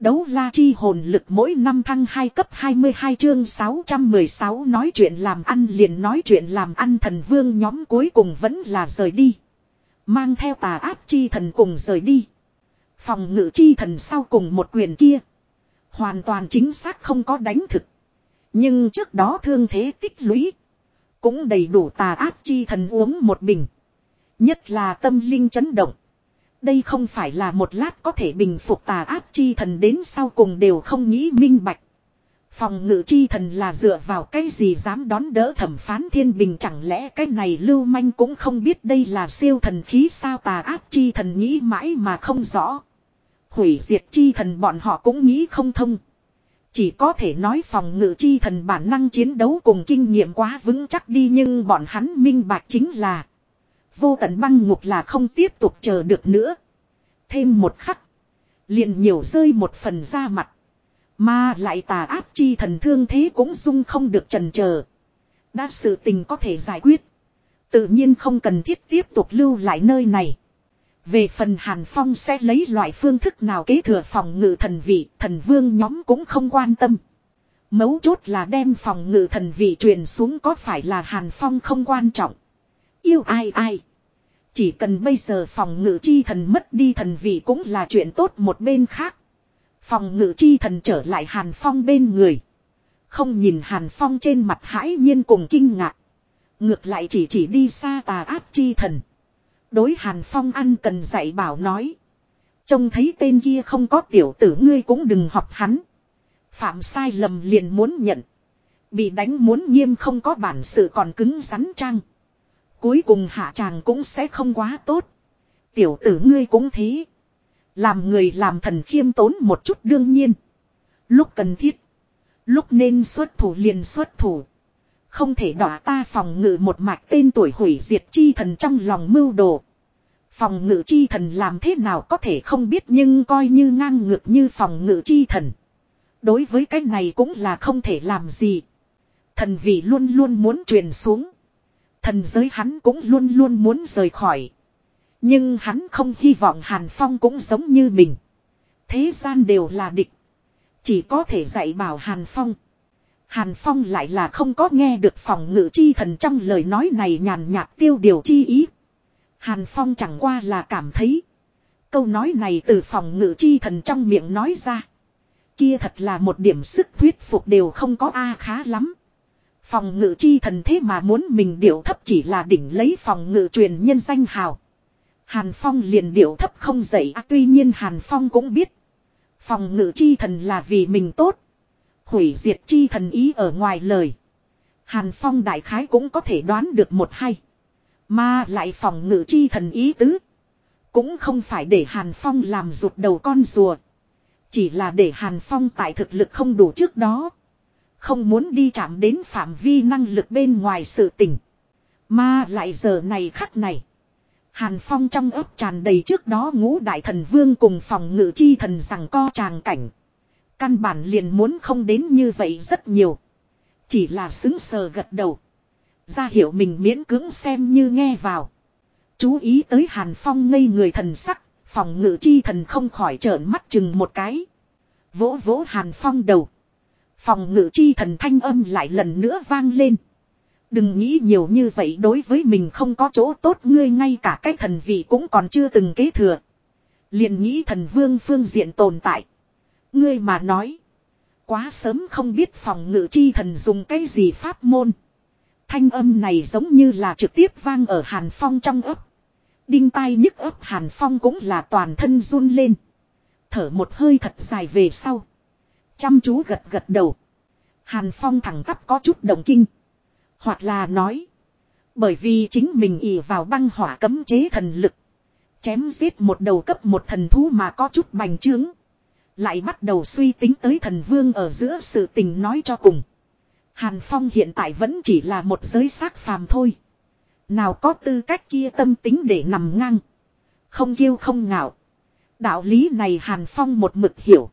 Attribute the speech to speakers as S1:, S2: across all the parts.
S1: Đấu la chi hồn lực mỗi năm thăng 2 cấp 22 chương 616 nói chuyện làm ăn liền nói chuyện làm ăn thần vương nhóm cuối cùng vẫn là rời đi. Mang theo tà áp chi thần cùng rời đi. Phòng ngự chi thần sau cùng một quyền kia. Hoàn toàn chính xác không có đánh thực. Nhưng trước đó thương thế tích lũy. Cũng đầy đủ tà áp chi thần uống một bình. Nhất là tâm linh chấn động. Đây không phải là một lát có thể bình phục tà áp chi thần đến sau cùng đều không nghĩ minh bạch. Phòng ngự chi thần là dựa vào cái gì dám đón đỡ thẩm phán thiên bình chẳng lẽ cái này lưu manh cũng không biết đây là siêu thần khí sao tà áp chi thần nghĩ mãi mà không rõ. Hủy diệt chi thần bọn họ cũng nghĩ không thông. Chỉ có thể nói phòng ngự chi thần bản năng chiến đấu cùng kinh nghiệm quá vững chắc đi nhưng bọn hắn minh bạch chính là Vô tận băng ngục là không tiếp tục chờ được nữa. Thêm một khắc. Liền nhiều rơi một phần ra mặt. Mà lại tà áp chi thần thương thế cũng dung không được trần chờ Đã sự tình có thể giải quyết. Tự nhiên không cần thiết tiếp tục lưu lại nơi này. Về phần Hàn Phong sẽ lấy loại phương thức nào kế thừa phòng ngự thần vị, thần vương nhóm cũng không quan tâm. Mấu chốt là đem phòng ngự thần vị truyền xuống có phải là Hàn Phong không quan trọng. Yêu ai ai. Chỉ cần bây giờ phòng ngự chi thần mất đi thần vị cũng là chuyện tốt một bên khác. Phòng ngự chi thần trở lại Hàn Phong bên người. Không nhìn Hàn Phong trên mặt hãi nhiên cùng kinh ngạc. Ngược lại chỉ chỉ đi xa tà áp chi thần. Đối Hàn Phong ăn cần dạy bảo nói. Trông thấy tên kia không có tiểu tử ngươi cũng đừng học hắn. Phạm sai lầm liền muốn nhận. Bị đánh muốn nghiêm không có bản sự còn cứng rắn trăng. Cuối cùng hạ chàng cũng sẽ không quá tốt. Tiểu tử ngươi cũng thế. Làm người làm thần khiêm tốn một chút đương nhiên. Lúc cần thiết. Lúc nên xuất thủ liền xuất thủ. Không thể đỏ ta phòng ngự một mạch tên tuổi hủy diệt chi thần trong lòng mưu đồ. Phòng ngự chi thần làm thế nào có thể không biết nhưng coi như ngang ngược như phòng ngự chi thần. Đối với cái này cũng là không thể làm gì. Thần vị luôn luôn muốn truyền xuống. Thần giới hắn cũng luôn luôn muốn rời khỏi. Nhưng hắn không hy vọng Hàn Phong cũng giống như mình. Thế gian đều là địch. Chỉ có thể dạy bảo Hàn Phong. Hàn Phong lại là không có nghe được phòng ngự chi thần trong lời nói này nhàn nhạt tiêu điều chi ý. Hàn Phong chẳng qua là cảm thấy. Câu nói này từ phòng ngự chi thần trong miệng nói ra. Kia thật là một điểm sức thuyết phục đều không có A khá lắm. Phòng ngự chi thần thế mà muốn mình điệu thấp chỉ là đỉnh lấy phòng ngự truyền nhân danh hào. Hàn Phong liền điệu thấp không dậy à, tuy nhiên Hàn Phong cũng biết. Phòng ngự chi thần là vì mình tốt. Hủy diệt chi thần ý ở ngoài lời. Hàn Phong đại khái cũng có thể đoán được một hay. Mà lại phòng ngự chi thần ý tứ. Cũng không phải để Hàn Phong làm rụt đầu con rùa. Chỉ là để Hàn Phong tại thực lực không đủ trước đó. Không muốn đi chạm đến phạm vi năng lực bên ngoài sự tình, Mà lại giờ này khắc này. Hàn Phong trong ấp tràn đầy trước đó ngũ đại thần vương cùng phòng ngự chi thần rằng co tràng cảnh. Căn bản liền muốn không đến như vậy rất nhiều. Chỉ là xứng sờ gật đầu. Ra hiểu mình miễn cưỡng xem như nghe vào. Chú ý tới Hàn Phong ngây người thần sắc, phòng ngự chi thần không khỏi trợn mắt chừng một cái. Vỗ vỗ Hàn Phong đầu. Phòng ngự chi thần thanh âm lại lần nữa vang lên. Đừng nghĩ nhiều như vậy đối với mình không có chỗ tốt, ngươi ngay cả cái thần vị cũng còn chưa từng kế thừa. liền nghĩ thần vương phương diện tồn tại. Ngươi mà nói. Quá sớm không biết phòng ngự chi thần dùng cái gì pháp môn. Thanh âm này giống như là trực tiếp vang ở Hàn Phong trong ấp. Đinh tai nhức ấp Hàn Phong cũng là toàn thân run lên. Thở một hơi thật dài về sau. Chăm chú gật gật đầu. Hàn Phong thẳng tắp có chút đồng kinh. Hoặc là nói. Bởi vì chính mình ỉ vào băng hỏa cấm chế thần lực. Chém giết một đầu cấp một thần thú mà có chút bành trướng. Lại bắt đầu suy tính tới thần vương ở giữa sự tình nói cho cùng. Hàn Phong hiện tại vẫn chỉ là một giới xác phàm thôi. Nào có tư cách kia tâm tính để nằm ngang. Không kêu không ngạo. Đạo lý này Hàn Phong một mực hiểu.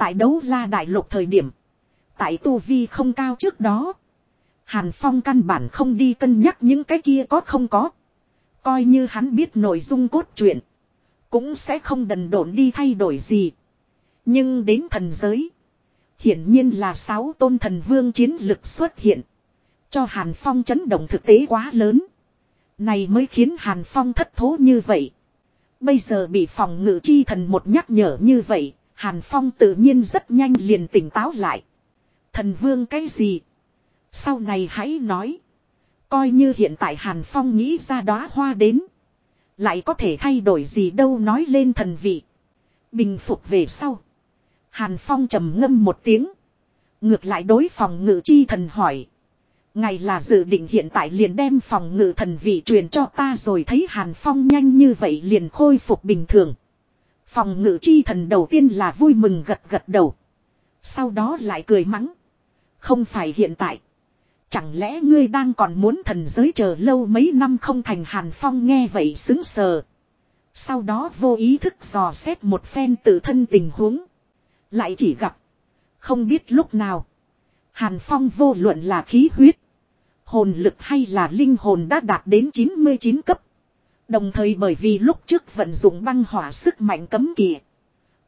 S1: Tại đấu la đại lục thời điểm. Tại tu vi không cao trước đó. Hàn Phong căn bản không đi cân nhắc những cái kia có không có. Coi như hắn biết nội dung cốt truyện. Cũng sẽ không đần độn đi thay đổi gì. Nhưng đến thần giới. Hiển nhiên là sáu tôn thần vương chiến lực xuất hiện. Cho Hàn Phong chấn động thực tế quá lớn. Này mới khiến Hàn Phong thất thố như vậy. Bây giờ bị phòng ngự chi thần một nhắc nhở như vậy, Hàn Phong tự nhiên rất nhanh liền tỉnh táo lại. Thần vương cái gì? Sau này hãy nói. Coi như hiện tại Hàn Phong nghĩ ra đóa hoa đến. Lại có thể thay đổi gì đâu nói lên thần vị. Bình phục về sau. Hàn Phong trầm ngâm một tiếng. Ngược lại đối phòng ngự chi thần hỏi. Ngày là dự định hiện tại liền đem phòng ngự thần vị truyền cho ta rồi thấy Hàn Phong nhanh như vậy liền khôi phục bình thường. Phòng ngự chi thần đầu tiên là vui mừng gật gật đầu. Sau đó lại cười mắng. Không phải hiện tại. Chẳng lẽ ngươi đang còn muốn thần giới chờ lâu mấy năm không thành Hàn Phong nghe vậy xứng sờ. Sau đó vô ý thức dò xét một phen tự thân tình huống. Lại chỉ gặp. Không biết lúc nào. Hàn Phong vô luận là khí huyết. Hồn lực hay là linh hồn đã đạt đến 99 cấp. Đồng thời bởi vì lúc trước vận dụng băng hỏa sức mạnh cấm kỵ.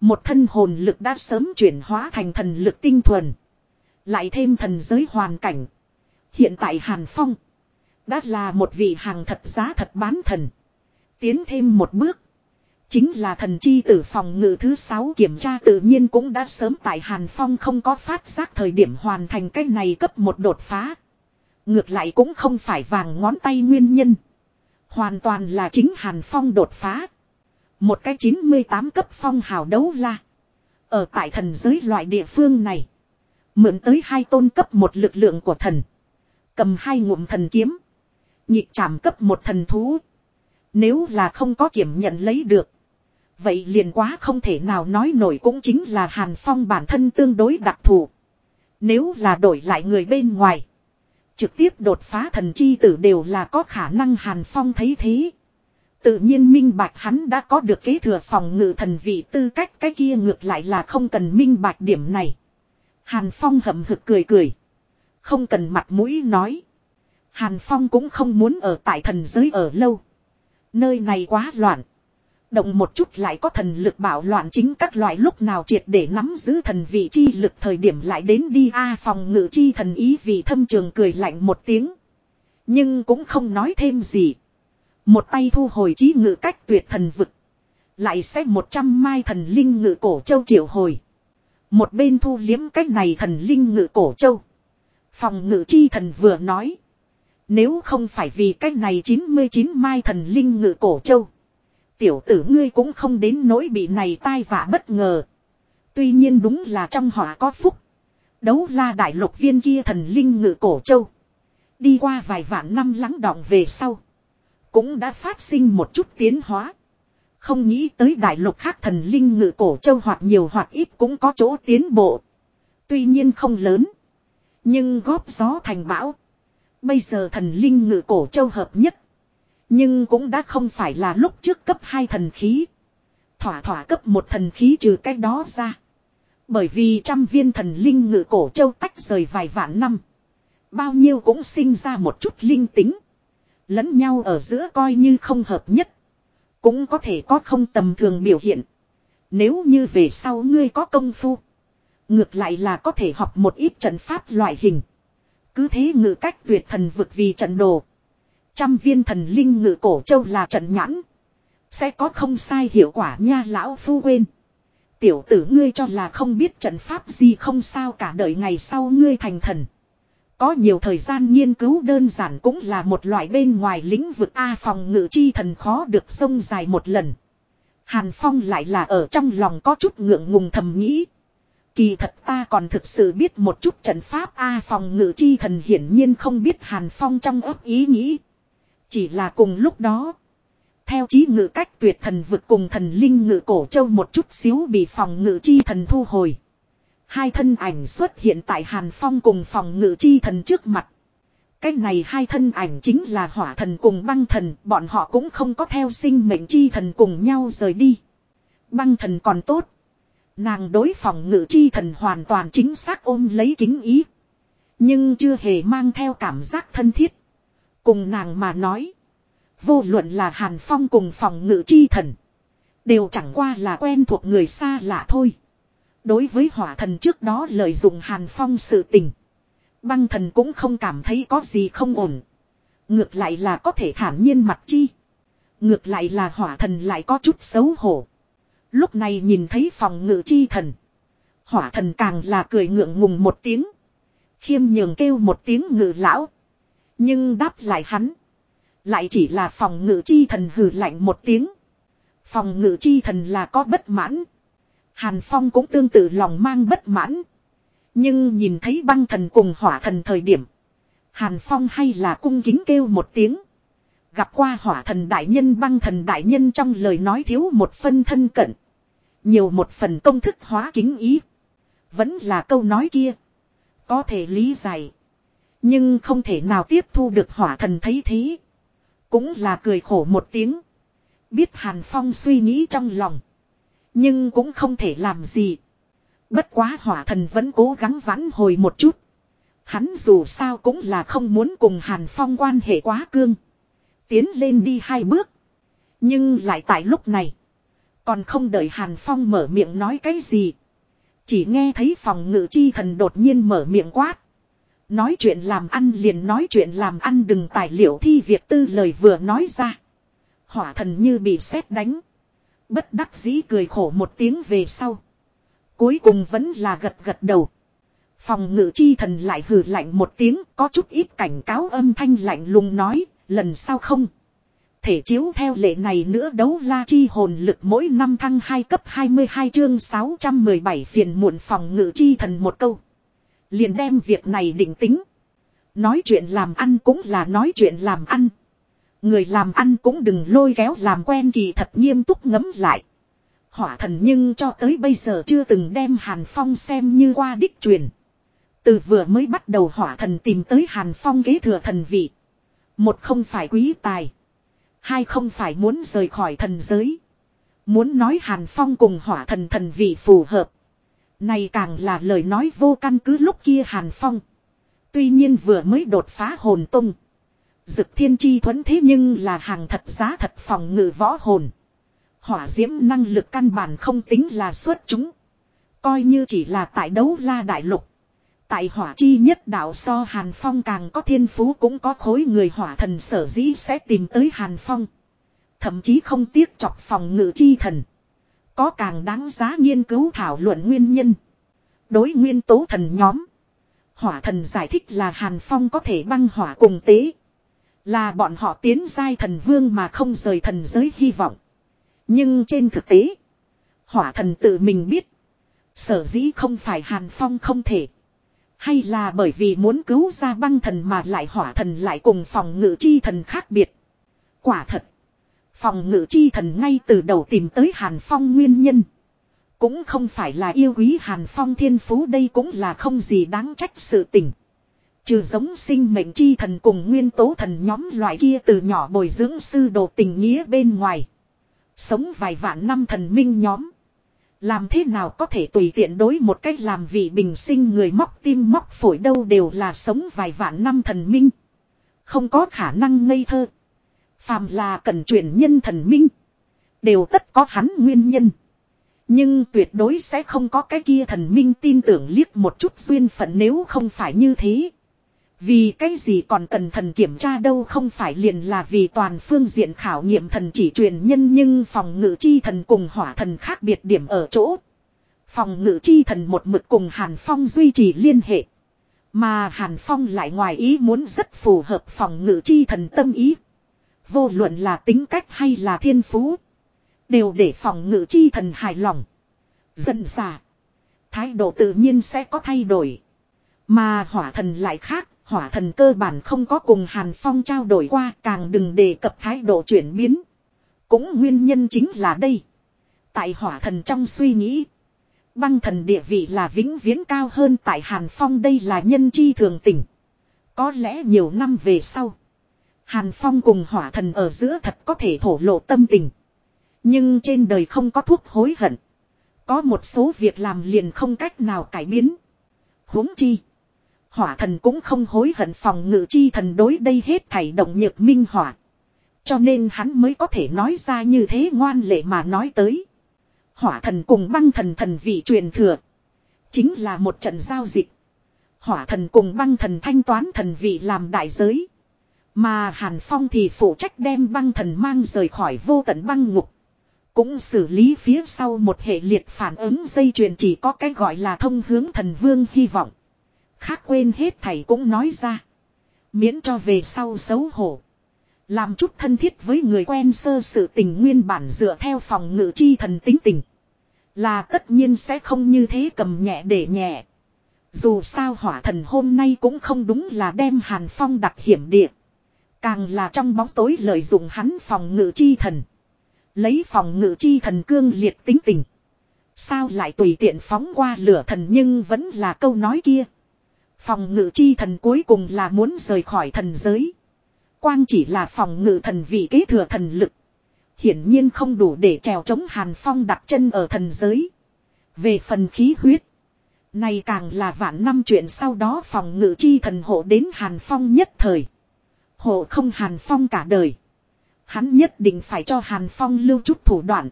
S1: Một thân hồn lực đã sớm chuyển hóa thành thần lực tinh thuần. Lại thêm thần giới hoàn cảnh. Hiện tại Hàn Phong. Đã là một vị hàng thật giá thật bán thần. Tiến thêm một bước. Chính là thần chi tử phòng ngự thứ sáu kiểm tra tự nhiên cũng đã sớm tại Hàn Phong không có phát giác thời điểm hoàn thành cách này cấp một đột phá. Ngược lại cũng không phải vàng ngón tay nguyên nhân. Hoàn toàn là chính Hàn Phong đột phá. Một cái 98 cấp phong hào đấu la. Ở tại thần giới loại địa phương này. Mượn tới hai tôn cấp một lực lượng của thần. Cầm hai ngụm thần kiếm. Nhịp chạm cấp một thần thú. Nếu là không có kiểm nhận lấy được. Vậy liền quá không thể nào nói nổi cũng chính là Hàn Phong bản thân tương đối đặc thù. Nếu là đổi lại người bên ngoài. Trực tiếp đột phá thần chi tử đều là có khả năng Hàn Phong thấy thế. Tự nhiên minh bạch hắn đã có được kế thừa phòng ngự thần vị tư cách, cái kia ngược lại là không cần minh bạch điểm này. Hàn Phong hậm hực cười cười. Không cần mặt mũi nói. Hàn Phong cũng không muốn ở tại thần giới ở lâu. Nơi này quá loạn. Động một chút lại có thần lực bảo loạn chính các loại lúc nào triệt để nắm giữ thần vị chi lực thời điểm lại đến đi a phòng ngự chi thần ý vì thâm trường cười lạnh một tiếng. Nhưng cũng không nói thêm gì. Một tay thu hồi trí ngự cách tuyệt thần vực. Lại sẽ một trăm mai thần linh ngự cổ châu triệu hồi. Một bên thu liếm cách này thần linh ngự cổ châu. Phòng ngự chi thần vừa nói. Nếu không phải vì cách này 99 mai thần linh ngự cổ châu. Tiểu tử ngươi cũng không đến nỗi bị này tai vạ bất ngờ. Tuy nhiên đúng là trong họ có phúc. Đấu la đại lục viên kia thần linh ngự cổ châu. Đi qua vài vạn năm lắng đọng về sau. Cũng đã phát sinh một chút tiến hóa. Không nghĩ tới đại lục khác thần linh ngự cổ châu hoặc nhiều hoặc ít cũng có chỗ tiến bộ. Tuy nhiên không lớn. Nhưng góp gió thành bão. Bây giờ thần linh ngự cổ châu hợp nhất. Nhưng cũng đã không phải là lúc trước cấp 2 thần khí. Thỏa thỏa cấp một thần khí trừ cái đó ra. Bởi vì trăm viên thần linh ngự cổ châu tách rời vài vạn năm. Bao nhiêu cũng sinh ra một chút linh tính. Lẫn nhau ở giữa coi như không hợp nhất. Cũng có thể có không tầm thường biểu hiện. Nếu như về sau ngươi có công phu. Ngược lại là có thể học một ít trận pháp loại hình. Cứ thế ngự cách tuyệt thần vực vì trận đồ. Trăm viên thần linh ngự cổ châu là trận nhãn. Sẽ có không sai hiệu quả nha lão phu quên. Tiểu tử ngươi cho là không biết trận pháp gì không sao cả đời ngày sau ngươi thành thần. Có nhiều thời gian nghiên cứu đơn giản cũng là một loại bên ngoài lĩnh vực A phòng ngự chi thần khó được sông dài một lần. Hàn Phong lại là ở trong lòng có chút ngượng ngùng thầm nghĩ. Kỳ thật ta còn thực sự biết một chút trận pháp A phòng ngự chi thần hiển nhiên không biết Hàn Phong trong ấp ý nghĩ. Chỉ là cùng lúc đó. Theo chí ngự cách tuyệt thần vực cùng thần linh ngự cổ châu một chút xíu bị phòng ngự chi thần thu hồi. Hai thân ảnh xuất hiện tại Hàn Phong cùng phòng ngự chi thần trước mặt. Cái này hai thân ảnh chính là hỏa thần cùng băng thần, bọn họ cũng không có theo sinh mệnh chi thần cùng nhau rời đi. Băng thần còn tốt. Nàng đối phòng ngự chi thần hoàn toàn chính xác ôm lấy kính ý. Nhưng chưa hề mang theo cảm giác thân thiết. Cùng nàng mà nói. Vô luận là Hàn Phong cùng phòng ngự chi thần. Đều chẳng qua là quen thuộc người xa lạ thôi. Đối với hỏa thần trước đó lợi dụng Hàn Phong sự tình. Băng thần cũng không cảm thấy có gì không ổn. Ngược lại là có thể thản nhiên mặt chi. Ngược lại là hỏa thần lại có chút xấu hổ. Lúc này nhìn thấy phòng ngự chi thần. Hỏa thần càng là cười ngượng ngùng một tiếng. Khiêm nhường kêu một tiếng ngự lão. Nhưng đáp lại hắn. Lại chỉ là phòng ngự chi thần hừ lạnh một tiếng. Phòng ngự chi thần là có bất mãn. Hàn Phong cũng tương tự lòng mang bất mãn. Nhưng nhìn thấy băng thần cùng hỏa thần thời điểm. Hàn Phong hay là cung kính kêu một tiếng. Gặp qua hỏa thần đại nhân, băng thần đại nhân trong lời nói thiếu một phân thân cận. Nhiều một phần công thức hóa kính ý. Vẫn là câu nói kia. Có thể lý giải. Nhưng không thể nào tiếp thu được hỏa thần thấy thế. Cũng là cười khổ một tiếng. Biết Hàn Phong suy nghĩ trong lòng. Nhưng cũng không thể làm gì. Bất quá hỏa thần vẫn cố gắng vãn hồi một chút. Hắn dù sao cũng là không muốn cùng Hàn Phong quan hệ quá cương. Tiến lên đi hai bước. Nhưng lại tại lúc này. Còn không đợi Hàn Phong mở miệng nói cái gì. Chỉ nghe thấy phòng ngự chi thần đột nhiên mở miệng quát. Nói chuyện làm ăn liền nói chuyện làm ăn đừng tài liệu thi việc tư lời vừa nói ra. Hỏa thần như bị sét đánh. Bất đắc dĩ cười khổ một tiếng về sau. Cuối cùng vẫn là gật gật đầu. Phòng ngự chi thần lại hử lạnh một tiếng, có chút ít cảnh cáo âm thanh lạnh lùng nói, lần sau không. Thể chiếu theo lệ này nữa đấu la chi hồn lực mỗi năm thăng 2 cấp 22 chương 617 phiền muộn phòng ngự chi thần một câu. Liền đem việc này định tính. Nói chuyện làm ăn cũng là nói chuyện làm ăn. Người làm ăn cũng đừng lôi kéo làm quen kỳ thật nghiêm túc ngấm lại. Hỏa thần nhưng cho tới bây giờ chưa từng đem Hàn Phong xem như qua đích truyền. Từ vừa mới bắt đầu hỏa thần tìm tới Hàn Phong kế thừa thần vị. Một không phải quý tài. Hai không phải muốn rời khỏi thần giới. Muốn nói Hàn Phong cùng hỏa thần thần vị phù hợp. Này càng là lời nói vô căn cứ lúc kia Hàn Phong. Tuy nhiên vừa mới đột phá hồn tung. Dực thiên chi thuẫn thế nhưng là hàng thật giá thật phòng ngự võ hồn. Hỏa diễm năng lực căn bản không tính là xuất chúng. Coi như chỉ là tại đấu la đại lục. Tại hỏa chi nhất đạo so Hàn Phong càng có thiên phú cũng có khối người hỏa thần sở dĩ sẽ tìm tới Hàn Phong. Thậm chí không tiếc chọc phòng ngự chi thần. Có càng đáng giá nghiên cứu thảo luận nguyên nhân. Đối nguyên tố thần nhóm. Hỏa thần giải thích là Hàn Phong có thể băng hỏa cùng tế. Là bọn họ tiến giai thần vương mà không rời thần giới hy vọng. Nhưng trên thực tế. Hỏa thần tự mình biết. Sở dĩ không phải Hàn Phong không thể. Hay là bởi vì muốn cứu ra băng thần mà lại hỏa thần lại cùng phòng ngự chi thần khác biệt. Quả thật. Phòng ngự chi thần ngay từ đầu tìm tới Hàn Phong nguyên nhân. Cũng không phải là yêu quý Hàn Phong thiên phú đây cũng là không gì đáng trách sự tình. Trừ giống sinh mệnh chi thần cùng nguyên tố thần nhóm loại kia từ nhỏ bồi dưỡng sư đồ tình nghĩa bên ngoài. Sống vài vạn năm thần minh nhóm. Làm thế nào có thể tùy tiện đối một cách làm vị bình sinh người móc tim móc phổi đâu đều là sống vài vạn năm thần minh. Không có khả năng ngây thơ. Phàm là cần chuyển nhân thần minh. Đều tất có hắn nguyên nhân. Nhưng tuyệt đối sẽ không có cái kia thần minh tin tưởng liếc một chút duyên phận nếu không phải như thế. Vì cái gì còn cần thần kiểm tra đâu không phải liền là vì toàn phương diện khảo nghiệm thần chỉ truyền nhân nhưng phòng ngự chi thần cùng hỏa thần khác biệt điểm ở chỗ. Phòng ngự chi thần một mực cùng Hàn Phong duy trì liên hệ. Mà Hàn Phong lại ngoài ý muốn rất phù hợp phòng ngự chi thần tâm ý. Vô luận là tính cách hay là thiên phú. Đều để phòng ngự chi thần hài lòng. Dần xả. Thái độ tự nhiên sẽ có thay đổi. Mà hỏa thần lại khác, hỏa thần cơ bản không có cùng Hàn Phong trao đổi qua càng đừng đề cập thái độ chuyển biến. Cũng nguyên nhân chính là đây. Tại hỏa thần trong suy nghĩ. Băng thần địa vị là vĩnh viễn cao hơn tại Hàn Phong đây là nhân chi thường tình. Có lẽ nhiều năm về sau. Hàn Phong cùng hỏa thần ở giữa thật có thể thổ lộ tâm tình. Nhưng trên đời không có thuốc hối hận. Có một số việc làm liền không cách nào cải biến. huống chi. Hỏa thần cũng không hối hận phòng ngự chi thần đối đây hết thảy động nhược minh hỏa. Cho nên hắn mới có thể nói ra như thế ngoan lệ mà nói tới. Hỏa thần cùng băng thần thần vị truyền thừa. Chính là một trận giao dịch. Hỏa thần cùng băng thần thanh toán thần vị làm đại giới. Mà Hàn Phong thì phụ trách đem băng thần mang rời khỏi vô tận băng ngục. Cũng xử lý phía sau một hệ liệt phản ứng dây chuyền chỉ có cái gọi là thông hướng thần vương hy vọng. Khác quên hết thầy cũng nói ra. Miễn cho về sau xấu hổ. Làm chút thân thiết với người quen sơ sự tình nguyên bản dựa theo phòng ngự chi thần tính tình. Là tất nhiên sẽ không như thế cầm nhẹ để nhẹ. Dù sao hỏa thần hôm nay cũng không đúng là đem Hàn Phong đặt hiểm địa. Càng là trong bóng tối lợi dụng hắn phòng ngự chi thần. Lấy phòng ngự chi thần cương liệt tính tình. Sao lại tùy tiện phóng qua lửa thần nhưng vẫn là câu nói kia. Phòng ngự chi thần cuối cùng là muốn rời khỏi thần giới. Quang chỉ là phòng ngự thần vị kế thừa thần lực. Hiển nhiên không đủ để trèo chống Hàn Phong đặt chân ở thần giới. Về phần khí huyết. Này càng là vạn năm chuyện sau đó phòng ngự chi thần hộ đến Hàn Phong nhất thời. Hộ không Hàn Phong cả đời. Hắn nhất định phải cho Hàn Phong lưu chút thủ đoạn.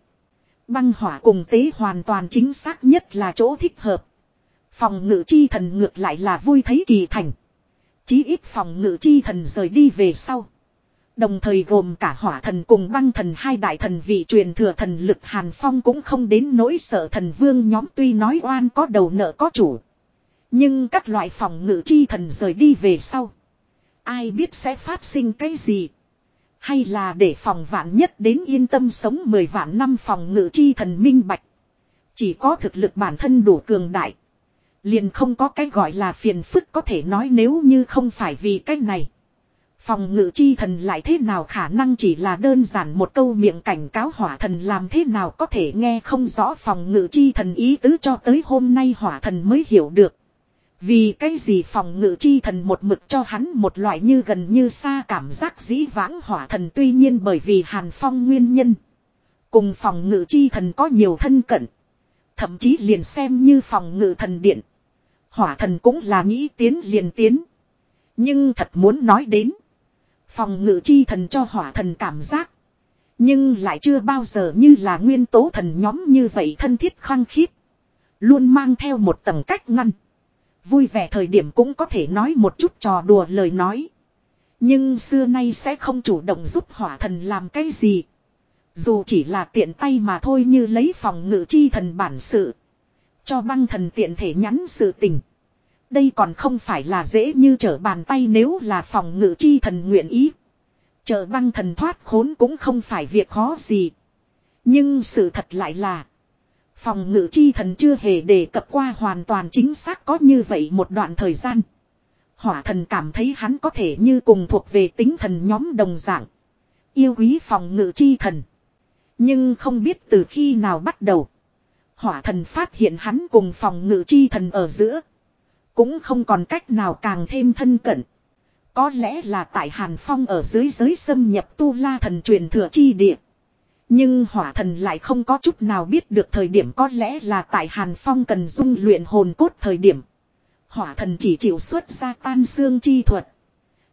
S1: Băng hỏa cùng tế hoàn toàn chính xác nhất là chỗ thích hợp. Phòng ngự chi thần ngược lại là vui thấy kỳ thành. Chí ít phòng ngự chi thần rời đi về sau. Đồng thời gồm cả hỏa thần cùng băng thần hai đại thần vị truyền thừa thần lực Hàn Phong cũng không đến nỗi sợ thần vương nhóm tuy nói oan có đầu nợ có chủ. Nhưng các loại phòng ngự chi thần rời đi về sau. Ai biết sẽ phát sinh cái gì. Hay là để phòng vạn nhất đến yên tâm sống 10 vạn năm phòng ngự chi thần minh bạch. Chỉ có thực lực bản thân đủ cường đại. Liền không có cái gọi là phiền phức có thể nói nếu như không phải vì cái này. Phòng ngự chi thần lại thế nào khả năng chỉ là đơn giản một câu miệng cảnh cáo hỏa thần làm thế nào có thể nghe không rõ phòng ngự chi thần ý tứ cho tới hôm nay hỏa thần mới hiểu được. Vì cái gì phòng ngự chi thần một mực cho hắn một loại như gần như xa cảm giác dĩ vãng hỏa thần tuy nhiên bởi vì hàn phong nguyên nhân. Cùng phòng ngự chi thần có nhiều thân cận. Thậm chí liền xem như phòng ngự thần điện. Hỏa thần cũng là nghĩ tiến liền tiến. Nhưng thật muốn nói đến. Phòng ngự chi thần cho hỏa thần cảm giác. Nhưng lại chưa bao giờ như là nguyên tố thần nhóm như vậy thân thiết khăng khít. Luôn mang theo một tầng cách ngăn. Vui vẻ thời điểm cũng có thể nói một chút trò đùa lời nói. Nhưng xưa nay sẽ không chủ động giúp hỏa thần làm cái gì. Dù chỉ là tiện tay mà thôi như lấy phòng ngự chi thần bản sự. Cho băng thần tiện thể nhắn sự tình. Đây còn không phải là dễ như trở bàn tay nếu là phòng ngự chi thần nguyện ý. trở băng thần thoát khốn cũng không phải việc khó gì. Nhưng sự thật lại là. Phòng ngự chi thần chưa hề đề cập qua hoàn toàn chính xác có như vậy một đoạn thời gian. Hỏa thần cảm thấy hắn có thể như cùng thuộc về tính thần nhóm đồng dạng. Yêu quý phòng ngự chi thần. Nhưng không biết từ khi nào bắt đầu. Hỏa thần phát hiện hắn cùng phòng ngự chi thần ở giữa. Cũng không còn cách nào càng thêm thân cận. Có lẽ là tại Hàn Phong ở dưới giới xâm nhập tu la thần truyền thừa chi địa. Nhưng hỏa thần lại không có chút nào biết được thời điểm có lẽ là tại Hàn Phong cần dung luyện hồn cốt thời điểm. Hỏa thần chỉ chịu xuất ra tan xương chi thuật.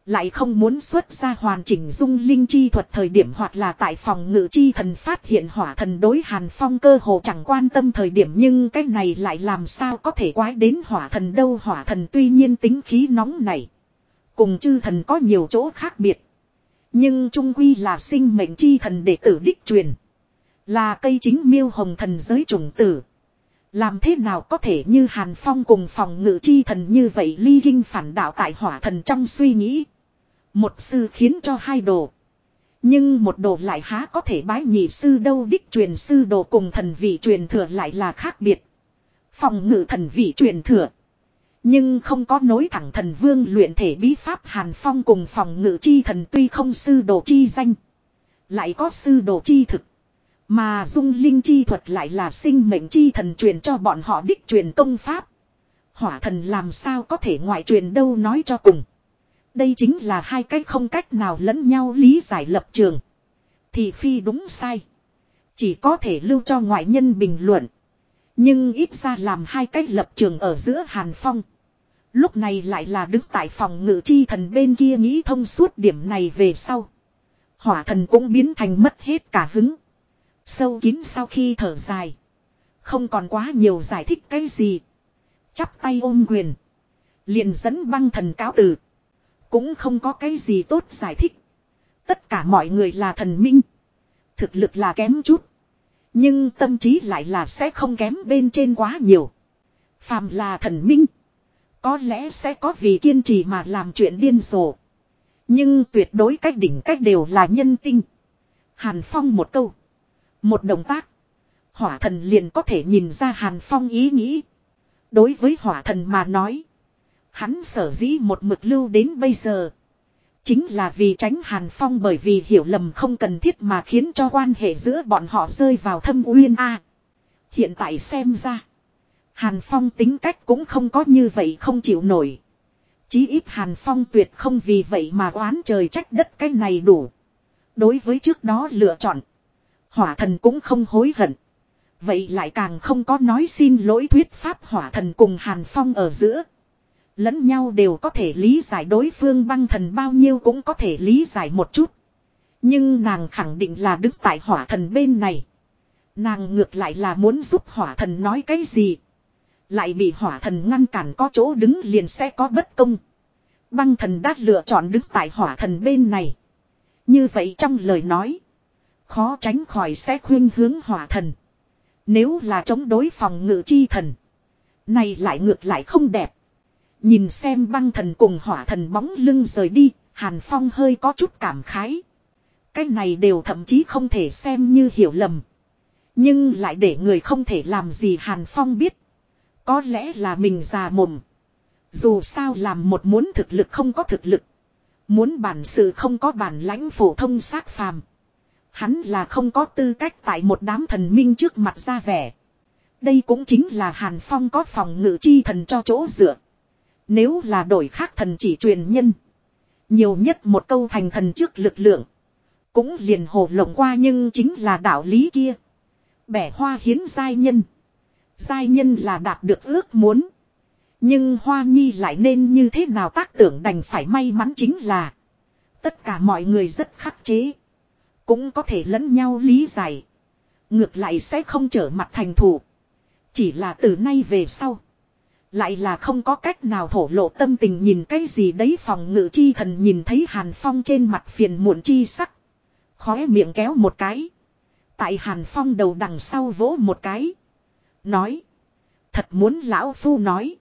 S1: Lại không muốn xuất ra hoàn chỉnh dung linh chi thuật thời điểm hoặc là tại phòng ngự chi thần phát hiện hỏa thần đối hàn phong cơ hồ chẳng quan tâm thời điểm nhưng cái này lại làm sao có thể quái đến hỏa thần đâu hỏa thần tuy nhiên tính khí nóng này. Cùng chư thần có nhiều chỗ khác biệt. Nhưng trung quy là sinh mệnh chi thần đệ tử đích truyền. Là cây chính miêu hồng thần giới trùng tử. Làm thế nào có thể như Hàn Phong cùng phòng ngự chi thần như vậy ly kinh phản đạo tại hỏa thần trong suy nghĩ. Một sư khiến cho hai đồ. Nhưng một đồ lại há có thể bái nhị sư đâu đích truyền sư đồ cùng thần vị truyền thừa lại là khác biệt. Phòng ngự thần vị truyền thừa. Nhưng không có nối thẳng thần vương luyện thể bí pháp Hàn Phong cùng phòng ngự chi thần tuy không sư đồ chi danh. Lại có sư đồ chi thực. Mà dung linh chi thuật lại là sinh mệnh chi thần truyền cho bọn họ đích truyền công pháp. Hỏa thần làm sao có thể ngoại truyền đâu nói cho cùng. Đây chính là hai cách không cách nào lẫn nhau lý giải lập trường. Thì phi đúng sai. Chỉ có thể lưu cho ngoại nhân bình luận. Nhưng ít ra làm hai cách lập trường ở giữa Hàn Phong. Lúc này lại là đứng tại phòng ngự chi thần bên kia nghĩ thông suốt điểm này về sau. Hỏa thần cũng biến thành mất hết cả hứng. Sâu kín sau khi thở dài. Không còn quá nhiều giải thích cái gì. Chắp tay ôm quyền. Liền dẫn băng thần cáo từ. Cũng không có cái gì tốt giải thích. Tất cả mọi người là thần minh. Thực lực là kém chút. Nhưng tâm trí lại là sẽ không kém bên trên quá nhiều. Phàm là thần minh. Có lẽ sẽ có vì kiên trì mà làm chuyện điên rồ. Nhưng tuyệt đối cách đỉnh cách đều là nhân tinh. Hàn Phong một câu. Một động tác. Hỏa thần liền có thể nhìn ra Hàn Phong ý nghĩ. Đối với hỏa thần mà nói. Hắn sở dĩ một mực lưu đến bây giờ. Chính là vì tránh Hàn Phong bởi vì hiểu lầm không cần thiết mà khiến cho quan hệ giữa bọn họ rơi vào thâm uyên A. hiện tại xem ra. Hàn Phong tính cách cũng không có như vậy không chịu nổi. Chí ít Hàn Phong tuyệt không vì vậy mà oán trời trách đất cái này đủ. Đối với trước đó lựa chọn. Hỏa thần cũng không hối hận. Vậy lại càng không có nói xin lỗi thuyết pháp hỏa thần cùng Hàn Phong ở giữa. Lẫn nhau đều có thể lý giải đối phương băng thần bao nhiêu cũng có thể lý giải một chút. Nhưng nàng khẳng định là đứng tại hỏa thần bên này. Nàng ngược lại là muốn giúp hỏa thần nói cái gì. Lại bị hỏa thần ngăn cản có chỗ đứng liền sẽ có bất công. Băng thần đã lựa chọn đứng tại hỏa thần bên này. Như vậy trong lời nói. Khó tránh khỏi sẽ khuyên hướng hỏa thần. Nếu là chống đối phòng ngự chi thần. Này lại ngược lại không đẹp. Nhìn xem băng thần cùng hỏa thần bóng lưng rời đi. Hàn Phong hơi có chút cảm khái. Cái này đều thậm chí không thể xem như hiểu lầm. Nhưng lại để người không thể làm gì Hàn Phong biết. Có lẽ là mình già mồm. Dù sao làm một muốn thực lực không có thực lực. Muốn bản sự không có bản lãnh phổ thông xác phàm. Hắn là không có tư cách tại một đám thần minh trước mặt ra vẻ. Đây cũng chính là Hàn Phong có phòng ngự chi thần cho chỗ dựa. Nếu là đổi khác thần chỉ truyền nhân. Nhiều nhất một câu thành thần trước lực lượng. Cũng liền hồ lộng qua nhưng chính là đạo lý kia. Bẻ hoa hiến giai nhân. Giai nhân là đạt được ước muốn. Nhưng Hoa Nhi lại nên như thế nào tác tưởng đành phải may mắn chính là. Tất cả mọi người rất khắc chế. Cũng có thể lẫn nhau lý giải. Ngược lại sẽ không trở mặt thành thủ. Chỉ là từ nay về sau. Lại là không có cách nào thổ lộ tâm tình nhìn cái gì đấy phòng ngự chi thần nhìn thấy Hàn Phong trên mặt phiền muộn chi sắc. Khóe miệng kéo một cái. Tại Hàn Phong đầu đằng sau vỗ một cái. Nói. Thật muốn lão phu nói.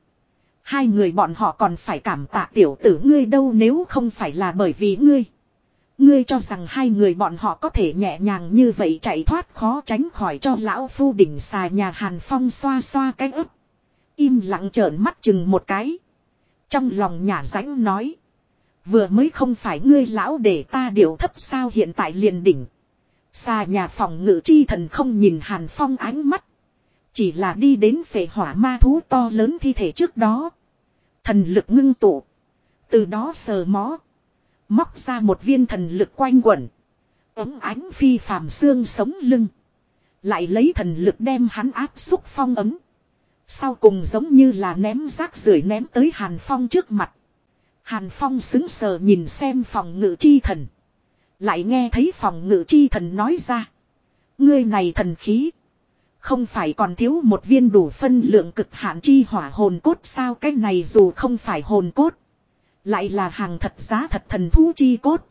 S1: Hai người bọn họ còn phải cảm tạ tiểu tử ngươi đâu nếu không phải là bởi vì ngươi. Ngươi cho rằng hai người bọn họ có thể nhẹ nhàng như vậy chạy thoát khó tránh khỏi cho lão phu đỉnh xà nhà Hàn Phong xoa xoa cái ức. Im lặng trợn mắt chừng một cái. Trong lòng nhà rãnh nói. Vừa mới không phải ngươi lão để ta điều thấp sao hiện tại liền đỉnh. xa nhà phòng ngự chi thần không nhìn Hàn Phong ánh mắt. Chỉ là đi đến phệ hỏa ma thú to lớn thi thể trước đó. Thần lực ngưng tụ. Từ đó sờ mó. Móc ra một viên thần lực quanh quẩn. Ấm ánh phi phàm xương sống lưng. Lại lấy thần lực đem hắn áp xúc phong ấm. Sau cùng giống như là ném rác rưởi ném tới Hàn Phong trước mặt. Hàn Phong xứng sờ nhìn xem phòng ngự chi thần. Lại nghe thấy phòng ngự chi thần nói ra. Ngươi này thần khí. Không phải còn thiếu một viên đủ phân lượng cực hạn chi hỏa hồn cốt sao cái này dù không phải hồn cốt. Lại là hàng thật giá thật thần thú chi cốt.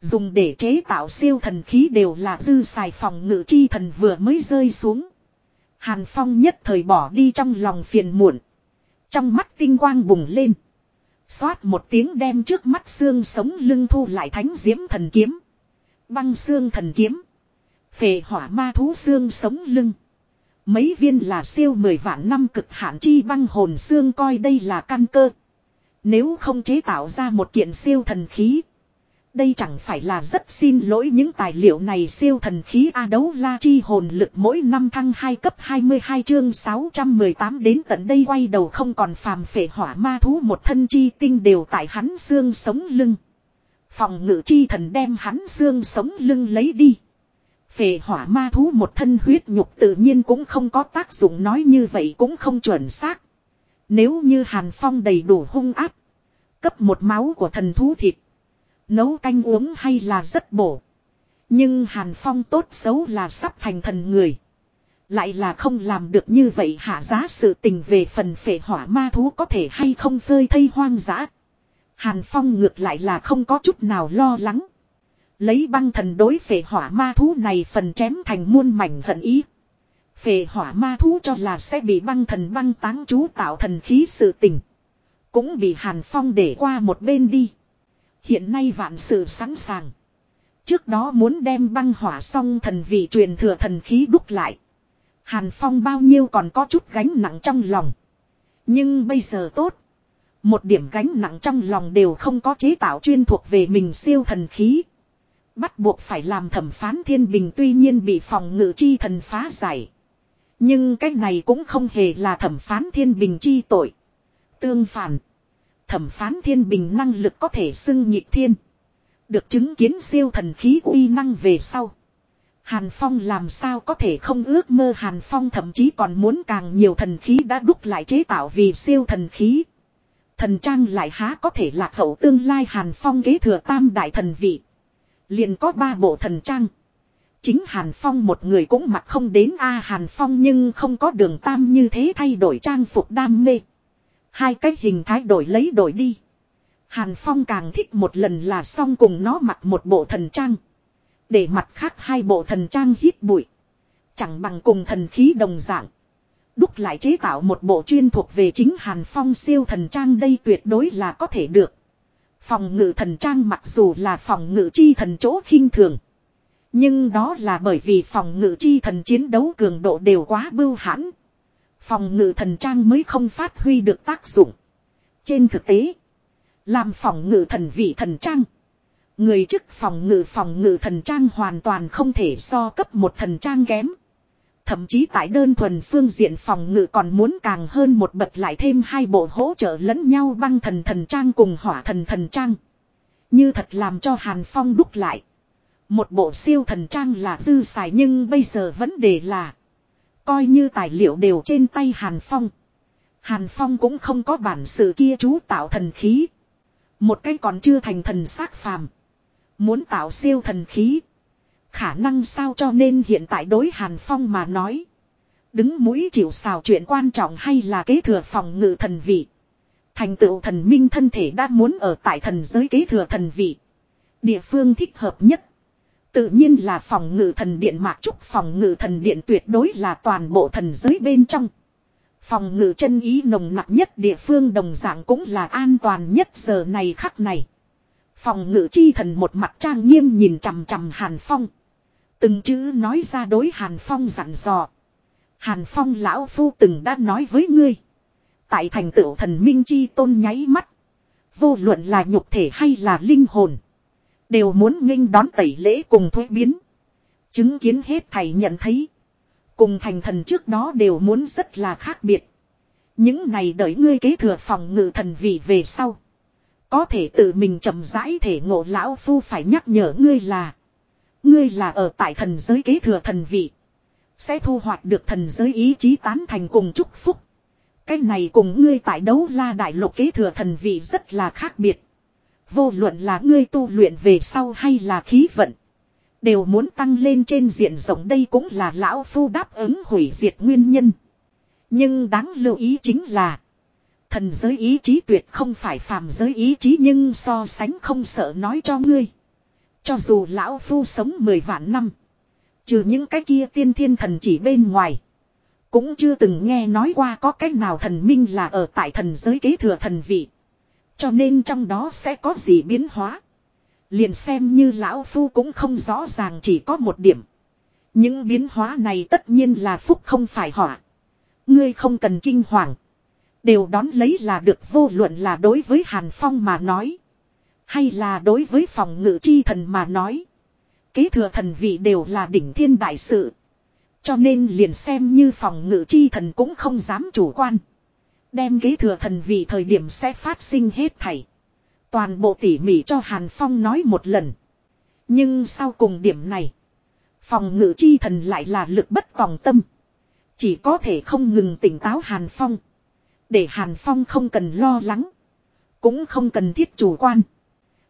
S1: Dùng để chế tạo siêu thần khí đều là dư xài phòng ngự chi thần vừa mới rơi xuống. Hàn Phong nhất thời bỏ đi trong lòng phiền muộn. Trong mắt tinh quang bùng lên. Xoát một tiếng đem trước mắt xương sống lưng thu lại thánh diễm thần kiếm. Băng xương thần kiếm. Phệ hỏa ma thú xương sống lưng. Mấy viên là siêu mười vạn năm cực hạn chi băng hồn xương coi đây là căn cơ. Nếu không chế tạo ra một kiện siêu thần khí. Đây chẳng phải là rất xin lỗi những tài liệu này siêu thần khí A đấu la chi hồn lực mỗi năm thăng 2 cấp 22 chương 618 đến tận đây quay đầu không còn phàm phệ hỏa ma thú một thân chi tinh đều tại hắn xương sống lưng. Phòng ngự chi thần đem hắn xương sống lưng lấy đi. Phệ hỏa ma thú một thân huyết nhục tự nhiên cũng không có tác dụng nói như vậy cũng không chuẩn xác. Nếu như Hàn Phong đầy đủ hung áp. Cấp một máu của thần thú thịt. Nấu canh uống hay là rất bổ. Nhưng Hàn Phong tốt xấu là sắp thành thần người. Lại là không làm được như vậy hạ giá sự tình về phần phệ hỏa ma thú có thể hay không phơi thây hoang dã. Hàn Phong ngược lại là không có chút nào lo lắng. Lấy băng thần đối phệ hỏa ma thú này phần chém thành muôn mảnh hận ý. Phệ hỏa ma thú cho là sẽ bị băng thần băng táng chú tạo thần khí sự tình. Cũng bị Hàn Phong để qua một bên đi. Hiện nay vạn sự sẵn sàng. Trước đó muốn đem băng hỏa xong thần vị truyền thừa thần khí đúc lại. Hàn Phong bao nhiêu còn có chút gánh nặng trong lòng. Nhưng bây giờ tốt. Một điểm gánh nặng trong lòng đều không có chế tạo chuyên thuộc về mình siêu thần khí. Bắt buộc phải làm thẩm phán thiên bình tuy nhiên bị phòng ngự chi thần phá giải. Nhưng cái này cũng không hề là thẩm phán thiên bình chi tội. Tương phản. Thẩm phán thiên bình năng lực có thể xưng nhịp thiên. Được chứng kiến siêu thần khí uy năng về sau. Hàn Phong làm sao có thể không ước mơ Hàn Phong thậm chí còn muốn càng nhiều thần khí đã đúc lại chế tạo vì siêu thần khí. Thần trang lại há có thể lạc hậu tương lai Hàn Phong kế thừa tam đại thần vị. liền có ba bộ thần trang. Chính Hàn Phong một người cũng mặc không đến a à, Hàn Phong nhưng không có đường tam như thế thay đổi trang phục đam mê. Hai cái hình thái đổi lấy đổi đi. Hàn Phong càng thích một lần là xong cùng nó mặc một bộ thần trang. Để mặt khác hai bộ thần trang hít bụi. Chẳng bằng cùng thần khí đồng dạng. Đúc lại chế tạo một bộ chuyên thuộc về chính Hàn Phong siêu thần trang đây tuyệt đối là có thể được. Phòng ngự thần trang mặc dù là phòng ngự chi thần chỗ khinh thường. Nhưng đó là bởi vì phòng ngự chi thần chiến đấu cường độ đều quá bưu hãn. Phòng ngự thần trang mới không phát huy được tác dụng. Trên thực tế, làm phòng ngự thần vị thần trang. Người chức phòng ngự phòng ngự thần trang hoàn toàn không thể so cấp một thần trang kém. Thậm chí tại đơn thuần phương diện phòng ngự còn muốn càng hơn một bậc lại thêm hai bộ hỗ trợ lẫn nhau băng thần thần trang cùng hỏa thần thần trang. Như thật làm cho Hàn Phong đúc lại. Một bộ siêu thần trang là dư xài nhưng bây giờ vấn đề là. Coi như tài liệu đều trên tay Hàn Phong. Hàn Phong cũng không có bản sự kia chú tạo thần khí. Một cái còn chưa thành thần xác phàm. Muốn tạo siêu thần khí. Khả năng sao cho nên hiện tại đối Hàn Phong mà nói. Đứng mũi chịu xào chuyện quan trọng hay là kế thừa phòng ngự thần vị. Thành tựu thần minh thân thể đã muốn ở tại thần giới kế thừa thần vị. Địa phương thích hợp nhất. Tự nhiên là phòng ngự thần điện mạc trúc phòng ngự thần điện tuyệt đối là toàn bộ thần giới bên trong. Phòng ngự chân ý nồng nặng nhất địa phương đồng dạng cũng là an toàn nhất giờ này khắc này. Phòng ngự chi thần một mặt trang nghiêm nhìn chằm chằm Hàn Phong. Từng chữ nói ra đối Hàn Phong dặn dò. Hàn Phong lão phu từng đã nói với ngươi. Tại thành tựu thần minh chi tôn nháy mắt. Vô luận là nhục thể hay là linh hồn. Đều muốn nghênh đón tẩy lễ cùng thuế biến. Chứng kiến hết thầy nhận thấy. Cùng thành thần trước đó đều muốn rất là khác biệt. Những này đợi ngươi kế thừa phòng ngự thần vị về sau. Có thể tự mình chậm rãi thể ngộ lão phu phải nhắc nhở ngươi là. Ngươi là ở tại thần giới kế thừa thần vị. Sẽ thu hoạch được thần giới ý chí tán thành cùng chúc phúc. Cái này cùng ngươi tại đấu la đại lục kế thừa thần vị rất là khác biệt. Vô luận là ngươi tu luyện về sau hay là khí vận. Đều muốn tăng lên trên diện rộng đây cũng là lão phu đáp ứng hủy diệt nguyên nhân. Nhưng đáng lưu ý chính là. Thần giới ý chí tuyệt không phải phàm giới ý chí, nhưng so sánh không sợ nói cho ngươi. Cho dù lão phu sống mười vạn năm. Trừ những cái kia tiên thiên thần chỉ bên ngoài. Cũng chưa từng nghe nói qua có cách nào thần minh là ở tại thần giới kế thừa thần vị. Cho nên trong đó sẽ có gì biến hóa. Liền xem như lão phu cũng không rõ ràng chỉ có một điểm. Những biến hóa này tất nhiên là phúc không phải họa. Ngươi không cần kinh hoàng. Đều đón lấy là được vô luận là đối với Hàn Phong mà nói. Hay là đối với phòng ngự chi thần mà nói. Kế thừa thần vị đều là đỉnh thiên đại sự. Cho nên liền xem như phòng ngự chi thần cũng không dám chủ quan. Đem kế thừa thần vị thời điểm sẽ phát sinh hết thảy. Toàn bộ tỉ mỉ cho Hàn Phong nói một lần. Nhưng sau cùng điểm này. Phòng ngự chi thần lại là lực bất tòng tâm. Chỉ có thể không ngừng tỉnh táo Hàn Phong. Để Hàn Phong không cần lo lắng. Cũng không cần thiết chủ quan.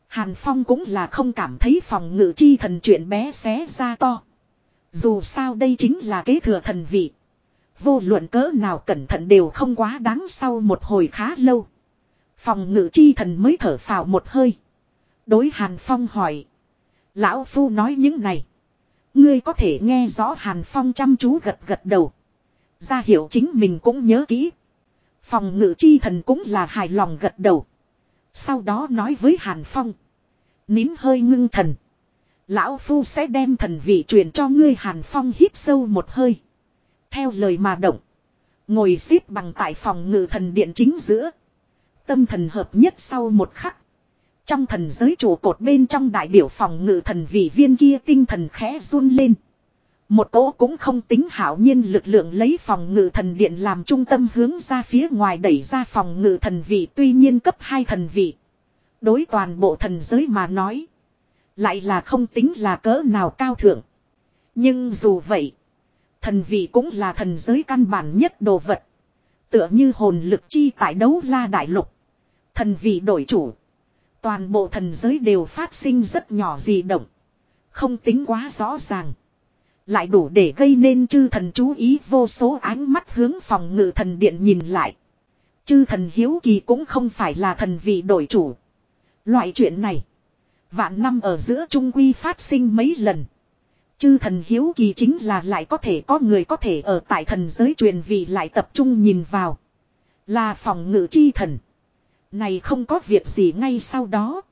S1: Hàn Phong cũng là không cảm thấy phòng ngự chi thần chuyện bé xé ra to. Dù sao đây chính là kế thừa thần vị. Vô luận cỡ nào cẩn thận đều không quá đáng sau một hồi khá lâu. Phòng ngự chi thần mới thở phào một hơi. Đối Hàn Phong hỏi. Lão Phu nói những này. Ngươi có thể nghe rõ Hàn Phong chăm chú gật gật đầu. Ra hiểu chính mình cũng nhớ kỹ. Phòng ngự chi thần cũng là hài lòng gật đầu. Sau đó nói với Hàn Phong. Nín hơi ngưng thần. Lão Phu sẽ đem thần vị truyền cho ngươi Hàn Phong hít sâu một hơi. Theo lời mà động. Ngồi xếp bằng tại phòng ngự thần điện chính giữa. Tâm thần hợp nhất sau một khắc. Trong thần giới trụ cột bên trong đại biểu phòng ngự thần vị viên kia tinh thần khẽ run lên. Một cỗ cũng không tính hảo nhiên lực lượng lấy phòng ngự thần điện làm trung tâm hướng ra phía ngoài đẩy ra phòng ngự thần vị, tuy nhiên cấp hai thần vị. Đối toàn bộ thần giới mà nói. Lại là không tính là cỡ nào cao thượng. Nhưng dù vậy. Thần vị cũng là thần giới căn bản nhất đồ vật. Tựa như hồn lực chi tại đấu la đại lục. Thần vị đổi chủ. Toàn bộ thần giới đều phát sinh rất nhỏ dị động. Không tính quá rõ ràng. Lại đủ để gây nên chư thần chú ý vô số ánh mắt hướng phòng ngự thần điện nhìn lại. Chư thần hiếu kỳ cũng không phải là thần vị đổi chủ. Loại chuyện này. Vạn năm ở giữa trung quy phát sinh mấy lần. Chư thần hiếu kỳ chính là lại có thể có người có thể ở tại thần giới truyền vị lại tập trung nhìn vào. Là phòng ngự chi thần. Này không có việc gì ngay sau đó.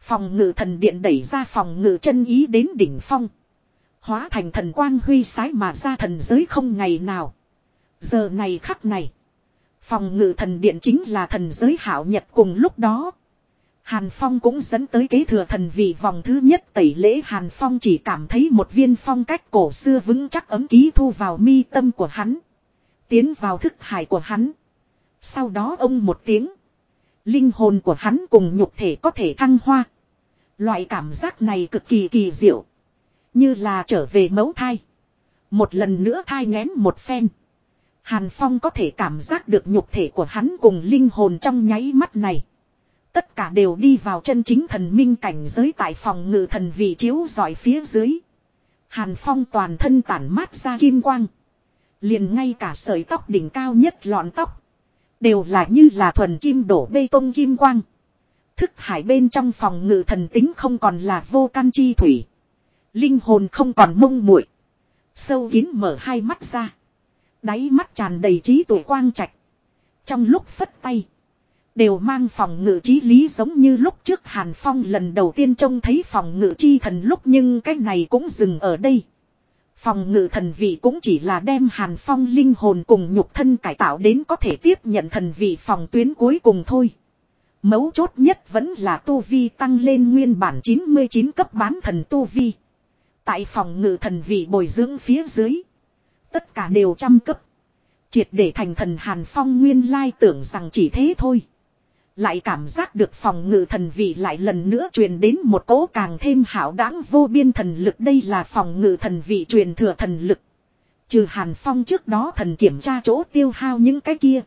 S1: Phòng ngự thần điện đẩy ra phòng ngự chân ý đến đỉnh phong. Hóa thành thần quang huy sái mà ra thần giới không ngày nào. Giờ này khắc này. Phòng ngự thần điện chính là thần giới hảo nhật cùng lúc đó. Hàn Phong cũng dẫn tới kế thừa thần vị vòng thứ nhất tẩy lễ Hàn Phong chỉ cảm thấy một viên phong cách cổ xưa vững chắc ấm ký thu vào mi tâm của hắn. Tiến vào thức hải của hắn. Sau đó ông một tiếng. Linh hồn của hắn cùng nhục thể có thể thăng hoa. Loại cảm giác này cực kỳ kỳ diệu. Như là trở về mẫu thai. Một lần nữa thai ngén một phen. Hàn Phong có thể cảm giác được nhục thể của hắn cùng linh hồn trong nháy mắt này. Tất cả đều đi vào chân chính thần minh cảnh giới tại phòng ngự thần vị chiếu giỏi phía dưới. Hàn Phong toàn thân tản mát ra kim quang. Liền ngay cả sợi tóc đỉnh cao nhất lọn tóc. Đều là như là thuần kim đổ bê tông kim quang. Thức hải bên trong phòng ngự thần tính không còn là vô căn chi thủy. Linh hồn không còn mông muội Sâu kín mở hai mắt ra. Đáy mắt tràn đầy trí tuổi quang trạch. Trong lúc phất tay. Đều mang phòng ngự trí lý giống như lúc trước Hàn Phong lần đầu tiên trông thấy phòng ngự chi thần lúc nhưng cái này cũng dừng ở đây. Phòng ngự thần vị cũng chỉ là đem Hàn Phong linh hồn cùng nhục thân cải tạo đến có thể tiếp nhận thần vị phòng tuyến cuối cùng thôi. Mấu chốt nhất vẫn là tu vi tăng lên nguyên bản 99 cấp bán thần tu vi. Tại phòng ngự thần vị bồi dưỡng phía dưới. Tất cả đều trăm cấp. Triệt để thành thần Hàn Phong nguyên lai tưởng rằng chỉ thế thôi. Lại cảm giác được phòng ngự thần vị lại lần nữa truyền đến một cỗ càng thêm hảo đáng vô biên thần lực. Đây là phòng ngự thần vị truyền thừa thần lực. Trừ Hàn Phong trước đó thần kiểm tra chỗ tiêu hao những cái kia.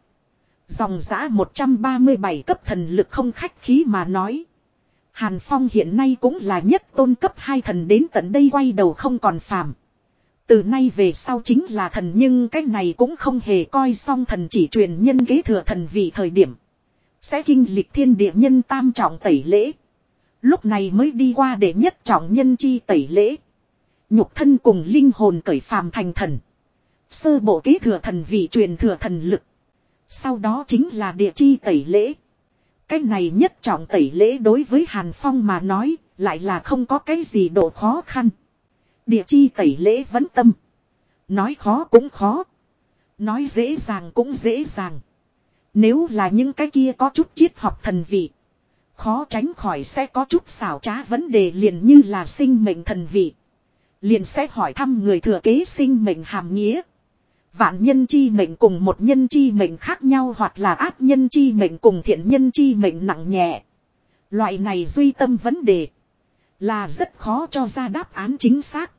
S1: Dòng giã 137 cấp thần lực không khách khí mà nói. Hàn Phong hiện nay cũng là nhất tôn cấp hai thần đến tận đây quay đầu không còn phàm. Từ nay về sau chính là thần nhưng cái này cũng không hề coi xong thần chỉ truyền nhân kế thừa thần vị thời điểm. Sẽ kinh lịch thiên địa nhân tam trọng tẩy lễ. Lúc này mới đi qua để nhất trọng nhân chi tẩy lễ. Nhục thân cùng linh hồn cởi phàm thành thần. Sơ bộ kế thừa thần vị truyền thừa thần lực. Sau đó chính là địa chi tẩy lễ. Cái này nhất trọng tẩy lễ đối với Hàn Phong mà nói, lại là không có cái gì độ khó khăn. Địa chi tẩy lễ vẫn tâm. Nói khó cũng khó. Nói dễ dàng cũng dễ dàng. Nếu là những cái kia có chút triết học thần vị. Khó tránh khỏi sẽ có chút xảo trá vấn đề liền như là sinh mệnh thần vị. Liền sẽ hỏi thăm người thừa kế sinh mệnh hàm nghĩa. Vạn nhân chi mệnh cùng một nhân chi mệnh khác nhau hoặc là ác nhân chi mệnh cùng thiện nhân chi mệnh nặng nhẹ. Loại này duy tâm vấn đề. Là rất khó cho ra đáp án chính xác.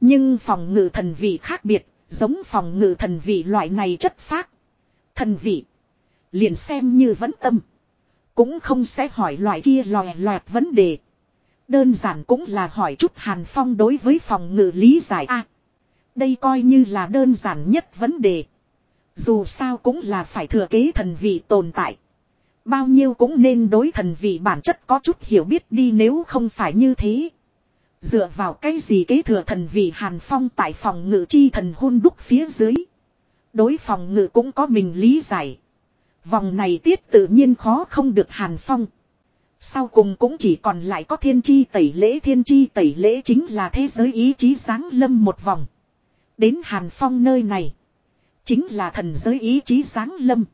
S1: Nhưng phòng ngự thần vị khác biệt, giống phòng ngự thần vị loại này chất phác. Thần vị. Liền xem như vẫn tâm. Cũng không sẽ hỏi loại kia lòe loẹt vấn đề. Đơn giản cũng là hỏi chút Hàn Phong đối với phòng ngự lý giải a Đây coi như là đơn giản nhất vấn đề. Dù sao cũng là phải thừa kế thần vị tồn tại. Bao nhiêu cũng nên đối thần vị bản chất có chút hiểu biết đi nếu không phải như thế. Dựa vào cái gì kế thừa thần vị Hàn Phong tại phòng ngự chi thần hôn đúc phía dưới. Đối phòng ngự cũng có mình lý giải. Vòng này tiết tự nhiên khó không được Hàn Phong. Sau cùng cũng chỉ còn lại có thiên chi tẩy lễ thiên chi tẩy lễ chính là thế giới ý chí sáng lâm một vòng. Đến Hàn Phong nơi này. Chính là thần giới ý chí sáng lâm.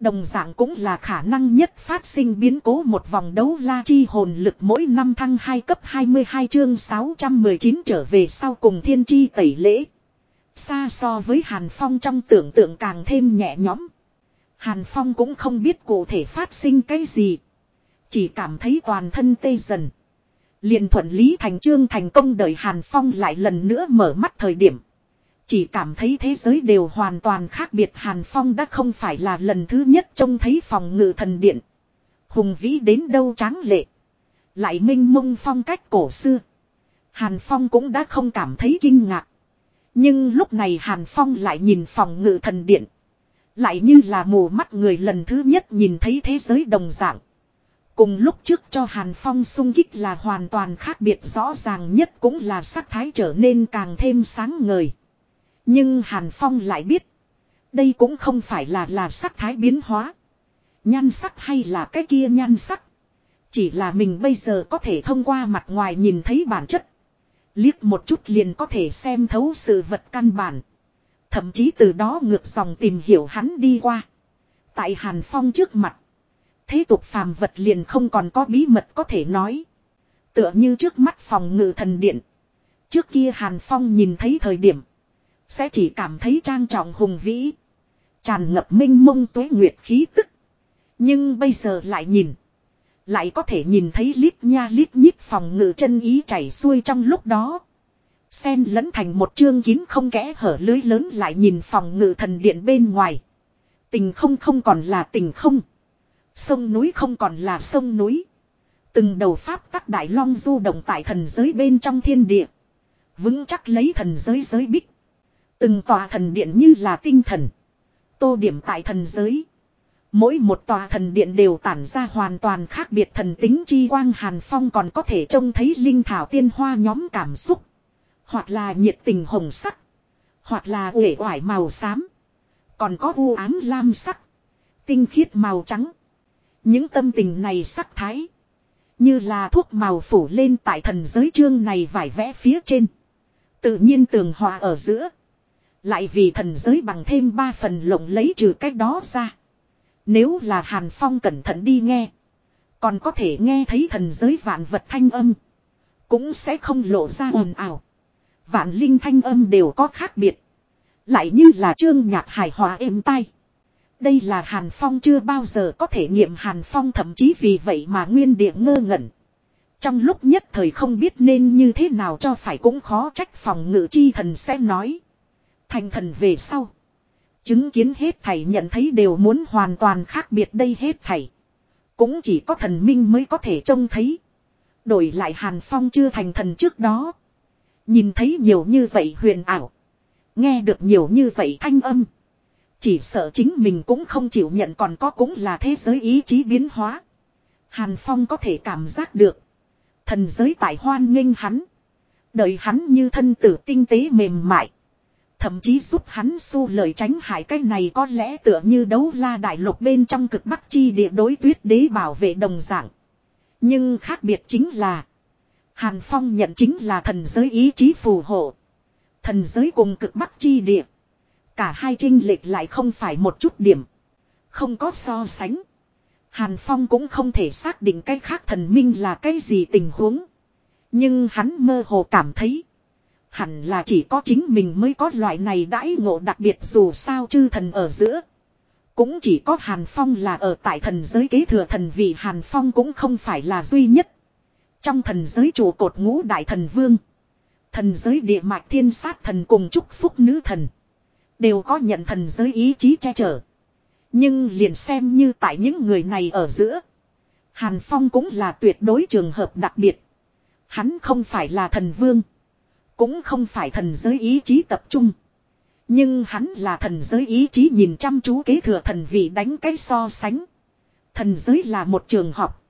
S1: Đồng dạng cũng là khả năng nhất phát sinh biến cố một vòng đấu la chi hồn lực mỗi năm thăng 2 cấp 22 chương 619 trở về sau cùng thiên chi tẩy lễ. Xa so với Hàn Phong trong tưởng tượng càng thêm nhẹ nhõm. Hàn Phong cũng không biết cụ thể phát sinh cái gì. Chỉ cảm thấy toàn thân tê dần. liền thuận lý thành trương thành công đợi Hàn Phong lại lần nữa mở mắt thời điểm. Chỉ cảm thấy thế giới đều hoàn toàn khác biệt Hàn Phong đã không phải là lần thứ nhất trông thấy phòng ngự thần điện. Hùng vĩ đến đâu tráng lệ. Lại minh mông phong cách cổ xưa. Hàn Phong cũng đã không cảm thấy kinh ngạc. Nhưng lúc này Hàn Phong lại nhìn phòng ngự thần điện. Lại như là mù mắt người lần thứ nhất nhìn thấy thế giới đồng dạng. Cùng lúc trước cho Hàn Phong sung kích là hoàn toàn khác biệt rõ ràng nhất cũng là sắc thái trở nên càng thêm sáng ngời. Nhưng Hàn Phong lại biết. Đây cũng không phải là là sắc thái biến hóa. Nhan sắc hay là cái kia nhan sắc. Chỉ là mình bây giờ có thể thông qua mặt ngoài nhìn thấy bản chất. Liếc một chút liền có thể xem thấu sự vật căn bản. Thậm chí từ đó ngược dòng tìm hiểu hắn đi qua. Tại Hàn Phong trước mặt. Thế tục phàm vật liền không còn có bí mật có thể nói. Tựa như trước mắt phòng ngự thần điện. Trước kia Hàn Phong nhìn thấy thời điểm. Sẽ chỉ cảm thấy trang trọng hùng vĩ. Tràn ngập minh mông tuế nguyệt khí tức. Nhưng bây giờ lại nhìn. Lại có thể nhìn thấy lít nha lít nhít phòng ngự chân ý chảy xuôi trong lúc đó. Xen lẫn thành một chương kín không kẽ hở lưới lớn lại nhìn phòng ngự thần điện bên ngoài. Tình không không còn là tình không. Sông núi không còn là sông núi. Từng đầu pháp tắc đại long du động tại thần giới bên trong thiên địa. Vững chắc lấy thần giới giới bích. Từng tòa thần điện như là tinh thần. Tô điểm tại thần giới. Mỗi một tòa thần điện đều tản ra hoàn toàn khác biệt thần tính chi quang hàn phong còn có thể trông thấy linh thảo tiên hoa nhóm cảm xúc. Hoặc là nhiệt tình hồng sắc. Hoặc là uể oải màu xám. Còn có u ám lam sắc. Tinh khiết màu trắng. Những tâm tình này sắc thái. Như là thuốc màu phủ lên tại thần giới chương này vải vẽ phía trên. Tự nhiên tường hòa ở giữa. Lại vì thần giới bằng thêm ba phần lộng lấy trừ cách đó ra. Nếu là Hàn Phong cẩn thận đi nghe. Còn có thể nghe thấy thần giới vạn vật thanh âm. Cũng sẽ không lộ ra ồn ào. Vạn linh thanh âm đều có khác biệt. Lại như là trương nhạc hài hòa êm tai. Đây là Hàn Phong chưa bao giờ có thể nghiệm Hàn Phong, thậm chí vì vậy mà nguyên địa ngơ ngẩn. Trong lúc nhất thời không biết nên như thế nào cho phải cũng khó trách phòng ngự chi thần sẽ nói. Thành thần về sau. Chứng kiến hết thảy nhận thấy đều muốn hoàn toàn khác biệt đây hết thảy. Cũng chỉ có thần minh mới có thể trông thấy. Đổi lại Hàn Phong chưa thành thần trước đó. Nhìn thấy nhiều như vậy huyền ảo. Nghe được nhiều như vậy thanh âm. Chỉ sợ chính mình cũng không chịu nhận còn có cũng là thế giới ý chí biến hóa. Hàn Phong có thể cảm giác được. Thần giới tại hoan nghênh hắn. Đợi hắn như thân tử tinh tế mềm mại. Thậm chí giúp hắn su lời tránh hại cái này có lẽ tựa như đấu la đại lục bên trong cực bắc chi địa đối tuyết đế bảo vệ đồng dạng. Nhưng khác biệt chính là. Hàn Phong nhận chính là thần giới ý chí phù hộ. Thần giới cùng cực bắc chi địa. Cả hai trinh lệch lại không phải một chút điểm. Không có so sánh. Hàn Phong cũng không thể xác định cái khác thần minh là cái gì tình huống. Nhưng hắn mơ hồ cảm thấy. Hẳn là chỉ có chính mình mới có loại này đãi ngộ đặc biệt dù sao chư thần ở giữa. Cũng chỉ có Hàn Phong là ở tại thần giới kế thừa thần vì Hàn Phong cũng không phải là duy nhất. Trong thần giới trụ cột ngũ đại thần vương. Thần giới địa mạch thiên sát thần cùng chúc phúc nữ thần. Đều có nhận thần giới ý chí che chở. Nhưng liền xem như tại những người này ở giữa. Hàn Phong cũng là tuyệt đối trường hợp đặc biệt. Hắn không phải là thần vương. Cũng không phải thần giới ý chí tập trung. Nhưng hắn là thần giới ý chí nhìn chăm chú kế thừa thần vị đánh cái so sánh. Thần giới là một trường học.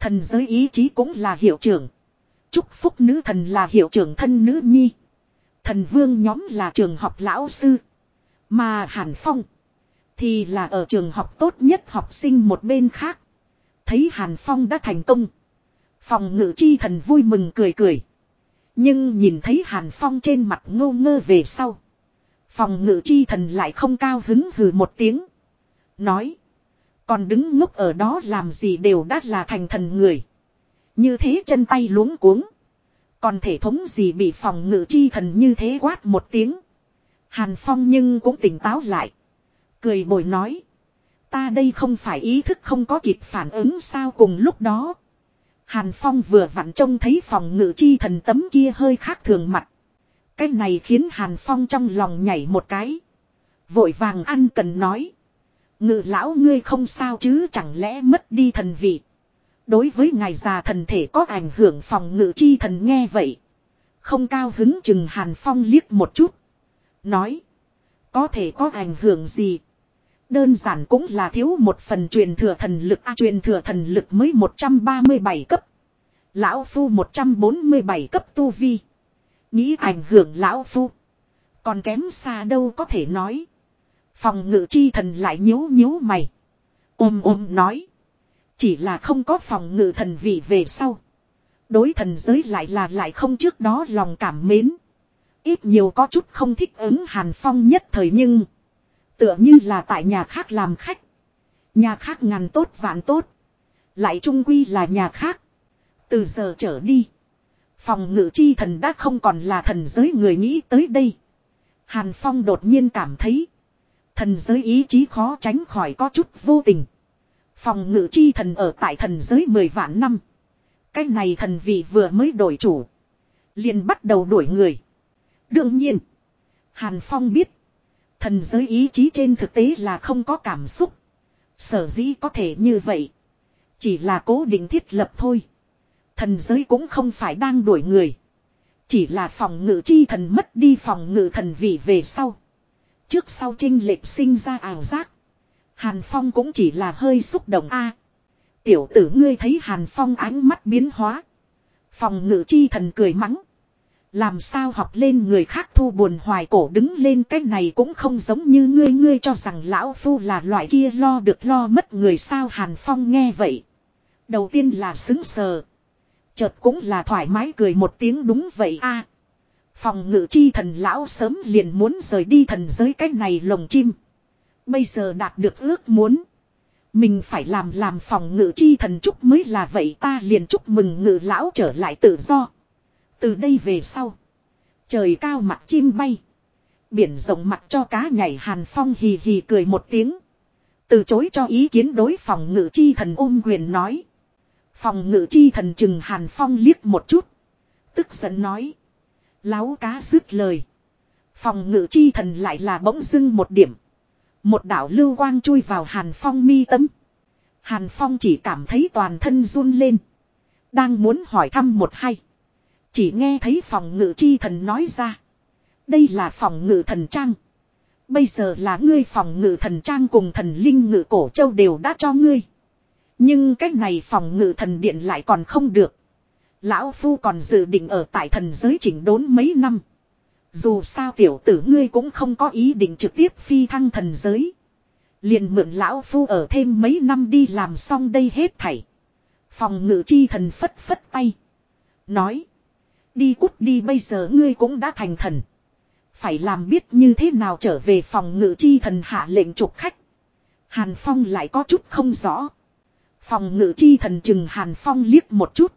S1: Thần giới ý chí cũng là hiệu trưởng. Chúc phúc nữ thần là hiệu trưởng thân nữ nhi. Thần vương nhóm là trường học lão sư. Mà Hàn Phong. Thì là ở trường học tốt nhất học sinh một bên khác. Thấy Hàn Phong đã thành công. Phòng ngự chi thần vui mừng cười cười. Nhưng nhìn thấy Hàn Phong trên mặt ngô ngơ về sau. Phòng ngự chi thần lại không cao hứng hừ một tiếng. Nói. Còn đứng ngốc ở đó làm gì đều đã là thành thần người. Như thế chân tay luống cuống. Còn thể thống gì bị phòng ngự chi thần như thế quát một tiếng. Hàn Phong nhưng cũng tỉnh táo lại. Cười bồi nói. Ta đây không phải ý thức không có kịp phản ứng sao cùng lúc đó. Hàn Phong vừa vặn trông thấy phòng ngự chi thần tấm kia hơi khác thường mặt. Cái này khiến Hàn Phong trong lòng nhảy một cái. Vội vàng ăn cần nói. Ngự lão ngươi không sao chứ chẳng lẽ mất đi thần vị. Đối với ngài già thần thể có ảnh hưởng phòng ngự chi thần nghe vậy. Không cao hứng chừng Hàn Phong liếc một chút. Nói. Có thể có ảnh hưởng gì. Đơn giản cũng là thiếu một phần truyền thừa thần lực À, truyền thừa thần lực mới 137 cấp. Lão Phu 147 cấp tu vi. Nghĩ ảnh hưởng Lão Phu. Còn kém xa đâu có thể nói. Phòng ngự chi thần lại nhíu nhíu mày. Ôm ôm nói. Chỉ là không có phòng ngự thần vị về sau. Đối thần giới lại là lại không trước đó lòng cảm mến. Ít nhiều có chút không thích ứng Hàn Phong nhất thời nhưng. Tựa như là tại nhà khác làm khách. Nhà khác ngàn tốt vạn tốt. Lại trung quy là nhà khác. Từ giờ trở đi. Phòng ngự chi thần đã không còn là thần giới người nghĩ tới đây. Hàn Phong đột nhiên cảm thấy. Thần giới ý chí khó tránh khỏi có chút vô tình. Phòng ngự chi thần ở tại thần giới 10 vạn năm. Cái này thần vị vừa mới đổi chủ. liền bắt đầu đuổi người. Đương nhiên. Hàn Phong biết. Thần giới ý chí trên thực tế là không có cảm xúc. Sở dĩ có thể như vậy. Chỉ là cố định thiết lập thôi. Thần giới cũng không phải đang đuổi người. Chỉ là phòng ngự chi thần mất đi phòng ngự thần vị về sau. Trước sau trinh lệch sinh ra ảo giác. Hàn Phong cũng chỉ là hơi xúc động a. tiểu tử ngươi thấy Hàn Phong ánh mắt biến hóa. Phòng ngự chi thần cười mắng. Làm sao học lên người khác thu buồn hoài cổ đứng lên cái này cũng không giống như ngươi ngươi cho rằng lão phu là loại kia lo được lo mất người sao Hàn Phong nghe vậy. Đầu tiên là xứng sờ. Chợt cũng là thoải mái cười một tiếng đúng vậy a. Phòng ngự chi thần lão sớm liền muốn rời đi thần giới cái này lồng chim. Bây giờ đạt được ước muốn. Mình phải làm làm phòng ngự chi thần chúc mới là vậy ta liền chúc mừng ngự lão trở lại tự do. Từ đây về sau. Trời cao mặt chim bay. Biển rộng mặt cho cá nhảy hàn phong hì hì cười một tiếng. Từ chối cho ý kiến đối phòng ngự chi thần ôm quyền nói. Phòng ngự chi thần chừng hàn phong liếc một chút. Tức giận nói. Láo cá dứt lời. Phòng ngự chi thần lại là bỗng dưng một điểm. Một đạo lưu quang chui vào hàn phong mi tấm. Hàn phong chỉ cảm thấy toàn thân run lên. Đang muốn hỏi thăm một hay. Chỉ nghe thấy phòng ngự chi thần nói ra. Đây là phòng ngự thần trang. Bây giờ là ngươi phòng ngự thần trang cùng thần linh ngự cổ châu đều đã cho ngươi. Nhưng cách này phòng ngự thần điện lại còn không được. Lão Phu còn dự định ở tại thần giới chỉnh đốn mấy năm. Dù sao tiểu tử ngươi cũng không có ý định trực tiếp phi thăng thần giới. Liền mượn Lão Phu ở thêm mấy năm đi làm xong đây hết thảy. Phòng ngự chi thần phất phất tay. Nói. Đi cút đi bây giờ ngươi cũng đã thành thần. Phải làm biết như thế nào trở về phòng ngự chi thần hạ lệnh trục khách. Hàn Phong lại có chút không rõ. Phòng ngự chi thần chừng Hàn Phong liếc một chút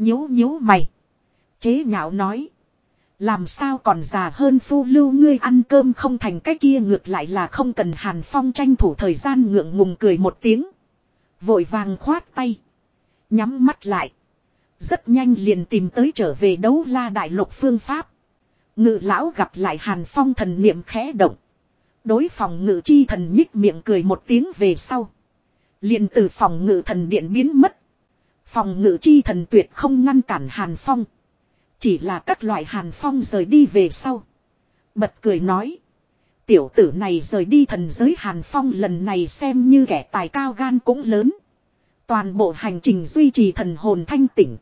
S1: nhíu nhíu mày. Chế nhạo nói. Làm sao còn già hơn phu lưu ngươi ăn cơm không thành cái kia ngược lại là không cần Hàn Phong tranh thủ thời gian ngượng ngùng cười một tiếng. Vội vàng khoát tay. Nhắm mắt lại. Rất nhanh liền tìm tới trở về đấu la đại lục phương pháp. Ngự lão gặp lại Hàn Phong thần niệm khẽ động. Đối phòng ngự chi thần nhích miệng cười một tiếng về sau. Liền từ phòng ngự thần điện biến mất. Phòng ngự chi thần tuyệt không ngăn cản Hàn Phong. Chỉ là các loại hàn phong rời đi về sau. Bật cười nói. Tiểu tử này rời đi thần giới hàn phong lần này xem như kẻ tài cao gan cũng lớn. Toàn bộ hành trình duy trì thần hồn thanh tỉnh.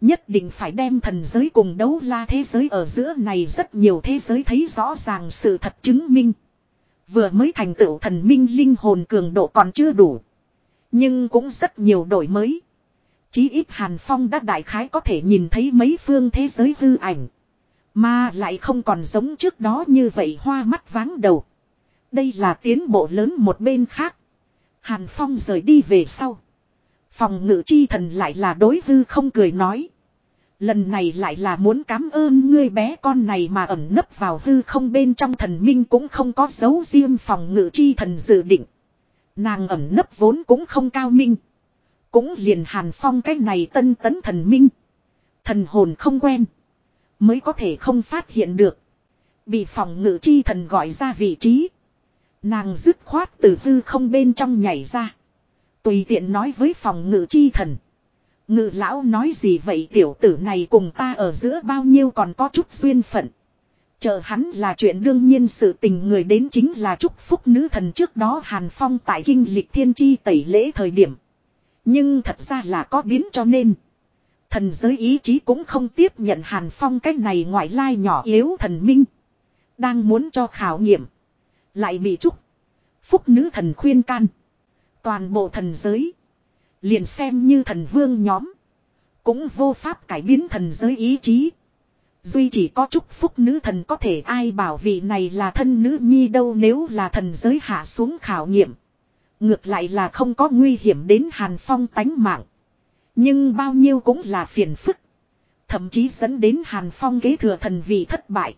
S1: Nhất định phải đem thần giới cùng đấu la thế giới ở giữa này rất nhiều thế giới thấy rõ ràng sự thật chứng minh. Vừa mới thành tựu thần minh linh hồn cường độ còn chưa đủ. Nhưng cũng rất nhiều đổi mới. Chí ít Hàn Phong đã đại khái có thể nhìn thấy mấy phương thế giới hư ảnh. Mà lại không còn giống trước đó như vậy hoa mắt váng đầu. Đây là tiến bộ lớn một bên khác. Hàn Phong rời đi về sau. Phòng ngự chi thần lại là đối hư không cười nói. Lần này lại là muốn cảm ơn ngươi bé con này mà ẩn nấp vào hư không bên trong thần minh cũng không có dấu riêng phòng ngự chi thần dự định. Nàng ẩn nấp vốn cũng không cao minh. Cũng liền hàn phong cái này tân tấn thần minh. Thần hồn không quen. Mới có thể không phát hiện được. Bị phòng ngự chi thần gọi ra vị trí. Nàng dứt khoát từ hư không bên trong nhảy ra. Tùy tiện nói với phòng ngự chi thần. Ngự lão nói gì vậy tiểu tử này cùng ta ở giữa bao nhiêu còn có chút duyên phận. Chờ hắn là chuyện đương nhiên sự tình người đến chính là chúc phúc nữ thần trước đó Hàn Phong tại kinh lịch thiên chi tẩy lễ thời điểm. Nhưng thật ra là có biến cho nên. Thần giới ý chí cũng không tiếp nhận Hàn Phong cái này ngoại lai nhỏ yếu thần minh. Đang muốn cho khảo nghiệm. Lại bị chúc. Phúc nữ thần khuyên can. Toàn bộ thần giới. Liền xem như thần vương nhóm. Cũng vô pháp cải biến thần giới ý chí. Duy chỉ có chúc phúc nữ thần có thể ai bảo vị này là thân nữ nhi đâu nếu là thần giới hạ xuống khảo nghiệm. Ngược lại là không có nguy hiểm đến hàn phong tánh mạng. Nhưng bao nhiêu cũng là phiền phức. Thậm chí dẫn đến hàn phong kế thừa thần vị thất bại.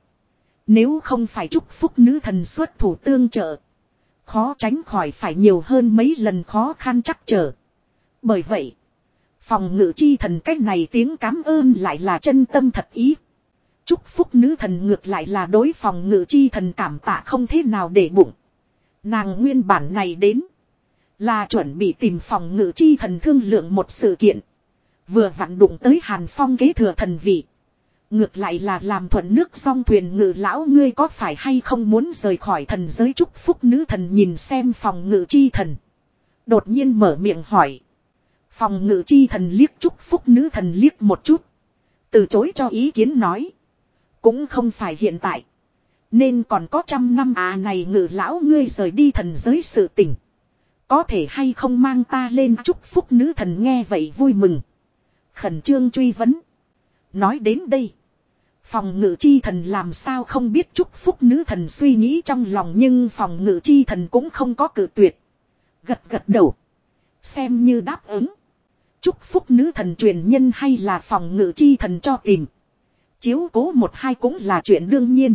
S1: Nếu không phải chúc phúc nữ thần xuất thủ tương trợ. Khó tránh khỏi phải nhiều hơn mấy lần khó khăn chắc trở. Bởi vậy, phòng ngự chi thần cách này tiếng cảm ơn lại là chân tâm thật ý. Chúc phúc nữ thần ngược lại là đối phòng ngự chi thần cảm tạ không thế nào để bụng. Nàng nguyên bản này đến. Là chuẩn bị tìm phòng ngự chi thần thương lượng một sự kiện. Vừa vặn đụng tới hàn phong kế thừa thần vị. Ngược lại là làm thuận nước song thuyền ngự lão ngươi có phải hay không muốn rời khỏi thần giới chúc phúc nữ thần nhìn xem phòng ngự chi thần. Đột nhiên mở miệng hỏi. Phòng ngự chi thần liếc chúc phúc nữ thần liếc một chút. Từ chối cho ý kiến nói. Cũng không phải hiện tại. Nên còn có trăm năm à này ngự lão ngươi rời đi thần giới sự tỉnh. Có thể hay không mang ta lên chúc phúc nữ thần nghe vậy vui mừng. Khẩn trương truy vấn. Nói đến đây. Phòng ngự chi thần làm sao không biết chúc phúc nữ thần suy nghĩ trong lòng nhưng phòng ngự chi thần cũng không có cử tuyệt. Gật gật đầu. Xem như đáp ứng. Chúc phúc nữ thần truyền nhân hay là phòng ngự chi thần cho tìm. Chiếu cố một hai cũng là chuyện đương nhiên.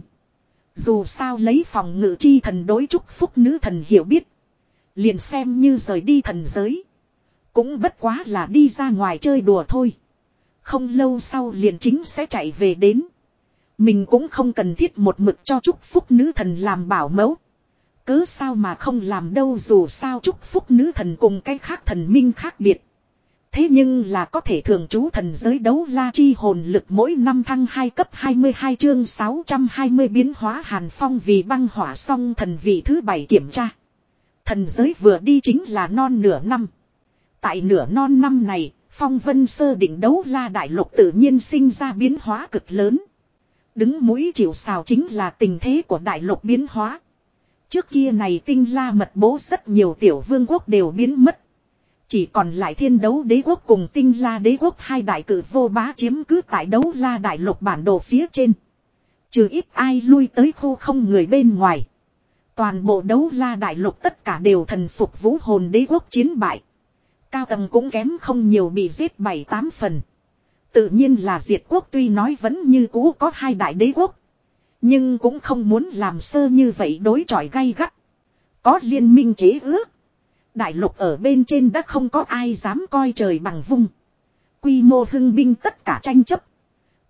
S1: Dù sao lấy phòng ngự chi thần đối chúc phúc nữ thần hiểu biết. Liền xem như rời đi thần giới. Cũng bất quá là đi ra ngoài chơi đùa thôi. Không lâu sau liền chính sẽ chạy về đến. Mình cũng không cần thiết một mực cho chúc phúc nữ thần làm bảo mẫu. cứ sao mà không làm đâu dù sao chúc phúc nữ thần cùng cái khác thần minh khác biệt. Thế nhưng là có thể thường trú thần giới đấu la chi hồn lực mỗi năm thăng 2 cấp 22 chương 620 biến hóa hàn phong vì băng hỏa song thần vị thứ bảy kiểm tra. Thần giới vừa đi chính là non nửa năm. Tại nửa non năm này, phong vân sơ định đấu la đại lục tự nhiên sinh ra biến hóa cực lớn. Đứng mũi chịu sào chính là tình thế của đại lục biến hóa. Trước kia này tinh la mật bố rất nhiều tiểu vương quốc đều biến mất. Chỉ còn lại thiên đấu đế quốc cùng tinh la đế quốc hai đại cử vô bá chiếm cứ tại đấu la đại lục bản đồ phía trên. Trừ ít ai lui tới khu không người bên ngoài. Toàn bộ đấu la đại lục tất cả đều thần phục vũ hồn đế quốc chiến bại. Cao tầng cũng kém không nhiều bị giết bảy tám phần. Tự nhiên là diệt quốc tuy nói vẫn như cũ có hai đại đế quốc. Nhưng cũng không muốn làm sơ như vậy đối chọi gay gắt. Có liên minh chế ước. Đại lục ở bên trên đã không có ai dám coi trời bằng vung. Quy mô hưng binh tất cả tranh chấp.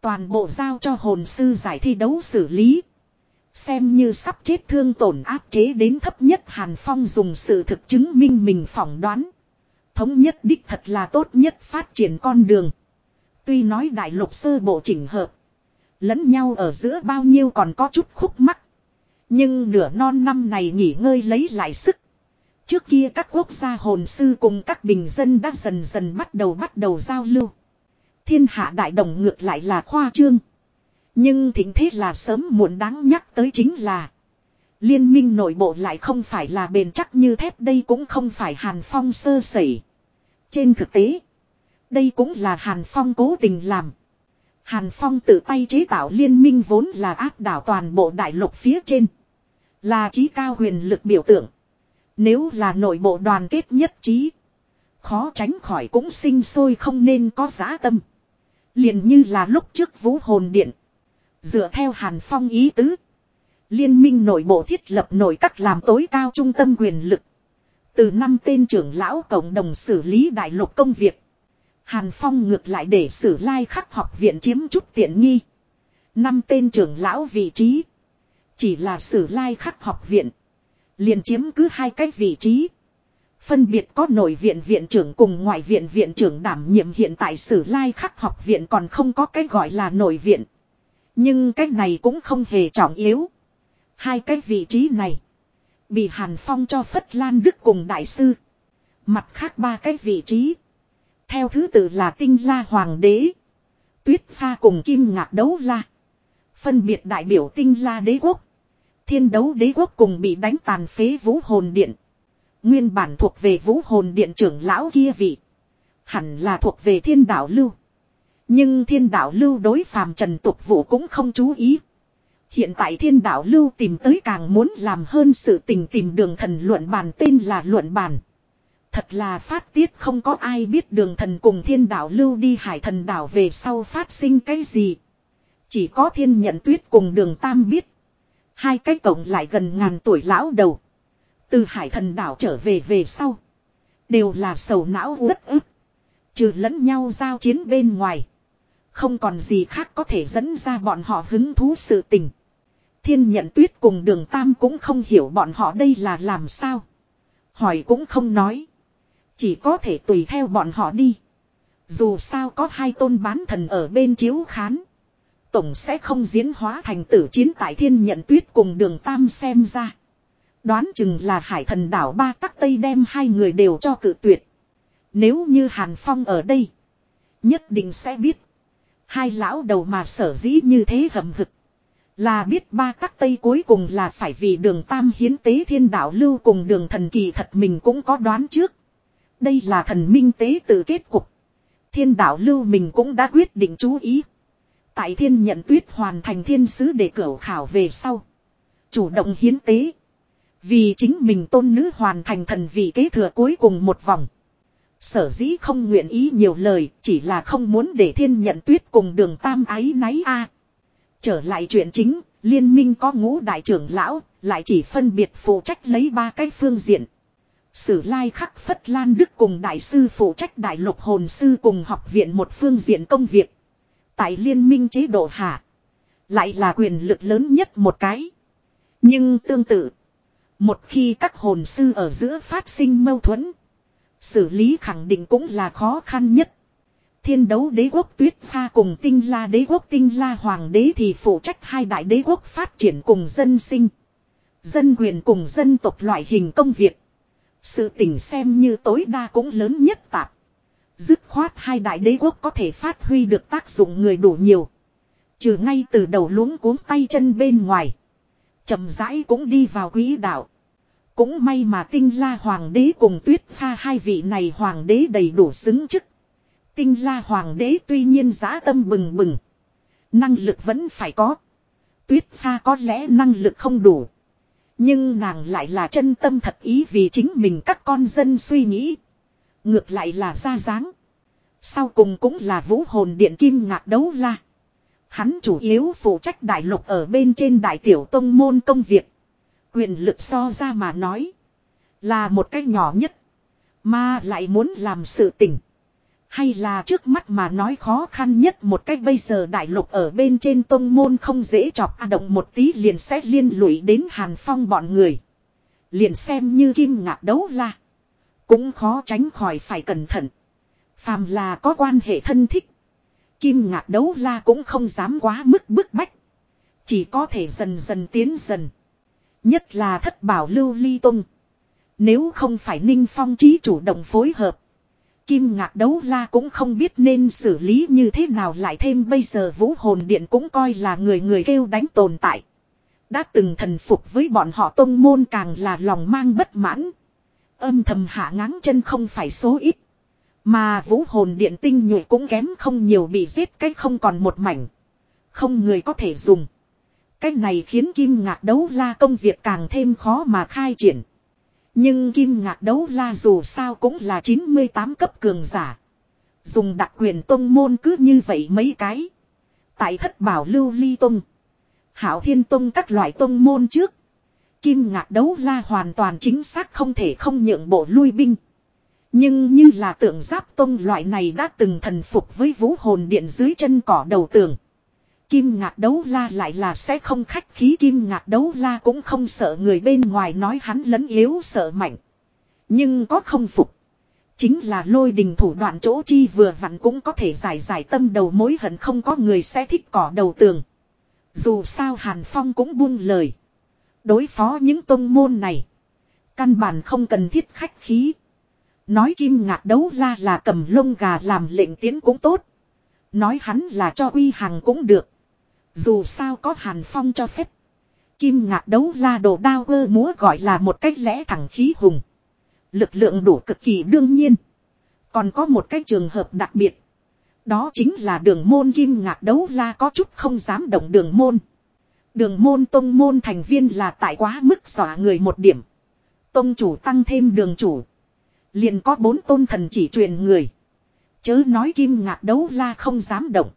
S1: Toàn bộ giao cho hồn sư giải thi đấu xử lý. Xem như sắp chết thương tổn áp chế đến thấp nhất Hàn Phong dùng sự thực chứng minh mình phỏng đoán. Thống nhất đích thật là tốt nhất phát triển con đường. Tuy nói đại lục sơ bộ chỉnh hợp. Lẫn nhau ở giữa bao nhiêu còn có chút khúc mắc. Nhưng nửa non năm này nghỉ ngơi lấy lại sức. Trước kia các quốc gia hồn sư cùng các bình dân đã dần dần bắt đầu bắt đầu giao lưu. Thiên hạ đại đồng ngược lại là khoa trương. Nhưng thỉnh thế là sớm muộn đáng nhắc tới chính là. Liên minh nội bộ lại không phải là bền chắc như thép đây cũng không phải Hàn Phong sơ sẩy. Trên thực tế, đây cũng là Hàn Phong cố tình làm. Hàn Phong tự tay chế tạo liên minh vốn là áp đảo toàn bộ đại lục phía trên. Là trí cao huyền lực biểu tượng. Nếu là nội bộ đoàn kết nhất trí. Khó tránh khỏi cũng sinh sôi không nên có giá tâm. liền như là lúc trước vũ hồn điện. Dựa theo Hàn Phong ý tứ. Liên minh nội bộ thiết lập nội các làm tối cao trung tâm quyền lực. Từ năm tên trưởng lão cộng đồng xử lý đại lục công việc. Hàn Phong ngược lại để sử lai khắc học viện chiếm chút tiện nghi. Năm tên trưởng lão vị trí. Chỉ là sử lai khắc học viện. liền chiếm cứ hai cái vị trí. Phân biệt có nội viện viện trưởng cùng ngoại viện viện trưởng đảm nhiệm hiện tại sử lai khắc học viện còn không có cái gọi là nội viện. Nhưng cái này cũng không hề trọng yếu. Hai cái vị trí này. Bị Hàn Phong cho Phất Lan Đức cùng Đại sư. Mặt khác ba cái vị trí. Theo thứ tự là Tinh La Hoàng đế. Tuyết Pha cùng Kim Ngạc Đấu La. Phân biệt đại biểu Tinh La đế quốc. Thiên đấu đế quốc cùng bị đánh tàn phế vũ hồn điện. Nguyên bản thuộc về vũ hồn điện trưởng lão kia vị. Hẳn là thuộc về thiên đạo lưu. Nhưng thiên đạo lưu đối phàm trần tục vụ cũng không chú ý. Hiện tại thiên đạo lưu tìm tới càng muốn làm hơn sự tình tìm đường thần luận bàn tên là luận bàn. Thật là phát tiết không có ai biết đường thần cùng thiên đạo lưu đi hải thần đảo về sau phát sinh cái gì. Chỉ có thiên nhận tuyết cùng đường tam biết. Hai cái cộng lại gần ngàn tuổi lão đầu. Từ hải thần đảo trở về về sau. Đều là sầu não uất ức. Trừ lẫn nhau giao chiến bên ngoài. Không còn gì khác có thể dẫn ra bọn họ hứng thú sự tình. Thiên nhận tuyết cùng đường tam cũng không hiểu bọn họ đây là làm sao. Hỏi cũng không nói. Chỉ có thể tùy theo bọn họ đi. Dù sao có hai tôn bán thần ở bên chiếu khán. Tổng sẽ không diễn hóa thành tử chiến tại thiên nhận tuyết cùng đường tam xem ra. Đoán chừng là hải thần đảo ba tắc tây đem hai người đều cho cự tuyệt. Nếu như Hàn Phong ở đây. Nhất định sẽ biết. Hai lão đầu mà sở dĩ như thế hầm hực. Là biết ba các tây cuối cùng là phải vì đường tam hiến tế thiên đạo lưu cùng đường thần kỳ thật mình cũng có đoán trước. Đây là thần minh tế tự kết cục. Thiên đạo lưu mình cũng đã quyết định chú ý. Tại thiên nhận tuyết hoàn thành thiên sứ để cửu khảo về sau. Chủ động hiến tế. Vì chính mình tôn nữ hoàn thành thần vị kế thừa cuối cùng một vòng. Sở dĩ không nguyện ý nhiều lời, chỉ là không muốn để thiên nhận tuyết cùng đường tam ái náy a. Trở lại chuyện chính, liên minh có ngũ đại trưởng lão, lại chỉ phân biệt phụ trách lấy ba cái phương diện. Sử lai khắc Phất Lan Đức cùng đại sư phụ trách đại lục hồn sư cùng học viện một phương diện công việc. Tại liên minh chế độ hạ. Lại là quyền lực lớn nhất một cái. Nhưng tương tự. Một khi các hồn sư ở giữa phát sinh mâu thuẫn. Xử lý khẳng định cũng là khó khăn nhất. Thiên đấu đế quốc tuyết pha cùng tinh la đế quốc tinh la hoàng đế thì phụ trách hai đại đế quốc phát triển cùng dân sinh. Dân quyền cùng dân tộc loại hình công việc. Sự tỉnh xem như tối đa cũng lớn nhất tạp. Dứt khoát hai đại đế quốc có thể phát huy được tác dụng người đủ nhiều. Trừ ngay từ đầu luống cuốn tay chân bên ngoài. chậm rãi cũng đi vào quỹ đạo. Cũng may mà tinh la hoàng đế cùng tuyết pha hai vị này hoàng đế đầy đủ xứng chức. Tinh la hoàng đế tuy nhiên giá tâm bừng bừng. Năng lực vẫn phải có. Tuyết pha có lẽ năng lực không đủ. Nhưng nàng lại là chân tâm thật ý vì chính mình các con dân suy nghĩ. Ngược lại là ra dáng. Sau cùng cũng là vũ hồn điện kim ngạc đấu la. Hắn chủ yếu phụ trách đại lục ở bên trên đại tiểu tông môn công việc. Quyền lực so ra mà nói. Là một cách nhỏ nhất. Mà lại muốn làm sự tình. Hay là trước mắt mà nói khó khăn nhất một cách bây giờ đại lục ở bên trên tông môn không dễ chọc a động một tí liền sẽ liên lụy đến hàn phong bọn người. Liền xem như kim ngạc đấu la. Cũng khó tránh khỏi phải cẩn thận. Phàm là có quan hệ thân thích. Kim ngạc đấu la cũng không dám quá mức bức bách. Chỉ có thể dần dần tiến dần. Nhất là thất bảo lưu ly tung. Nếu không phải Ninh Phong trí chủ động phối hợp. Kim ngạc đấu la cũng không biết nên xử lý như thế nào lại thêm bây giờ vũ hồn điện cũng coi là người người kêu đánh tồn tại. Đã từng thần phục với bọn họ tông môn càng là lòng mang bất mãn. Âm thầm hạ ngáng chân không phải số ít. Mà vũ hồn điện tinh nhuệ cũng kém không nhiều bị giết cách không còn một mảnh. Không người có thể dùng. Cách này khiến kim ngạc đấu la công việc càng thêm khó mà khai triển. Nhưng kim ngạc đấu la dù sao cũng là 98 cấp cường giả. Dùng đặc quyền tông môn cứ như vậy mấy cái. Tại thất bảo lưu ly tông. Hảo thiên tông các loại tông môn trước. Kim ngạc đấu la hoàn toàn chính xác không thể không nhượng bộ lui binh. Nhưng như là tượng giáp tông loại này đã từng thần phục với vũ hồn điện dưới chân cỏ đầu tường. Kim ngạc đấu la lại là sẽ không khách khí kim ngạc đấu la cũng không sợ người bên ngoài nói hắn lấn yếu sợ mạnh. Nhưng có không phục. Chính là lôi đình thủ đoạn chỗ chi vừa vặn cũng có thể giải giải tâm đầu mối hận không có người sẽ thích cỏ đầu tường. Dù sao Hàn Phong cũng buông lời. Đối phó những tông môn này. Căn bản không cần thiết khách khí. Nói kim ngạc đấu la là cầm lông gà làm lệnh tiến cũng tốt. Nói hắn là cho uy hằng cũng được. Dù sao có hàn phong cho phép. Kim ngạc đấu la đồ đao gơ múa gọi là một cách lẽ thẳng khí hùng. Lực lượng đủ cực kỳ đương nhiên. Còn có một cái trường hợp đặc biệt. Đó chính là đường môn kim ngạc đấu la có chút không dám động đường môn. Đường môn tông môn thành viên là tại quá mức xỏa người một điểm. Tông chủ tăng thêm đường chủ. Liền có bốn tôn thần chỉ truyền người. Chớ nói kim ngạc đấu la không dám động.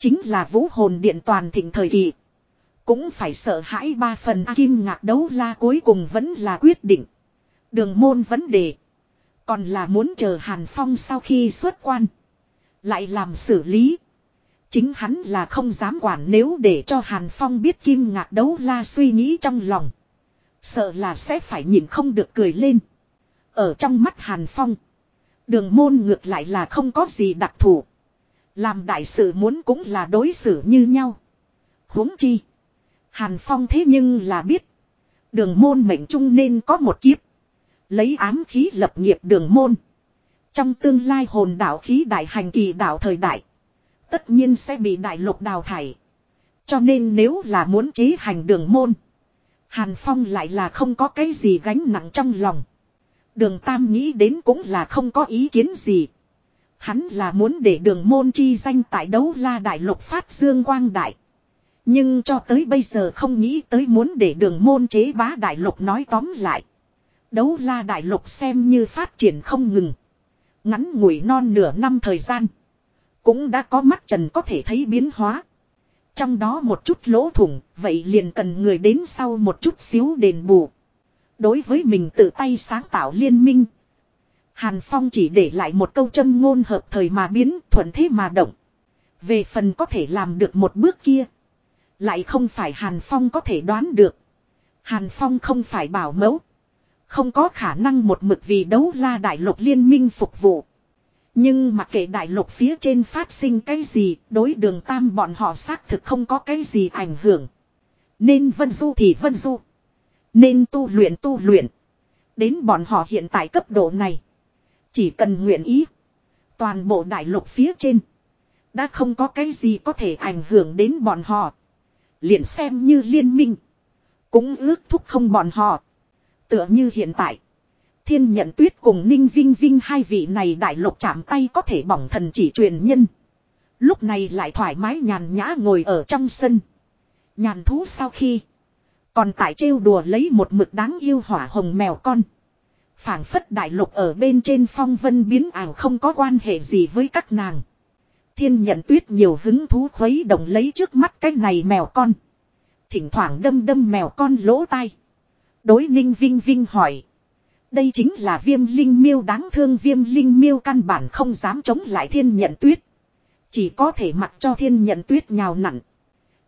S1: Chính là vũ hồn điện toàn thịnh thời kỳ. Cũng phải sợ hãi ba phần A kim ngạc đấu la cuối cùng vẫn là quyết định. Đường môn vấn đề. Còn là muốn chờ Hàn Phong sau khi xuất quan. Lại làm xử lý. Chính hắn là không dám quản nếu để cho Hàn Phong biết kim ngạc đấu la suy nghĩ trong lòng. Sợ là sẽ phải nhìn không được cười lên. Ở trong mắt Hàn Phong. Đường môn ngược lại là không có gì đặc thù. Làm đại sự muốn cũng là đối xử như nhau. huống chi. Hàn Phong thế nhưng là biết. Đường môn mệnh trung nên có một kiếp. Lấy ám khí lập nghiệp đường môn. Trong tương lai hồn đạo khí đại hành kỳ đạo thời đại. Tất nhiên sẽ bị đại lục đào thải. Cho nên nếu là muốn chế hành đường môn. Hàn Phong lại là không có cái gì gánh nặng trong lòng. Đường Tam nghĩ đến cũng là không có ý kiến gì. Hắn là muốn để đường môn chi danh tại đấu la đại lục phát dương quang đại. Nhưng cho tới bây giờ không nghĩ tới muốn để đường môn chế bá đại lục nói tóm lại. Đấu la đại lục xem như phát triển không ngừng. Ngắn ngủi non nửa năm thời gian. Cũng đã có mắt trần có thể thấy biến hóa. Trong đó một chút lỗ thủng, vậy liền cần người đến sau một chút xíu đền bù. Đối với mình tự tay sáng tạo liên minh. Hàn Phong chỉ để lại một câu châm ngôn hợp thời mà biến thuận thế mà động. Về phần có thể làm được một bước kia. Lại không phải Hàn Phong có thể đoán được. Hàn Phong không phải bảo mẫu. Không có khả năng một mực vì đấu la đại lục liên minh phục vụ. Nhưng mặc kệ đại lục phía trên phát sinh cái gì, đối đường tam bọn họ xác thực không có cái gì ảnh hưởng. Nên vân du thì vân du. Nên tu luyện tu luyện. Đến bọn họ hiện tại cấp độ này. Chỉ cần nguyện ý. Toàn bộ đại lục phía trên. Đã không có cái gì có thể ảnh hưởng đến bọn họ. Liền xem như liên minh. Cũng ước thúc không bọn họ. Tựa như hiện tại. Thiên nhận tuyết cùng ninh vinh vinh hai vị này đại lục chạm tay có thể bỏng thần chỉ truyền nhân. Lúc này lại thoải mái nhàn nhã ngồi ở trong sân. Nhàn thú sau khi. Còn tại trêu đùa lấy một mực đáng yêu hỏa hồng mèo con phảng phất đại lục ở bên trên phong vân biến ảo không có quan hệ gì với các nàng. Thiên nhận tuyết nhiều hứng thú khuấy động lấy trước mắt cái này mèo con. Thỉnh thoảng đâm đâm mèo con lỗ tai. Đối ninh vinh vinh hỏi. Đây chính là viêm linh miêu đáng thương viêm linh miêu căn bản không dám chống lại thiên nhận tuyết. Chỉ có thể mặc cho thiên nhận tuyết nhào nặn.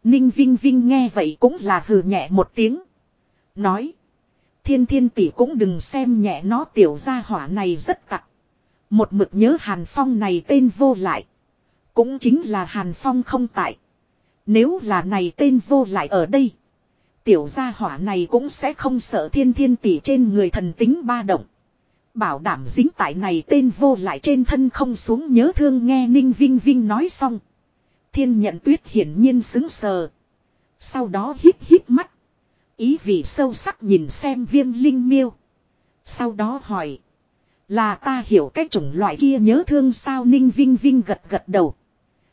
S1: Ninh Vinh Vinh nghe vậy cũng là hừ nhẹ một tiếng. Nói. Thiên thiên tỷ cũng đừng xem nhẹ nó tiểu gia hỏa này rất tặc. Một mực nhớ Hàn Phong này tên vô lại. Cũng chính là Hàn Phong không tại. Nếu là này tên vô lại ở đây. Tiểu gia hỏa này cũng sẽ không sợ thiên thiên tỷ trên người thần tính ba động. Bảo đảm dính tại này tên vô lại trên thân không xuống nhớ thương nghe Ninh Vinh Vinh nói xong. Thiên nhận tuyết hiển nhiên xứng sờ. Sau đó hít hít mắt. Ý vị sâu sắc nhìn xem viêm linh miêu. Sau đó hỏi. Là ta hiểu cái chủng loại kia nhớ thương sao Ninh Vinh Vinh gật gật đầu.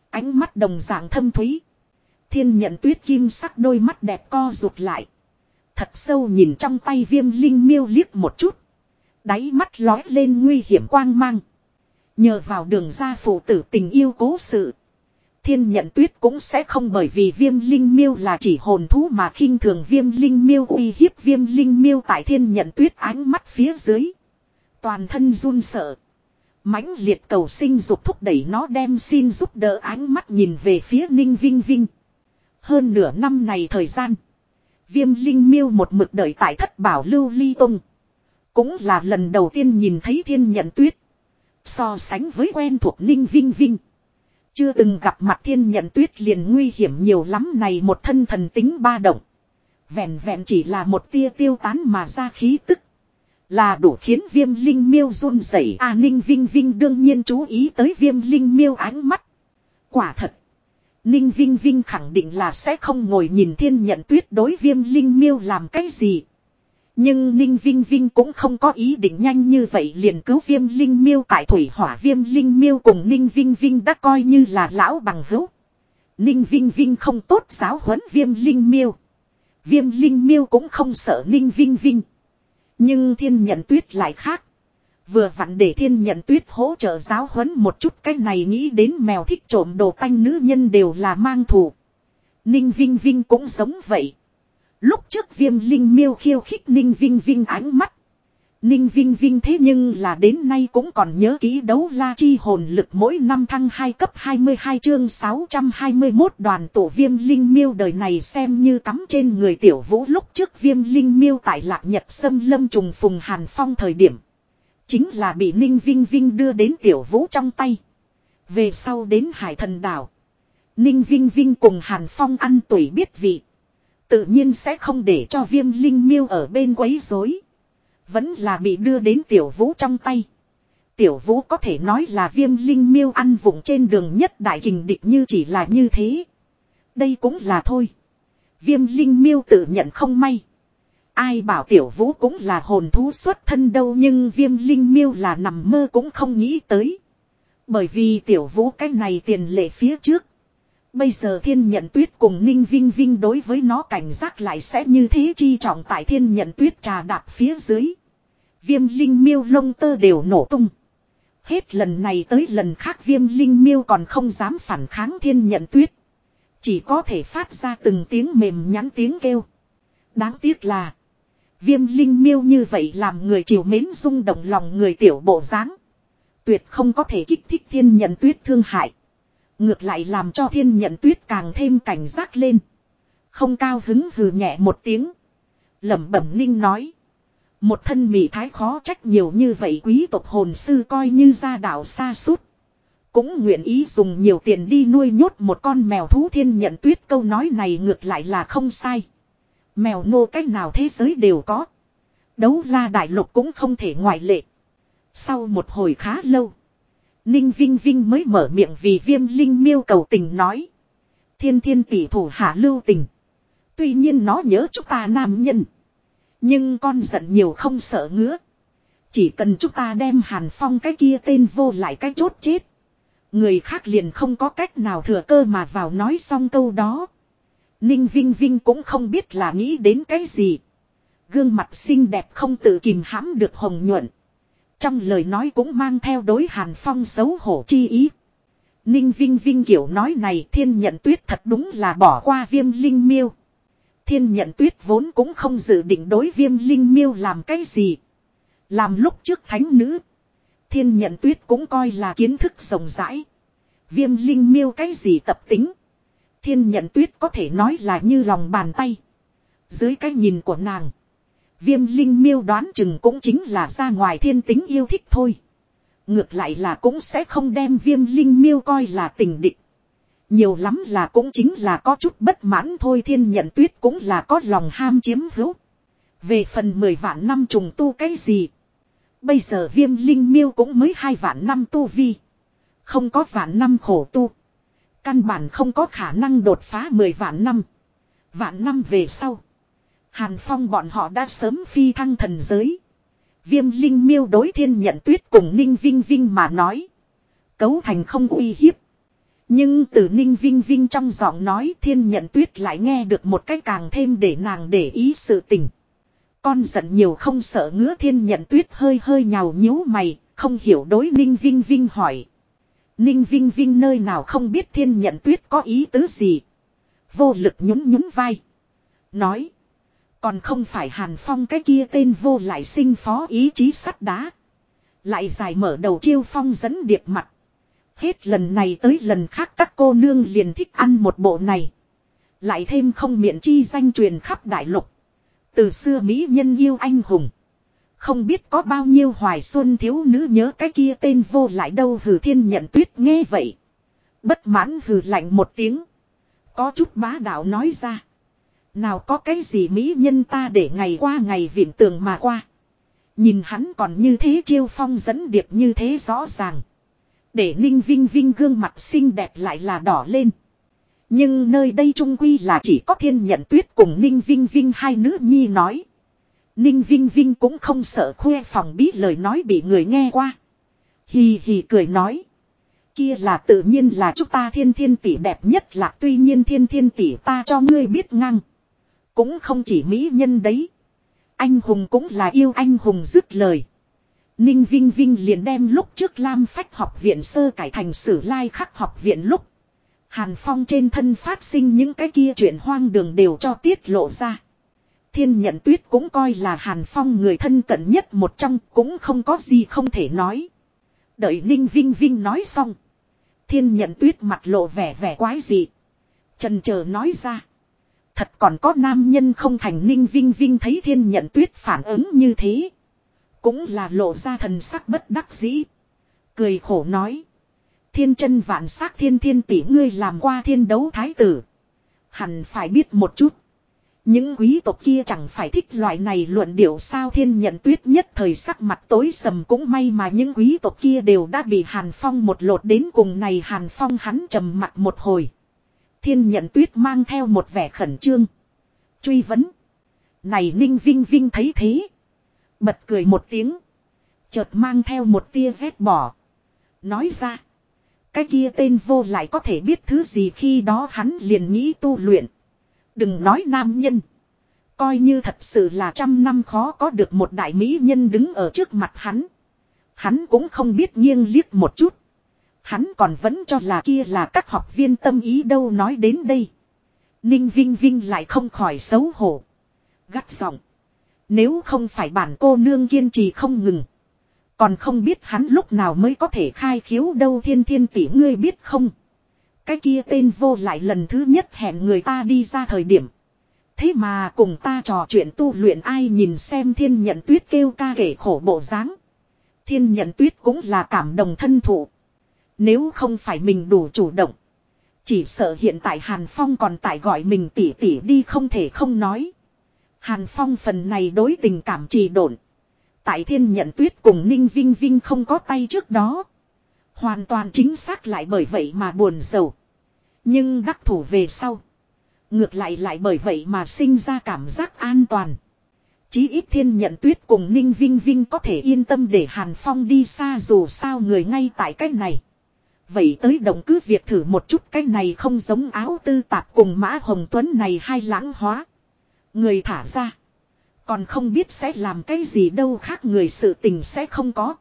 S1: Ánh mắt đồng dạng thâm thúy. Thiên nhận tuyết kim sắc đôi mắt đẹp co rụt lại. Thật sâu nhìn trong tay viêm linh miêu liếc một chút. Đáy mắt lói lên nguy hiểm quang mang. Nhờ vào đường ra phụ tử tình yêu cố sự. Thiên nhận tuyết cũng sẽ không bởi vì viêm linh miêu là chỉ hồn thú mà khinh thường viêm linh miêu, uy hiếp viêm linh miêu tại thiên nhận tuyết ánh mắt phía dưới. Toàn thân run sợ. mãnh liệt cầu sinh dục thúc đẩy nó đem xin giúp đỡ ánh mắt nhìn về phía ninh vinh vinh. Hơn nửa năm này thời gian. Viêm linh miêu một mực đợi tại thất bảo lưu ly tung. Cũng là lần đầu tiên nhìn thấy thiên nhận tuyết. So sánh với quen thuộc ninh vinh vinh. Chưa từng gặp mặt thiên nhận tuyết liền nguy hiểm nhiều lắm này một thân thần tính ba động. Vẹn vẹn chỉ là một tia tiêu tán mà ra khí tức. Là đủ khiến viêm linh miêu run rẩy A ninh vinh vinh đương nhiên chú ý tới viêm linh miêu ánh mắt. Quả thật. Ninh Vinh Vinh khẳng định là sẽ không ngồi nhìn thiên nhận tuyết đối viêm linh miêu làm cái gì. Nhưng Ninh Vinh Vinh cũng không có ý định nhanh như vậy liền cứu viêm linh miêu tại thủy hỏa viêm linh miêu cùng Ninh Vinh Vinh đã coi như là lão bằng hữu. Ninh Vinh Vinh không tốt giáo huấn viêm linh miêu. Viêm linh miêu cũng không sợ Ninh Vinh Vinh. Nhưng thiên nhận tuyết lại khác. Vừa vặn để thiên nhận tuyết hỗ trợ giáo huấn một chút cái này nghĩ đến mèo thích trộm đồ tanh nữ nhân đều là mang thù. Ninh Vinh Vinh cũng giống vậy. Lúc trước viêm linh miêu khiêu khích Ninh Vinh Vinh ánh mắt. Ninh Vinh Vinh thế nhưng là đến nay cũng còn nhớ ký đấu la chi hồn lực mỗi năm thăng 2 cấp 22 chương 621 đoàn tổ viêm linh miêu đời này xem như cắm trên người tiểu vũ lúc trước viêm linh miêu tại lạc nhật sâm lâm trùng phùng hàn phong thời điểm. Chính là bị Ninh Vinh Vinh đưa đến tiểu vũ trong tay. Về sau đến hải thần đảo. Ninh Vinh Vinh cùng Hàn Phong ăn tuổi biết vị. Tự nhiên sẽ không để cho viêm linh miêu ở bên quấy rối. Vẫn là bị đưa đến tiểu vũ trong tay. Tiểu vũ có thể nói là viêm linh miêu ăn vụng trên đường nhất đại hình địch như chỉ là như thế. Đây cũng là thôi. Viêm linh miêu tự nhận không may. Ai bảo tiểu vũ cũng là hồn thú xuất thân đâu nhưng viêm linh miêu là nằm mơ cũng không nghĩ tới. Bởi vì tiểu vũ cái này tiền lệ phía trước. Bây giờ thiên nhận tuyết cùng ninh vinh vinh đối với nó cảnh giác lại sẽ như thế chi trọng tại thiên nhận tuyết trà đạp phía dưới. Viêm linh miêu lông tơ đều nổ tung. Hết lần này tới lần khác viêm linh miêu còn không dám phản kháng thiên nhận tuyết. Chỉ có thể phát ra từng tiếng mềm nhắn tiếng kêu. Đáng tiếc là. Viêm linh miêu như vậy làm người chiều mến rung động lòng người tiểu bộ dáng Tuyệt không có thể kích thích thiên nhận tuyết thương hại. Ngược lại làm cho thiên nhận tuyết càng thêm cảnh giác lên. Không cao hứng hừ nhẹ một tiếng. lẩm bẩm ninh nói. Một thân mị thái khó trách nhiều như vậy quý tộc hồn sư coi như ra đảo xa suốt. Cũng nguyện ý dùng nhiều tiền đi nuôi nhốt một con mèo thú thiên nhận tuyết câu nói này ngược lại là không sai. Mèo nô cách nào thế giới đều có. Đấu la đại lục cũng không thể ngoại lệ. Sau một hồi khá lâu. Ninh Vinh Vinh mới mở miệng vì viêm linh miêu cầu tình nói. Thiên thiên tỷ thủ hạ lưu tình. Tuy nhiên nó nhớ chúng ta nam nhân. Nhưng con giận nhiều không sợ ngứa. Chỉ cần chúng ta đem hàn phong cái kia tên vô lại cái chốt chết. Người khác liền không có cách nào thừa cơ mà vào nói xong câu đó. Ninh Vinh Vinh cũng không biết là nghĩ đến cái gì. Gương mặt xinh đẹp không tự kìm hãm được hồng nhuận. Trong lời nói cũng mang theo đối Hàn Phong xấu hổ chi ý. Ninh Vinh Vinh kiểu nói này, thiên nhận tuyết thật đúng là bỏ qua viêm linh miêu. Thiên nhận tuyết vốn cũng không dự định đối viêm linh miêu làm cái gì. Làm lúc trước thánh nữ. Thiên nhận tuyết cũng coi là kiến thức rộng rãi. Viêm linh miêu cái gì tập tính. Thiên nhận tuyết có thể nói là như lòng bàn tay. Dưới cái nhìn của nàng. Viêm linh miêu đoán chừng cũng chính là ra ngoài thiên tính yêu thích thôi. Ngược lại là cũng sẽ không đem viêm linh miêu coi là tình địch. Nhiều lắm là cũng chính là có chút bất mãn thôi, thiên nhận tuyết cũng là có lòng ham chiếm hữu. Về phần 10 vạn năm trùng tu cái gì. Bây giờ viêm linh miêu cũng mới hai vạn năm tu vi. Không có vạn năm khổ tu. Căn bản không có khả năng đột phá 10 vạn năm. Vạn năm về sau. Hàn Phong bọn họ đã sớm phi thăng thần giới. Viêm linh miêu đối thiên nhận tuyết cùng Ninh Vinh Vinh mà nói. Cấu thành không uy hiếp. Nhưng từ Ninh Vinh Vinh trong giọng nói thiên nhận tuyết lại nghe được một cách càng thêm để nàng để ý sự tình. Con giận nhiều không sợ ngứa thiên nhận tuyết hơi hơi nhào nhíu mày, không hiểu đối Ninh Vinh Vinh hỏi. Ninh Vinh Vinh nơi nào không biết thiên nhận tuyết có ý tứ gì. Vô lực nhún nhún vai. Nói. Còn không phải Hàn Phong cái kia tên vô lại sinh phó ý chí sắt đá. Lại giải mở đầu chiêu phong dẫn điệp mặt. Hết lần này tới lần khác các cô nương liền thích ăn một bộ này. Lại thêm không miệng chi danh truyền khắp đại lục. Từ xưa Mỹ nhân yêu anh hùng. Không biết có bao nhiêu hoài xuân thiếu nữ nhớ cái kia tên vô lại đâu hử thiên nhận tuyết nghe vậy. Bất mãn hử lạnh một tiếng. Có chút bá đạo nói ra. Nào có cái gì Mỹ nhân ta để ngày qua ngày viện tường mà qua. Nhìn hắn còn như thế chiêu phong dẫn điệp như thế rõ ràng. Để ninh vinh vinh gương mặt xinh đẹp lại là đỏ lên. Nhưng nơi đây trung quy là chỉ có thiên nhận tuyết cùng ninh vinh vinh hai nữ nhi nói. Ninh Vinh Vinh cũng không sợ khuê phòng bí lời nói bị người nghe qua. Hì hì cười nói. Kia là tự nhiên là chúng ta thiên thiên tỷ đẹp nhất là tuy nhiên thiên thiên tỷ ta cho ngươi biết ngang. Cũng không chỉ mỹ nhân đấy. Anh hùng cũng là yêu anh hùng dứt lời. Ninh Vinh Vinh liền đem lúc trước Lam Phách học viện sơ cải thành sử lai khắc học viện lúc. Hàn Phong trên thân phát sinh những cái kia chuyện hoang đường đều cho tiết lộ ra. Thiên nhận tuyết cũng coi là Hàn Phong người thân cận nhất một trong, cũng không có gì không thể nói. Đợi Ninh Vinh Vinh nói xong. Thiên nhận tuyết mặt lộ vẻ vẻ quái dị. Trần chờ nói ra. Thật còn có nam nhân không thành Ninh Vinh Vinh thấy thiên nhận tuyết phản ứng như thế. Cũng là lộ ra thần sắc bất đắc dĩ. Cười khổ nói. Thiên chân vạn sắc thiên thiên tỷ ngươi làm qua thiên đấu thái tử. Hẳn phải biết một chút. Những quý tộc kia chẳng phải thích loại này luận điệu sao thiên nhận tuyết nhất thời sắc mặt tối sầm cũng may mà những quý tộc kia đều đã bị Hàn Phong một lột đến cùng này Hàn Phong hắn trầm mặt một hồi. Thiên nhận tuyết mang theo một vẻ khẩn trương. Truy vấn. Này Ninh Vinh Vinh thấy thế. Bật cười một tiếng. Chợt mang theo một tia rét bỏ. Nói ra. Cái kia tên vô lại có thể biết thứ gì khi đó hắn liền nghĩ tu luyện. Đừng nói nam nhân. Coi như thật sự là trăm năm khó có được một đại mỹ nhân đứng ở trước mặt hắn. Hắn cũng không biết nghiêng liếc một chút. Hắn còn vẫn cho là kia là các học viên tâm ý đâu nói đến đây. Ninh Vinh Vinh lại không khỏi xấu hổ. Gắt giọng. Nếu không phải bản cô nương kiên trì không ngừng. Còn không biết hắn lúc nào mới có thể khai khiếu đâu thiên thiên tỷ ngươi biết không. Cái kia tên vô lại lần thứ nhất hẹn người ta đi ra thời điểm. Thế mà cùng ta trò chuyện tu luyện ai nhìn xem thiên nhận tuyết kêu ca kể khổ bộ dáng Thiên nhận tuyết cũng là cảm đồng thân thụ. Nếu không phải mình đủ chủ động. Chỉ sợ hiện tại Hàn Phong còn tại gọi mình tỉ tỉ đi không thể không nói. Hàn Phong phần này đối tình cảm trì độn. Tại thiên nhận tuyết cùng Ninh Vinh Vinh không có tay trước đó. Hoàn toàn chính xác lại bởi vậy mà buồn sầu. Nhưng đắc thủ về sau. Ngược lại lại bởi vậy mà sinh ra cảm giác an toàn. Chí ít thiên nhận tuyết cùng Ninh Vinh Vinh có thể yên tâm để Hàn Phong đi xa dù sao người ngay tại cách này. Vậy tới đồng cứ việc thử một chút cái này không giống áo tư tạp cùng Mã Hồng Tuấn này hai lãng hóa. Người thả ra. Còn không biết sẽ làm cái gì đâu khác người sự tình sẽ không có.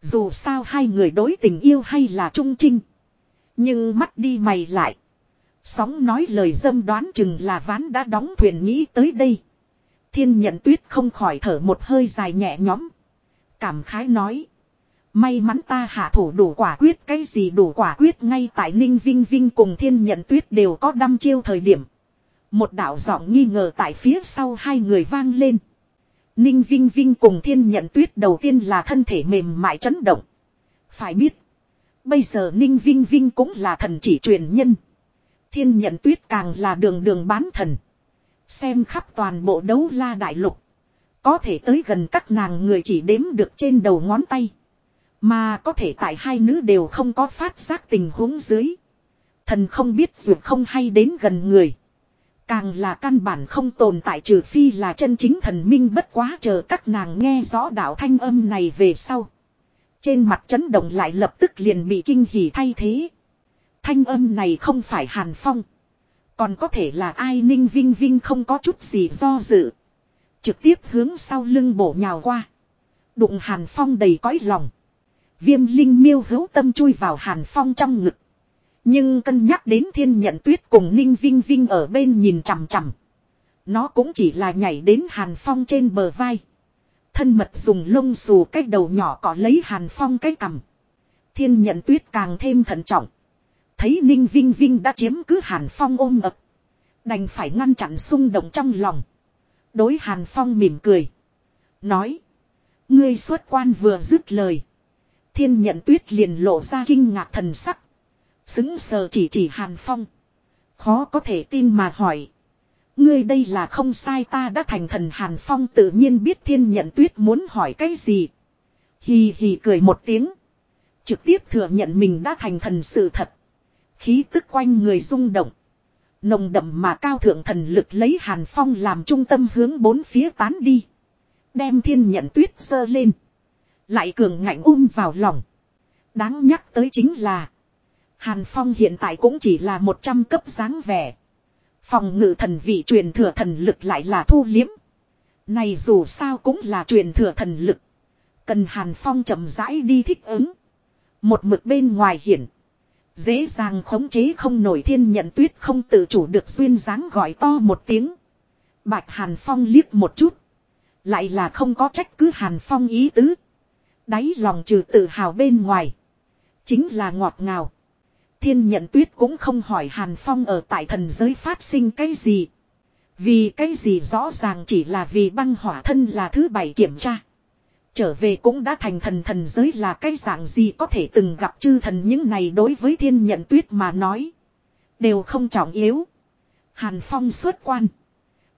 S1: Dù sao hai người đối tình yêu hay là trung trinh. Nhưng mắt đi mày lại. Sóng nói lời dâm đoán chừng là ván đã đóng thuyền nghĩ tới đây. Thiên nhận tuyết không khỏi thở một hơi dài nhẹ nhõm. Cảm khái nói. May mắn ta hạ thủ đủ quả quyết, cái gì đủ quả quyết ngay tại Ninh Vinh Vinh cùng thiên nhận tuyết đều có đăm chiêu thời điểm. Một đạo giọng nghi ngờ tại phía sau hai người vang lên. Ninh Vinh Vinh cùng thiên nhận tuyết đầu tiên là thân thể mềm mại chấn động. Phải biết. Bây giờ Ninh Vinh Vinh cũng là thần chỉ truyền nhân. Thiên nhận tuyết càng là đường đường bán thần. Xem khắp toàn bộ đấu la đại lục. Có thể tới gần các nàng người chỉ đếm được trên đầu ngón tay. Mà có thể tại hai nữ đều không có phát giác tình huống dưới. Thần không biết dù không hay đến gần người. Càng là căn bản không tồn tại trừ phi là chân chính thần minh bất quá chờ các nàng nghe rõ đạo thanh âm này về sau. Trên mặt chấn động lại lập tức liền bị kinh hỉ thay thế. Thanh âm này không phải Hàn Phong. Còn có thể là ai ninh vinh vinh không có chút gì do dự. Trực tiếp hướng sau lưng bổ nhào qua. Đụng Hàn Phong đầy cõi lòng. Viêm linh miêu hữu tâm chui vào Hàn Phong trong ngực. Nhưng cân nhắc đến thiên nhận tuyết cùng ninh vinh vinh ở bên nhìn chằm chằm. Nó cũng chỉ là nhảy đến Hàn Phong trên bờ vai. Thân mật dùng lông xù cái đầu nhỏ cỏ lấy Hàn Phong cái cằm. Thiên nhận tuyết càng thêm thận trọng. Thấy Ninh Vinh Vinh đã chiếm cứ Hàn Phong ôm ập. Đành phải ngăn chặn xung động trong lòng. Đối Hàn Phong mỉm cười. Nói. Ngươi xuất quan vừa dứt lời. Thiên nhận tuyết liền lộ ra kinh ngạc thần sắc. Xứng sờ chỉ chỉ Hàn Phong. Khó có thể tin mà hỏi. Ngươi đây là không sai ta đã thành thần Hàn Phong tự nhiên biết thiên nhận tuyết muốn hỏi cái gì. Hì hì cười một tiếng. Trực tiếp thừa nhận mình đã thành thần sự thật. Khí tức quanh người rung động. Nồng đậm mà cao thượng thần lực lấy Hàn Phong làm trung tâm hướng bốn phía tán đi. Đem thiên nhận tuyết sơ lên. Lại cường ngạnh um vào lòng. Đáng nhắc tới chính là. Hàn Phong hiện tại cũng chỉ là 100 cấp dáng vẻ. Phòng ngự thần vị truyền thừa thần lực lại là thu liếm. Này dù sao cũng là truyền thừa thần lực. Cần Hàn Phong chậm rãi đi thích ứng. Một mực bên ngoài hiển. Dễ dàng khống chế không nổi thiên nhận tuyết không tự chủ được duyên dáng gọi to một tiếng. Bạch Hàn Phong liếc một chút. Lại là không có trách cứ Hàn Phong ý tứ. Đáy lòng trừ tự hào bên ngoài. Chính là ngọt ngào. Thiên nhận tuyết cũng không hỏi Hàn Phong ở tại thần giới phát sinh cái gì. Vì cái gì rõ ràng chỉ là vì băng hỏa thân là thứ bảy kiểm tra. Trở về cũng đã thành thần thần giới là cái dạng gì có thể từng gặp chư thần những này đối với thiên nhận tuyết mà nói. Đều không trọng yếu. Hàn Phong xuất quan.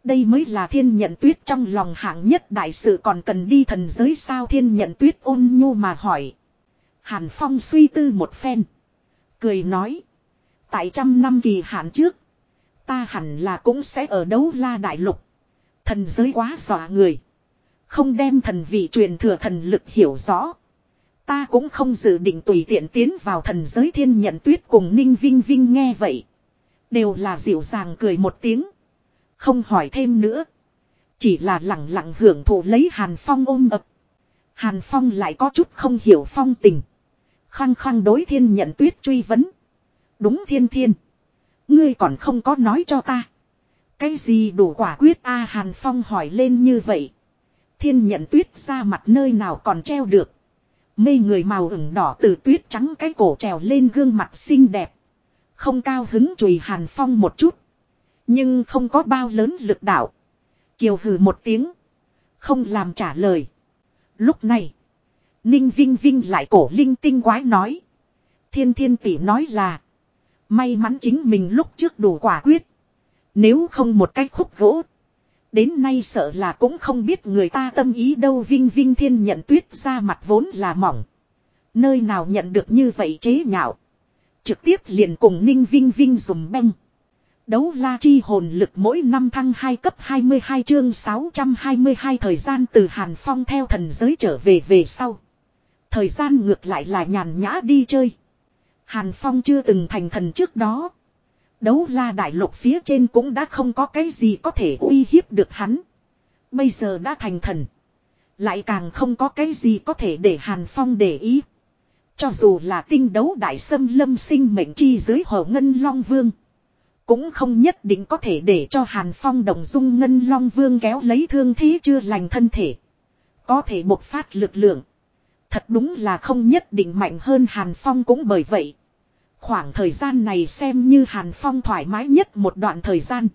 S1: Đây mới là thiên nhận tuyết trong lòng hạng nhất đại sự còn cần đi thần giới sao thiên nhận tuyết ôn nhu mà hỏi. Hàn Phong suy tư một phen. Cười nói. Tại trăm năm kỳ hạn trước. Ta hẳn là cũng sẽ ở đấu la đại lục. Thần giới quá dọa người. Không đem thần vị truyền thừa thần lực hiểu rõ. Ta cũng không dự định tùy tiện tiến vào thần giới thiên nhận tuyết cùng ninh vinh vinh nghe vậy. Đều là dịu dàng cười một tiếng. Không hỏi thêm nữa. Chỉ là lặng lặng hưởng thụ lấy Hàn Phong ôm ập. Hàn Phong lại có chút không hiểu phong tình. Khăng khăng đối thiên nhận tuyết truy vấn. Đúng thiên thiên. Ngươi còn không có nói cho ta. Cái gì đủ quả quyết a Hàn Phong hỏi lên như vậy. Thiên nhận tuyết ra mặt nơi nào còn treo được. Mê người màu ửng đỏ từ tuyết trắng cái cổ trèo lên gương mặt xinh đẹp. Không cao hứng chùi Hàn Phong một chút. Nhưng không có bao lớn lực đạo. Kiều hừ một tiếng. Không làm trả lời. Lúc này. Ninh Vinh Vinh lại cổ linh tinh quái nói. Thiên thiên tỷ nói là. May mắn chính mình lúc trước đủ quả quyết. Nếu không một cái khúc gỗ. Đến nay sợ là cũng không biết người ta tâm ý đâu Vinh Vinh Thiên nhận tuyết ra mặt vốn là mỏng. Nơi nào nhận được như vậy chế nhạo. Trực tiếp liền cùng Ninh Vinh Vinh dùng beng. Đấu la chi hồn lực mỗi năm thăng 2 cấp 22 chương 622 thời gian từ Hàn Phong theo thần giới trở về về sau. Thời gian ngược lại là nhàn nhã đi chơi. Hàn Phong chưa từng thành thần trước đó. Đấu la đại lục phía trên cũng đã không có cái gì có thể uy hiếp được hắn. Bây giờ đã thành thần. Lại càng không có cái gì có thể để Hàn Phong để ý. Cho dù là tinh đấu đại sâm lâm sinh mệnh chi dưới hồ ngân long vương. Cũng không nhất định có thể để cho Hàn Phong, đồng dung, ngân long vương kéo lấy thương thế chưa lành thân thể. Có thể bộc phát lực lượng. Thật đúng là không nhất định mạnh hơn Hàn Phong cũng bởi vậy. Khoảng thời gian này xem như Hàn Phong thoải mái nhất một đoạn thời gian.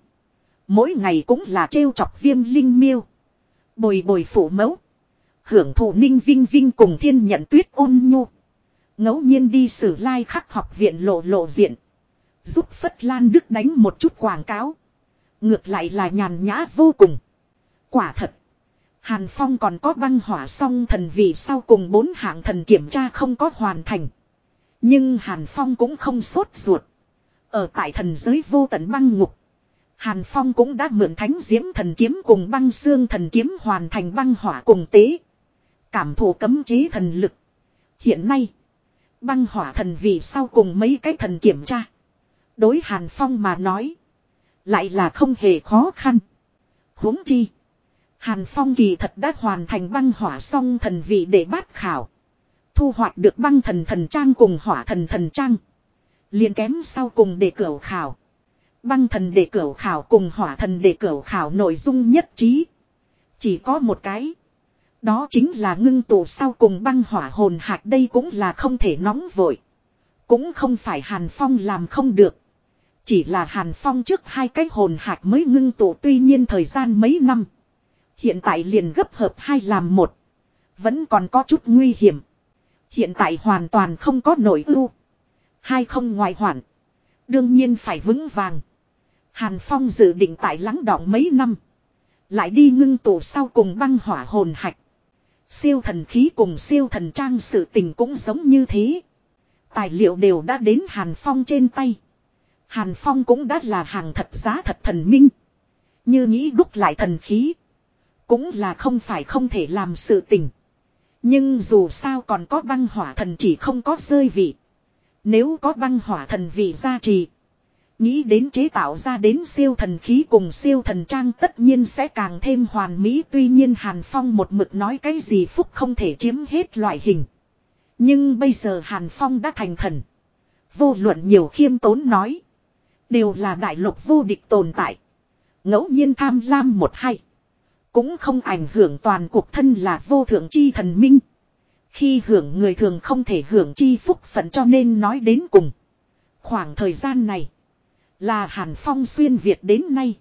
S1: Mỗi ngày cũng là trêu chọc viêm linh miêu. Bồi bồi phủ mẫu. Hưởng thụ ninh vinh vinh cùng thiên nhận tuyết ôn nhu. Ngẫu nhiên đi sử lai like khắc học viện lộ lộ diện. Giúp Phất Lan Đức đánh một chút quảng cáo. Ngược lại là nhàn nhã vô cùng. Quả thật. Hàn Phong còn có băng hỏa song thần vị sau cùng bốn hạng thần kiểm tra không có hoàn thành. Nhưng Hàn Phong cũng không sốt ruột. Ở tại thần giới vô tận băng ngục. Hàn Phong cũng đã mượn thánh diễm thần kiếm cùng băng xương thần kiếm hoàn thành băng hỏa cùng tế. Cảm thụ cấm chế thần lực. Hiện nay. Băng hỏa thần vị sau cùng mấy cái thần kiểm tra. Đối Hàn Phong mà nói. Lại là không hề khó khăn. huống chi. Hàn Phong kỳ thật đã hoàn thành băng hỏa song thần vị để bát khảo. Thu hoạch được băng thần thần trang cùng hỏa thần thần trang. liền kém sau cùng để cửu khảo. Băng thần để cửu khảo cùng hỏa thần để cửu khảo nội dung nhất trí. Chỉ có một cái. Đó chính là ngưng tụ sau cùng băng hỏa hồn hạt đây cũng là không thể nóng vội. Cũng không phải Hàn Phong làm không được. Chỉ là Hàn Phong trước hai cái hồn hạt mới ngưng tụ, tuy nhiên thời gian mấy năm. Hiện tại liền gấp hợp hai làm một. Vẫn còn có chút nguy hiểm. Hiện tại hoàn toàn không có nội ưu. Hai không ngoại hoạn. Đương nhiên phải vững vàng. Hàn Phong dự định tại lắng đọng mấy năm. Lại đi ngưng tụ sau cùng băng hỏa hồn hạch. Siêu thần khí cùng siêu thần trang sự tình cũng giống như thế. Tài liệu đều đã đến Hàn Phong trên tay. Hàn Phong cũng đã là hàng thật giá thật thần minh. Như nghĩ đúc lại thần khí. Cũng là không phải không thể làm sự tình. Nhưng dù sao còn có băng hỏa thần chỉ không có rơi vị. Nếu có băng hỏa thần vị gia trì. Nghĩ đến chế tạo ra đến siêu thần khí cùng siêu thần trang tất nhiên sẽ càng thêm hoàn mỹ tuy nhiên Hàn Phong một mực nói cái gì phúc không thể chiếm hết loại hình. Nhưng bây giờ Hàn Phong đã thành thần. Vô luận nhiều khiêm tốn nói. Đều là đại lục vô địch tồn tại. ngẫu nhiên tham lam một hay. Cũng không ảnh hưởng toàn cuộc thân là vô thượng chi thần minh. Khi hưởng người thường không thể hưởng chi phúc phận cho nên nói đến cùng. Khoảng thời gian này. Là Hàn Phong xuyên Việt đến nay.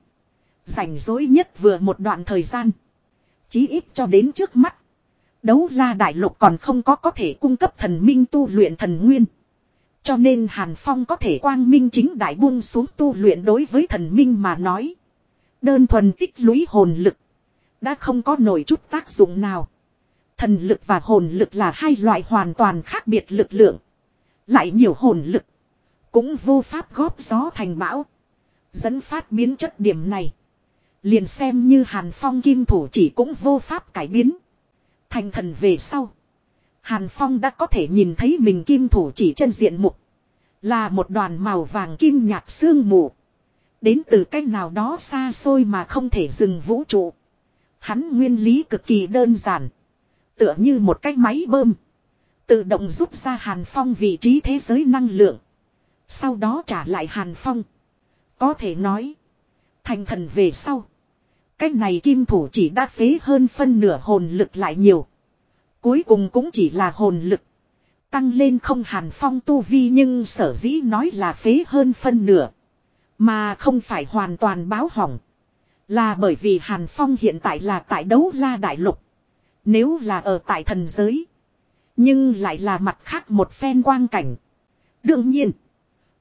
S1: Rảnh rỗi nhất vừa một đoạn thời gian. Chí ít cho đến trước mắt. Đấu la đại lục còn không có có thể cung cấp thần minh tu luyện thần nguyên. Cho nên Hàn Phong có thể quang minh chính đại buông xuống tu luyện đối với thần minh mà nói. Đơn thuần tích lũy hồn lực. Đã không có nổi chút tác dụng nào. Thần lực và hồn lực là hai loại hoàn toàn khác biệt lực lượng. Lại nhiều hồn lực. Cũng vô pháp góp gió thành bão. Dẫn phát biến chất điểm này. Liền xem như Hàn Phong kim thủ chỉ cũng vô pháp cải biến. Thành thần về sau. Hàn Phong đã có thể nhìn thấy mình kim thủ chỉ chân diện mục. Là một đoàn màu vàng kim nhạt sương mù. Đến từ cách nào đó xa xôi mà không thể dừng vũ trụ. Hắn nguyên lý cực kỳ đơn giản. Tựa như một cái máy bơm. Tự động rút ra Hàn Phong vị trí thế giới năng lượng. Sau đó trả lại Hàn Phong. Có thể nói. Thành thần về sau. Cách này kim thủ chỉ đã phế hơn phân nửa hồn lực lại nhiều. Cuối cùng cũng chỉ là hồn lực. Tăng lên không hàn phong tu vi nhưng sở dĩ nói là phế hơn phân nửa. Mà không phải hoàn toàn báo hỏng. Là bởi vì hàn phong hiện tại là tại đấu la đại lục. Nếu là ở tại thần giới. Nhưng lại là mặt khác một phen quang cảnh. Đương nhiên.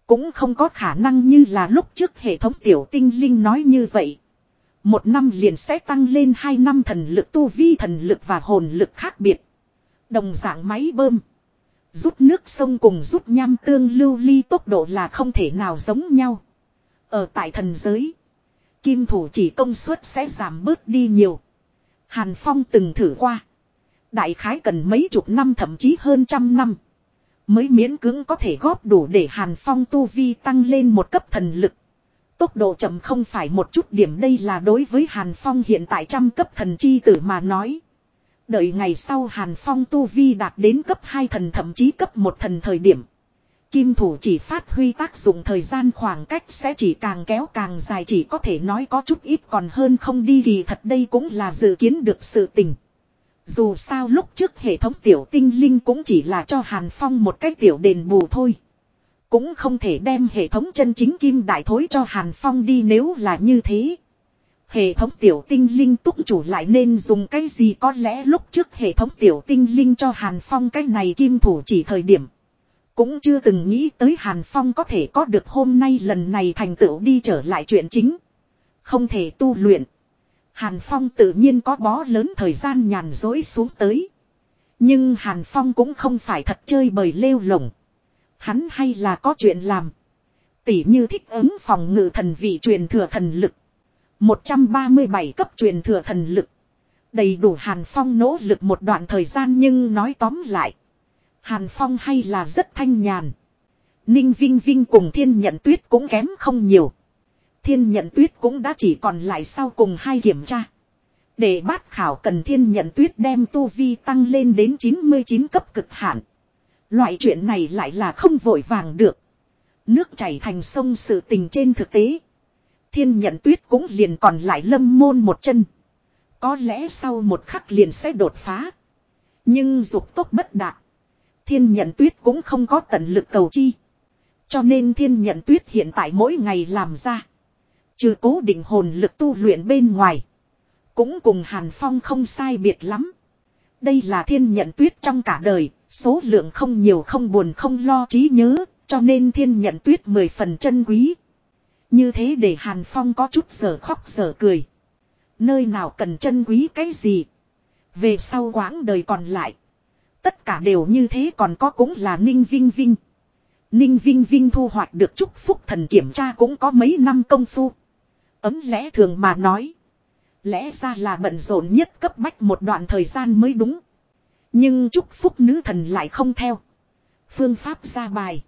S1: Cũng không có khả năng như là lúc trước hệ thống tiểu tinh linh nói như vậy. Một năm liền sẽ tăng lên hai năm thần lực tu vi thần lực và hồn lực khác biệt. Đồng dạng máy bơm. Rút nước sông cùng rút nham tương lưu ly tốc độ là không thể nào giống nhau. Ở tại thần giới. Kim thủ chỉ công suất sẽ giảm bớt đi nhiều. Hàn Phong từng thử qua. Đại khái cần mấy chục năm thậm chí hơn trăm năm. Mới miễn cưỡng có thể góp đủ để Hàn Phong tu vi tăng lên một cấp thần lực. Tốc độ chậm không phải một chút điểm đây là đối với Hàn Phong hiện tại trăm cấp thần chi tử mà nói. Đợi ngày sau Hàn Phong tu vi đạt đến cấp 2 thần thậm chí cấp 1 thần thời điểm. Kim thủ chỉ phát huy tác dụng thời gian khoảng cách sẽ chỉ càng kéo càng dài chỉ có thể nói có chút ít còn hơn không đi thì thật đây cũng là dự kiến được sự tình. Dù sao lúc trước hệ thống tiểu tinh linh cũng chỉ là cho Hàn Phong một cái tiểu đền bù thôi. Cũng không thể đem hệ thống chân chính kim đại thối cho Hàn Phong đi nếu là như thế. Hệ thống tiểu tinh linh túc chủ lại nên dùng cái gì có lẽ lúc trước hệ thống tiểu tinh linh cho Hàn Phong cái này kim thủ chỉ thời điểm. Cũng chưa từng nghĩ tới Hàn Phong có thể có được hôm nay lần này thành tựu đi trở lại chuyện chính. Không thể tu luyện. Hàn Phong tự nhiên có bó lớn thời gian nhàn dối xuống tới. Nhưng Hàn Phong cũng không phải thật chơi bời lêu lồng. Hắn hay là có chuyện làm. Tỉ như thích ứng phòng ngự thần vị truyền thừa thần lực. 137 cấp truyền thừa thần lực. Đầy đủ Hàn Phong nỗ lực một đoạn thời gian nhưng nói tóm lại. Hàn Phong hay là rất thanh nhàn. Ninh Vinh Vinh cùng Thiên Nhận Tuyết cũng kém không nhiều. Thiên Nhận Tuyết cũng đã chỉ còn lại sau cùng hai kiểm tra. Để bát khảo cần Thiên Nhận Tuyết đem tu vi tăng lên đến 99 cấp cực hạn. Loại chuyện này lại là không vội vàng được. Nước chảy thành sông sự tình trên thực tế. Thiên Nhận Tuyết cũng liền còn lại lâm môn một chân. Có lẽ sau một khắc liền sẽ đột phá. Nhưng dục tốt bất đạt. Thiên nhận tuyết cũng không có tận lực cầu chi. Cho nên thiên nhận tuyết hiện tại mỗi ngày làm ra. Trừ cố định hồn lực tu luyện bên ngoài. Cũng cùng Hàn Phong không sai biệt lắm. Đây là thiên nhận tuyết trong cả đời, số lượng không nhiều không buồn không lo trí nhớ, cho nên thiên nhận tuyết mười phần chân quý. Như thế để Hàn Phong có chút sở khóc sở cười. Nơi nào cần chân quý cái gì. Về sau quãng đời còn lại. Tất cả đều như thế còn có cũng là Ninh Vinh Vinh. Ninh Vinh Vinh thu hoạch được chúc phúc thần kiểm tra cũng có mấy năm công phu. Ấm lẽ thường mà nói. Lẽ ra là bận rộn nhất cấp bách một đoạn thời gian mới đúng. Nhưng chúc phúc nữ thần lại không theo. Phương pháp ra bài.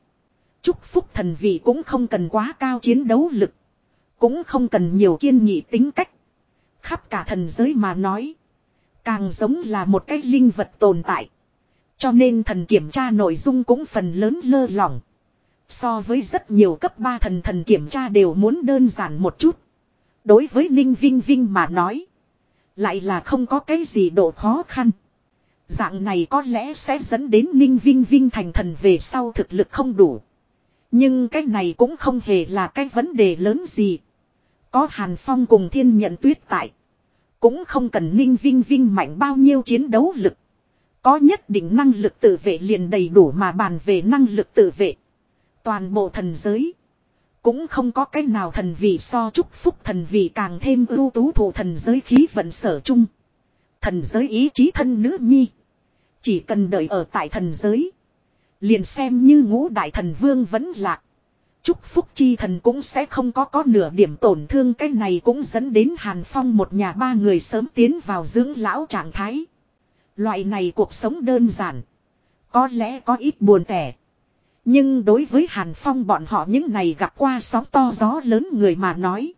S1: Chúc phúc thần vị cũng không cần quá cao chiến đấu lực. Cũng không cần nhiều kiên nghị tính cách. Khắp cả thần giới mà nói. Càng giống là một cái linh vật tồn tại. Cho nên thần kiểm tra nội dung cũng phần lớn lơ lỏng. So với rất nhiều cấp 3 thần thần kiểm tra đều muốn đơn giản một chút. Đối với Ninh Vinh Vinh mà nói. Lại là không có cái gì độ khó khăn. Dạng này có lẽ sẽ dẫn đến Ninh Vinh Vinh thành thần về sau thực lực không đủ. Nhưng cái này cũng không hề là cái vấn đề lớn gì. Có Hàn Phong cùng thiên nhận tuyết tại. Cũng không cần Ninh Vinh Vinh mạnh bao nhiêu chiến đấu lực. Có nhất định năng lực tự vệ liền đầy đủ mà bàn về năng lực tự vệ. Toàn bộ thần giới. Cũng không có cái nào thần vị so chúc phúc thần vị càng thêm ưu tú thủ thần giới khí vận sở chung. Thần giới ý chí thân nữ nhi. Chỉ cần đợi ở tại thần giới. Liền xem như ngũ đại thần vương vẫn lạc. Chúc phúc chi thần cũng sẽ không có có nửa điểm tổn thương, cái này cũng dẫn đến Hàn Phong một nhà ba người sớm tiến vào dưỡng lão trạng thái. Loại này cuộc sống đơn giản. Có lẽ có ít buồn tẻ. Nhưng đối với Hàn Phong bọn họ những này gặp qua sóng to gió lớn người mà nói.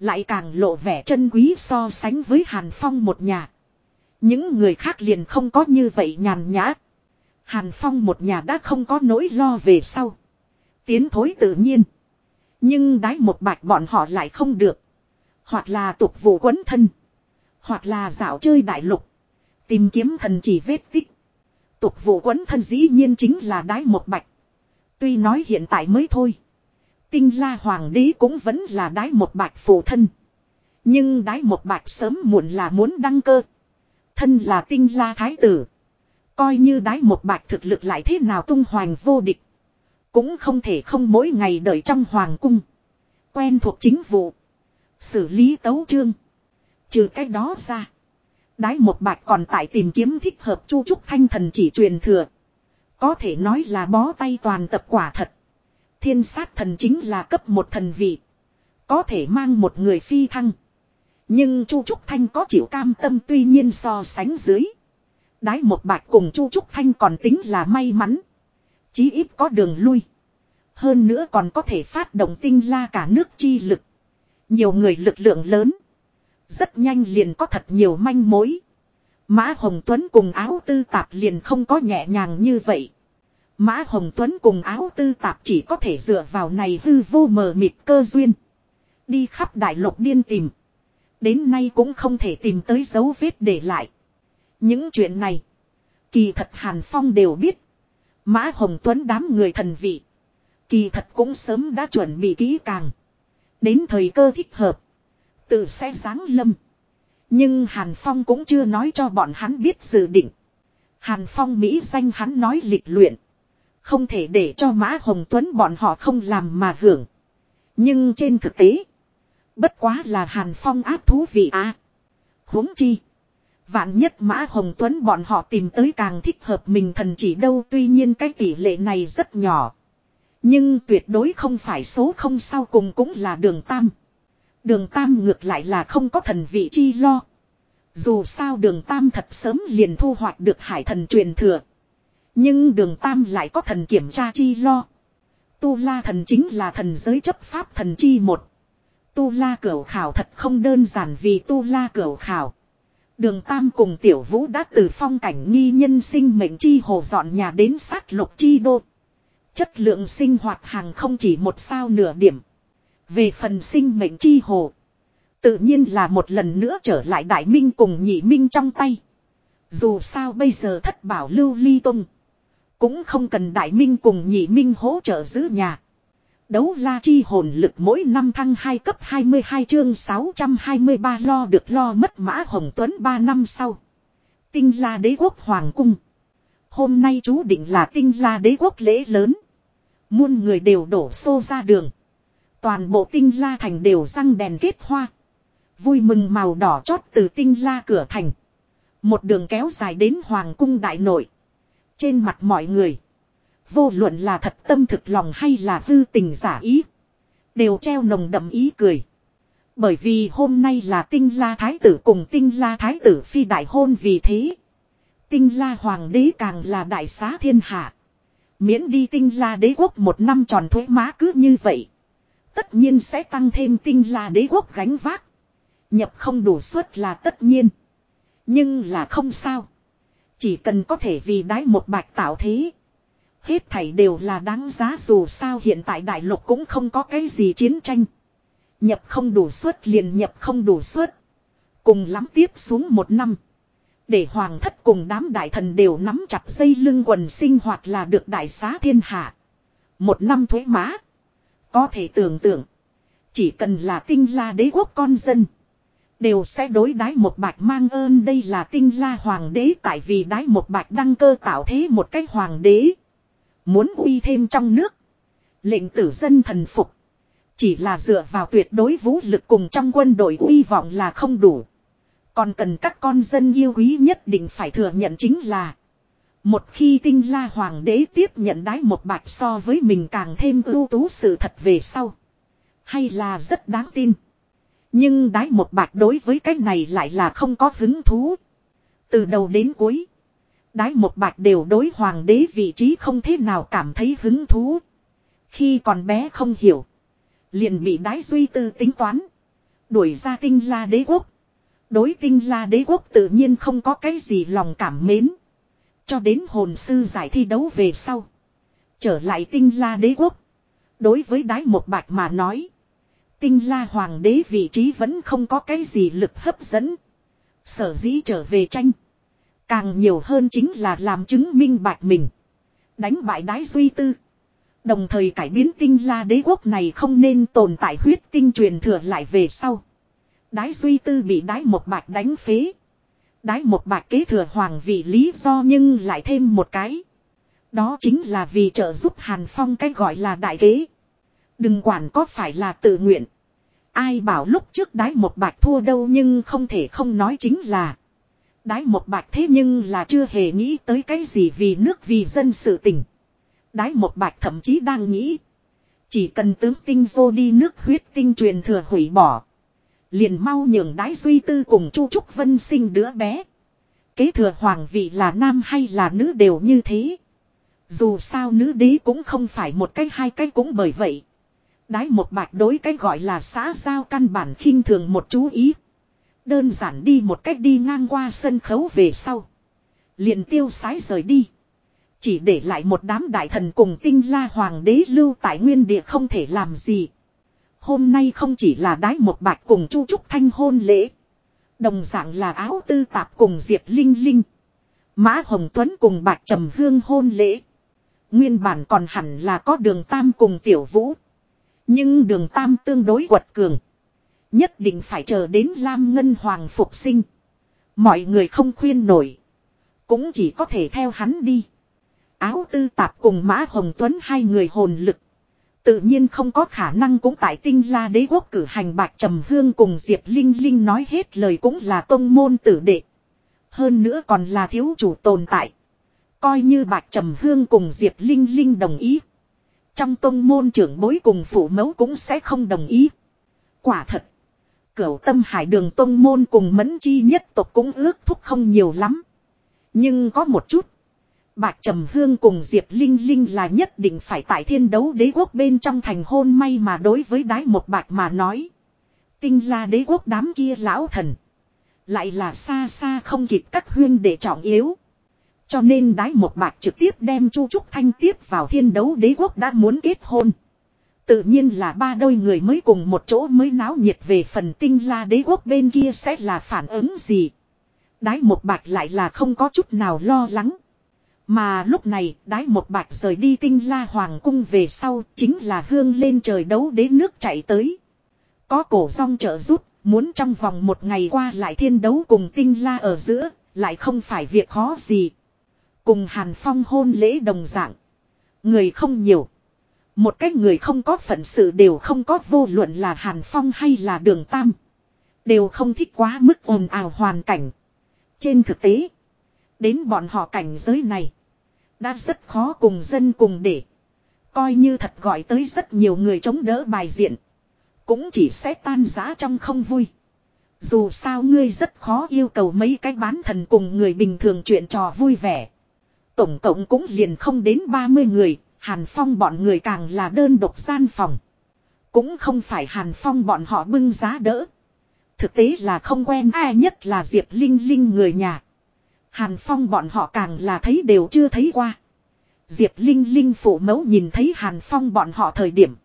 S1: Lại càng lộ vẻ chân quý so sánh với Hàn Phong một nhà. Những người khác liền không có như vậy nhàn nhã. Hàn Phong một nhà đã không có nỗi lo về sau. Tiến thối tự nhiên. Nhưng đái một bạch bọn họ lại không được. Hoặc là tục vụ quấn thân. Hoặc là dạo chơi đại lục. Tìm kiếm thần chỉ vết tích. Tục vụ quấn thân dĩ nhiên chính là đái một bạch. Tuy nói hiện tại mới thôi. Tinh la hoàng đế cũng vẫn là đái một bạch phụ thân. Nhưng đái một bạch sớm muộn là muốn đăng cơ. Thân là tinh la thái tử. Coi như đái một bạch thực lực lại thế nào tung hoành vô địch. Cũng không thể không mỗi ngày đợi trong hoàng cung. Quen thuộc chính vụ. Xử lý tấu chương. Trừ cách đó ra. Đái một bạch còn tại tìm kiếm thích hợp chu trúc thanh thần chỉ truyền thừa. Có thể nói là bó tay toàn tập quả thật. Thiên sát thần chính là cấp một thần vị. Có thể mang một người phi thăng. Nhưng Chu Trúc Thanh có chịu cam tâm tuy nhiên so sánh dưới. Đái một bạch cùng Chu Trúc Thanh còn tính là may mắn. Chí ít có đường lui. Hơn nữa còn có thể phát động tinh la cả nước chi lực. Nhiều người lực lượng lớn. Rất nhanh liền có thật nhiều manh mối. Mã Hồng Tuấn cùng áo tư tạp liền không có nhẹ nhàng như vậy. Mã Hồng Tuấn cùng áo tư tạp chỉ có thể dựa vào này hư vô mờ mịt cơ duyên. Đi khắp đại lục điên tìm. Đến nay cũng không thể tìm tới dấu vết để lại. Những chuyện này. Kỳ thật Hàn Phong đều biết. Mã Hồng Tuấn đám người thần vị. Kỳ thật cũng sớm đã chuẩn bị kỹ càng. Đến thời cơ thích hợp. Tự sẽ sáng lâm. Nhưng Hàn Phong cũng chưa nói cho bọn hắn biết dự định. Hàn Phong Mỹ danh hắn nói lịch luyện. Không thể để cho Mã Hồng Tuấn bọn họ không làm mà hưởng. Nhưng trên thực tế. Bất quá là Hàn Phong áp thú vị à. huống chi. Vạn nhất Mã Hồng Tuấn bọn họ tìm tới càng thích hợp mình thần chỉ đâu, tuy nhiên cái tỷ lệ này rất nhỏ. Nhưng tuyệt đối không phải số không sau cùng cũng là đường tam. Đường tam ngược lại là không có thần vị chi lo. Dù sao đường tam thật sớm liền thu hoạch được hải thần truyền thừa. Nhưng đường tam lại có thần kiểm tra chi lo. Tu la thần chính là thần giới chấp pháp thần chi một. Tu la cửu khảo thật không đơn giản vì tu la cửu khảo. Đường Tam cùng Tiểu Vũ đã từ phong cảnh nghi nhân sinh mệnh chi hồ dọn nhà đến sát lục chi đô. Chất lượng sinh hoạt hàng không chỉ một sao nửa điểm. Về phần sinh mệnh chi hồ. Tự nhiên là một lần nữa trở lại đại minh cùng nhị minh trong tay. Dù sao bây giờ thất bảo lưu ly tung. Cũng không cần đại minh cùng nhị minh hỗ trợ giữ nhà. Đấu la chi hồn lực mỗi năm thăng 2 cấp 22 chương 623 lo được lo mất mã hồng tuấn 3 năm sau. Tinh la đế quốc hoàng cung. Hôm nay chú định là tinh la đế quốc lễ lớn. Muôn người đều đổ xô ra đường. Toàn bộ tinh la thành đều răng đèn kết hoa. Vui mừng màu đỏ chót từ tinh la cửa thành. Một đường kéo dài đến hoàng cung đại nội. Trên mặt mọi người. Vô luận là thật tâm thực lòng hay là hư tình giả ý. Đều treo nồng đậm ý cười. Bởi vì hôm nay là tinh la thái tử cùng tinh la thái tử phi đại hôn vì thế. Tinh la hoàng đế càng là đại xá thiên hạ. Miễn đi tinh la đế quốc một năm tròn thuế má cứ như vậy. Tất nhiên sẽ tăng thêm tinh la đế quốc gánh vác. Nhập không đủ suất là tất nhiên. Nhưng là không sao. Chỉ cần có thể vì đái một bạch tạo thế. Hết thảy đều là đáng giá dù sao hiện tại đại lục cũng không có cái gì chiến tranh. Nhập không đủ suất liền nhập không đủ suất. Cùng lắm tiếp xuống một năm. Để hoàng thất cùng đám đại thần đều nắm chặt dây lưng quần sinh hoạt là được đại xá thiên hạ. Một năm thuế má. Có thể tưởng tượng. Chỉ cần là tinh la đế quốc con dân. Đều sẽ đối đái một bạch mang ơn đây là tinh la hoàng đế tại vì đái một bạch đăng cơ tạo thế một cái hoàng đế. Muốn uy thêm trong nước. Lệnh tử dân thần phục. Chỉ là dựa vào tuyệt đối vũ lực cùng trong quân đội uy vọng là không đủ. Còn cần các con dân yêu quý nhất định phải thừa nhận chính là. Một khi tinh la hoàng đế tiếp nhận đái một bạch so với mình càng thêm ưu tú sự thật về sau. Hay là rất đáng tin. Nhưng đái một bạch đối với cái này lại là không có hứng thú. Từ đầu đến cuối. Đái một bạch đều đối hoàng đế vị trí không thế nào cảm thấy hứng thú. Khi còn bé không hiểu. Liền bị đái duy tư tính toán. Đuổi ra tinh la đế quốc. Đối tinh la đế quốc tự nhiên không có cái gì lòng cảm mến. Cho đến hồn sư giải thi đấu về sau. Trở lại tinh la đế quốc. Đối với đái một bạch mà nói. Tinh la hoàng đế vị trí vẫn không có cái gì lực hấp dẫn. Sở dĩ trở về tranh. Càng nhiều hơn chính là làm chứng minh bạch mình. Đánh bại đái duy tư. Đồng thời cải biến tinh la đế quốc này không nên tồn tại huyết tinh truyền thừa lại về sau. Đái duy tư bị đái một bạch đánh phế. Đái một bạch kế thừa hoàng vị lý do nhưng lại thêm một cái. Đó chính là vì trợ giúp Hàn Phong cái gọi là đại kế. Đừng quản có phải là tự nguyện. Ai bảo lúc trước đái một bạch thua đâu nhưng không thể không nói chính là. Đái một bạch thế nhưng là chưa hề nghĩ tới cái gì vì nước vì dân sự tình. Đái một bạch thậm chí đang nghĩ. Chỉ cần tướng tinh vô đi nước huyết tinh truyền thừa hủy bỏ. Liền mau nhường đái duy tư cùng chu trúc vân sinh đứa bé. Kế thừa hoàng vị là nam hay là nữ đều như thế. Dù sao nữ đế cũng không phải một cái hai cái cũng bởi vậy. Đái một bạch đối cái gọi là xã giao căn bản khinh thường một chú ý. Đơn giản đi một cách đi ngang qua sân khấu về sau. liền tiêu sái rời đi. Chỉ để lại một đám đại thần cùng tinh la hoàng đế lưu tại nguyên địa không thể làm gì. Hôm nay không chỉ là đái một bạch cùng chu trúc thanh hôn lễ. Đồng dạng là áo tư tạp cùng Diệp Linh Linh. Mã Hồng Tuấn cùng bạch trầm hương hôn lễ. Nguyên bản còn hẳn là có đường tam cùng tiểu vũ. Nhưng đường tam tương đối quật cường. Nhất định phải chờ đến Lam Ngân Hoàng phục sinh. Mọi người không khuyên nổi. Cũng chỉ có thể theo hắn đi. Áo tư tạp cùng Mã Hồng Tuấn hai người hồn lực. Tự nhiên không có khả năng cũng tại tinh la đế quốc cử hành bạc trầm hương cùng Diệp Linh Linh nói hết lời cũng là tôn môn tử đệ. Hơn nữa còn là thiếu chủ tồn tại. Coi như bạc trầm hương cùng Diệp Linh Linh đồng ý. Trong tôn môn trưởng bối cùng phụ mẫu cũng sẽ không đồng ý. Quả thật. Cửu tâm hải đường tôn môn cùng mẫn chi nhất tộc cũng ước thúc không nhiều lắm. Nhưng có một chút. Bạch Trầm Hương cùng Diệp Linh Linh là nhất định phải tại thiên đấu đế quốc bên trong thành hôn may mà đối với đái một bạch mà nói. Tinh la đế quốc đám kia lão thần. Lại là xa xa không kịp các huyên để trọng yếu. Cho nên đái một bạch trực tiếp đem Chu Trúc Thanh tiếp vào thiên đấu đế quốc đã muốn kết hôn. Tự nhiên là ba đôi người mới cùng một chỗ mới náo nhiệt về phần tinh la đế quốc bên kia sẽ là phản ứng gì. Đái một bạch lại là không có chút nào lo lắng. Mà lúc này đái một bạch rời đi tinh la hoàng cung về sau chính là hương lên trời đấu đế nước chạy tới. Có cổ rong trợ rút muốn trong vòng một ngày qua lại thiên đấu cùng tinh la ở giữa, lại không phải việc khó gì. Cùng hàn phong hôn lễ đồng dạng. Người không nhiều. Một cái người không có phận sự đều không có vô luận là hàn phong hay là đường tam. Đều không thích quá mức ồn ào hoàn cảnh. Trên thực tế, đến bọn họ cảnh giới này. Đã rất khó cùng dân cùng để. Coi như thật gọi tới rất nhiều người chống đỡ bài diện. Cũng chỉ sẽ tan giá trong không vui. Dù sao ngươi rất khó yêu cầu mấy cái bán thần cùng người bình thường chuyện trò vui vẻ. Tổng cộng cũng liền không đến 30 người, Hàn Phong bọn người càng là đơn độc gian phòng. Cũng không phải Hàn Phong bọn họ bưng giá đỡ. Thực tế là không quen ai nhất là Diệp Linh Linh người nhà. Hàn Phong bọn họ càng là thấy đều chưa thấy qua. Diệp Linh Linh phụ mẫu nhìn thấy Hàn Phong bọn họ thời điểm.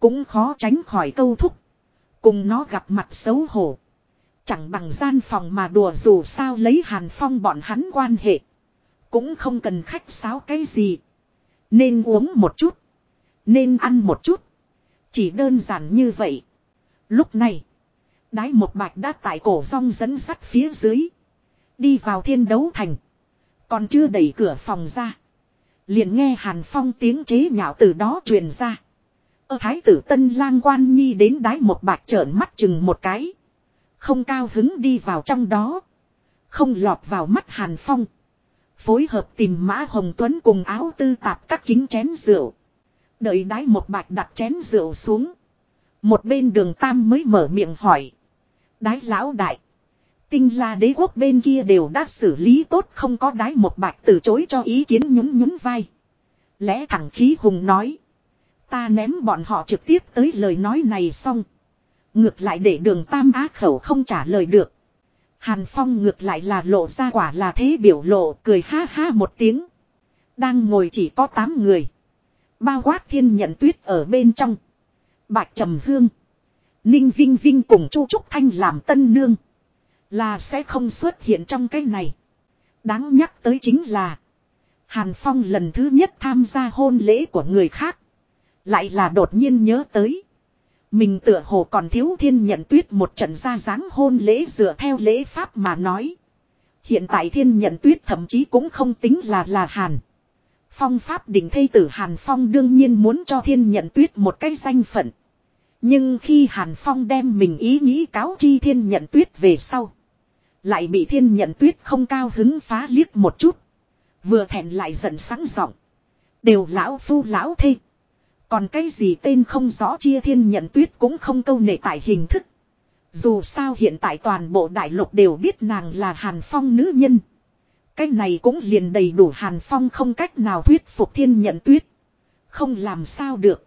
S1: Cũng khó tránh khỏi câu thúc. Cùng nó gặp mặt xấu hổ. Chẳng bằng gian phòng mà đùa dù sao lấy Hàn Phong bọn hắn quan hệ. Cũng không cần khách sáo cái gì. Nên uống một chút. Nên ăn một chút. Chỉ đơn giản như vậy. Lúc này. Đái một bạch đã tại cổ rong dẫn sắt phía dưới. Đi vào thiên đấu thành. Còn chưa đẩy cửa phòng ra. Liền nghe Hàn Phong tiếng chế nhạo từ đó truyền ra. Ơ thái tử tân lang quan nhi đến đái một bạch trợn mắt chừng một cái. Không cao hứng đi vào trong đó. Không lọt vào mắt Hàn Phong. Phối hợp tìm Mã Hồng Tuấn cùng áo tư tạp các kính chén rượu. Đợi đái một bạch đặt chén rượu xuống. Một bên đường Tam mới mở miệng hỏi. Đái lão đại. Tinh la đế quốc bên kia đều đã xử lý tốt không có đái một bạch từ chối cho ý kiến nhún nhún vai. Lẽ thẳng khí hùng nói. Ta ném bọn họ trực tiếp tới lời nói này xong. Ngược lại để đường tam á khẩu không trả lời được. Hàn Phong ngược lại là lộ ra quả là thế biểu lộ, cười ha ha một tiếng. Đang ngồi chỉ có 8 người. Bao quát thiên nhận tuyết ở bên trong. Bạch Trầm Hương. Ninh Vinh Vinh cùng Chu Trúc Thanh làm tân nương. Là sẽ không xuất hiện trong cái này. Đáng nhắc tới chính là. Hàn Phong lần thứ nhất tham gia hôn lễ của người khác. Lại là đột nhiên nhớ tới. Mình tựa hồ còn thiếu thiên nhận tuyết một trận ra dáng hôn lễ dựa theo lễ pháp mà nói. Hiện tại thiên nhận tuyết thậm chí cũng không tính là là Hàn. Phong pháp đỉnh thây tử Hàn Phong đương nhiên muốn cho thiên nhận tuyết một cái danh phận. Nhưng khi Hàn Phong đem mình ý nghĩ cáo chi thiên nhận tuyết về sau. Lại bị thiên nhận tuyết không cao hứng phá liếc một chút. Vừa thẹn lại giận sáng giọng Đều lão phu lão thây. Còn cái gì tên không rõ chia thiên nhận tuyết cũng không câu nệ tại hình thức. Dù sao hiện tại toàn bộ đại lục đều biết nàng là Hàn Phong nữ nhân. Cái này cũng liền đầy đủ Hàn Phong không cách nào thuyết phục thiên nhận tuyết. Không làm sao được.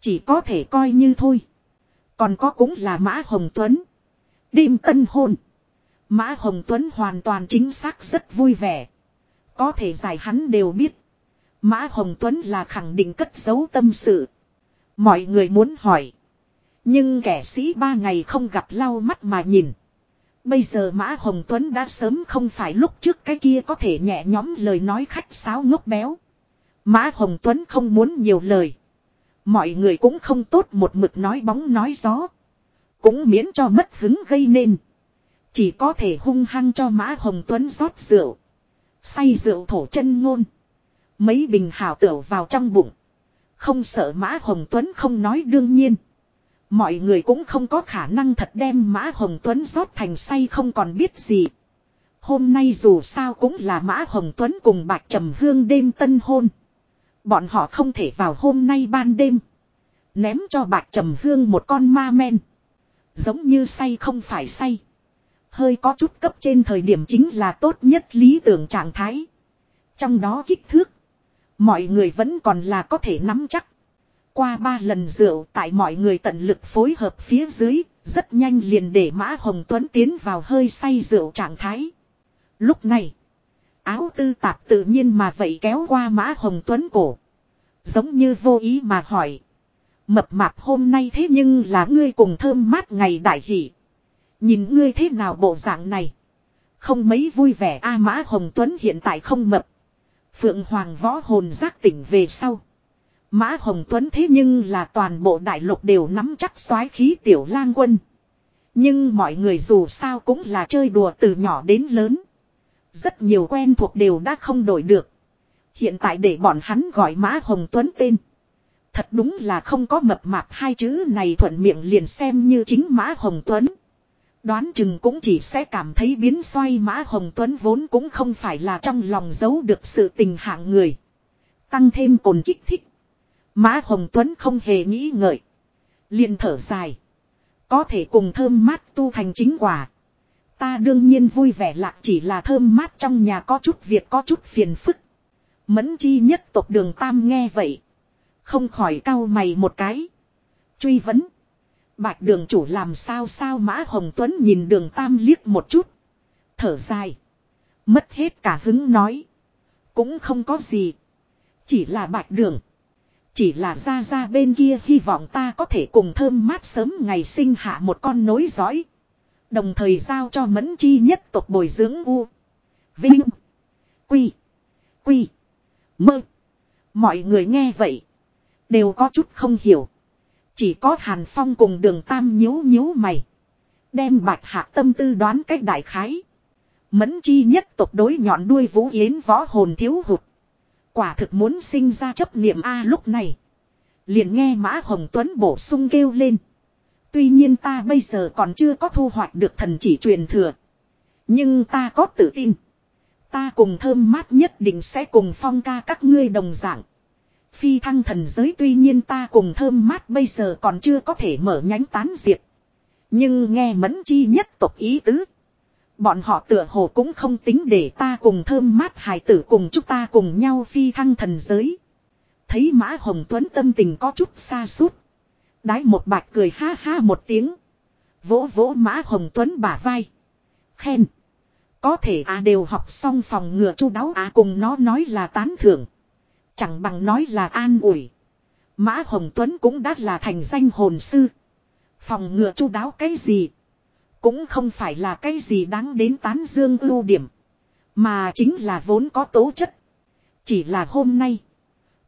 S1: Chỉ có thể coi như thôi. Còn có cũng là Mã Hồng Tuấn. Đêm tân hôn. Mã Hồng Tuấn hoàn toàn chính xác rất vui vẻ. Có thể giải hắn đều biết. Mã Hồng Tuấn là khẳng định cất giấu tâm sự. Mọi người muốn hỏi. Nhưng kẻ sĩ ba ngày không gặp lau mắt mà nhìn. Bây giờ Mã Hồng Tuấn đã sớm không phải lúc trước cái kia có thể nhẹ nhóm lời nói khách sáo ngốc béo. Mã Hồng Tuấn không muốn nhiều lời. Mọi người cũng không tốt một mực nói bóng nói gió. Cũng miễn cho mất hứng gây nên. Chỉ có thể hung hăng cho Mã Hồng Tuấn rót rượu. Say rượu thổ chân ngôn. Mấy bình hào tửu vào trong bụng. Không sợ Mã Hồng Tuấn không nói đương nhiên. Mọi người cũng không có khả năng thật đem Mã Hồng Tuấn rót thành say không còn biết gì. Hôm nay dù sao cũng là Mã Hồng Tuấn cùng Bạch Trầm Hương đêm tân hôn. Bọn họ không thể vào hôm nay ban đêm. Ném cho Bạch Trầm Hương một con ma men. Giống như say không phải say. Hơi có chút cấp trên thời điểm chính là tốt nhất lý tưởng trạng thái. Trong đó kích thước. Mọi người vẫn còn là có thể nắm chắc. Qua ba lần rượu tại mọi người tận lực phối hợp phía dưới, rất nhanh liền để Mã Hồng Tuấn tiến vào hơi say rượu trạng thái. Lúc này, áo tư tạp tự nhiên mà vậy kéo qua Mã Hồng Tuấn cổ. Giống như vô ý mà hỏi. Mập mạp hôm nay thế nhưng là ngươi cùng thơm mát ngày đại hỷ. Nhìn ngươi thế nào bộ dạng này. Không mấy vui vẻ A Mã Hồng Tuấn hiện tại không mập. Phượng Hoàng võ hồn giác tỉnh về sau. Mã Hồng Tuấn thế nhưng là toàn bộ đại lục đều nắm chắc soái khí tiểu lang quân. Nhưng mọi người dù sao cũng là chơi đùa từ nhỏ đến lớn. Rất nhiều quen thuộc đều đã không đổi được. Hiện tại để bọn hắn gọi Mã Hồng Tuấn tên. Thật đúng là không có mập mạp hai chữ này thuận miệng liền xem như chính Mã Hồng Tuấn. Đoán chừng cũng chỉ sẽ cảm thấy biến xoay Mã Hồng Tuấn vốn cũng không phải là trong lòng giấu được sự tình hạng người. Tăng thêm cồn kích thích. Mã Hồng Tuấn không hề nghĩ ngợi. liền thở dài. Có thể cùng thơm mát tu thành chính quả. Ta đương nhiên vui vẻ lạc chỉ là thơm mát trong nhà có chút việc có chút phiền phức. Mẫn chi nhất tộc đường Tam nghe vậy. Không khỏi cau mày một cái. Truy vấn. Bạch đường chủ làm sao sao Mã Hồng Tuấn nhìn đường Tam liếc một chút. Thở dài. Mất hết cả hứng nói. Cũng không có gì. Chỉ là bạch đường. Chỉ là ra ra bên kia hy vọng ta có thể cùng thơm mát sớm ngày sinh hạ một con nối dõi. Đồng thời giao cho mẫn chi nhất tộc bồi dưỡng u. Vinh. Quy. Quy. Mơ. Mọi người nghe vậy. Đều có chút không hiểu. Chỉ có Hàn Phong cùng đường Tam nhíu nhíu mày. Đem bạch hạ tâm tư đoán cách đại khái. Mẫn chi nhất tộc đối nhọn đuôi vũ yến võ hồn thiếu hụt. Quả thực muốn sinh ra chấp niệm A lúc này. Liền nghe Mã Hồng Tuấn bổ sung kêu lên. Tuy nhiên ta bây giờ còn chưa có thu hoạch được thần chỉ truyền thừa. Nhưng ta có tự tin. Ta cùng thơm mát nhất định sẽ cùng phong ca các ngươi đồng dạng. Phi thăng thần giới tuy nhiên ta cùng thơm mát bây giờ còn chưa có thể mở nhánh tán diệt. Nhưng nghe mẫn chi nhất tộc ý tứ. Bọn họ tựa hồ cũng không tính để ta cùng thơm mát hài tử cùng chúng ta cùng nhau phi thăng thần giới. Thấy Mã Hồng Tuấn tâm tình có chút xa suốt. Đái một bạch cười ha ha một tiếng. Vỗ vỗ Mã Hồng Tuấn bả vai. Khen. Có thể à đều học xong phòng ngừa chu đáo à cùng nó nói là tán thưởng. Chẳng bằng nói là an ủi. Mã Hồng Tuấn cũng đã là thành danh hồn sư. Phòng ngừa chu đáo cái gì. Cũng không phải là cái gì đáng đến tán dương ưu điểm. Mà chính là vốn có tố chất. Chỉ là hôm nay.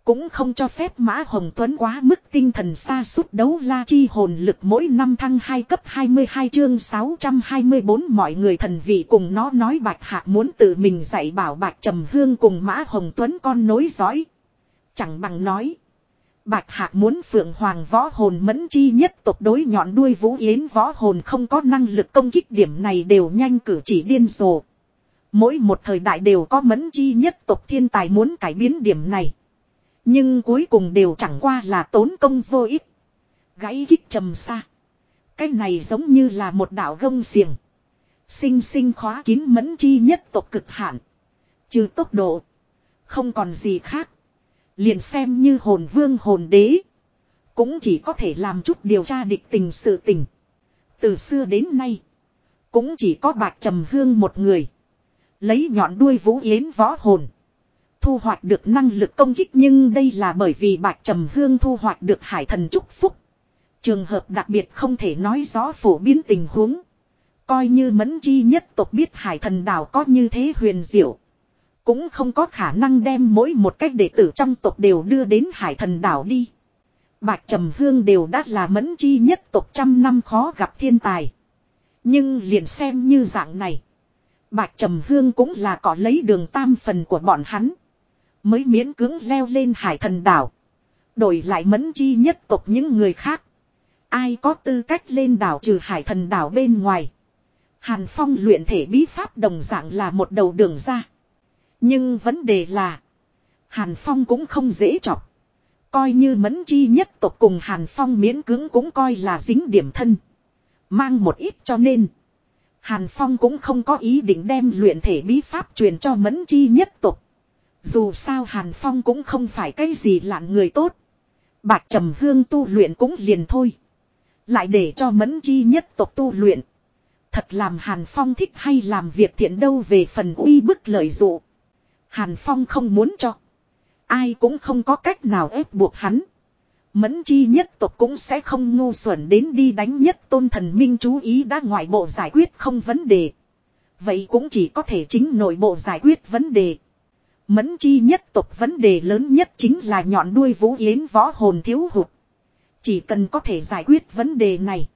S1: Cũng không cho phép Mã Hồng Tuấn quá mức tinh thần xa suốt đấu la chi hồn lực mỗi năm thăng 2 cấp 22 chương 624 mọi người thần vị cùng nó nói Bạch Hạ muốn tự mình dạy bảo Bạch Trầm Hương cùng Mã Hồng Tuấn con nối dõi. Chẳng bằng nói. Bạch Hạc muốn phượng hoàng võ hồn mẫn chi nhất tộc đối nhọn đuôi vũ yến võ hồn không có năng lực công kích điểm này đều nhanh cử chỉ điên rồ. Mỗi một thời đại đều có mẫn chi nhất tộc thiên tài muốn cải biến điểm này. Nhưng cuối cùng đều chẳng qua là tốn công vô ích. Gãy kích trầm xa. Cái này giống như là một đạo gông xiềng. Sinh sinh khóa kín mẫn chi nhất tộc cực hạn. Trừ tốc độ. Không còn gì khác. Liền xem như hồn vương hồn đế. Cũng chỉ có thể làm chút điều tra địch tình sự tình. Từ xưa đến nay. Cũng chỉ có bạc trầm hương một người. Lấy nhọn đuôi vũ yến võ hồn. Thu hoạch được năng lực công kích nhưng đây là bởi vì bạc trầm hương thu hoạch được hải thần chúc phúc. Trường hợp đặc biệt không thể nói rõ phổ biến tình huống. Coi như mẫn chi nhất tộc biết hải thần đảo có như thế huyền diệu. Cũng không có khả năng đem mỗi một cách đệ tử trong tộc đều đưa đến hải thần đảo đi. Bạch Trầm Hương đều đã là mẫn chi nhất tộc trăm năm khó gặp thiên tài. Nhưng liền xem như dạng này. Bạch Trầm Hương cũng là có lấy đường tam phần của bọn hắn. Mới miễn cưỡng leo lên hải thần đảo. Đổi lại mẫn chi nhất tộc những người khác. Ai có tư cách lên đảo trừ hải thần đảo bên ngoài. Hàn Phong luyện thể bí pháp đồng dạng là một đầu đường ra. Nhưng vấn đề là. Hàn Phong cũng không dễ chọc. Coi như mẫn chi nhất tộc cùng Hàn Phong miễn cưỡng cũng coi là dính điểm thân. Mang một ít cho nên. Hàn Phong cũng không có ý định đem luyện thể bí pháp truyền cho mẫn chi nhất tộc. Dù sao Hàn Phong cũng không phải cái gì lạn người tốt. Bạch trầm hương tu luyện cũng liền thôi. Lại để cho mẫn chi nhất tộc tu luyện. Thật làm Hàn Phong thích hay làm việc thiện đâu về phần uy bức lợi dụ. Hàn Phong không muốn cho. Ai cũng không có cách nào ép buộc hắn. Mẫn chi nhất tộc cũng sẽ không ngu xuẩn đến đi đánh nhất tôn thần minh chú ý đã ngoại bộ giải quyết không vấn đề. Vậy cũng chỉ có thể chính nội bộ giải quyết vấn đề. Mẫn chi nhất tộc vấn đề lớn nhất chính là nhọn đuôi vũ yến võ hồn thiếu hụt. Chỉ cần có thể giải quyết vấn đề này.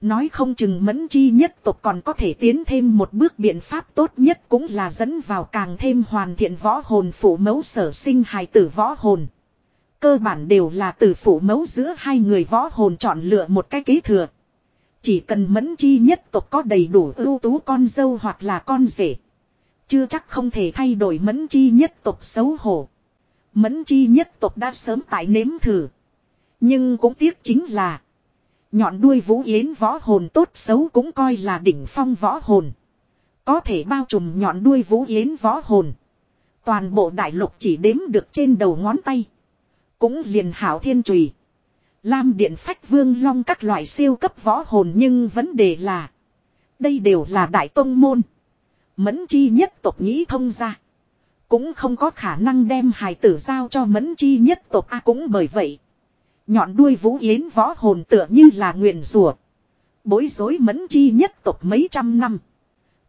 S1: Nói không chừng mẫn chi nhất tộc còn có thể tiến thêm một bước biện pháp tốt nhất cũng là dẫn vào càng thêm hoàn thiện võ hồn phủ mẫu sở sinh hài tử võ hồn. Cơ bản đều là từ phủ mẫu giữa hai người võ hồn chọn lựa một cái kế thừa. Chỉ cần mẫn chi nhất tộc có đầy đủ ưu tú con dâu hoặc là con rể. Chưa chắc không thể thay đổi mẫn chi nhất tộc xấu hổ. Mẫn chi nhất tộc đã sớm tại nếm thử. Nhưng cũng tiếc chính là. Nhọn đuôi vũ yến võ hồn tốt xấu cũng coi là đỉnh phong võ hồn. Có thể bao trùm nhọn đuôi vũ yến võ hồn. Toàn bộ đại lục chỉ đếm được trên đầu ngón tay. Cũng liền hảo thiên trùy. Lam điện phách vương long các loại siêu cấp võ hồn nhưng vấn đề là. Đây đều là đại tông môn. Mẫn chi nhất tộc nghĩ thông ra. Cũng không có khả năng đem hài tử giao cho mẫn chi nhất tộc A cũng bởi vậy. Nhọn đuôi vũ yến võ hồn tựa như là nguyện rùa. Bối rối mẫn chi nhất tộc mấy trăm năm.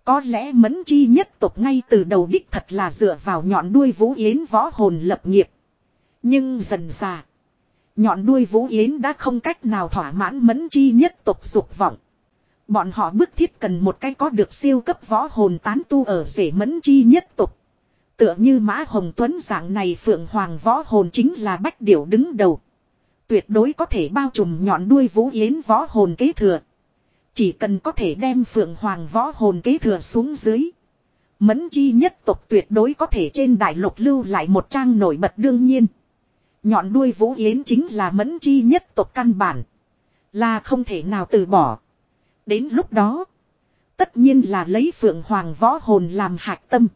S1: Có lẽ mẫn chi nhất tộc ngay từ đầu đích thật là dựa vào nhọn đuôi vũ yến võ hồn lập nghiệp. Nhưng dần dà. Nhọn đuôi vũ yến đã không cách nào thỏa mãn mẫn chi nhất tộc dục vọng. Bọn họ bức thiết cần một cái có được siêu cấp võ hồn tán tu ở rể mẫn chi nhất tộc. Tựa như Mã Hồng Tuấn dạng này Phượng Hoàng võ hồn chính là bách điểu đứng đầu. Tuyệt đối có thể bao trùm nhọn đuôi vũ yến võ hồn kế thừa. Chỉ cần có thể đem Phượng Hoàng võ hồn kế thừa xuống dưới. Mẫn chi nhất tộc tuyệt đối có thể trên đại lục lưu lại một trang nổi bật đương nhiên. Nhọn đuôi vũ yến chính là mẫn chi nhất tộc căn bản. Là không thể nào từ bỏ. Đến lúc đó. Tất nhiên là lấy phượng hoàng võ hồn làm hạch tâm.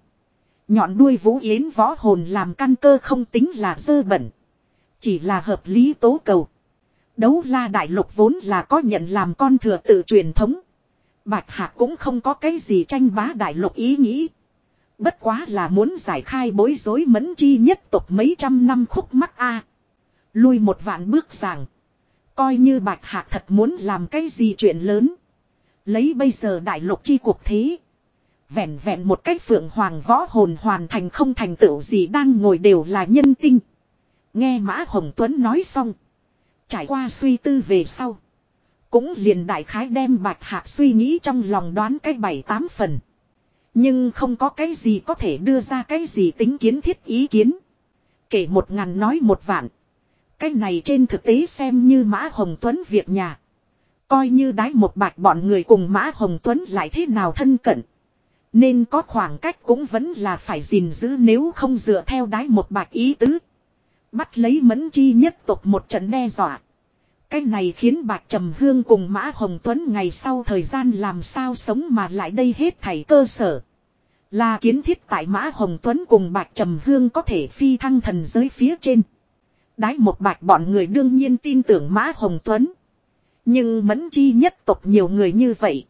S1: Nhọn đuôi vũ yến võ hồn làm căn cơ không tính là dơ bẩn. Chỉ là hợp lý tố cầu. Đấu la đại lục vốn là có nhận làm con thừa tự truyền thống. Bạch Hạc cũng không có cái gì tranh bá đại lục ý nghĩ. Bất quá là muốn giải khai bối rối mẫn chi nhất tục mấy trăm năm khúc mắc a Lui một vạn bước rằng. Coi như Bạch Hạc thật muốn làm cái gì chuyện lớn. Lấy bây giờ đại lục chi cuộc thế. Vẹn vẹn một cách phượng hoàng võ hồn hoàn thành không thành tựu gì đang ngồi đều là nhân tinh. Nghe Mã Hồng Tuấn nói xong. Trải qua suy tư về sau. Cũng liền đại khái đem bạch hạ suy nghĩ trong lòng đoán cái bảy tám phần. Nhưng không có cái gì có thể đưa ra cái gì tính kiến thiết ý kiến. Kể một ngàn nói một vạn. Cái này trên thực tế xem như Mã Hồng Tuấn việc nhà. Coi như đái một bạch bọn người cùng Mã Hồng Tuấn lại thế nào thân cận. Nên có khoảng cách cũng vẫn là phải gìn giữ nếu không dựa theo đái một bạch ý tứ. Bắt lấy mẫn chi nhất tục một trận đe dọa. Cái này khiến Bạch Trầm Hương cùng Mã Hồng Tuấn ngày sau thời gian làm sao sống mà lại đây hết thảy cơ sở. Là kiến thiết tại Mã Hồng Tuấn cùng Bạch Trầm Hương có thể phi thăng thần giới phía trên. Đái một bạch bọn người đương nhiên tin tưởng Mã Hồng Tuấn. Nhưng mẫn chi nhất tộc nhiều người như vậy.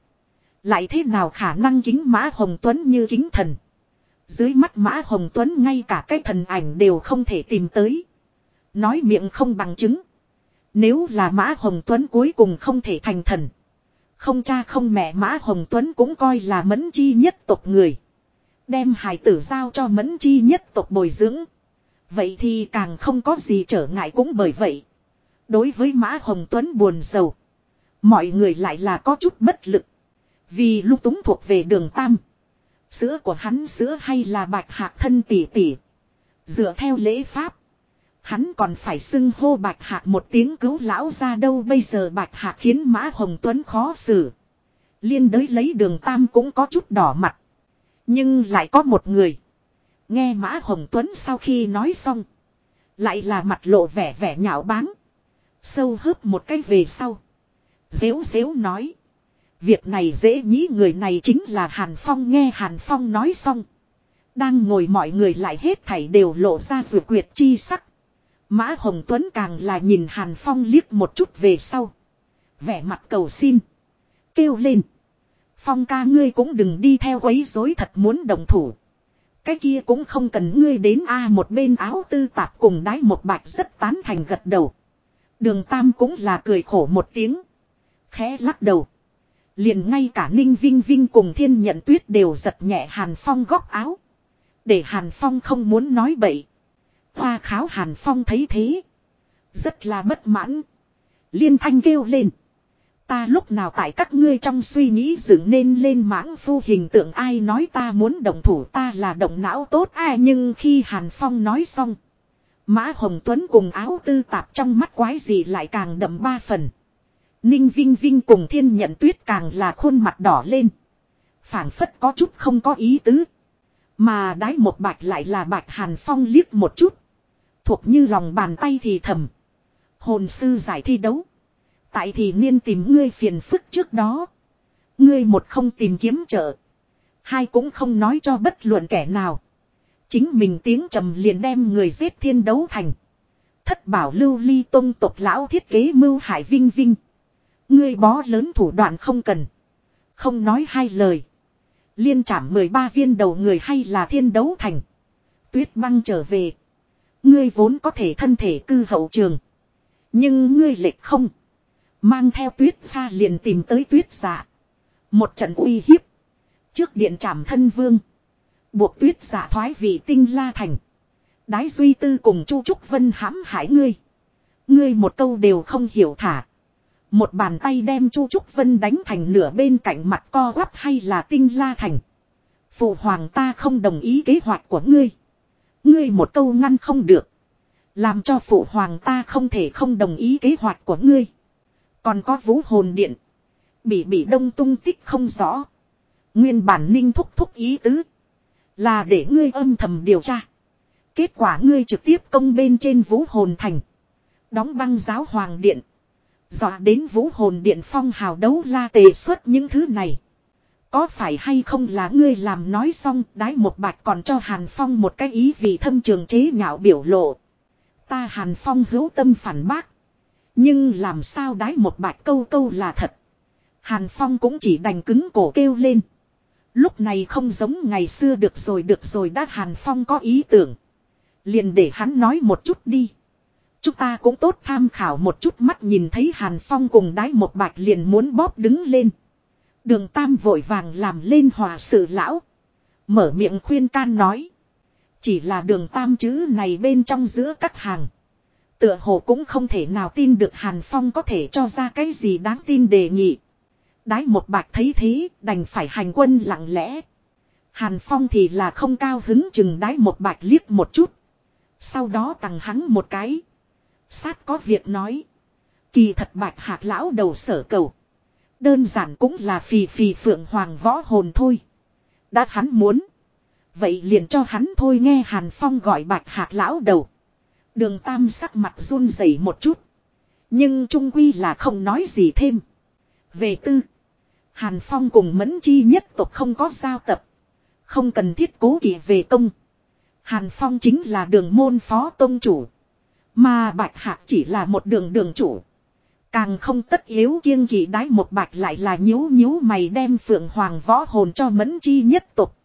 S1: Lại thế nào khả năng kính Mã Hồng Tuấn như kính thần. Dưới mắt Mã Hồng Tuấn ngay cả cái thần ảnh đều không thể tìm tới. Nói miệng không bằng chứng. Nếu là Mã Hồng Tuấn cuối cùng không thể thành thần. Không cha không mẹ Mã Hồng Tuấn cũng coi là mẫn chi nhất tộc người. Đem hài tử giao cho mẫn chi nhất tộc bồi dưỡng. Vậy thì càng không có gì trở ngại cũng bởi vậy. Đối với Mã Hồng Tuấn buồn giàu. Mọi người lại là có chút bất lực. Vì lúc túng thuộc về đường Tam. Sữa của hắn sữa hay là bạch hạc thân tỷ tỷ. Dựa theo lễ pháp. Hắn còn phải xưng hô bạch hạc một tiếng cứu lão ra đâu bây giờ bạch hạc khiến Mã Hồng Tuấn khó xử. Liên đới lấy đường tam cũng có chút đỏ mặt. Nhưng lại có một người. Nghe Mã Hồng Tuấn sau khi nói xong. Lại là mặt lộ vẻ vẻ nhạo báng. Sâu hớp một cái về sau. Dếu dếu nói. Việc này dễ nhĩ người này chính là Hàn Phong nghe Hàn Phong nói xong. Đang ngồi mọi người lại hết thảy đều lộ ra rượu quyệt chi sắc. Mã Hồng Tuấn càng là nhìn Hàn Phong liếc một chút về sau. Vẻ mặt cầu xin. Kêu lên. Phong ca ngươi cũng đừng đi theo quấy rối thật muốn đồng thủ. Cái kia cũng không cần ngươi đến a một bên áo tư tạp cùng đái một bạch rất tán thành gật đầu. Đường Tam cũng là cười khổ một tiếng. Khẽ lắc đầu. Liền ngay cả Ninh Vinh Vinh cùng Thiên Nhận Tuyết đều giật nhẹ Hàn Phong góc áo. Để Hàn Phong không muốn nói bậy. Hoa kháo Hàn Phong thấy thế. Rất là bất mãn. Liên thanh kêu lên. Ta lúc nào tại các ngươi trong suy nghĩ dựng nên lên mãng phu hình tượng ai nói ta muốn động thủ ta là động não tốt ai nhưng khi Hàn Phong nói xong. Mã Hồng Tuấn cùng áo tư tạp trong mắt quái gì lại càng đậm ba phần. Ninh Vinh Vinh cùng thiên nhận tuyết càng là khuôn mặt đỏ lên. phảng phất có chút không có ý tứ. Mà đái một bạch lại là bạch Hàn Phong liếc một chút. Thuộc như lòng bàn tay thì thầm. Hồn sư giải thi đấu. Tại thì niên tìm ngươi phiền phức trước đó. Ngươi một không tìm kiếm trợ. Hai cũng không nói cho bất luận kẻ nào. Chính mình tiếng trầm liền đem người giết thiên đấu thành. Thất bảo lưu ly tông tộc lão thiết kế mưu hải vinh vinh. Ngươi bó lớn thủ đoạn không cần. Không nói hai lời. Liên trảm 13 viên đầu người hay là thiên đấu thành. Tuyết băng trở về. Ngươi vốn có thể thân thể cư hậu trường. Nhưng ngươi lệch không. Mang theo tuyết pha liền tìm tới tuyết giả. Một trận uy hiếp. Trước điện trảm thân vương. Buộc tuyết giả thoái vị tinh la thành. Đái duy tư cùng chu trúc vân hãm hại ngươi. Ngươi một câu đều không hiểu thả. Một bàn tay đem chu trúc vân đánh thành nửa bên cạnh mặt co quắp hay là tinh la thành. Phụ hoàng ta không đồng ý kế hoạch của ngươi. Ngươi một câu ngăn không được. Làm cho phụ hoàng ta không thể không đồng ý kế hoạch của ngươi. Còn có vũ hồn điện. Bị bị đông tung tích không rõ. Nguyên bản ninh thúc thúc ý tứ. Là để ngươi âm thầm điều tra. Kết quả ngươi trực tiếp công bên trên vũ hồn thành. Đóng băng giáo hoàng điện. Dọa đến vũ hồn điện phong hào đấu la tề xuất những thứ này. Có phải hay không là ngươi làm nói xong, đái một bạch còn cho Hàn Phong một cái ý vì thâm trường chế nhạo biểu lộ. Ta Hàn Phong hữu tâm phản bác. Nhưng làm sao đái một bạch câu câu là thật. Hàn Phong cũng chỉ đành cứng cổ kêu lên. Lúc này không giống ngày xưa được rồi được rồi đã Hàn Phong có ý tưởng. Liền để hắn nói một chút đi. Chúng ta cũng tốt tham khảo một chút mắt nhìn thấy Hàn Phong cùng đái một bạch liền muốn bóp đứng lên. Đường Tam vội vàng làm lên hòa sự lão. Mở miệng khuyên can nói. Chỉ là đường Tam chữ này bên trong giữa các hàng. Tựa hồ cũng không thể nào tin được Hàn Phong có thể cho ra cái gì đáng tin đề nghị. Đái một bạch thấy thế, đành phải hành quân lặng lẽ. Hàn Phong thì là không cao hứng chừng đái một bạch liếc một chút. Sau đó tặng hắn một cái. Sát có việc nói. Kỳ thật bạch hạc lão đầu sở cầu. Đơn giản cũng là phì phì phượng hoàng võ hồn thôi. Đã hắn muốn. Vậy liền cho hắn thôi nghe Hàn Phong gọi bạch hạc lão đầu. Đường tam sắc mặt run rẩy một chút. Nhưng trung quy là không nói gì thêm. Về tư. Hàn Phong cùng mẫn chi nhất tộc không có giao tập. Không cần thiết cố kỵ về công. Hàn Phong chính là đường môn phó tông chủ. Mà Bạch Hạc chỉ là một đường đường chủ. Càng không tất yếu kiêng kỵ đái một bạch lại là nhíu nhíu mày đem phượng hoàng võ hồn cho mẫn chi nhất tục.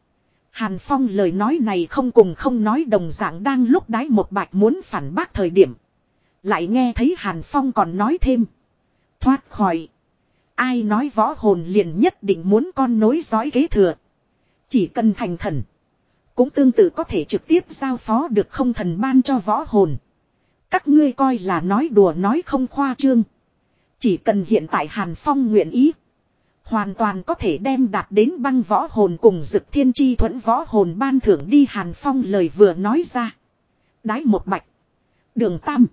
S1: Hàn Phong lời nói này không cùng không nói đồng dạng đang lúc đái một bạch muốn phản bác thời điểm. Lại nghe thấy Hàn Phong còn nói thêm. Thoát khỏi. Ai nói võ hồn liền nhất định muốn con nối dõi kế thừa. Chỉ cần thành thần. Cũng tương tự có thể trực tiếp giao phó được không thần ban cho võ hồn. Các ngươi coi là nói đùa nói không khoa trương. Chỉ cần hiện tại Hàn Phong nguyện ý. Hoàn toàn có thể đem đạt đến băng võ hồn cùng dực thiên chi thuẫn võ hồn ban thưởng đi Hàn Phong lời vừa nói ra. Đái một bạch. Đường Tam.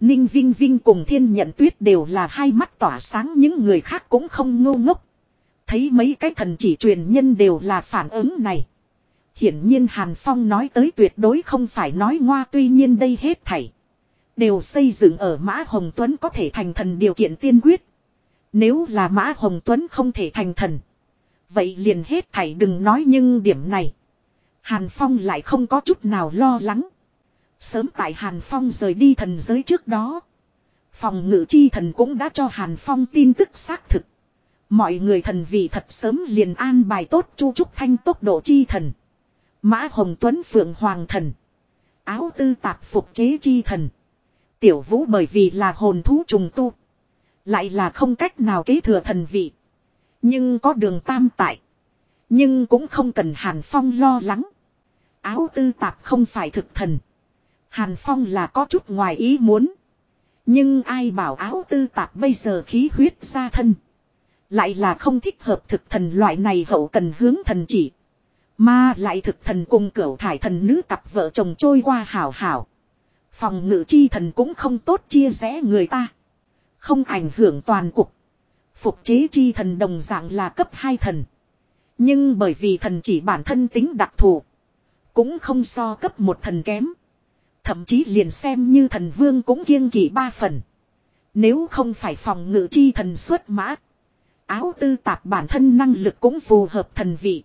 S1: Ninh Vinh Vinh cùng Thiên Nhận Tuyết đều là hai mắt tỏa sáng, những người khác cũng không ngu ngốc. Thấy mấy cái thần chỉ truyền nhân đều là phản ứng này. Hiển nhiên Hàn Phong nói tới tuyệt đối không phải nói ngoa, tuy nhiên đây hết thảy. Đều xây dựng ở Mã Hồng Tuấn có thể thành thần điều kiện tiên quyết. Nếu là Mã Hồng Tuấn không thể thành thần. Vậy liền hết thảy đừng nói nhưng điểm này. Hàn Phong lại không có chút nào lo lắng. Sớm tại Hàn Phong rời đi thần giới trước đó. Phòng ngự chi thần cũng đã cho Hàn Phong tin tức xác thực. Mọi người thần vị thật sớm liền an bài tốt chu trúc thanh tốc độ chi thần. Mã Hồng Tuấn Phượng Hoàng thần. Áo tư tạp phục chế chi thần. Tiểu vũ bởi vì là hồn thú trùng tu. Lại là không cách nào kế thừa thần vị. Nhưng có đường tam tại. Nhưng cũng không cần Hàn Phong lo lắng. Áo tư tạp không phải thực thần. Hàn Phong là có chút ngoài ý muốn. Nhưng ai bảo áo tư tạp bây giờ khí huyết ra thân. Lại là không thích hợp thực thần loại này hậu cần hướng thần chỉ. Mà lại thực thần cùng cửu thải thần nữ cặp vợ chồng trôi qua hảo hảo. Phòng ngự chi thần cũng không tốt chia rẽ người ta. Không ảnh hưởng toàn cục. Phục chế chi thần đồng dạng là cấp 2 thần. Nhưng bởi vì thần chỉ bản thân tính đặc thù. Cũng không so cấp một thần kém. Thậm chí liền xem như thần vương cũng kiêng kỵ ba phần. Nếu không phải phòng ngự chi thần xuất mã. Áo tư tạp bản thân năng lực cũng phù hợp thần vị.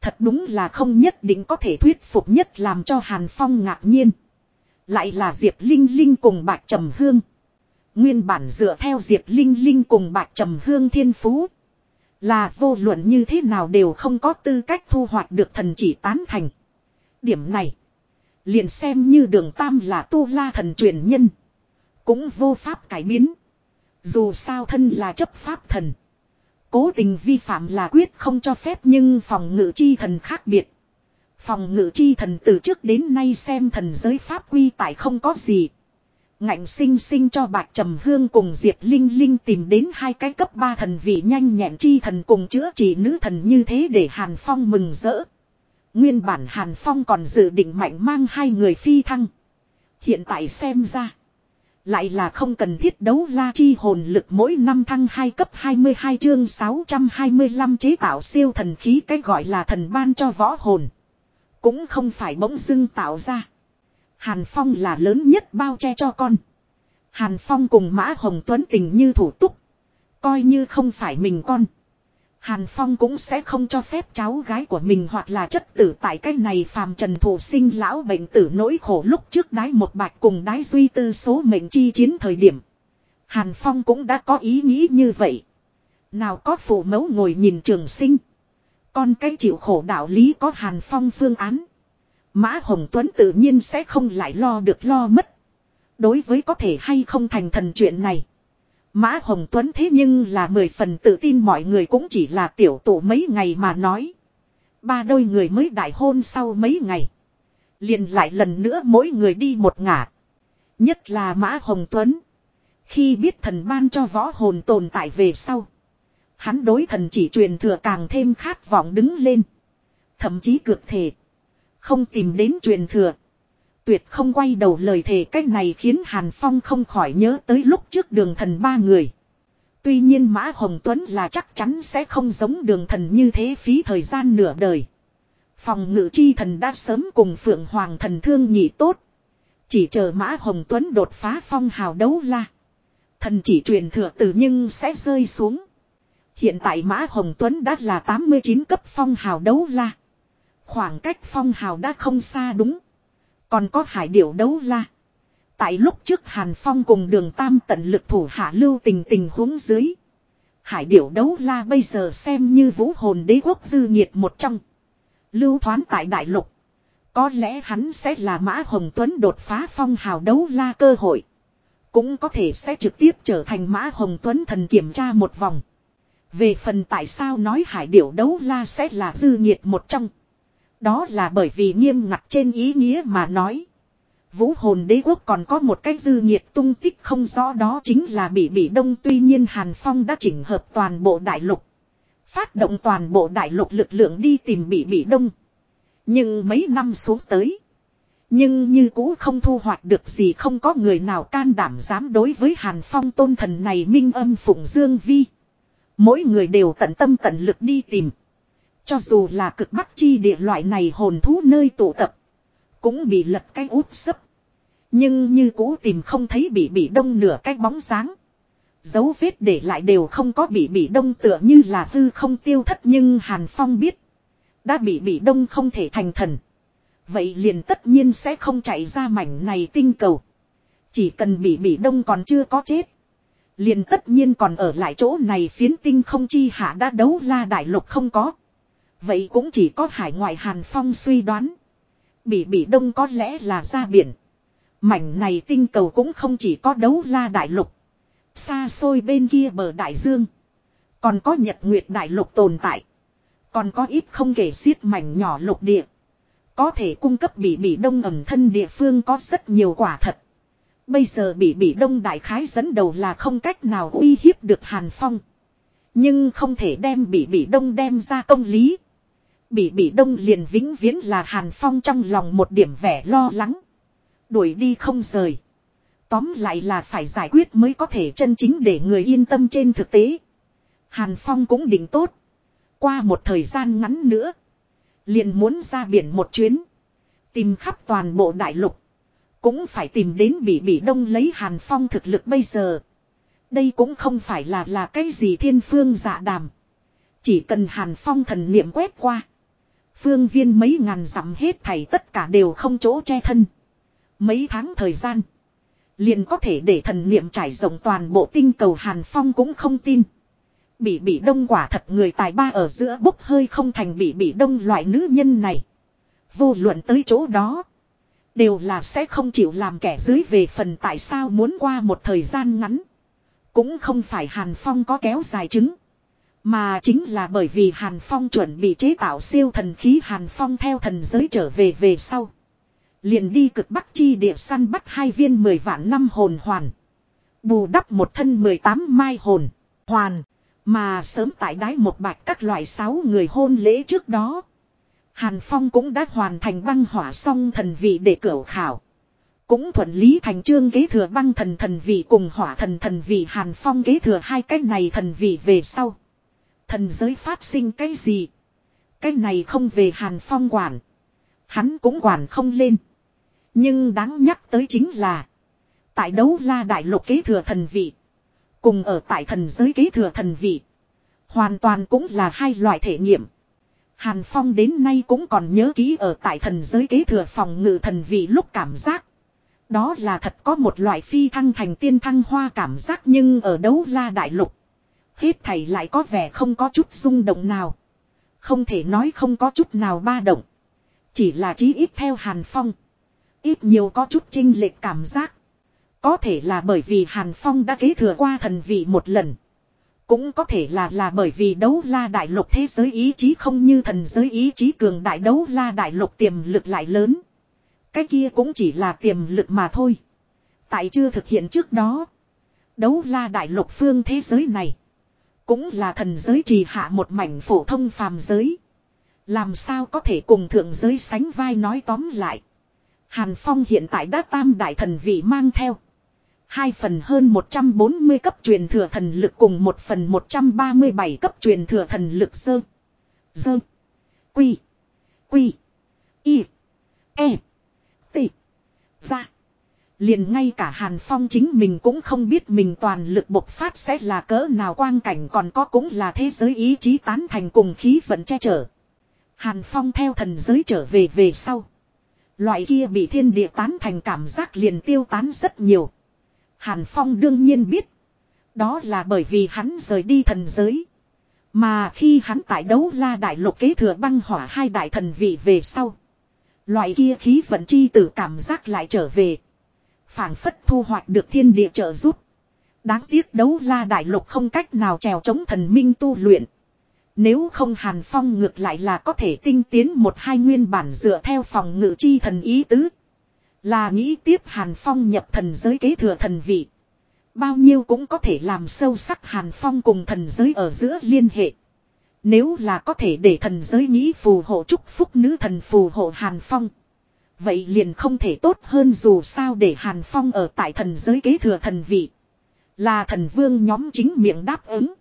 S1: Thật đúng là không nhất định có thể thuyết phục nhất làm cho Hàn Phong ngạc nhiên. Lại là Diệp Linh Linh cùng Bạch Trầm Hương. Nguyên bản dựa theo Diệp Linh Linh cùng Bạch Trầm Hương thiên phú. Là vô luận như thế nào đều không có tư cách thu hoạch được thần chỉ tán thành. Điểm này. Liền xem như đường tam là tu la thần truyền nhân. Cũng vô pháp cải biến. Dù sao thân là chấp pháp thần. Cố tình vi phạm là quyết không cho phép nhưng phòng ngự chi thần khác biệt. Phòng ngự chi thần từ trước đến nay xem thần giới pháp quy tại không có gì. Ngạnh sinh sinh cho bạc trầm hương cùng Diệp Linh Linh tìm đến hai cái cấp ba thần vị nhanh nhẹn chi thần cùng chữa trị nữ thần như thế để Hàn Phong mừng rỡ. Nguyên bản Hàn Phong còn dự định mạnh mang hai người phi thăng. Hiện tại xem ra. Lại là không cần thiết đấu la chi hồn lực mỗi năm thăng 2 cấp 22 chương 625 chế tạo siêu thần khí cái gọi là thần ban cho võ hồn. Cũng không phải bỗng dưng tạo ra. Hàn Phong là lớn nhất bao che cho con. Hàn Phong cùng Mã Hồng Tuấn tình như thủ túc. Coi như không phải mình con. Hàn Phong cũng sẽ không cho phép cháu gái của mình hoặc là chất tử tại cái này phàm trần thủ sinh lão bệnh tử nỗi khổ lúc trước đái một bạch cùng đái duy tư số mệnh chi chiến thời điểm. Hàn Phong cũng đã có ý nghĩ như vậy. Nào có phụ mẫu ngồi nhìn trường sinh. Con cái chịu khổ đạo lý có Hàn Phong phương án. Mã Hồng Tuấn tự nhiên sẽ không lại lo được lo mất. Đối với có thể hay không thành thần chuyện này. Mã Hồng Tuấn thế nhưng là mười phần tự tin mọi người cũng chỉ là tiểu tổ mấy ngày mà nói. Ba đôi người mới đại hôn sau mấy ngày. liền lại lần nữa mỗi người đi một ngả. Nhất là Mã Hồng Tuấn. Khi biết thần ban cho võ hồn tồn tại về sau. Hắn đối thần chỉ truyền thừa càng thêm khát vọng đứng lên. Thậm chí cược thể. Không tìm đến truyền thừa. Tuyệt không quay đầu lời thề cách này khiến Hàn Phong không khỏi nhớ tới lúc trước đường thần ba người. Tuy nhiên Mã Hồng Tuấn là chắc chắn sẽ không giống đường thần như thế phí thời gian nửa đời. Phòng ngự chi thần đã sớm cùng Phượng Hoàng thần thương nhị tốt. Chỉ chờ Mã Hồng Tuấn đột phá phong hào đấu la. Thần chỉ truyền thừa từ nhưng sẽ rơi xuống. Hiện tại Mã Hồng Tuấn đã là 89 cấp phong hào đấu la. Khoảng cách phong hào đã không xa đúng. Còn có hải điểu đấu la. Tại lúc trước Hàn Phong cùng đường Tam tận lực thủ hạ lưu tình tình huống dưới. Hải điểu đấu la bây giờ xem như vũ hồn đế quốc dư nhiệt một trong. Lưu thoán tại đại lục. Có lẽ hắn sẽ là Mã Hồng Tuấn đột phá phong hào đấu la cơ hội. Cũng có thể sẽ trực tiếp trở thành Mã Hồng Tuấn thần kiểm tra một vòng. Về phần tại sao nói hải điểu đấu la sẽ là dư nhiệt một trong. Đó là bởi vì nghiêm ngặt trên ý nghĩa mà nói. Vũ hồn đế quốc còn có một cái dư nhiệt tung tích không rõ đó chính là bị bị đông tuy nhiên Hàn Phong đã chỉnh hợp toàn bộ đại lục. Phát động toàn bộ đại lục lực lượng đi tìm bị bị đông. Nhưng mấy năm xuống tới. Nhưng như cũ không thu hoạch được gì không có người nào can đảm dám đối với Hàn Phong tôn thần này minh âm phụng dương vi. Mỗi người đều tận tâm tận lực đi tìm. Cho dù là cực bắc chi địa loại này hồn thú nơi tụ tập. Cũng bị lật cái út sấp. Nhưng như cũ tìm không thấy bị bị đông nửa cái bóng sáng. Dấu vết để lại đều không có bị bị đông tựa như là hư không tiêu thất nhưng Hàn Phong biết. Đã bị bị đông không thể thành thần. Vậy liền tất nhiên sẽ không chạy ra mảnh này tinh cầu. Chỉ cần bị bị đông còn chưa có chết. Liền tất nhiên còn ở lại chỗ này phiến tinh không chi hạ đã đấu la đại lục không có. Vậy cũng chỉ có hải ngoại Hàn Phong suy đoán. Bị bị đông có lẽ là ra biển. Mảnh này tinh cầu cũng không chỉ có đấu la đại lục. Xa xôi bên kia bờ đại dương. Còn có nhật nguyệt đại lục tồn tại. Còn có ít không kể xiết mảnh nhỏ lục địa. Có thể cung cấp bị bị đông ẩm thân địa phương có rất nhiều quả thật. Bây giờ bị bị đông đại khái dẫn đầu là không cách nào uy hiếp được Hàn Phong. Nhưng không thể đem bị bị đông đem ra công lý. Bị bị đông liền vĩnh viễn là Hàn Phong trong lòng một điểm vẻ lo lắng. Đuổi đi không rời. Tóm lại là phải giải quyết mới có thể chân chính để người yên tâm trên thực tế. Hàn Phong cũng định tốt. Qua một thời gian ngắn nữa. Liền muốn ra biển một chuyến. Tìm khắp toàn bộ đại lục. Cũng phải tìm đến bị bị đông lấy Hàn Phong thực lực bây giờ. Đây cũng không phải là là cái gì thiên phương dạ đàm. Chỉ cần Hàn Phong thần niệm quét qua. Phương viên mấy ngàn dặm hết thảy tất cả đều không chỗ che thân. Mấy tháng thời gian. Liền có thể để thần niệm trải rộng toàn bộ tinh cầu Hàn Phong cũng không tin. Bị bị đông quả thật người tài ba ở giữa bốc hơi không thành bị bị đông loại nữ nhân này. Vô luận tới chỗ đó. Đều là sẽ không chịu làm kẻ dưới về phần tại sao muốn qua một thời gian ngắn. Cũng không phải Hàn Phong có kéo dài chứng. Mà chính là bởi vì Hàn Phong chuẩn bị chế tạo siêu thần khí Hàn Phong theo thần giới trở về về sau. Liền đi cực bắc chi địa săn bắt hai viên mười vạn năm hồn hoàn. Bù đắp một thân mười tám mai hồn. Hoàn. Mà sớm tại đái một bạch các loại sáu người hôn lễ trước đó. Hàn Phong cũng đã hoàn thành băng hỏa song thần vị để cửa khảo. Cũng thuận lý thành trương kế thừa băng thần thần vị cùng hỏa thần thần vị Hàn Phong kế thừa hai cái này thần vị về sau. Thần giới phát sinh cái gì? Cái này không về Hàn Phong quản. Hắn cũng quản không lên. Nhưng đáng nhắc tới chính là. Tại đấu la đại lục kế thừa thần vị. Cùng ở tại thần giới kế thừa thần vị. Hoàn toàn cũng là hai loại thể nghiệm. Hàn Phong đến nay cũng còn nhớ ký ở tại thần giới kế thừa phòng ngự thần vị lúc cảm giác. Đó là thật có một loại phi thăng thành tiên thăng hoa cảm giác nhưng ở đấu la đại lục. Hết thầy lại có vẻ không có chút rung động nào. Không thể nói không có chút nào ba động. Chỉ là chí ít theo Hàn Phong. Ít nhiều có chút trinh lệch cảm giác. Có thể là bởi vì Hàn Phong đã kế thừa qua thần vị một lần. Cũng có thể là là bởi vì đấu la đại lục thế giới ý chí không như thần giới ý chí cường đại đấu la đại lục tiềm lực lại lớn. Cái kia cũng chỉ là tiềm lực mà thôi. Tại chưa thực hiện trước đó. Đấu la đại lục phương thế giới này. Cũng là thần giới trì hạ một mảnh phổ thông phàm giới. Làm sao có thể cùng thượng giới sánh vai nói tóm lại. Hàn Phong hiện tại đã tam đại thần vị mang theo. Hai phần hơn 140 cấp truyền thừa thần lực cùng một phần 137 cấp truyền thừa thần lực sơ. sơ Quy. Quy. Y. E. T. Ra. Liền ngay cả Hàn Phong chính mình cũng không biết mình toàn lực bộc phát sẽ là cỡ nào quang cảnh còn có cũng là thế giới ý chí tán thành cùng khí vận che chở. Hàn Phong theo thần giới trở về về sau. Loại kia bị thiên địa tán thành cảm giác liền tiêu tán rất nhiều. Hàn Phong đương nhiên biết. Đó là bởi vì hắn rời đi thần giới. Mà khi hắn tại đấu la đại lục kế thừa băng hỏa hai đại thần vị về sau. Loại kia khí vận chi tử cảm giác lại trở về. phảng phất thu hoạch được thiên địa trợ giúp. Đáng tiếc đấu la đại lục không cách nào trèo chống thần minh tu luyện. Nếu không Hàn Phong ngược lại là có thể tinh tiến một hai nguyên bản dựa theo phòng ngự chi thần ý tứ. Là nghĩ tiếp Hàn Phong nhập thần giới kế thừa thần vị. Bao nhiêu cũng có thể làm sâu sắc Hàn Phong cùng thần giới ở giữa liên hệ. Nếu là có thể để thần giới nghĩ phù hộ chúc phúc nữ thần phù hộ Hàn Phong. Vậy liền không thể tốt hơn dù sao để Hàn Phong ở tại thần giới kế thừa thần vị. Là thần vương nhóm chính miệng đáp ứng.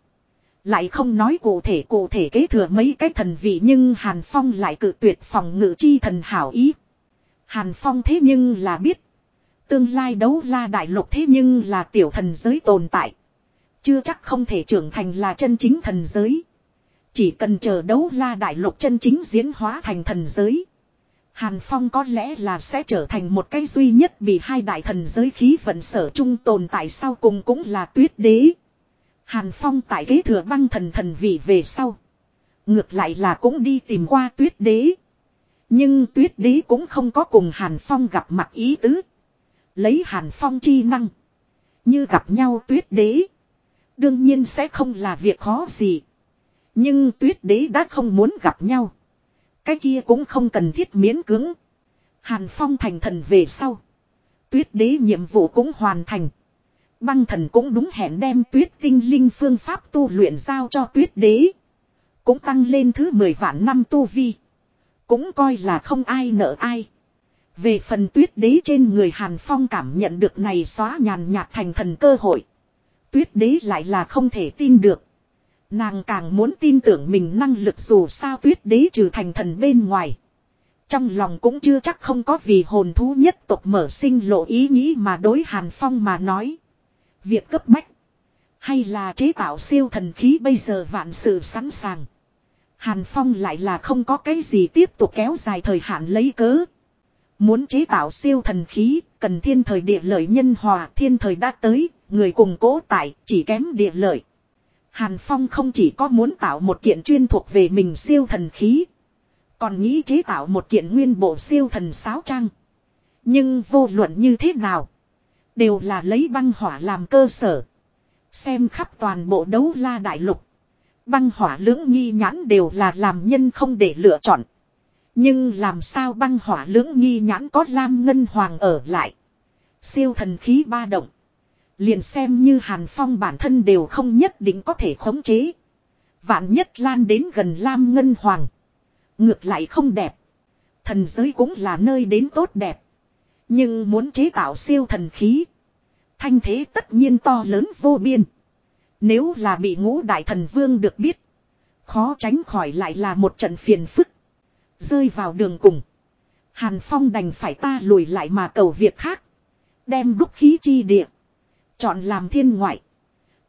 S1: Lại không nói cụ thể cụ thể kế thừa mấy cái thần vị nhưng Hàn Phong lại cự tuyệt phòng ngự chi thần hảo ý. Hàn Phong thế nhưng là biết. Tương lai đấu la đại lục thế nhưng là tiểu thần giới tồn tại. Chưa chắc không thể trưởng thành là chân chính thần giới. Chỉ cần chờ đấu la đại lục chân chính diễn hóa thành thần giới. Hàn Phong có lẽ là sẽ trở thành một cái duy nhất bị hai đại thần giới khí vận sở chung tồn tại sau cùng cũng là tuyết đế. Hàn Phong tại kế thừa băng thần thần vị về sau. Ngược lại là cũng đi tìm qua tuyết đế. Nhưng tuyết đế cũng không có cùng Hàn Phong gặp mặt ý tứ. Lấy Hàn Phong chi năng. Như gặp nhau tuyết đế. Đương nhiên sẽ không là việc khó gì. Nhưng tuyết đế đã không muốn gặp nhau. Cái kia cũng không cần thiết miễn cưỡng. Hàn Phong thành thần về sau. Tuyết đế nhiệm vụ cũng hoàn thành. Băng thần cũng đúng hẹn đem tuyết tinh linh phương pháp tu luyện giao cho tuyết đế. Cũng tăng lên thứ 10 vạn năm tu vi. Cũng coi là không ai nợ ai. Về phần tuyết đế trên người Hàn Phong cảm nhận được này xóa nhàn nhạt thành thần cơ hội. Tuyết đế lại là không thể tin được. Nàng càng muốn tin tưởng mình năng lực dù sao tuyết đế trừ thành thần bên ngoài. Trong lòng cũng chưa chắc không có vì hồn thú nhất tộc mở sinh lộ ý nghĩ mà đối Hàn Phong mà nói. Việc cấp bách. Hay là chế tạo siêu thần khí bây giờ vạn sự sẵn sàng. Hàn Phong lại là không có cái gì tiếp tục kéo dài thời hạn lấy cớ. Muốn chế tạo siêu thần khí, cần thiên thời địa lợi nhân hòa, thiên thời đã tới, người cùng cố tại, chỉ kém địa lợi. Hàn Phong không chỉ có muốn tạo một kiện chuyên thuộc về mình siêu thần khí. Còn nghĩ chế tạo một kiện nguyên bộ siêu thần sáo trang. Nhưng vô luận như thế nào. Đều là lấy băng hỏa làm cơ sở. Xem khắp toàn bộ đấu la đại lục. Băng hỏa lưỡng nghi nhãn đều là làm nhân không để lựa chọn. Nhưng làm sao băng hỏa lưỡng nghi nhãn có lam ngân hoàng ở lại. Siêu thần khí ba động. Liền xem như Hàn Phong bản thân đều không nhất định có thể khống chế. Vạn nhất lan đến gần Lam Ngân Hoàng. Ngược lại không đẹp. Thần giới cũng là nơi đến tốt đẹp. Nhưng muốn chế tạo siêu thần khí. Thanh thế tất nhiên to lớn vô biên. Nếu là bị ngũ đại thần vương được biết. Khó tránh khỏi lại là một trận phiền phức. Rơi vào đường cùng. Hàn Phong đành phải ta lùi lại mà cầu việc khác. Đem đúc khí chi địa. Chọn làm thiên ngoại.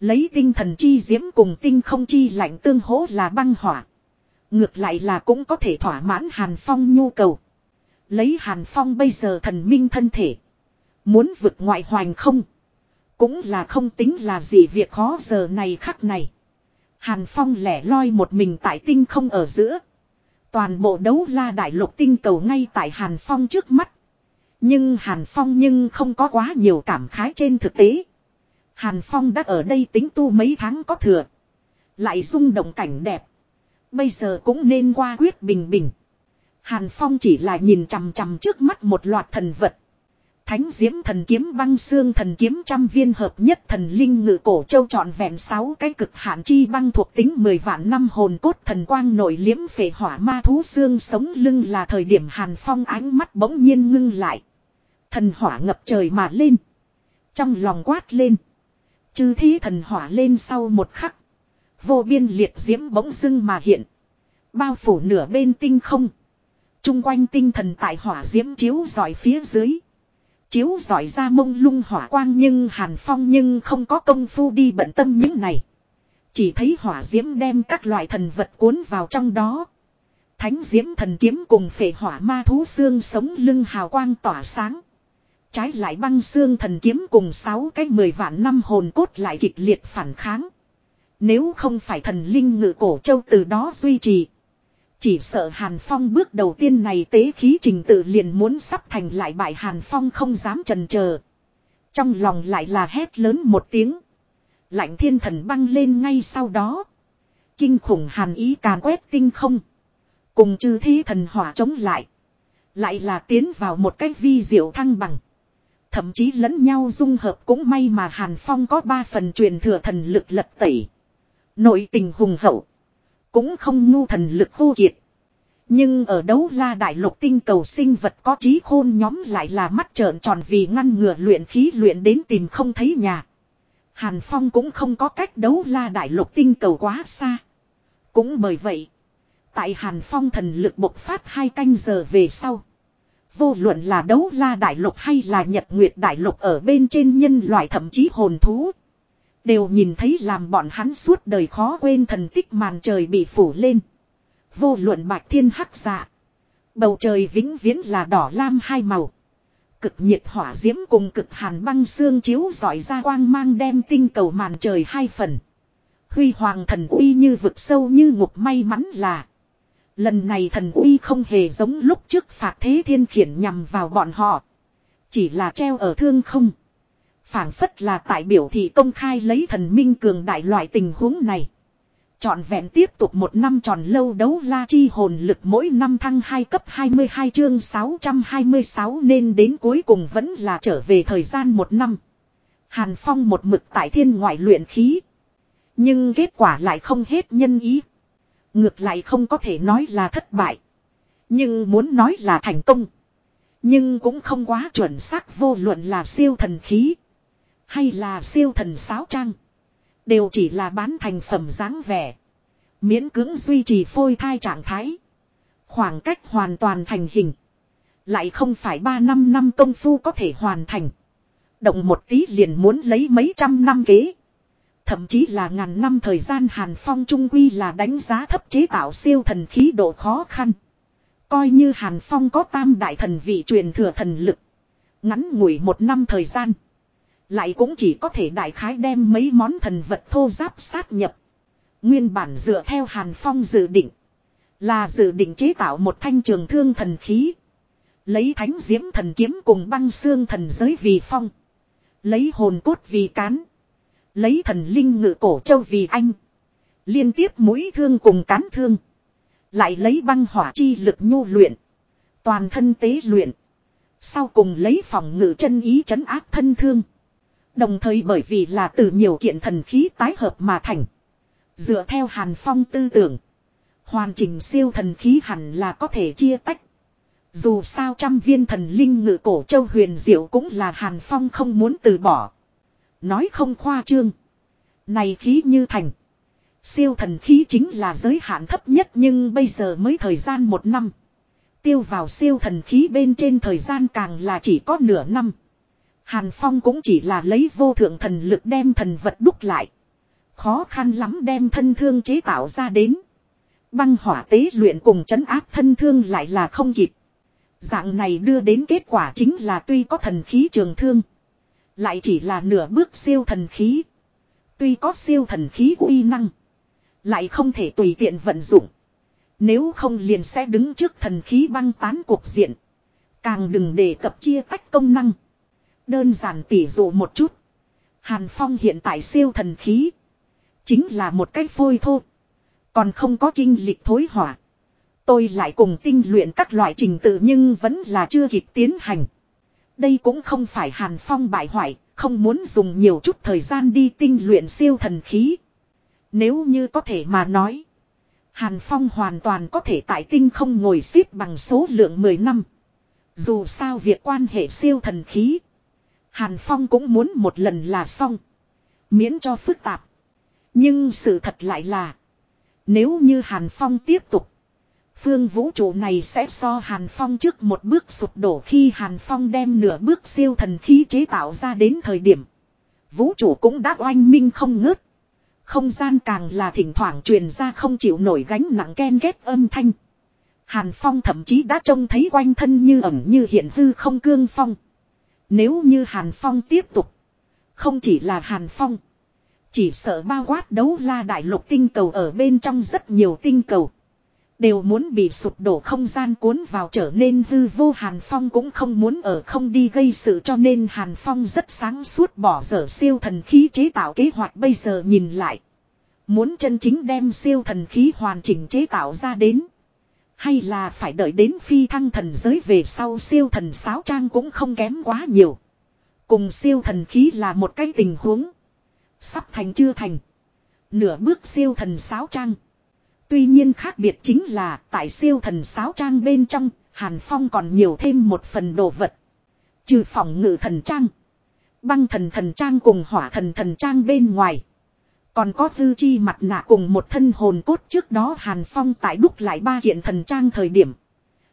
S1: Lấy tinh thần chi diễm cùng tinh không chi lạnh tương hỗ là băng hỏa. Ngược lại là cũng có thể thỏa mãn Hàn Phong nhu cầu. Lấy Hàn Phong bây giờ thần minh thân thể. Muốn vượt ngoại hoành không. Cũng là không tính là gì việc khó giờ này khắc này. Hàn Phong lẻ loi một mình tại tinh không ở giữa. Toàn bộ đấu la đại lục tinh cầu ngay tại Hàn Phong trước mắt. Nhưng Hàn Phong nhưng không có quá nhiều cảm khái trên thực tế. Hàn Phong đã ở đây tính tu mấy tháng có thừa. Lại rung động cảnh đẹp. Bây giờ cũng nên qua quyết bình bình. Hàn Phong chỉ là nhìn chằm chằm trước mắt một loạt thần vật. Thánh diễm thần kiếm băng xương thần kiếm trăm viên hợp nhất thần linh ngự cổ châu trọn vẹn sáu cái cực hạn chi băng thuộc tính mười vạn năm hồn cốt thần quang nổi liếm phệ hỏa ma thú xương sống lưng là thời điểm Hàn Phong ánh mắt bỗng nhiên ngưng lại. Thần hỏa ngập trời mà lên. Trong lòng quát lên. Chư thí thần hỏa lên sau một khắc. Vô biên liệt diễm bỗng dưng mà hiện. Bao phủ nửa bên tinh không. Trung quanh tinh thần tại hỏa diễm chiếu dọi phía dưới. Chiếu giỏi ra mông lung hỏa quang nhưng hàn phong nhưng không có công phu đi bận tâm những này. Chỉ thấy hỏa diễm đem các loại thần vật cuốn vào trong đó. Thánh diễm thần kiếm cùng phệ hỏa ma thú xương sống lưng hào quang tỏa sáng. Trái lại băng xương thần kiếm cùng sáu cái mười vạn năm hồn cốt lại kịch liệt phản kháng. Nếu không phải thần linh ngự cổ châu từ đó duy trì. Chỉ sợ Hàn Phong bước đầu tiên này tế khí trình tự liền muốn sắp thành lại bại Hàn Phong không dám trần chờ Trong lòng lại là hét lớn một tiếng. Lạnh thiên thần băng lên ngay sau đó. Kinh khủng hàn ý càn quét tinh không. Cùng chư thi thần hỏa chống lại. Lại là tiến vào một cái vi diệu thăng bằng. Thậm chí lẫn nhau dung hợp cũng may mà Hàn Phong có ba phần truyền thừa thần lực lật tẩy. Nội tình hùng hậu. Cũng không ngu thần lực khô kiệt. Nhưng ở đấu la đại lục tinh cầu sinh vật có trí khôn nhóm lại là mắt trợn tròn vì ngăn ngừa luyện khí luyện đến tìm không thấy nhà. Hàn Phong cũng không có cách đấu la đại lục tinh cầu quá xa. Cũng bởi vậy, tại Hàn Phong thần lực bộc phát hai canh giờ về sau. Vô luận là đấu la đại lục hay là nhật nguyệt đại lục ở bên trên nhân loại thậm chí hồn thú. Đều nhìn thấy làm bọn hắn suốt đời khó quên thần tích màn trời bị phủ lên. Vô luận bạch thiên hắc dạ. Bầu trời vĩnh viễn là đỏ lam hai màu. Cực nhiệt hỏa diễm cùng cực hàn băng xương chiếu dọi ra quang mang đem tinh cầu màn trời hai phần. Huy hoàng thần uy như vực sâu như ngục may mắn là. Lần này thần uy không hề giống lúc trước phạt thế thiên khiển nhằm vào bọn họ. Chỉ là treo ở thương không phảng phất là tại biểu thị công khai lấy thần minh cường đại loại tình huống này. Chọn vẹn tiếp tục một năm tròn lâu đấu la chi hồn lực mỗi năm thăng 2 cấp 22 chương 626 nên đến cuối cùng vẫn là trở về thời gian một năm. Hàn Phong một mực tại thiên ngoại luyện khí. Nhưng kết quả lại không hết nhân ý. Ngược lại không có thể nói là thất bại. Nhưng muốn nói là thành công. Nhưng cũng không quá chuẩn xác vô luận là siêu thần khí. Hay là siêu thần sáo trang. Đều chỉ là bán thành phẩm dáng vẻ. Miễn cưỡng duy trì phôi thai trạng thái. Khoảng cách hoàn toàn thành hình. Lại không phải 3 năm năm công phu có thể hoàn thành. Động một tí liền muốn lấy mấy trăm năm kế. Thậm chí là ngàn năm thời gian Hàn Phong Trung Quy là đánh giá thấp chế tạo siêu thần khí độ khó khăn. Coi như Hàn Phong có tam đại thần vị truyền thừa thần lực. Ngắn ngủi một năm thời gian. Lại cũng chỉ có thể đại khái đem mấy món thần vật thô giáp sát nhập. Nguyên bản dựa theo Hàn Phong dự định. Là dự định chế tạo một thanh trường thương thần khí. Lấy thánh diễm thần kiếm cùng băng xương thần giới vì phong. Lấy hồn cốt vì cán. Lấy thần linh ngự cổ châu vì anh. Liên tiếp mũi thương cùng cán thương. Lại lấy băng hỏa chi lực nhu luyện. Toàn thân tế luyện. Sau cùng lấy phòng ngự chân ý chấn áp thân thương. Đồng thời bởi vì là từ nhiều kiện thần khí tái hợp mà thành. Dựa theo Hàn Phong tư tưởng. Hoàn chỉnh siêu thần khí hẳn là có thể chia tách. Dù sao trăm viên thần linh ngự cổ châu huyền diệu cũng là Hàn Phong không muốn từ bỏ. Nói không khoa trương. Này khí như thành. Siêu thần khí chính là giới hạn thấp nhất nhưng bây giờ mới thời gian một năm. Tiêu vào siêu thần khí bên trên thời gian càng là chỉ có nửa năm. Hàn Phong cũng chỉ là lấy vô thượng thần lực đem thần vật đúc lại. Khó khăn lắm đem thân thương chế tạo ra đến. Băng hỏa tế luyện cùng chấn áp thân thương lại là không kịp. Dạng này đưa đến kết quả chính là tuy có thần khí trường thương. Lại chỉ là nửa bước siêu thần khí. Tuy có siêu thần khí uy năng. Lại không thể tùy tiện vận dụng. Nếu không liền sẽ đứng trước thần khí băng tán cuộc diện. Càng đừng để cập chia tách công năng. Đơn giản tỉ dụ một chút. Hàn Phong hiện tại siêu thần khí. Chính là một cách phôi thô. Còn không có kinh lịch thối hỏa. Tôi lại cùng tinh luyện các loại trình tự nhưng vẫn là chưa kịp tiến hành. Đây cũng không phải Hàn Phong bại hoại, không muốn dùng nhiều chút thời gian đi tinh luyện siêu thần khí. Nếu như có thể mà nói. Hàn Phong hoàn toàn có thể tại tinh không ngồi xếp bằng số lượng 10 năm. Dù sao việc quan hệ siêu thần khí. Hàn Phong cũng muốn một lần là xong. Miễn cho phức tạp. Nhưng sự thật lại là. Nếu như Hàn Phong tiếp tục. Phương vũ trụ này sẽ so Hàn Phong trước một bước sụp đổ khi Hàn Phong đem nửa bước siêu thần khí chế tạo ra đến thời điểm. Vũ trụ cũng đã oanh minh không ngớt. Không gian càng là thỉnh thoảng truyền ra không chịu nổi gánh nặng ken ghét âm thanh. Hàn Phong thậm chí đã trông thấy quanh thân như ẩn như hiện hư không cương phong. Nếu như Hàn Phong tiếp tục. Không chỉ là Hàn Phong. Chỉ sợ bao quát đấu la đại lục tinh cầu ở bên trong rất nhiều tinh cầu. Đều muốn bị sụp đổ không gian cuốn vào trở nên hư vô Hàn Phong cũng không muốn ở không đi gây sự cho nên Hàn Phong rất sáng suốt bỏ dở siêu thần khí chế tạo kế hoạch bây giờ nhìn lại. Muốn chân chính đem siêu thần khí hoàn chỉnh chế tạo ra đến. Hay là phải đợi đến phi thăng thần giới về sau siêu thần sáo trang cũng không kém quá nhiều. Cùng siêu thần khí là một cái tình huống. Sắp thành chưa thành. Nửa bước siêu thần sáo trang. Tuy nhiên khác biệt chính là tại siêu thần sáo trang bên trong, Hàn Phong còn nhiều thêm một phần đồ vật. Trừ phòng ngự thần trang, băng thần thần trang cùng hỏa thần thần trang bên ngoài. Còn có tư chi mặt nạ cùng một thân hồn cốt trước đó Hàn Phong tại đúc lại ba kiện thần trang thời điểm.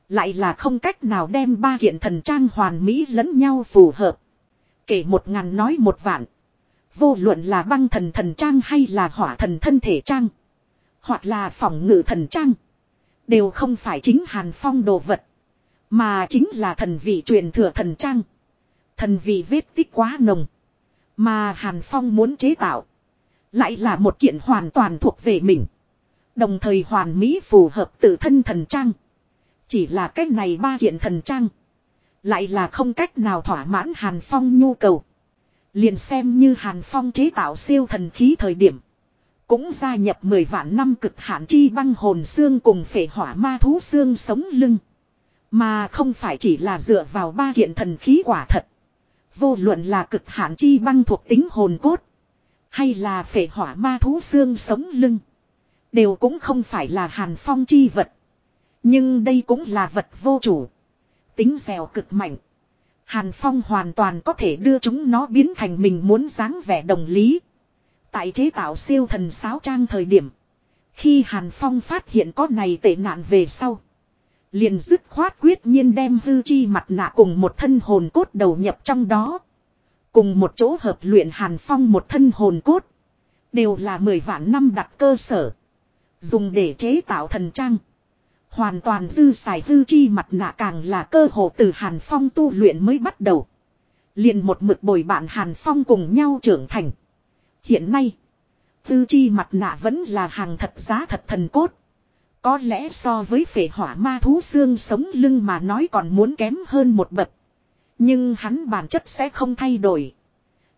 S1: Lại là không cách nào đem ba kiện thần trang hoàn mỹ lẫn nhau phù hợp. Kể một ngàn nói một vạn. Vô luận là băng thần thần trang hay là hỏa thần thân thể trang. Hoặc là phòng ngự thần trang. Đều không phải chính Hàn Phong đồ vật. Mà chính là thần vị truyền thừa thần trang. Thần vị vết tích quá nồng. Mà Hàn Phong muốn chế tạo. Lại là một kiện hoàn toàn thuộc về mình. Đồng thời hoàn mỹ phù hợp tự thân thần trang. Chỉ là cách này ba kiện thần trang. Lại là không cách nào thỏa mãn Hàn Phong nhu cầu. Liền xem như Hàn Phong chế tạo siêu thần khí thời điểm. Cũng gia nhập 10 vạn năm cực hạn chi băng hồn xương cùng phệ hỏa ma thú xương sống lưng. Mà không phải chỉ là dựa vào ba kiện thần khí quả thật. Vô luận là cực hạn chi băng thuộc tính hồn cốt. Hay là phệ hỏa ma thú xương sống lưng. Đều cũng không phải là hàn phong chi vật. Nhưng đây cũng là vật vô chủ. Tính dẻo cực mạnh. Hàn Phong hoàn toàn có thể đưa chúng nó biến thành mình muốn dáng vẻ đồng lý. Tại chế tạo siêu thần sáo trang thời điểm. Khi Hàn Phong phát hiện có này tệ nạn về sau. Liền dứt khoát quyết nhiên đem hư chi mặt nạ cùng một thân hồn cốt đầu nhập trong đó. Cùng một chỗ hợp luyện Hàn Phong một thân hồn cốt. Đều là mười vạn năm đặt cơ sở. Dùng để chế tạo thần trang. Hoàn toàn dư xài hư chi mặt nạ càng là cơ hồ từ Hàn Phong tu luyện mới bắt đầu. liền một mực bồi bạn Hàn Phong cùng nhau trưởng thành. Hiện nay, hư chi mặt nạ vẫn là hàng thật giá thật thần cốt. Có lẽ so với phệ hỏa ma thú xương sống lưng mà nói còn muốn kém hơn một bậc. Nhưng hắn bản chất sẽ không thay đổi.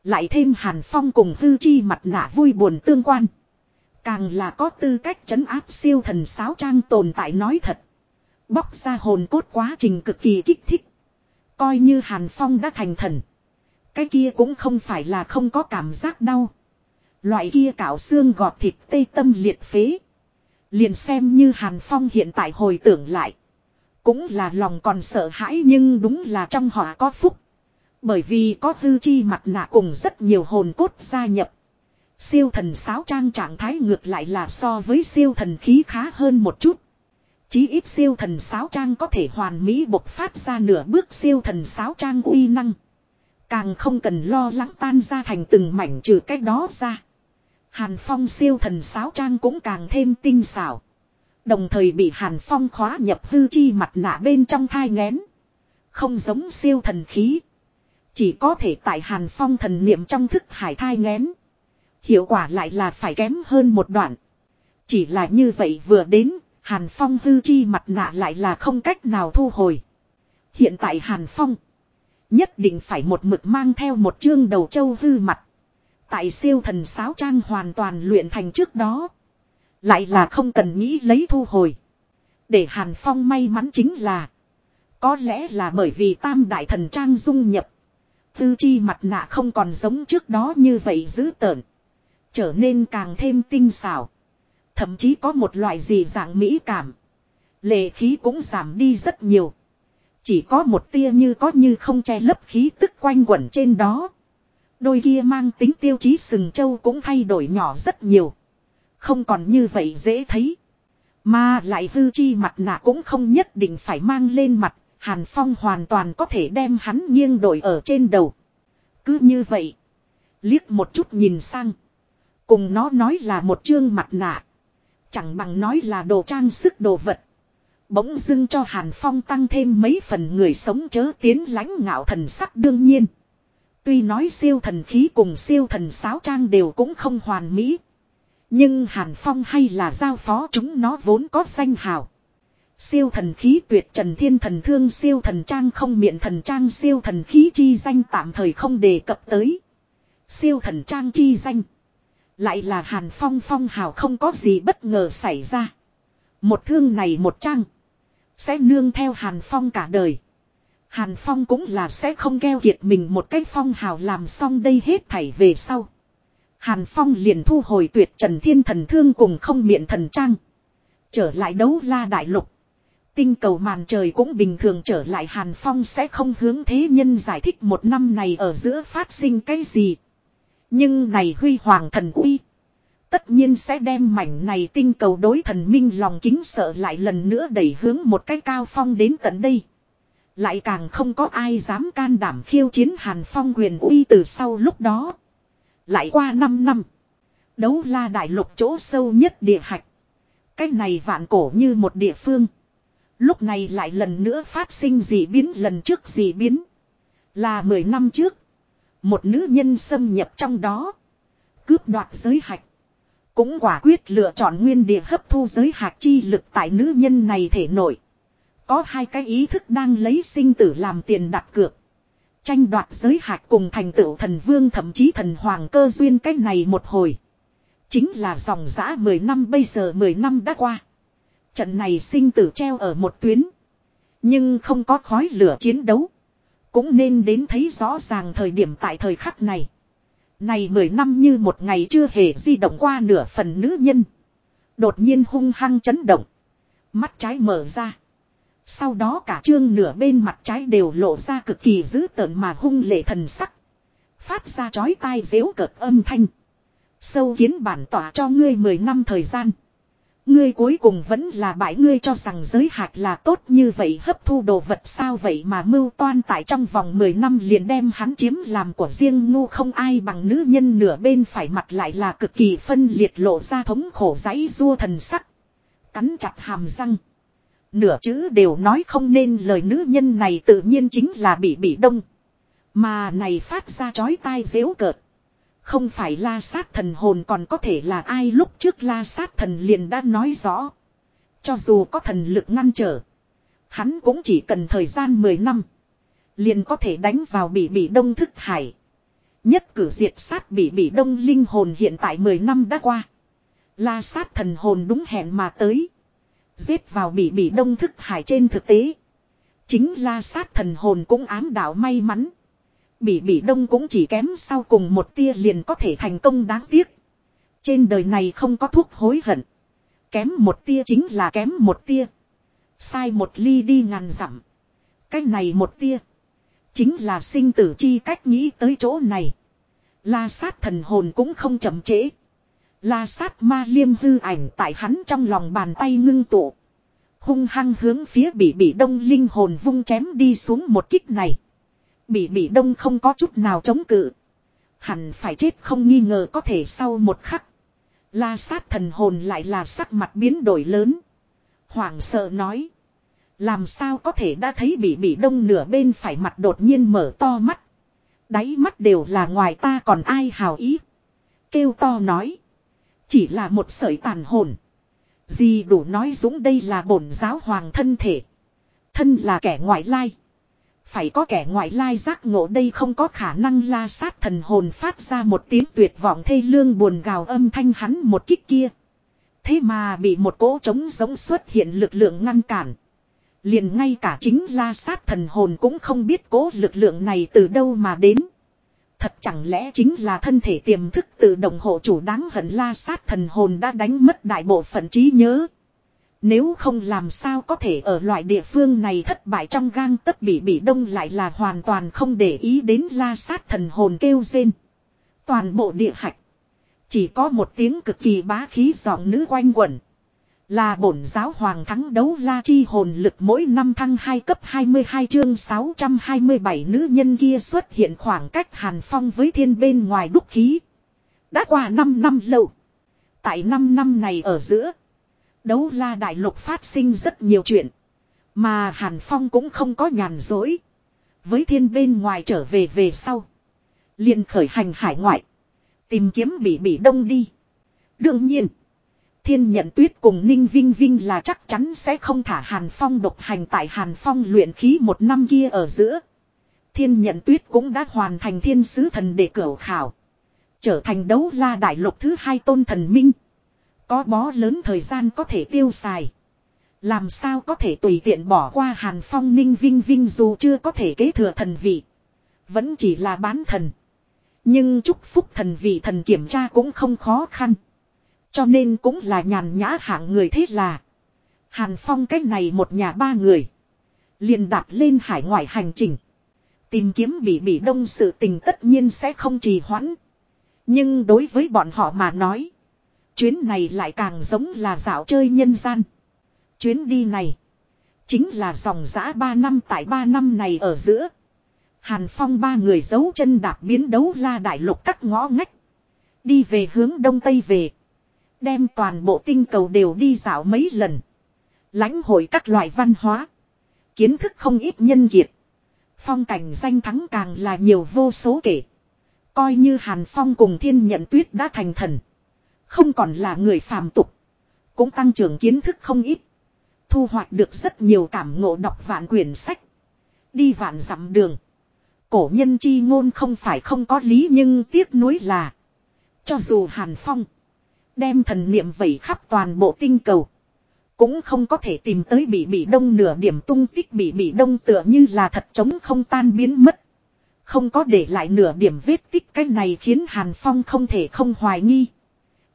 S1: Lại thêm Hàn Phong cùng hư chi mặt nạ vui buồn tương quan. Càng là có tư cách chấn áp siêu thần sáo trang tồn tại nói thật. Bóc ra hồn cốt quá trình cực kỳ kích thích. Coi như Hàn Phong đã thành thần. Cái kia cũng không phải là không có cảm giác đau. Loại kia cạo xương gọt thịt tê tâm liệt phế. Liền xem như Hàn Phong hiện tại hồi tưởng lại. Cũng là lòng còn sợ hãi nhưng đúng là trong họ có phúc. Bởi vì có hư chi mặt nạ cùng rất nhiều hồn cốt gia nhập. Siêu thần sáo trang trạng thái ngược lại là so với siêu thần khí khá hơn một chút. Chí ít siêu thần sáo trang có thể hoàn mỹ bộc phát ra nửa bước siêu thần sáo trang uy năng. Càng không cần lo lắng tan ra thành từng mảnh trừ cách đó ra. Hàn Phong siêu thần sáo trang cũng càng thêm tinh xảo. Đồng thời bị Hàn Phong khóa nhập hư chi mặt nạ bên trong thai ngén. Không giống siêu thần khí. Chỉ có thể tại Hàn Phong thần niệm trong thức hải thai ngén. Hiệu quả lại là phải kém hơn một đoạn. Chỉ là như vậy vừa đến, Hàn Phong hư chi mặt nạ lại là không cách nào thu hồi. Hiện tại Hàn Phong nhất định phải một mực mang theo một chương đầu châu hư mặt. Tại siêu thần sáo trang hoàn toàn luyện thành trước đó. Lại là không cần nghĩ lấy thu hồi. Để Hàn Phong may mắn chính là. Có lẽ là bởi vì tam đại thần trang dung nhập. Tư chi mặt nạ không còn giống trước đó như vậy dữ tợn. Trở nên càng thêm tinh xảo. Thậm chí có một loại gì dạng mỹ cảm. Lệ khí cũng giảm đi rất nhiều. Chỉ có một tia như có như không che lấp khí tức quanh quẩn trên đó. Đôi kia mang tính tiêu chí sừng châu cũng thay đổi nhỏ rất nhiều. Không còn như vậy dễ thấy. Mà lại hư chi mặt nạ cũng không nhất định phải mang lên mặt. Hàn Phong hoàn toàn có thể đem hắn nghiêng đổi ở trên đầu. Cứ như vậy. Liếc một chút nhìn sang. Cùng nó nói là một chương mặt nạ. Chẳng bằng nói là đồ trang sức đồ vật. Bỗng dưng cho Hàn Phong tăng thêm mấy phần người sống chớ tiến lãnh ngạo thần sắc đương nhiên. Tuy nói siêu thần khí cùng siêu thần sáo trang đều cũng không hoàn mỹ. Nhưng Hàn Phong hay là giao phó chúng nó vốn có danh hào. Siêu thần khí tuyệt trần thiên thần thương, siêu thần trang không miệng thần trang, siêu thần khí chi danh tạm thời không đề cập tới. Siêu thần trang chi danh. Lại là Hàn Phong phong hào không có gì bất ngờ xảy ra. Một thương này một trang. Sẽ nương theo Hàn Phong cả đời. Hàn Phong cũng là sẽ không keo kiệt mình một cái phong hào làm xong đây hết thảy về sau. Hàn Phong liền thu hồi tuyệt trần thiên thần thương cùng không miệng thần trang. Trở lại đấu la đại lục. Tinh cầu màn trời cũng bình thường trở lại Hàn Phong sẽ không hướng thế nhân giải thích một năm này ở giữa phát sinh cái gì. Nhưng này huy hoàng thần uy. Tất nhiên sẽ đem mảnh này tinh cầu đối thần minh lòng kính sợ lại lần nữa đẩy hướng một cái cao phong đến tận đây. Lại càng không có ai dám can đảm khiêu chiến Hàn Phong quyền uy từ sau lúc đó. Lại qua 5 năm. Đấu la đại lục chỗ sâu nhất địa hạch. Cái này vạn cổ như một địa phương. Lúc này lại lần nữa phát sinh dị biến lần trước dị biến. Là 10 năm trước. Một nữ nhân xâm nhập trong đó. Cướp đoạt giới hạch. Cũng quả quyết lựa chọn nguyên địa hấp thu giới hạch chi lực tại nữ nhân này thể nội. Có hai cái ý thức đang lấy sinh tử làm tiền đặt cược. Tranh đoạt giới hạt cùng thành tựu thần vương thậm chí thần hoàng cơ duyên cách này một hồi. Chính là dòng giã 10 năm bây giờ 10 năm đã qua. Trận này sinh tử treo ở một tuyến. Nhưng không có khói lửa chiến đấu. Cũng nên đến thấy rõ ràng thời điểm tại thời khắc này. Này 10 năm như một ngày chưa hề di động qua nửa phần nữ nhân. Đột nhiên hung hăng chấn động. Mắt trái mở ra. Sau đó cả trương nửa bên mặt trái đều lộ ra cực kỳ dữ tợn mà hung lệ thần sắc. Phát ra chói tai dễu cợt âm thanh. Sâu kiến bản tỏa cho ngươi 10 năm thời gian. Ngươi cuối cùng vẫn là bãi ngươi cho rằng giới hạt là tốt như vậy hấp thu đồ vật sao vậy mà mưu toan tại trong vòng 10 năm liền đem hắn chiếm làm của riêng ngu không ai bằng nữ nhân nửa bên phải mặt lại là cực kỳ phân liệt lộ ra thống khổ giấy rua thần sắc. Cắn chặt hàm răng. Nửa chữ đều nói không nên, lời nữ nhân này tự nhiên chính là bị bị đông. Mà này phát ra chói tai dễu cợt. Không phải la sát thần hồn còn có thể là ai, lúc trước la sát thần liền đã nói rõ. Cho dù có thần lực ngăn trở. Hắn cũng chỉ cần thời gian 10 năm. Liền có thể đánh vào bị bị đông thức hải. Nhất cử diệt sát bị bị đông linh hồn hiện tại 10 năm đã qua. La sát thần hồn đúng hẹn mà tới. Giết vào bị bị đông thức hải trên thực tế. Chính la sát thần hồn cũng ám đạo may mắn. Bỉ bỉ đông cũng chỉ kém sau cùng một tia liền có thể thành công đáng tiếc. Trên đời này không có thuốc hối hận. Kém một tia chính là kém một tia. Sai một ly đi ngàn dặm. Cái này một tia. Chính là sinh tử chi cách nghĩ tới chỗ này. La sát thần hồn cũng không chậm trễ. La sát ma liêm hư ảnh tại hắn trong lòng bàn tay ngưng tụ. Hung hăng hướng phía bị bị đông linh hồn vung chém đi xuống một kích này. Bị bị đông không có chút nào chống cự. Hẳn phải chết không nghi ngờ có thể sau một khắc. La sát thần hồn lại là sắc mặt biến đổi lớn. Hoảng sợ nói. Làm sao có thể đã thấy bị bị đông nửa bên phải mặt đột nhiên mở to mắt. Đáy mắt đều là ngoài ta còn ai hào ý. Kêu to nói. Chỉ là một sợi tàn hồn. Gì đủ nói dũng đây là bổn giáo hoàng thân thể. Thân là kẻ ngoại lai. Phải có kẻ ngoại lai giác ngộ đây không có khả năng la sát thần hồn phát ra một tiếng tuyệt vọng thê lương buồn gào âm thanh hắn một kích kia. Thế mà bị một cỗ trống giống xuất hiện lực lượng ngăn cản. Liền ngay cả chính la sát thần hồn cũng không biết cố lực lượng này từ đâu mà đến. Thật chẳng lẽ chính là thân thể tiềm thức tự động hộ chủ đáng hận la sát thần hồn đã đánh mất đại bộ phận trí nhớ. Nếu không làm sao có thể ở loại địa phương này thất bại trong gang tất bị bị đông lại là hoàn toàn không để ý đến la sát thần hồn kêu rên. Toàn bộ địa hạch. Chỉ có một tiếng cực kỳ bá khí giọng nữ quanh quẩn. Là bổn giáo hoàng thắng đấu la chi hồn lực mỗi năm thăng 2 cấp 22 chương 627 nữ nhân kia xuất hiện khoảng cách hàn phong với thiên bên ngoài đúc khí. Đã qua 5 năm lâu. Tại 5 năm này ở giữa. Đấu la đại lục phát sinh rất nhiều chuyện. Mà Hàn Phong cũng không có nhàn dối. Với thiên bên ngoài trở về về sau. liền khởi hành hải ngoại. Tìm kiếm bị bị đông đi. Đương nhiên. Thiên nhận tuyết cùng Ninh Vinh Vinh là chắc chắn sẽ không thả Hàn Phong độc hành tại Hàn Phong luyện khí một năm kia ở giữa. Thiên nhận tuyết cũng đã hoàn thành thiên sứ thần để cửa khảo. Trở thành đấu la đại lục thứ hai tôn thần minh. Có bó lớn thời gian có thể tiêu xài. Làm sao có thể tùy tiện bỏ qua Hàn Phong Ninh Vinh Vinh dù chưa có thể kế thừa thần vị. Vẫn chỉ là bán thần. Nhưng chúc phúc thần vị thần kiểm tra cũng không khó khăn. Cho nên cũng là nhàn nhã hạng người thế là. Hàn Phong cách này một nhà ba người. liền đặt lên hải ngoại hành trình. Tìm kiếm bị bị đông sự tình tất nhiên sẽ không trì hoãn. Nhưng đối với bọn họ mà nói. Chuyến này lại càng giống là dạo chơi nhân gian. Chuyến đi này. Chính là dòng giã ba năm tại ba năm này ở giữa. Hàn Phong ba người giấu chân đạp biến đấu la đại lục các ngõ ngách. Đi về hướng đông tây về. Đem toàn bộ tinh cầu đều đi dạo mấy lần. lãnh hội các loại văn hóa. Kiến thức không ít nhân kiệt. Phong cảnh danh thắng càng là nhiều vô số kể. Coi như Hàn Phong cùng thiên nhận tuyết đã thành thần. Không còn là người phàm tục. Cũng tăng trưởng kiến thức không ít. Thu hoạch được rất nhiều cảm ngộ đọc vạn quyển sách. Đi vạn dặm đường. Cổ nhân chi ngôn không phải không có lý nhưng tiếc nuối là. Cho dù Hàn Phong. Đem thần niệm vẩy khắp toàn bộ tinh cầu. Cũng không có thể tìm tới bị bị đông nửa điểm tung tích bị bị đông tựa như là thật chống không tan biến mất. Không có để lại nửa điểm vết tích cái này khiến Hàn Phong không thể không hoài nghi.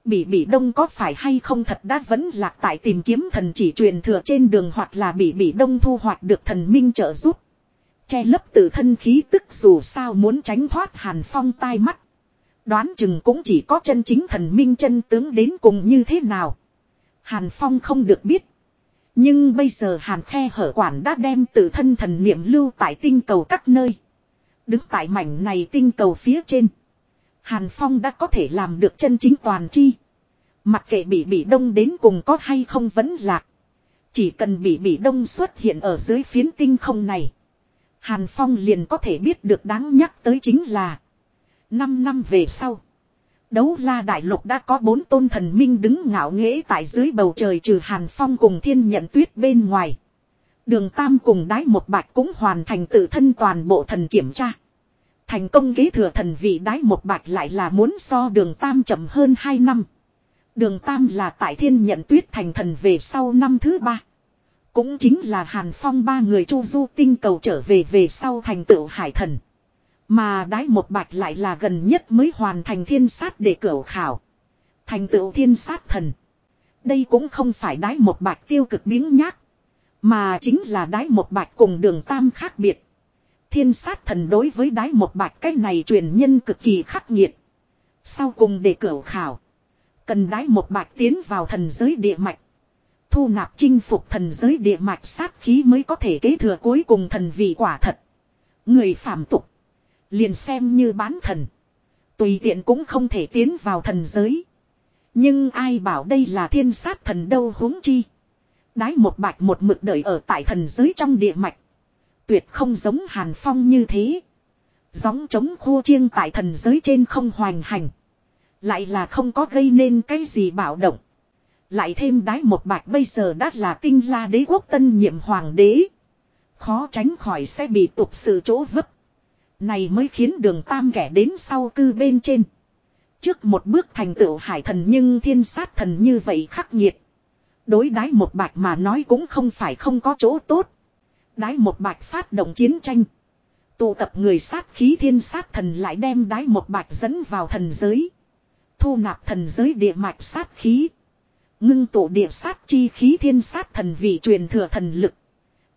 S1: Bị bị đông có phải hay không thật đã vẫn lạc tại tìm kiếm thần chỉ truyền thừa trên đường hoặc là bị bị đông thu hoạch được thần minh trợ giúp. Che lấp tự thân khí tức dù sao muốn tránh thoát Hàn Phong tai mắt. Đoán chừng cũng chỉ có chân chính thần minh chân tướng đến cùng như thế nào. Hàn Phong không được biết. Nhưng bây giờ Hàn Khe hở quản đã đem tự thân thần niệm lưu tại tinh cầu các nơi. Đứng tại mảnh này tinh cầu phía trên. Hàn Phong đã có thể làm được chân chính toàn chi. Mặc kệ bị bị đông đến cùng có hay không vẫn lạc. Chỉ cần bị bị đông xuất hiện ở dưới phiến tinh không này. Hàn Phong liền có thể biết được đáng nhắc tới chính là. Năm năm về sau. Đấu la đại lục đã có bốn tôn thần minh đứng ngạo nghễ tại dưới bầu trời trừ Hàn Phong cùng thiên nhận tuyết bên ngoài. Đường Tam cùng đái một bạch cũng hoàn thành tự thân toàn bộ thần kiểm tra. Thành công kế thừa thần vị đái một bạch lại là muốn so đường Tam chậm hơn 2 năm. Đường Tam là tại thiên nhận tuyết thành thần về sau năm thứ ba. Cũng chính là Hàn Phong ba người chu du tinh cầu trở về về sau thành tựu hải thần. Mà đái một bạch lại là gần nhất mới hoàn thành thiên sát để cửa khảo. Thành tựu thiên sát thần. Đây cũng không phải đái một bạch tiêu cực biến nhác. Mà chính là đái một bạch cùng đường tam khác biệt. Thiên sát thần đối với đái một bạch cái này truyền nhân cực kỳ khắc nghiệt. Sau cùng để cửa khảo. Cần đái một bạch tiến vào thần giới địa mạch. Thu nạp chinh phục thần giới địa mạch sát khí mới có thể kế thừa cuối cùng thần vị quả thật. Người phạm tục. Liền xem như bán thần. Tùy tiện cũng không thể tiến vào thần giới. Nhưng ai bảo đây là thiên sát thần đâu huống chi. Đái một bạch một mực đợi ở tại thần giới trong địa mạch. Tuyệt không giống hàn phong như thế. Gióng chống khô chiêng tại thần giới trên không hoành hành. Lại là không có gây nên cái gì bạo động. Lại thêm đái một bạch bây giờ đã là tinh la đế quốc tân nhiệm hoàng đế. Khó tránh khỏi sẽ bị tục sự chỗ vấp. Này mới khiến đường tam kẻ đến sau cư bên trên. Trước một bước thành tựu hải thần nhưng thiên sát thần như vậy khắc nghiệt. Đối đái một bạch mà nói cũng không phải không có chỗ tốt. Đái một bạch phát động chiến tranh. Tụ tập người sát khí thiên sát thần lại đem đái một bạch dẫn vào thần giới. Thu nạp thần giới địa mạch sát khí. Ngưng tụ địa sát chi khí thiên sát thần vị truyền thừa thần lực.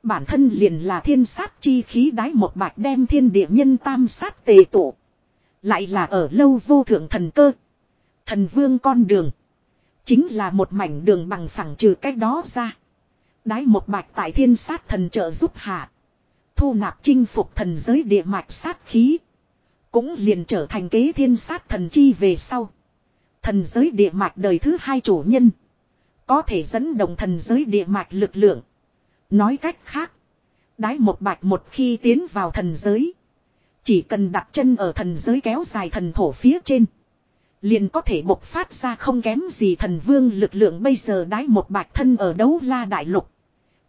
S1: Bản thân liền là thiên sát chi khí đái một bạch đem thiên địa nhân tam sát tề tụ. Lại là ở lâu vô thượng thần cơ. Thần vương con đường. Chính là một mảnh đường bằng phẳng trừ cách đó ra. Đái một bạch tại thiên sát thần trợ giúp hạ. Thu nạp chinh phục thần giới địa mạch sát khí. Cũng liền trở thành kế thiên sát thần chi về sau. Thần giới địa mạch đời thứ hai chủ nhân. Có thể dẫn động thần giới địa mạch lực lượng. Nói cách khác. Đái một bạch một khi tiến vào thần giới. Chỉ cần đặt chân ở thần giới kéo dài thần thổ phía trên. Liền có thể bộc phát ra không kém gì thần vương lực lượng bây giờ đái một bạch thân ở đấu la đại lục.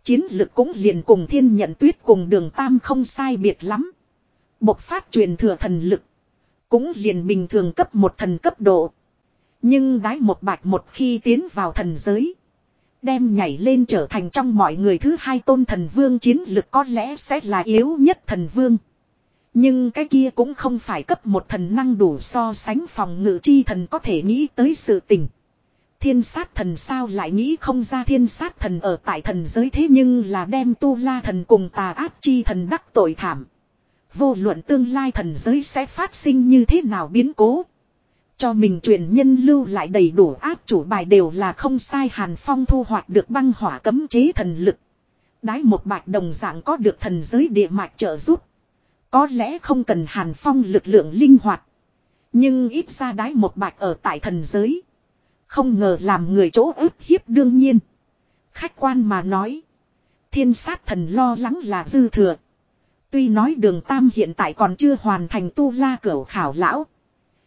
S1: Chiến lực cũng liền cùng thiên nhận tuyết cùng đường tam không sai biệt lắm. Bộc phát truyền thừa thần lực. Cũng liền bình thường cấp một thần cấp độ. Nhưng đái một bạch một khi tiến vào thần giới. Đem nhảy lên trở thành trong mọi người thứ hai tôn thần vương chiến lực có lẽ sẽ là yếu nhất thần vương. Nhưng cái kia cũng không phải cấp một thần năng đủ so sánh phòng ngự chi thần có thể nghĩ tới sự tình. Thiên sát thần sao lại nghĩ không ra thiên sát thần ở tại thần giới thế nhưng là đem tu la thần cùng tà ác chi thần đắc tội thảm. Vô luận tương lai thần giới sẽ phát sinh như thế nào biến cố. Cho mình truyền nhân lưu lại đầy đủ áp chủ bài đều là không sai Hàn Phong thu hoạch được băng hỏa cấm chế thần lực. Đái một bạch đồng dạng có được thần giới địa mạch trợ giúp. Có lẽ không cần Hàn Phong lực lượng linh hoạt. Nhưng ít ra đái một bạch ở tại thần giới. Không ngờ làm người chỗ ức hiếp đương nhiên. Khách quan mà nói. Thiên sát thần lo lắng là dư thừa. Tuy nói đường Tam hiện tại còn chưa hoàn thành tu la cửa khảo lão.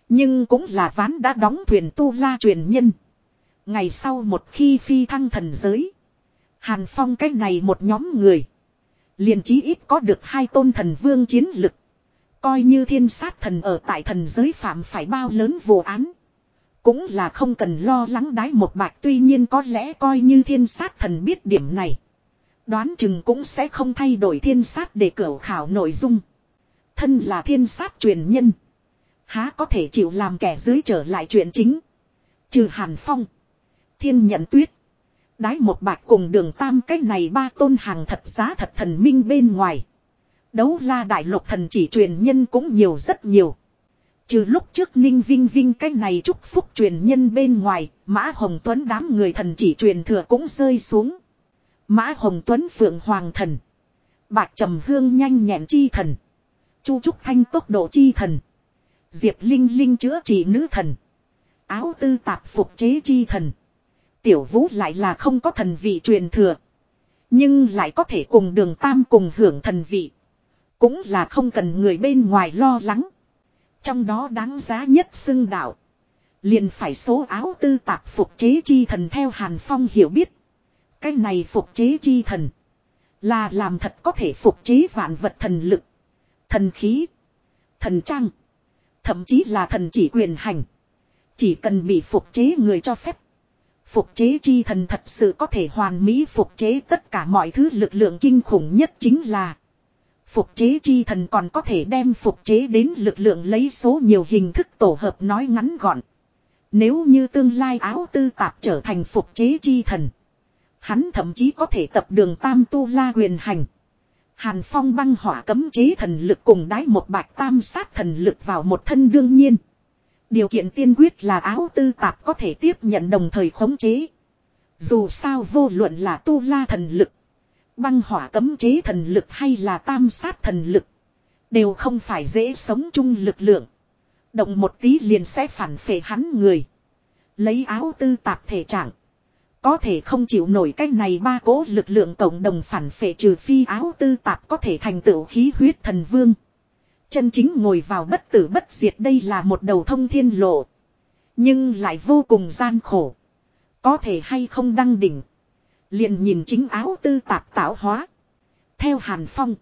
S1: Nhưng cũng là ván đã đóng thuyền tu la truyền nhân. Ngày sau một khi phi thăng thần giới. Hàn Phong cái này một nhóm người. liền chí ít có được hai tôn thần vương chiến lực. Coi như thiên sát thần ở tại thần giới phạm phải bao lớn vụ án. Cũng là không cần lo lắng đái một bạch tuy nhiên có lẽ coi như thiên sát thần biết điểm này. Đoán chừng cũng sẽ không thay đổi thiên sát để cửu khảo nội dung. Thân là thiên sát truyền nhân. Há có thể chịu làm kẻ dưới trở lại chuyện chính. Trừ Hàn Phong. Thiên nhận tuyết. Đái một bạch cùng đường tam cái này ba tôn hàng thật giá thật thần minh bên ngoài. Đấu la đại lục thần chỉ truyền nhân cũng nhiều rất nhiều. Trừ lúc trước Ninh Vinh Vinh cái này chúc phúc truyền nhân bên ngoài, Mã Hồng Tuấn đám người thần chỉ truyền thừa cũng rơi xuống. Mã Hồng Tuấn Phượng Hoàng Thần. Bạc Trầm Hương nhanh nhẹn chi thần. Chu Trúc Thanh tốc độ chi thần. Diệp Linh Linh chữa trị nữ thần. Áo tư tạp phục chế chi thần. Tiểu Vũ lại là không có thần vị truyền thừa. Nhưng lại có thể cùng đường tam cùng hưởng thần vị. Cũng là không cần người bên ngoài lo lắng. Trong đó đáng giá nhất xưng đạo. Liền phải số áo tư tạp phục chế chi thần theo Hàn Phong hiểu biết. Cái này phục chế chi thần. Là làm thật có thể phục chế vạn vật thần lực. Thần khí. Thần trang. Thậm chí là thần chỉ quyền hành. Chỉ cần bị phục chế người cho phép. Phục chế chi thần thật sự có thể hoàn mỹ phục chế tất cả mọi thứ lực lượng kinh khủng nhất chính là Phục chế chi thần còn có thể đem phục chế đến lực lượng lấy số nhiều hình thức tổ hợp nói ngắn gọn. Nếu như tương lai áo tư tạp trở thành phục chế chi thần. Hắn thậm chí có thể tập đường tam tu la quyền hành. Hàn phong băng hỏa cấm chế thần lực cùng đái một bạch tam sát thần lực vào một thân đương nhiên. Điều kiện tiên quyết là áo tư tạp có thể tiếp nhận đồng thời khống chế. Dù sao vô luận là tu la thần lực. Băng hỏa cấm chế thần lực hay là tam sát thần lực. Đều không phải dễ sống chung lực lượng. Động một tí liền sẽ phản phệ hắn người. Lấy áo tư tạp thể trạng. Có thể không chịu nổi cách này ba cố lực lượng cộng đồng phản phệ trừ phi áo tư tạp có thể thành tựu khí huyết thần vương. Chân chính ngồi vào bất tử bất diệt đây là một đầu thông thiên lộ. Nhưng lại vô cùng gian khổ. Có thể hay không đăng đỉnh. Liền nhìn chính áo tư tạp tạo hóa. Theo Hàn Phong.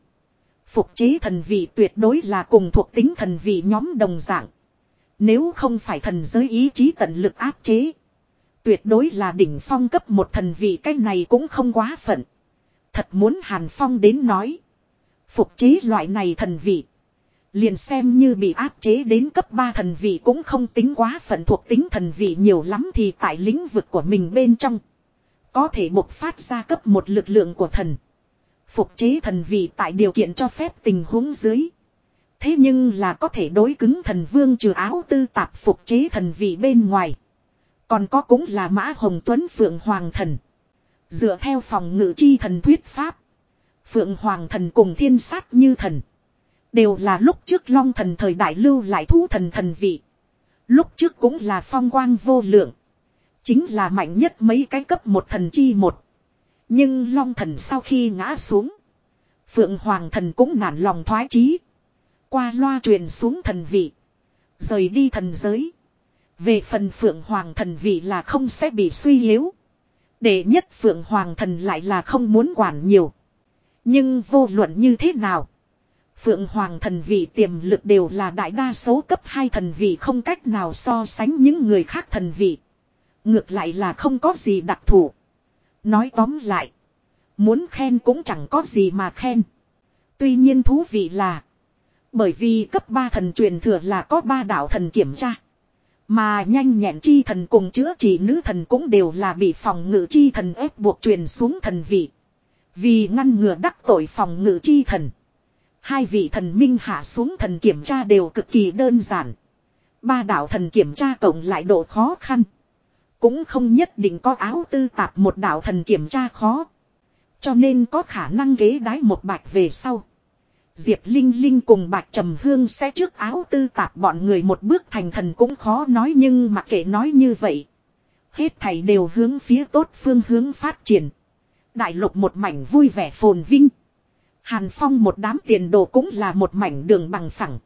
S1: Phục chế thần vị tuyệt đối là cùng thuộc tính thần vị nhóm đồng dạng. Nếu không phải thần giới ý chí tận lực áp chế. Tuyệt đối là đỉnh phong cấp một thần vị, cái này cũng không quá phận. Thật muốn Hàn Phong đến nói. Phục chế loại này thần vị. Liền xem như bị áp chế đến cấp 3 thần vị cũng không tính quá phận, thuộc tính thần vị nhiều lắm thì tại lĩnh vực của mình bên trong. Có thể bộc phát ra cấp một lực lượng của thần. Phục chế thần vị tại điều kiện cho phép tình huống dưới. Thế nhưng là có thể đối cứng thần vương trừ áo tư tạp phục chế thần vị bên ngoài. Còn có cũng là mã hồng tuấn phượng hoàng thần. Dựa theo phòng ngự chi thần thuyết pháp. Phượng hoàng thần cùng thiên sát như thần. Đều là lúc trước long thần thời đại lưu lại thu thần thần vị. Lúc trước cũng là phong quang vô lượng. Chính là mạnh nhất mấy cái cấp một thần chi một. Nhưng long thần sau khi ngã xuống. Phượng hoàng thần cũng nản lòng thoái chí. Qua loa truyền xuống thần vị. Rời đi thần giới. Về phần phượng hoàng thần vị là không sẽ bị suy yếu. Để nhất phượng hoàng thần lại là không muốn quản nhiều. Nhưng vô luận như thế nào. Phượng Hoàng thần vị tiềm lực đều là đại đa số cấp 2 thần vị không cách nào so sánh những người khác thần vị. Ngược lại là không có gì đặc thù. Nói tóm lại. Muốn khen cũng chẳng có gì mà khen. Tuy nhiên thú vị là. Bởi vì cấp 3 thần truyền thừa là có ba đạo thần kiểm tra. Mà nhanh nhẹn chi thần cùng chữa trị nữ thần cũng đều là bị phòng ngự chi thần ép buộc truyền xuống thần vị. Vì ngăn ngừa đắc tội phòng ngự chi thần. Hai vị thần minh hạ xuống thần kiểm tra đều cực kỳ đơn giản. Ba đạo thần kiểm tra cộng lại độ khó khăn. Cũng không nhất định có áo tư tạp một đạo thần kiểm tra khó. Cho nên có khả năng ghế đái một bạch về sau. Diệp Linh Linh cùng Bạch Trầm Hương sẽ trước áo tư tạp bọn người một bước thành thần cũng khó nói nhưng mà kệ nói như vậy. Hết thảy đều hướng phía tốt phương hướng phát triển. Đại lục một mảnh vui vẻ phồn vinh. Hàn Phong một đám tiền đồ cũng là một mảnh đường bằng phẳng.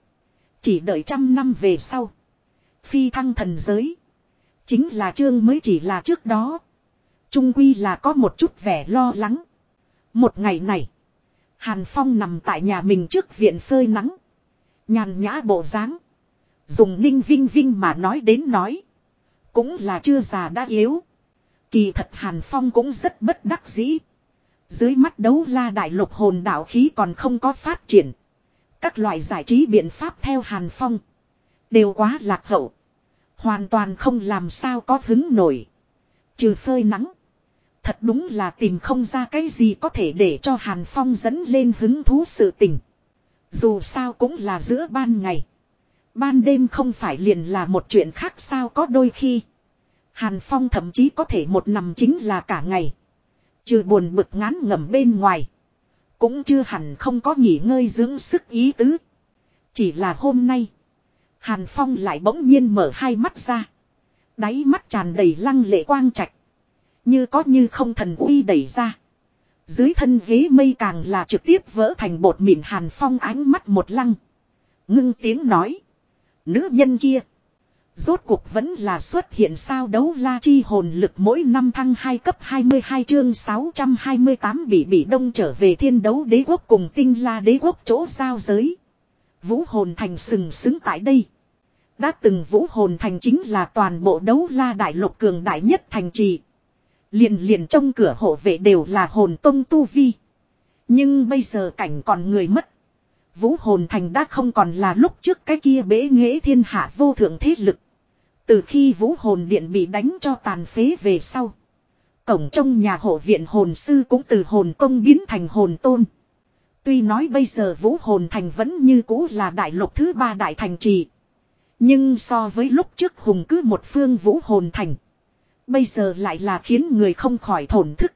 S1: Chỉ đợi trăm năm về sau. Phi thăng thần giới. Chính là chương mới chỉ là trước đó. Trung quy là có một chút vẻ lo lắng. Một ngày này. Hàn Phong nằm tại nhà mình trước viện phơi nắng. Nhàn nhã bộ dáng Dùng ninh vinh vinh mà nói đến nói. Cũng là chưa già đã yếu. Kỳ thật Hàn Phong cũng rất bất đắc dĩ. Dưới mắt đấu la đại lục hồn đạo khí còn không có phát triển. Các loại giải trí biện pháp theo Hàn Phong. Đều quá lạc hậu. Hoàn toàn không làm sao có hứng nổi. Trừ phơi nắng. Thật đúng là tìm không ra cái gì có thể để cho Hàn Phong dẫn lên hứng thú sự tình. Dù sao cũng là giữa ban ngày. Ban đêm không phải liền là một chuyện khác sao có đôi khi. Hàn Phong thậm chí có thể một nằm chính là cả ngày. Trừ buồn bực ngán ngẩm bên ngoài. Cũng chưa hẳn không có nghỉ ngơi dưỡng sức ý tứ. Chỉ là hôm nay. Hàn Phong lại bỗng nhiên mở hai mắt ra. Đáy mắt tràn đầy lăng lệ quang trạch. Như có như không thần uy đẩy ra. Dưới thân ghế mây càng là trực tiếp vỡ thành bột mịn Hàn Phong ánh mắt một lăng. Ngưng tiếng nói. Nữ nhân kia. Rốt cuộc vẫn là xuất hiện sao đấu la chi hồn lực mỗi năm thăng 2 cấp 22 chương 628 bị bị đông trở về thiên đấu đế quốc cùng tinh la đế quốc chỗ giao giới. Vũ hồn thành sừng sững tại đây. Đã từng vũ hồn thành chính là toàn bộ đấu la đại lục cường đại nhất thành trì. Liền liền trong cửa hộ vệ đều là hồn tông tu vi. Nhưng bây giờ cảnh còn người mất. Vũ hồn thành đã không còn là lúc trước cái kia bế nghệ thiên hạ vô thượng thế lực. Từ khi vũ hồn điện bị đánh cho tàn phế về sau. Cổng trong nhà hộ viện hồn sư cũng từ hồn công biến thành hồn tôn. Tuy nói bây giờ vũ hồn thành vẫn như cũ là đại lục thứ ba đại thành trì. Nhưng so với lúc trước hùng cứ một phương vũ hồn thành. Bây giờ lại là khiến người không khỏi thổn thức.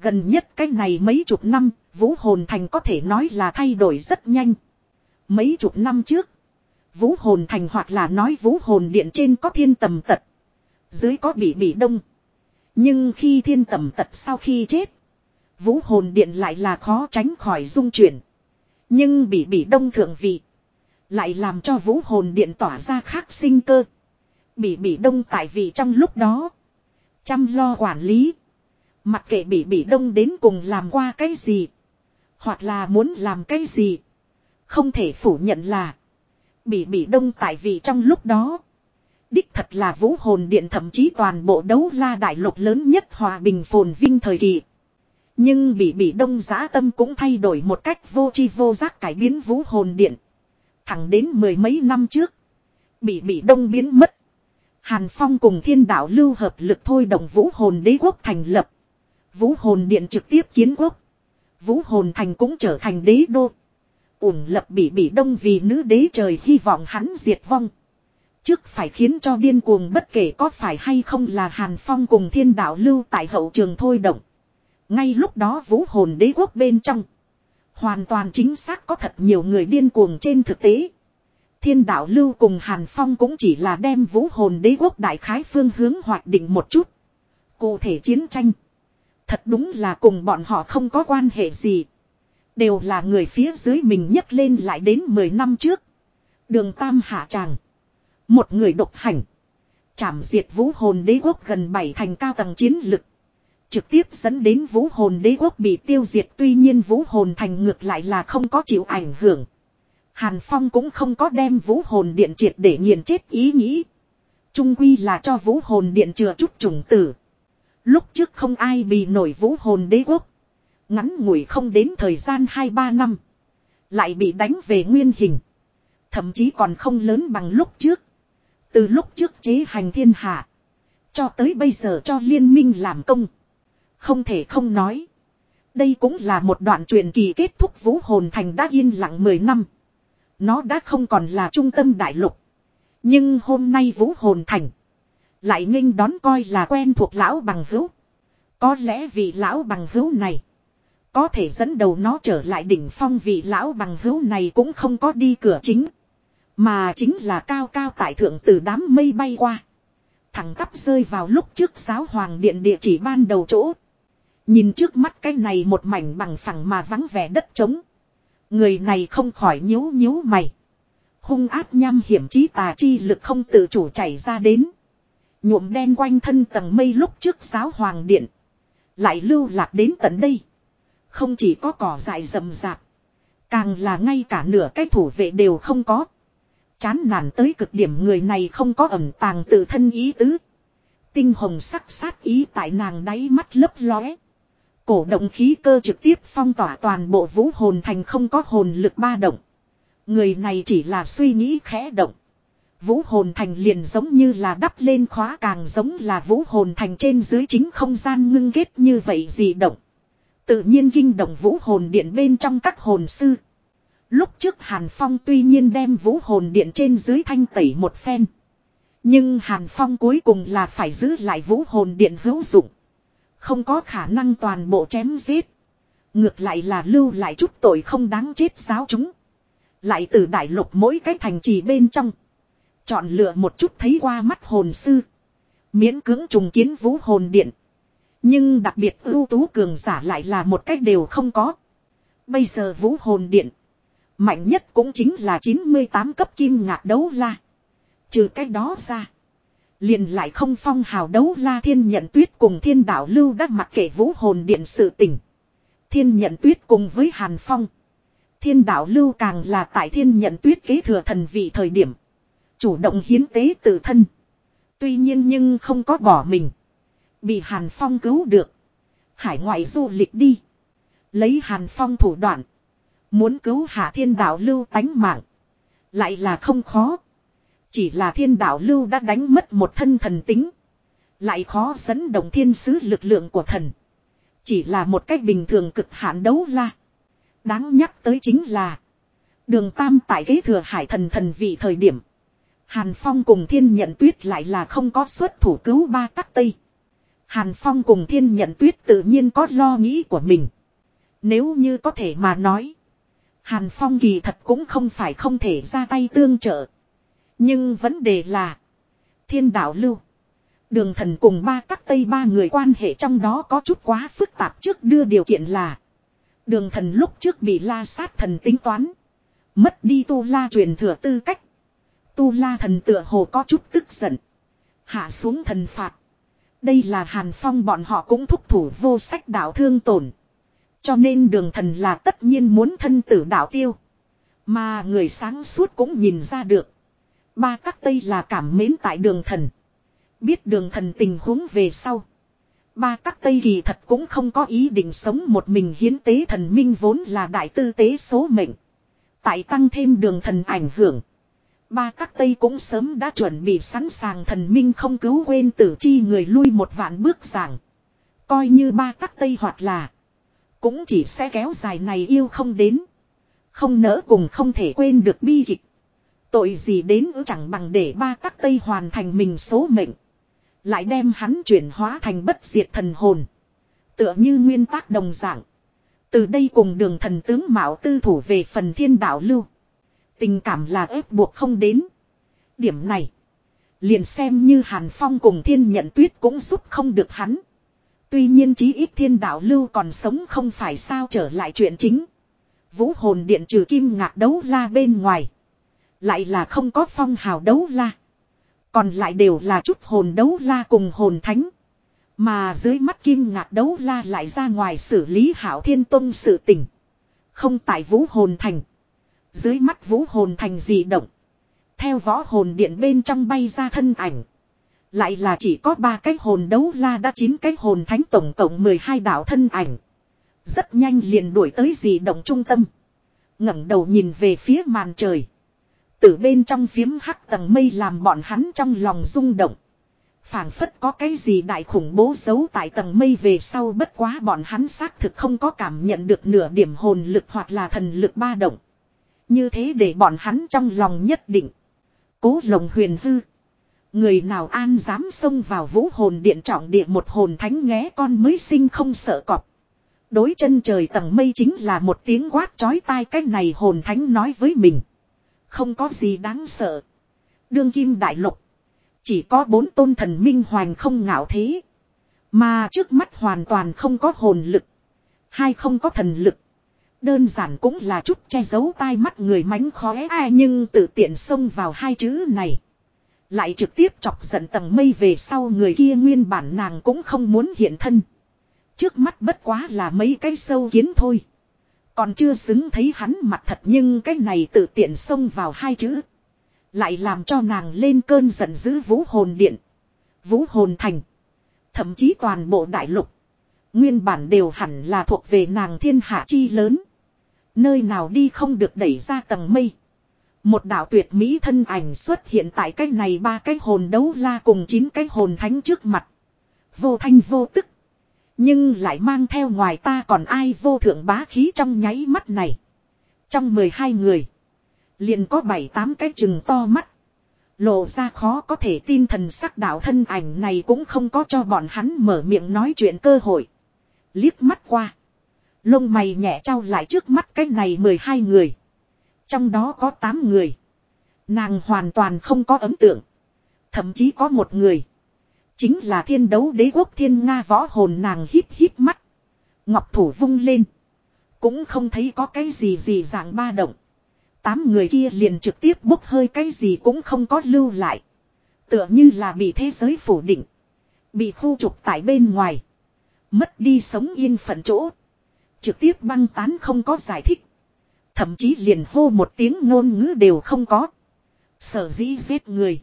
S1: Gần nhất cái này mấy chục năm, vũ hồn thành có thể nói là thay đổi rất nhanh. Mấy chục năm trước, vũ hồn thành hoặc là nói vũ hồn điện trên có thiên tầm tật. Dưới có bị bị đông. Nhưng khi thiên tầm tật sau khi chết, vũ hồn điện lại là khó tránh khỏi dung chuyển. Nhưng bị bị đông thượng vị. Lại làm cho vũ hồn điện tỏa ra khác sinh cơ. Bị bị đông tại vị trong lúc đó. Chăm lo quản lý. Mặc kệ bị bị đông đến cùng làm qua cái gì. Hoặc là muốn làm cái gì. Không thể phủ nhận là. Bị bị đông tại vì trong lúc đó. Đích thật là vũ hồn điện thậm chí toàn bộ đấu la đại lục lớn nhất hòa bình phồn vinh thời kỳ. Nhưng bị bị đông giá tâm cũng thay đổi một cách vô chi vô giác cải biến vũ hồn điện. Thẳng đến mười mấy năm trước. Bị bị đông biến mất. Hàn Phong cùng thiên đạo lưu hợp lực thôi động vũ hồn đế quốc thành lập. Vũ hồn điện trực tiếp kiến quốc. Vũ hồn thành cũng trở thành đế đô. ủng lập bị bị đông vì nữ đế trời hy vọng hắn diệt vong. Trước phải khiến cho điên cuồng bất kể có phải hay không là Hàn Phong cùng thiên đạo lưu tại hậu trường thôi động. Ngay lúc đó vũ hồn đế quốc bên trong. Hoàn toàn chính xác có thật nhiều người điên cuồng trên thực tế. Thiên đạo lưu cùng Hàn Phong cũng chỉ là đem vũ hồn đế quốc đại khái phương hướng hoạch định một chút. Cụ thể chiến tranh. Thật đúng là cùng bọn họ không có quan hệ gì. Đều là người phía dưới mình nhấc lên lại đến 10 năm trước. Đường Tam Hạ Tràng. Một người độc hành. Chảm diệt vũ hồn đế quốc gần bảy thành cao tầng chiến lực. Trực tiếp dẫn đến vũ hồn đế quốc bị tiêu diệt, tuy nhiên vũ hồn thành ngược lại là không có chịu ảnh hưởng. Hàn Phong cũng không có đem vũ hồn điện triệt để nghiền chết ý nghĩ. Trung quy là cho vũ hồn điện chừa chút trùng tử. Lúc trước không ai bị nổi vũ hồn đế quốc. Ngắn ngủi không đến thời gian 2-3 năm. Lại bị đánh về nguyên hình. Thậm chí còn không lớn bằng lúc trước. Từ lúc trước chế hành thiên hạ. Cho tới bây giờ cho liên minh làm công. Không thể không nói. Đây cũng là một đoạn truyền kỳ kết thúc vũ hồn thành đã yên lặng 10 năm. Nó đã không còn là trung tâm đại lục. Nhưng hôm nay vũ hồn thành. Lại nghênh đón coi là quen thuộc lão bằng hữu. Có lẽ vị lão bằng hữu này. Có thể dẫn đầu nó trở lại đỉnh phong vị lão bằng hữu này cũng không có đi cửa chính. Mà chính là cao cao tại thượng từ đám mây bay qua. Thẳng tắp rơi vào lúc trước giáo hoàng điện địa chỉ ban đầu chỗ. Nhìn trước mắt cái này một mảnh bằng phẳng mà vắng vẻ đất trống. Người này không khỏi nhíu nhíu mày. Hung áp nham hiểm trí tà chi lực không tự chủ chảy ra đến. Nhuộm đen quanh thân tầng mây lúc trước giáo hoàng điện. Lại lưu lạc đến tận đây. Không chỉ có cỏ dại rầm rạp. Càng là ngay cả nửa cái thủ vệ đều không có. Chán nản tới cực điểm người này không có ẩm tàng tự thân ý tứ. Tinh hồng sắc sát ý tại nàng đáy mắt lấp lóe. Cổ động khí cơ trực tiếp phong tỏa toàn bộ vũ hồn thành không có hồn lực ba động. Người này chỉ là suy nghĩ khẽ động. Vũ hồn thành liền giống như là đắp lên khóa càng giống là vũ hồn thành trên dưới chính không gian ngưng kết như vậy gì động. Tự nhiên kinh động vũ hồn điện bên trong các hồn sư. Lúc trước Hàn Phong tuy nhiên đem vũ hồn điện trên dưới thanh tẩy một phen. Nhưng Hàn Phong cuối cùng là phải giữ lại vũ hồn điện hữu dụng. Không có khả năng toàn bộ chém giết. Ngược lại là lưu lại chút tội không đáng chết giáo chúng. Lại từ đại lục mỗi cái thành trì bên trong. Chọn lựa một chút thấy qua mắt hồn sư. Miễn cưỡng trùng kiến vũ hồn điện. Nhưng đặc biệt ưu tú cường giả lại là một cách đều không có. Bây giờ vũ hồn điện. Mạnh nhất cũng chính là 98 cấp kim ngạc đấu la. Trừ cách đó ra. Liền lại không phong hào đấu la thiên nhận tuyết cùng thiên đạo lưu đã mặc kệ vũ hồn điện sự tình. Thiên nhận tuyết cùng với hàn phong. Thiên đạo lưu càng là tại thiên nhận tuyết kế thừa thần vị thời điểm. Chủ động hiến tế tự thân. Tuy nhiên nhưng không có bỏ mình. Bị hàn phong cứu được. Hải ngoại du lịch đi. Lấy hàn phong thủ đoạn. Muốn cứu hạ thiên đạo lưu tánh mạng. Lại là không khó. Chỉ là thiên đạo lưu đã đánh mất một thân thần tính. Lại khó dẫn động thiên sứ lực lượng của thần. Chỉ là một cách bình thường cực hạn đấu la. Đáng nhắc tới chính là. Đường Tam tại kế thừa hải thần thần vị thời điểm. Hàn Phong cùng thiên nhận tuyết lại là không có xuất thủ cứu ba tắc tây. Hàn Phong cùng thiên nhận tuyết tự nhiên có lo nghĩ của mình. Nếu như có thể mà nói. Hàn Phong kỳ thật cũng không phải không thể ra tay tương trợ. Nhưng vấn đề là. Thiên đạo lưu. Đường thần cùng ba các tây ba người quan hệ trong đó có chút quá phức tạp trước đưa điều kiện là. Đường thần lúc trước bị la sát thần tính toán. Mất đi tu la truyền thừa tư cách. Tu la thần tựa hồ có chút tức giận. Hạ xuống thần phạt. Đây là hàn phong bọn họ cũng thúc thủ vô sách đạo thương tổn. Cho nên đường thần là tất nhiên muốn thân tử đạo tiêu. Mà người sáng suốt cũng nhìn ra được. Ba các tây là cảm mến tại đường thần. Biết đường thần tình huống về sau. Ba các tây kỳ thật cũng không có ý định sống một mình hiến tế thần minh vốn là đại tư tế số mệnh. Tại tăng thêm đường thần ảnh hưởng. Ba các tây cũng sớm đã chuẩn bị sẵn sàng thần minh không cứu quên tử chi người lui một vạn bước giảng. Coi như ba các tây hoặc là. Cũng chỉ sẽ kéo dài này yêu không đến. Không nỡ cùng không thể quên được bi kịch. Tội gì đến ư chẳng bằng để ba các tây hoàn thành mình số mệnh. Lại đem hắn chuyển hóa thành bất diệt thần hồn. Tựa như nguyên tắc đồng dạng. Từ đây cùng đường thần tướng Mạo tư thủ về phần thiên đạo lưu. Tình cảm là ép buộc không đến. Điểm này. Liền xem như Hàn Phong cùng thiên nhận tuyết cũng giúp không được hắn. Tuy nhiên chí ít thiên đạo lưu còn sống không phải sao trở lại chuyện chính. Vũ hồn điện trừ kim ngạc đấu la bên ngoài. Lại là không có phong hào đấu la. Còn lại đều là chút hồn đấu la cùng hồn thánh. Mà dưới mắt kim ngạc đấu la lại ra ngoài xử lý hảo thiên tông sự tình. Không tại vũ hồn thành. Dưới mắt vũ hồn thành dị động. Theo võ hồn điện bên trong bay ra thân ảnh. Lại là chỉ có ba cái hồn đấu la đã chín cái hồn thánh tổng cộng 12 đạo thân ảnh. Rất nhanh liền đuổi tới dị động trung tâm. ngẩng đầu nhìn về phía màn trời. Từ bên trong phiếm hắc tầng mây làm bọn hắn trong lòng rung động. phảng phất có cái gì đại khủng bố giấu tại tầng mây về sau bất quá bọn hắn xác thực không có cảm nhận được nửa điểm hồn lực hoặc là thần lực ba động. Như thế để bọn hắn trong lòng nhất định. Cố lồng huyền hư. Người nào an dám xông vào vũ hồn điện trọng địa một hồn thánh nghé con mới sinh không sợ cọp. Đối chân trời tầng mây chính là một tiếng quát chói tai, cái này hồn thánh nói với mình. Không có gì đáng sợ. Đương kim đại lục. Chỉ có bốn tôn thần minh hoàng không ngạo thế. Mà trước mắt hoàn toàn không có hồn lực. Hai không có thần lực. Đơn giản cũng là chút che giấu tai mắt người mánh khóe, ai nhưng tự tiện xông vào hai chữ này. Lại trực tiếp chọc giận tầng mây về sau người kia nguyên bản nàng cũng không muốn hiện thân. Trước mắt bất quá là mấy cái sâu kiến thôi. Còn chưa xứng thấy hắn mặt thật nhưng cái này tự tiện xông vào hai chữ. Lại làm cho nàng lên cơn giận dữ vũ hồn điện. Vũ hồn thành. Thậm chí toàn bộ đại lục. Nguyên bản đều hẳn là thuộc về nàng thiên hạ chi lớn. Nơi nào đi không được đẩy ra tầng mây. Một đạo tuyệt mỹ thân ảnh xuất hiện tại cái này ba cái hồn đấu la cùng chín cái hồn thánh trước mặt. Vô thanh vô tức. Nhưng lại mang theo ngoài ta còn ai vô thượng bá khí trong nháy mắt này. Trong 12 người. Liền có 7-8 cái chừng to mắt. Lộ ra khó có thể tin thần sắc đạo thân ảnh này cũng không có cho bọn hắn mở miệng nói chuyện cơ hội. Liếc mắt qua. Lông mày nhẹ trao lại trước mắt cái này 12 người. Trong đó có 8 người. Nàng hoàn toàn không có ấn tượng. Thậm chí có một người. Chính là thiên đấu đế quốc thiên Nga võ hồn nàng híp híp mắt. Ngọc thủ vung lên. Cũng không thấy có cái gì gì dạng ba động. Tám người kia liền trực tiếp bốc hơi cái gì cũng không có lưu lại. Tựa như là bị thế giới phủ định. Bị khu trục tại bên ngoài. Mất đi sống yên phận chỗ. Trực tiếp băng tán không có giải thích. Thậm chí liền hô một tiếng ngôn ngữ đều không có. Sở dĩ giết người.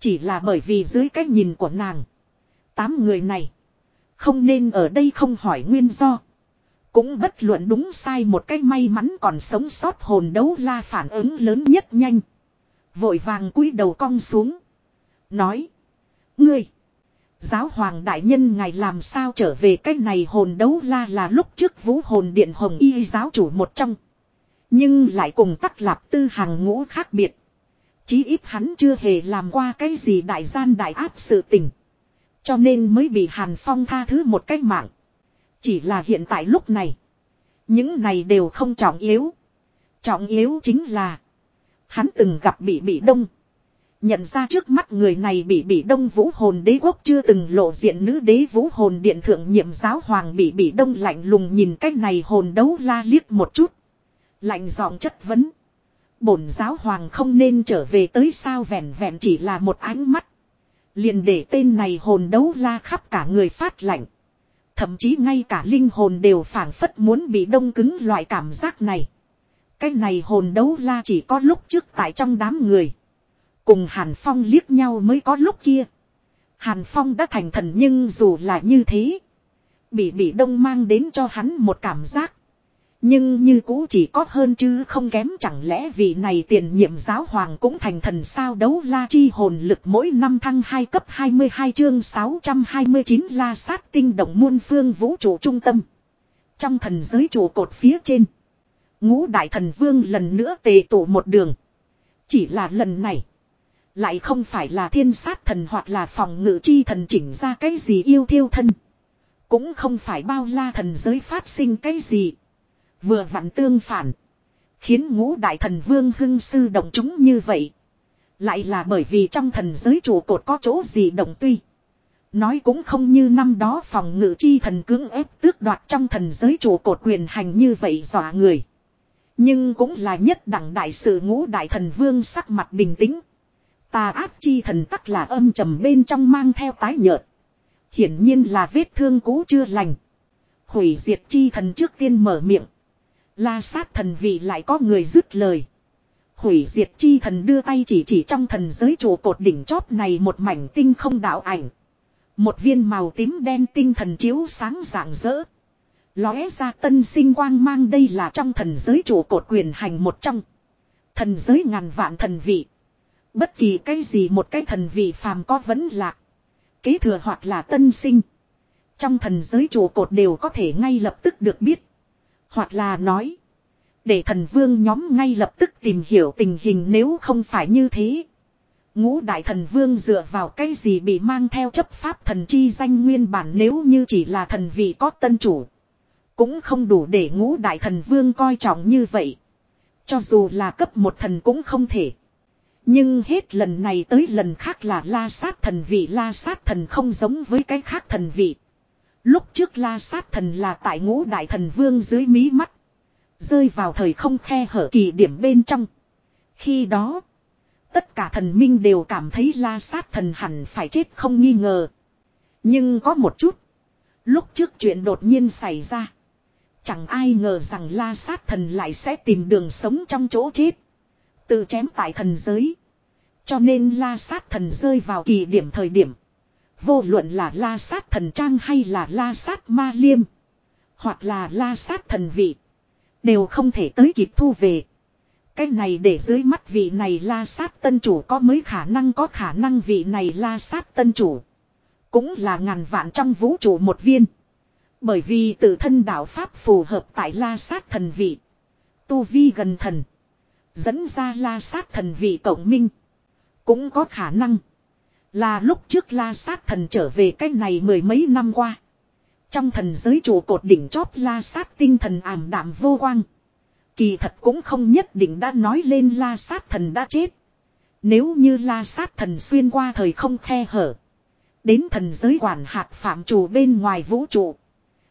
S1: Chỉ là bởi vì dưới cái nhìn của nàng. Tám người này. Không nên ở đây không hỏi nguyên do. Cũng bất luận đúng sai một cái may mắn còn sống sót hồn đấu la phản ứng lớn nhất nhanh. Vội vàng cúi đầu cong xuống. Nói. Ngươi. Giáo hoàng đại nhân ngài làm sao trở về cái này hồn đấu la là lúc trước vũ hồn điện hồng y giáo chủ một trong. Nhưng lại cùng tắc lạp tư hàng ngũ khác biệt. Chí ít hắn chưa hề làm qua cái gì đại gian đại áp sự tình. Cho nên mới bị Hàn Phong tha thứ một cách mạng. Chỉ là hiện tại lúc này. Những này đều không trọng yếu. Trọng yếu chính là. Hắn từng gặp bị bị đông. Nhận ra trước mắt người này bị bị đông vũ hồn đế quốc chưa từng lộ diện nữ đế vũ hồn điện thượng nhiệm giáo hoàng bị bị đông lạnh lùng nhìn cách này hồn đấu la liếc một chút. Lạnh giọng chất vấn. Bổn giáo hoàng không nên trở về tới sao vẹn vẹn chỉ là một ánh mắt. Liền để tên này hồn đấu la khắp cả người phát lạnh. Thậm chí ngay cả linh hồn đều phản phất muốn bị đông cứng loại cảm giác này. Cái này hồn đấu la chỉ có lúc trước tại trong đám người. Cùng Hàn Phong liếc nhau mới có lúc kia. Hàn Phong đã thành thần nhưng dù là như thế. Bị bị đông mang đến cho hắn một cảm giác. Nhưng như cũ chỉ có hơn chứ không kém chẳng lẽ vị này tiền nhiệm giáo hoàng cũng thành thần sao đấu la chi hồn lực mỗi năm thăng 2 cấp 22 chương 629 la sát tinh động muôn phương vũ trụ trung tâm. Trong thần giới trụ cột phía trên. Ngũ đại thần vương lần nữa tề tụ một đường. Chỉ là lần này. Lại không phải là thiên sát thần hoặc là phòng ngự chi thần chỉnh ra cái gì yêu thiêu thân. Cũng không phải bao la thần giới phát sinh cái gì. Vừa vặn tương phản. Khiến ngũ đại thần vương hưng sư động chúng như vậy. Lại là bởi vì trong thần giới trụ cột có chỗ gì động tuy. Nói cũng không như năm đó phòng ngự chi thần cưỡng ép tước đoạt trong thần giới trụ cột quyền hành như vậy dọa người. Nhưng cũng là nhất đẳng đại sự ngũ đại thần vương sắc mặt bình tĩnh. Tà ác chi thần tắc là âm trầm bên trong mang theo tái nhợt. Hiển nhiên là vết thương cũ chưa lành. Hủy diệt chi thần trước tiên mở miệng. La sát thần vị lại có người dứt lời. Hủy diệt chi thần đưa tay chỉ chỉ trong thần giới trụ cột đỉnh chóp này một mảnh tinh không đạo ảnh. Một viên màu tím đen tinh thần chiếu sáng rạng rỡ. Lóe ra tân sinh quang mang đây là trong thần giới trụ cột quyền hành một trong. Thần giới ngàn vạn thần vị. Bất kỳ cái gì một cái thần vị phàm có vấn lạc. Kế thừa hoặc là tân sinh. Trong thần giới trụ cột đều có thể ngay lập tức được biết. Hoặc là nói. Để thần vương nhóm ngay lập tức tìm hiểu tình hình nếu không phải như thế. Ngũ đại thần vương dựa vào cái gì bị mang theo chấp pháp thần chi danh nguyên bản nếu như chỉ là thần vị có tân chủ. Cũng không đủ để ngũ đại thần vương coi trọng như vậy. Cho dù là cấp một thần cũng không thể. Nhưng hết lần này tới lần khác là la sát thần vị, la sát thần không giống với cái khác thần vị. Lúc trước la sát thần là tại ngũ đại thần vương dưới mí mắt. Rơi vào thời không khe hở kỳ điểm bên trong. Khi đó, tất cả thần minh đều cảm thấy la sát thần hẳn phải chết không nghi ngờ. Nhưng có một chút, lúc trước chuyện đột nhiên xảy ra. Chẳng ai ngờ rằng la sát thần lại sẽ tìm đường sống trong chỗ chết. Tự chém tại thần giới. Cho nên la sát thần rơi vào kỳ điểm thời điểm. Vô luận là la sát thần trang hay là la sát ma liêm. Hoặc là la sát thần vị. Đều không thể tới kịp thu về. Cái này để dưới mắt vị này la sát tân chủ có mới khả năng, có khả năng vị này la sát tân chủ. Cũng là ngàn vạn trong vũ trụ một viên. Bởi vì tự thân đạo Pháp phù hợp tại la sát thần vị. Tu vi gần thần. Dẫn ra la sát thần vị cộng minh. Cũng có khả năng. Là lúc trước la sát thần trở về cái này mười mấy năm qua. Trong thần giới trụ cột đỉnh chóp la sát tinh thần ảm đạm vô quang. Kỳ thật cũng không nhất định đã nói lên la sát thần đã chết. Nếu như la sát thần xuyên qua thời không khe hở. Đến thần giới quản hạt phạm chủ bên ngoài vũ trụ.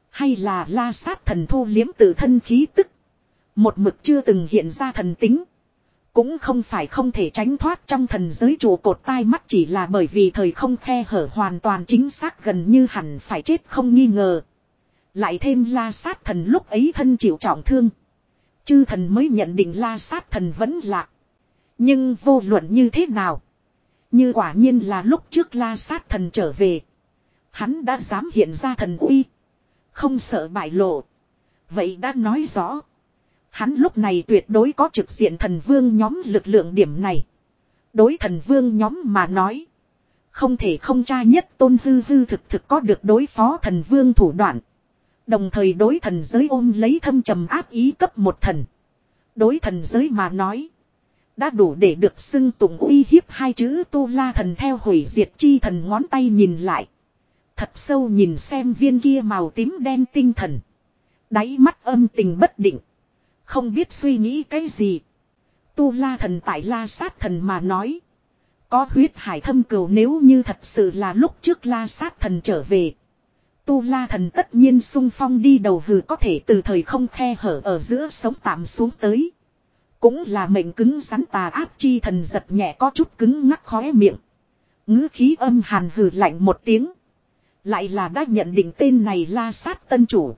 S1: Hay là la sát thần thu liếm tự thân khí tức. Một mực chưa từng hiện ra thần tính. Cũng không phải không thể tránh thoát trong thần giới trụ cột tai mắt chỉ là bởi vì thời không khe hở hoàn toàn chính xác gần như hẳn phải chết không nghi ngờ. Lại thêm la sát thần lúc ấy thân chịu trọng thương. Chư thần mới nhận định la sát thần vẫn lạc. Nhưng vô luận như thế nào? Như quả nhiên là lúc trước la sát thần trở về. Hắn đã dám hiện ra thần uy. Không sợ bại lộ. Vậy đã nói rõ. Hắn lúc này tuyệt đối có trực diện thần vương nhóm lực lượng điểm này. Đối thần vương nhóm mà nói. Không thể không tra nhất tôn hư hư thực thực có được đối phó thần vương thủ đoạn. Đồng thời đối thần giới ôm lấy thâm trầm áp ý cấp một thần. Đối thần giới mà nói. Đã đủ để được xưng tụng uy hiếp hai chữ tu la thần theo hủy diệt chi thần ngón tay nhìn lại. Thật sâu nhìn xem viên kia màu tím đen tinh thần. Đáy mắt âm tình bất định. Không biết suy nghĩ cái gì. Tu la thần tại la sát thần mà nói. Có huyết hải thâm cửu nếu như thật sự là lúc trước la sát thần trở về. Tu la thần tất nhiên sung phong đi đầu hừ có thể từ thời không khe hở ở giữa sống tạm xuống tới. Cũng là mệnh cứng rắn tà áp chi thần giật nhẹ có chút cứng ngắc khóe miệng. ngữ khí âm hàn hừ lạnh một tiếng. Lại là đã nhận định tên này la sát tân chủ.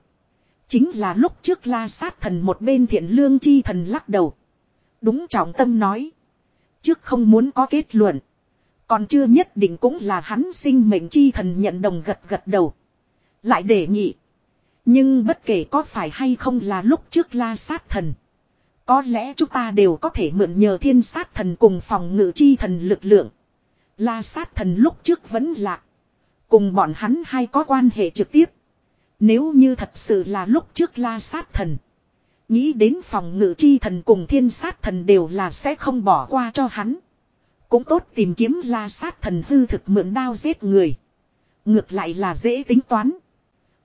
S1: Chính là lúc trước la sát thần một bên thiện lương chi thần lắc đầu. Đúng trọng tâm nói. Trước không muốn có kết luận. Còn chưa nhất định cũng là hắn sinh mệnh chi thần nhận đồng gật gật đầu. Lại đề nghị. Nhưng bất kể có phải hay không là lúc trước la sát thần. Có lẽ chúng ta đều có thể mượn nhờ thiên sát thần cùng phòng ngự chi thần lực lượng. La sát thần lúc trước vẫn lạc. Cùng bọn hắn hay có quan hệ trực tiếp. Nếu như thật sự là lúc trước la sát thần. Nghĩ đến phòng ngự chi thần cùng thiên sát thần đều là sẽ không bỏ qua cho hắn. Cũng tốt tìm kiếm la sát thần hư thực mượn đao giết người. Ngược lại là dễ tính toán.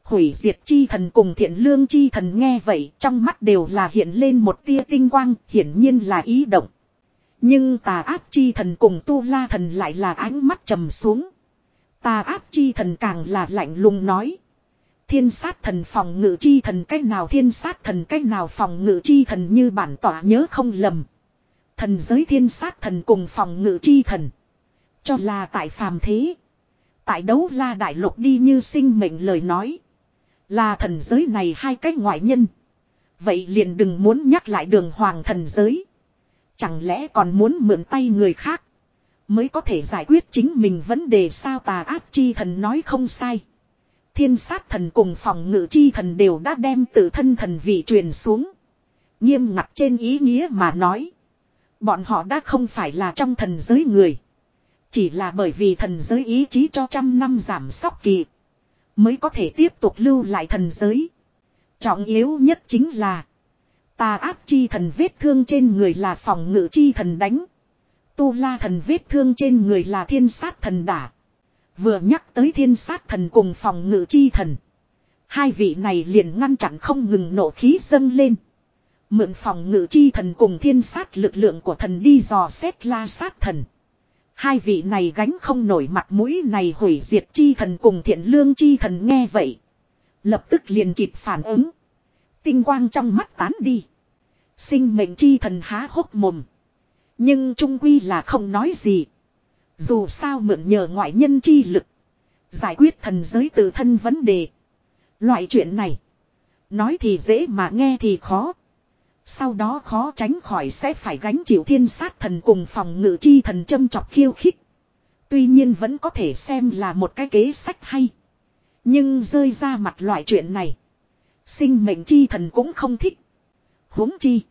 S1: Hủy diệt chi thần cùng thiện lương chi thần nghe vậy, trong mắt đều là hiện lên một tia tinh quang, hiển nhiên là ý động. Nhưng tà Áp chi thần cùng tu la thần lại là ánh mắt trầm xuống. Tà Áp chi thần càng là lạnh lùng nói. Thiên sát thần phòng ngự chi thần cách nào, thiên sát thần cách nào, phòng ngự chi thần như bản tỏa nhớ không lầm. Thần giới thiên sát thần cùng phòng ngự chi thần. Cho là tại phàm thế. Tại đấu la đại lục đi như sinh mệnh lời nói. Là thần giới này hai cái ngoại nhân. Vậy liền đừng muốn nhắc lại đường hoàng thần giới. Chẳng lẽ còn muốn mượn tay người khác. Mới có thể giải quyết chính mình vấn đề sao tà ác chi thần nói không sai. Thiên sát thần cùng phòng ngự chi thần đều đã đem tự thân thần vị truyền xuống. Nghiêm ngặt trên ý nghĩa mà nói. Bọn họ đã không phải là trong thần giới người. Chỉ là bởi vì thần giới ý chí cho trăm năm giảm sóc kỳ. Mới có thể tiếp tục lưu lại thần giới. Trọng yếu nhất chính là. Tà áp chi thần vết thương trên người là phòng ngự chi thần đánh. Tu la thần vết thương trên người là thiên sát thần đả. Vừa nhắc tới thiên sát thần cùng phòng ngự chi thần. Hai vị này liền ngăn chặn không ngừng nổ khí dâng lên. Mượn phòng ngự chi thần cùng thiên sát lực lượng của thần đi dò xét la sát thần. Hai vị này gánh không nổi mặt mũi này hủy diệt chi thần cùng thiện lương chi thần nghe vậy. Lập tức liền kịp phản ứng. Tinh quang trong mắt tán đi. Sinh mệnh chi thần há hốc mồm. Nhưng trung quy là không nói gì. Dù sao mượn nhờ ngoại nhân chi lực. Giải quyết thần giới tự thân vấn đề. Loại chuyện này. Nói thì dễ mà nghe thì khó. Sau đó khó tránh khỏi sẽ phải gánh chịu thiên sát thần cùng phòng ngự chi thần châm chọc khiêu khích. Tuy nhiên vẫn có thể xem là một cái kế sách hay. Nhưng rơi ra mặt loại chuyện này. Sinh mệnh chi thần cũng không thích. huống chi.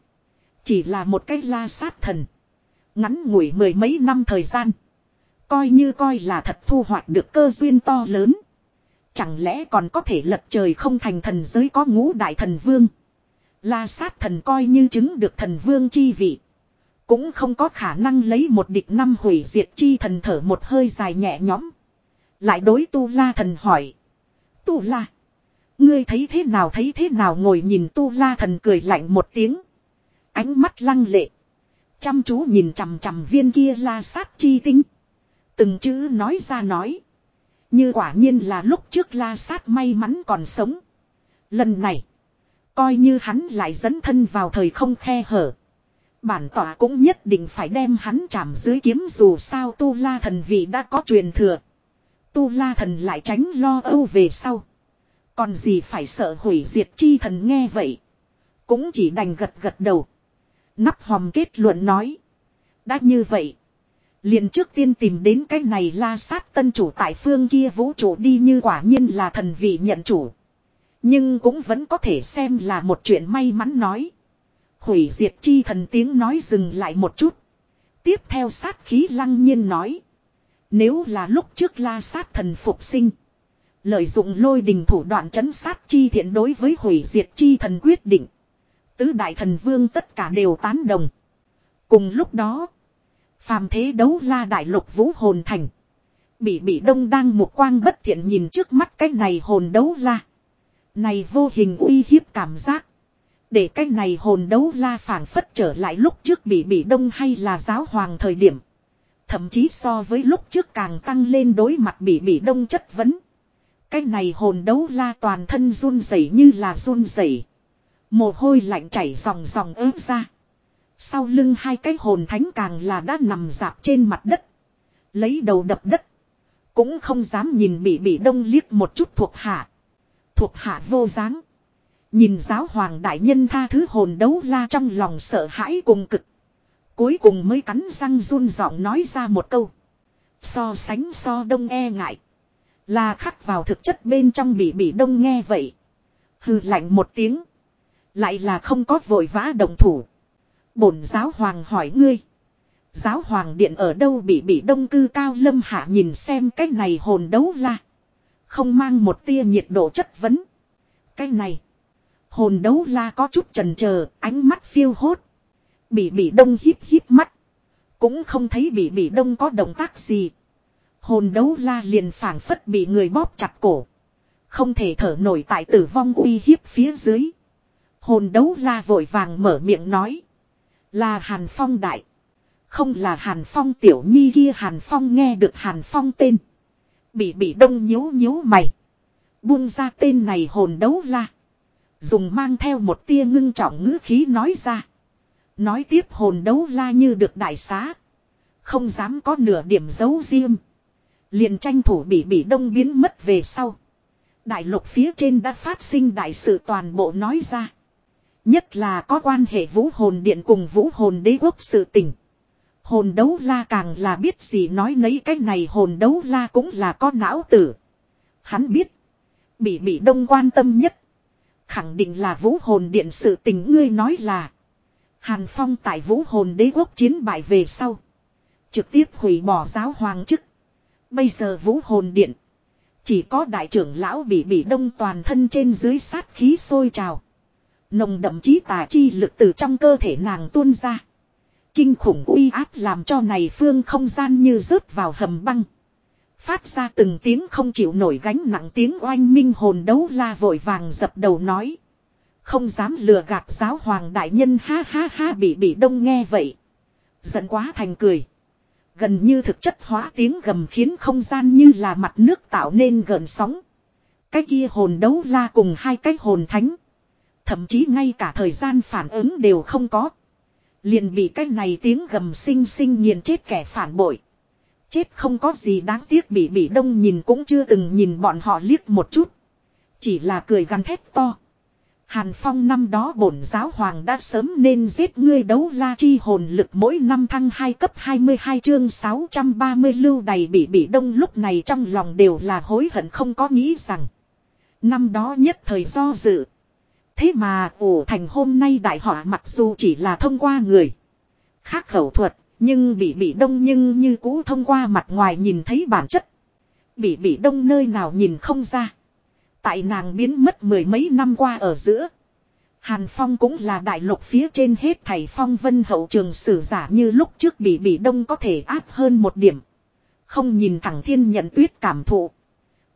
S1: Chỉ là một cái la sát thần. Ngắn ngủi mười mấy năm thời gian. Coi như coi là thật thu hoạch được cơ duyên to lớn. Chẳng lẽ còn có thể lật trời không thành thần giới có ngũ đại thần vương. La sát thần coi như chứng được thần vương chi vị. Cũng không có khả năng lấy một địch năm hủy diệt chi thần thở một hơi dài nhẹ nhõm. Lại đối tu la thần hỏi. Tu la. Ngươi thấy thế nào, thấy thế nào ngồi nhìn tu la thần cười lạnh một tiếng. Ánh mắt lăng lệ. Chăm chú nhìn chằm chằm viên kia la sát chi tinh. Từng chữ nói ra nói. Như quả nhiên là lúc trước la sát may mắn còn sống. Lần này. Coi như hắn lại dẫn thân vào thời không khe hở. Bản tỏa cũng nhất định phải đem hắn chạm dưới kiếm dù sao tu la thần vị đã có truyền thừa. Tu la thần lại tránh lo âu về sau. Còn gì phải sợ hủy diệt chi thần nghe vậy. Cũng chỉ đành gật gật đầu. Nắp hòm kết luận nói. Đã như vậy liền trước tiên tìm đến cái này la sát tân chủ tại phương kia vũ trụ đi như quả nhiên là thần vị nhận chủ. Nhưng cũng vẫn có thể xem là một chuyện may mắn nói. Hủy diệt chi thần tiếng nói dừng lại một chút. Tiếp theo sát khí lăng nhiên nói. Nếu là lúc trước la sát thần phục sinh. Lợi dụng lôi đình thủ đoạn chấn sát chi thiện đối với hủy diệt chi thần quyết định. Tứ đại thần vương tất cả đều tán đồng. Cùng lúc đó. Phàm thế đấu la đại lục vũ hồn thành. Bị bị đông đang một quang bất thiện nhìn trước mắt cái này hồn đấu la. Này vô hình uy hiếp cảm giác. Để cái này hồn đấu la phảng phất trở lại lúc trước bị bị đông hay là giáo hoàng thời điểm. Thậm chí so với lúc trước càng tăng lên đối mặt bị bị đông chất vấn. Cái này hồn đấu la toàn thân run rẩy như là run rẩy. Mồ hôi lạnh chảy dòng dòng ướt ra. Sau lưng hai cái hồn thánh càng là đã nằm dạp trên mặt đất. Lấy đầu đập đất. Cũng không dám nhìn bị bị đông liếc một chút thuộc hạ. Thuộc hạ vô dáng. Nhìn giáo hoàng đại nhân tha thứ hồn đấu la trong lòng sợ hãi cùng cực. Cuối cùng mới cắn răng run giọng nói ra một câu. So sánh so đông e ngại. Là khắc vào thực chất bên trong bị bị đông nghe vậy. Hừ lạnh một tiếng. Lại là không có vội vã đồng thủ. Bổn giáo hoàng hỏi ngươi. Giáo hoàng điện ở đâu bị bị đông cư cao lâm hạ nhìn xem cái này hồn đấu la. Không mang một tia nhiệt độ chất vấn. Cái này. Hồn đấu la có chút trần chờ ánh mắt phiêu hốt. Bị bị đông híp híp mắt. Cũng không thấy bị bị đông có động tác gì. Hồn đấu la liền phảng phất bị người bóp chặt cổ. Không thể thở nổi tại tử vong uy hiếp phía dưới. Hồn đấu la vội vàng mở miệng nói. Là Hàn Phong đại. Không là Hàn Phong tiểu nhi kia Hàn Phong nghe được Hàn Phong tên. Bị bị đông nhíu nhíu mày. Buông ra tên này hồn đấu la. Dùng mang theo một tia ngưng trọng ngữ khí nói ra. Nói tiếp hồn đấu la như được đại xá. Không dám có nửa điểm giấu riêng. Liền tranh thủ bị bị đông biến mất về sau. Đại lục phía trên đã phát sinh đại sự toàn bộ nói ra. Nhất là có quan hệ vũ hồn điện cùng vũ hồn đế quốc sự tình. Hồn đấu la càng là biết gì nói nấy cái này hồn đấu la cũng là có não tử. Hắn biết. Bị bị đông quan tâm nhất. Khẳng định là vũ hồn điện sự tình ngươi nói là. Hàn Phong tại vũ hồn đế quốc chiến bại về sau. Trực tiếp hủy bỏ giáo hoàng chức. Bây giờ vũ hồn điện. Chỉ có đại trưởng lão bị bị đông toàn thân trên dưới sát khí sôi trào. Nồng đậm chí tà chi lực từ trong cơ thể nàng tuôn ra. Kinh khủng uy áp làm cho này phương không gian như rớt vào hầm băng. Phát ra từng tiếng không chịu nổi gánh nặng tiếng oanh minh hồn đấu la vội vàng dập đầu nói. Không dám lừa gạt giáo hoàng đại nhân ha ha ha bị bị đông nghe vậy. Giận quá thành cười. Gần như thực chất hóa tiếng gầm khiến không gian như là mặt nước tạo nên gợn sóng. Cái kia hồn đấu la cùng hai cái hồn thánh. Thậm chí ngay cả thời gian phản ứng đều không có. Liền bị cái này tiếng gầm xinh xinh nghiền chết kẻ phản bội. Chết không có gì đáng tiếc bị bị đông nhìn cũng chưa từng nhìn bọn họ liếc một chút. Chỉ là cười gằn thét to. Hàn Phong năm đó bổn giáo hoàng đã sớm nên giết ngươi đấu la chi hồn lực mỗi năm thăng 2 cấp 22 chương 630 lưu đầy bị bị đông lúc này trong lòng đều là hối hận không có nghĩ rằng. Năm đó nhất thời do dự. Thế mà ổ thành hôm nay đại họa mặc dù chỉ là thông qua người. Khác khẩu thuật, nhưng bị bị đông nhưng như cũ thông qua mặt ngoài nhìn thấy bản chất. Bị bị đông nơi nào nhìn không ra. Tại nàng biến mất mười mấy năm qua ở giữa. Hàn Phong cũng là đại lục phía trên hết thầy phong vân hậu trường sử giả như lúc trước bị bị đông có thể áp hơn một điểm. Không nhìn thẳng thiên nhận tuyết cảm thụ.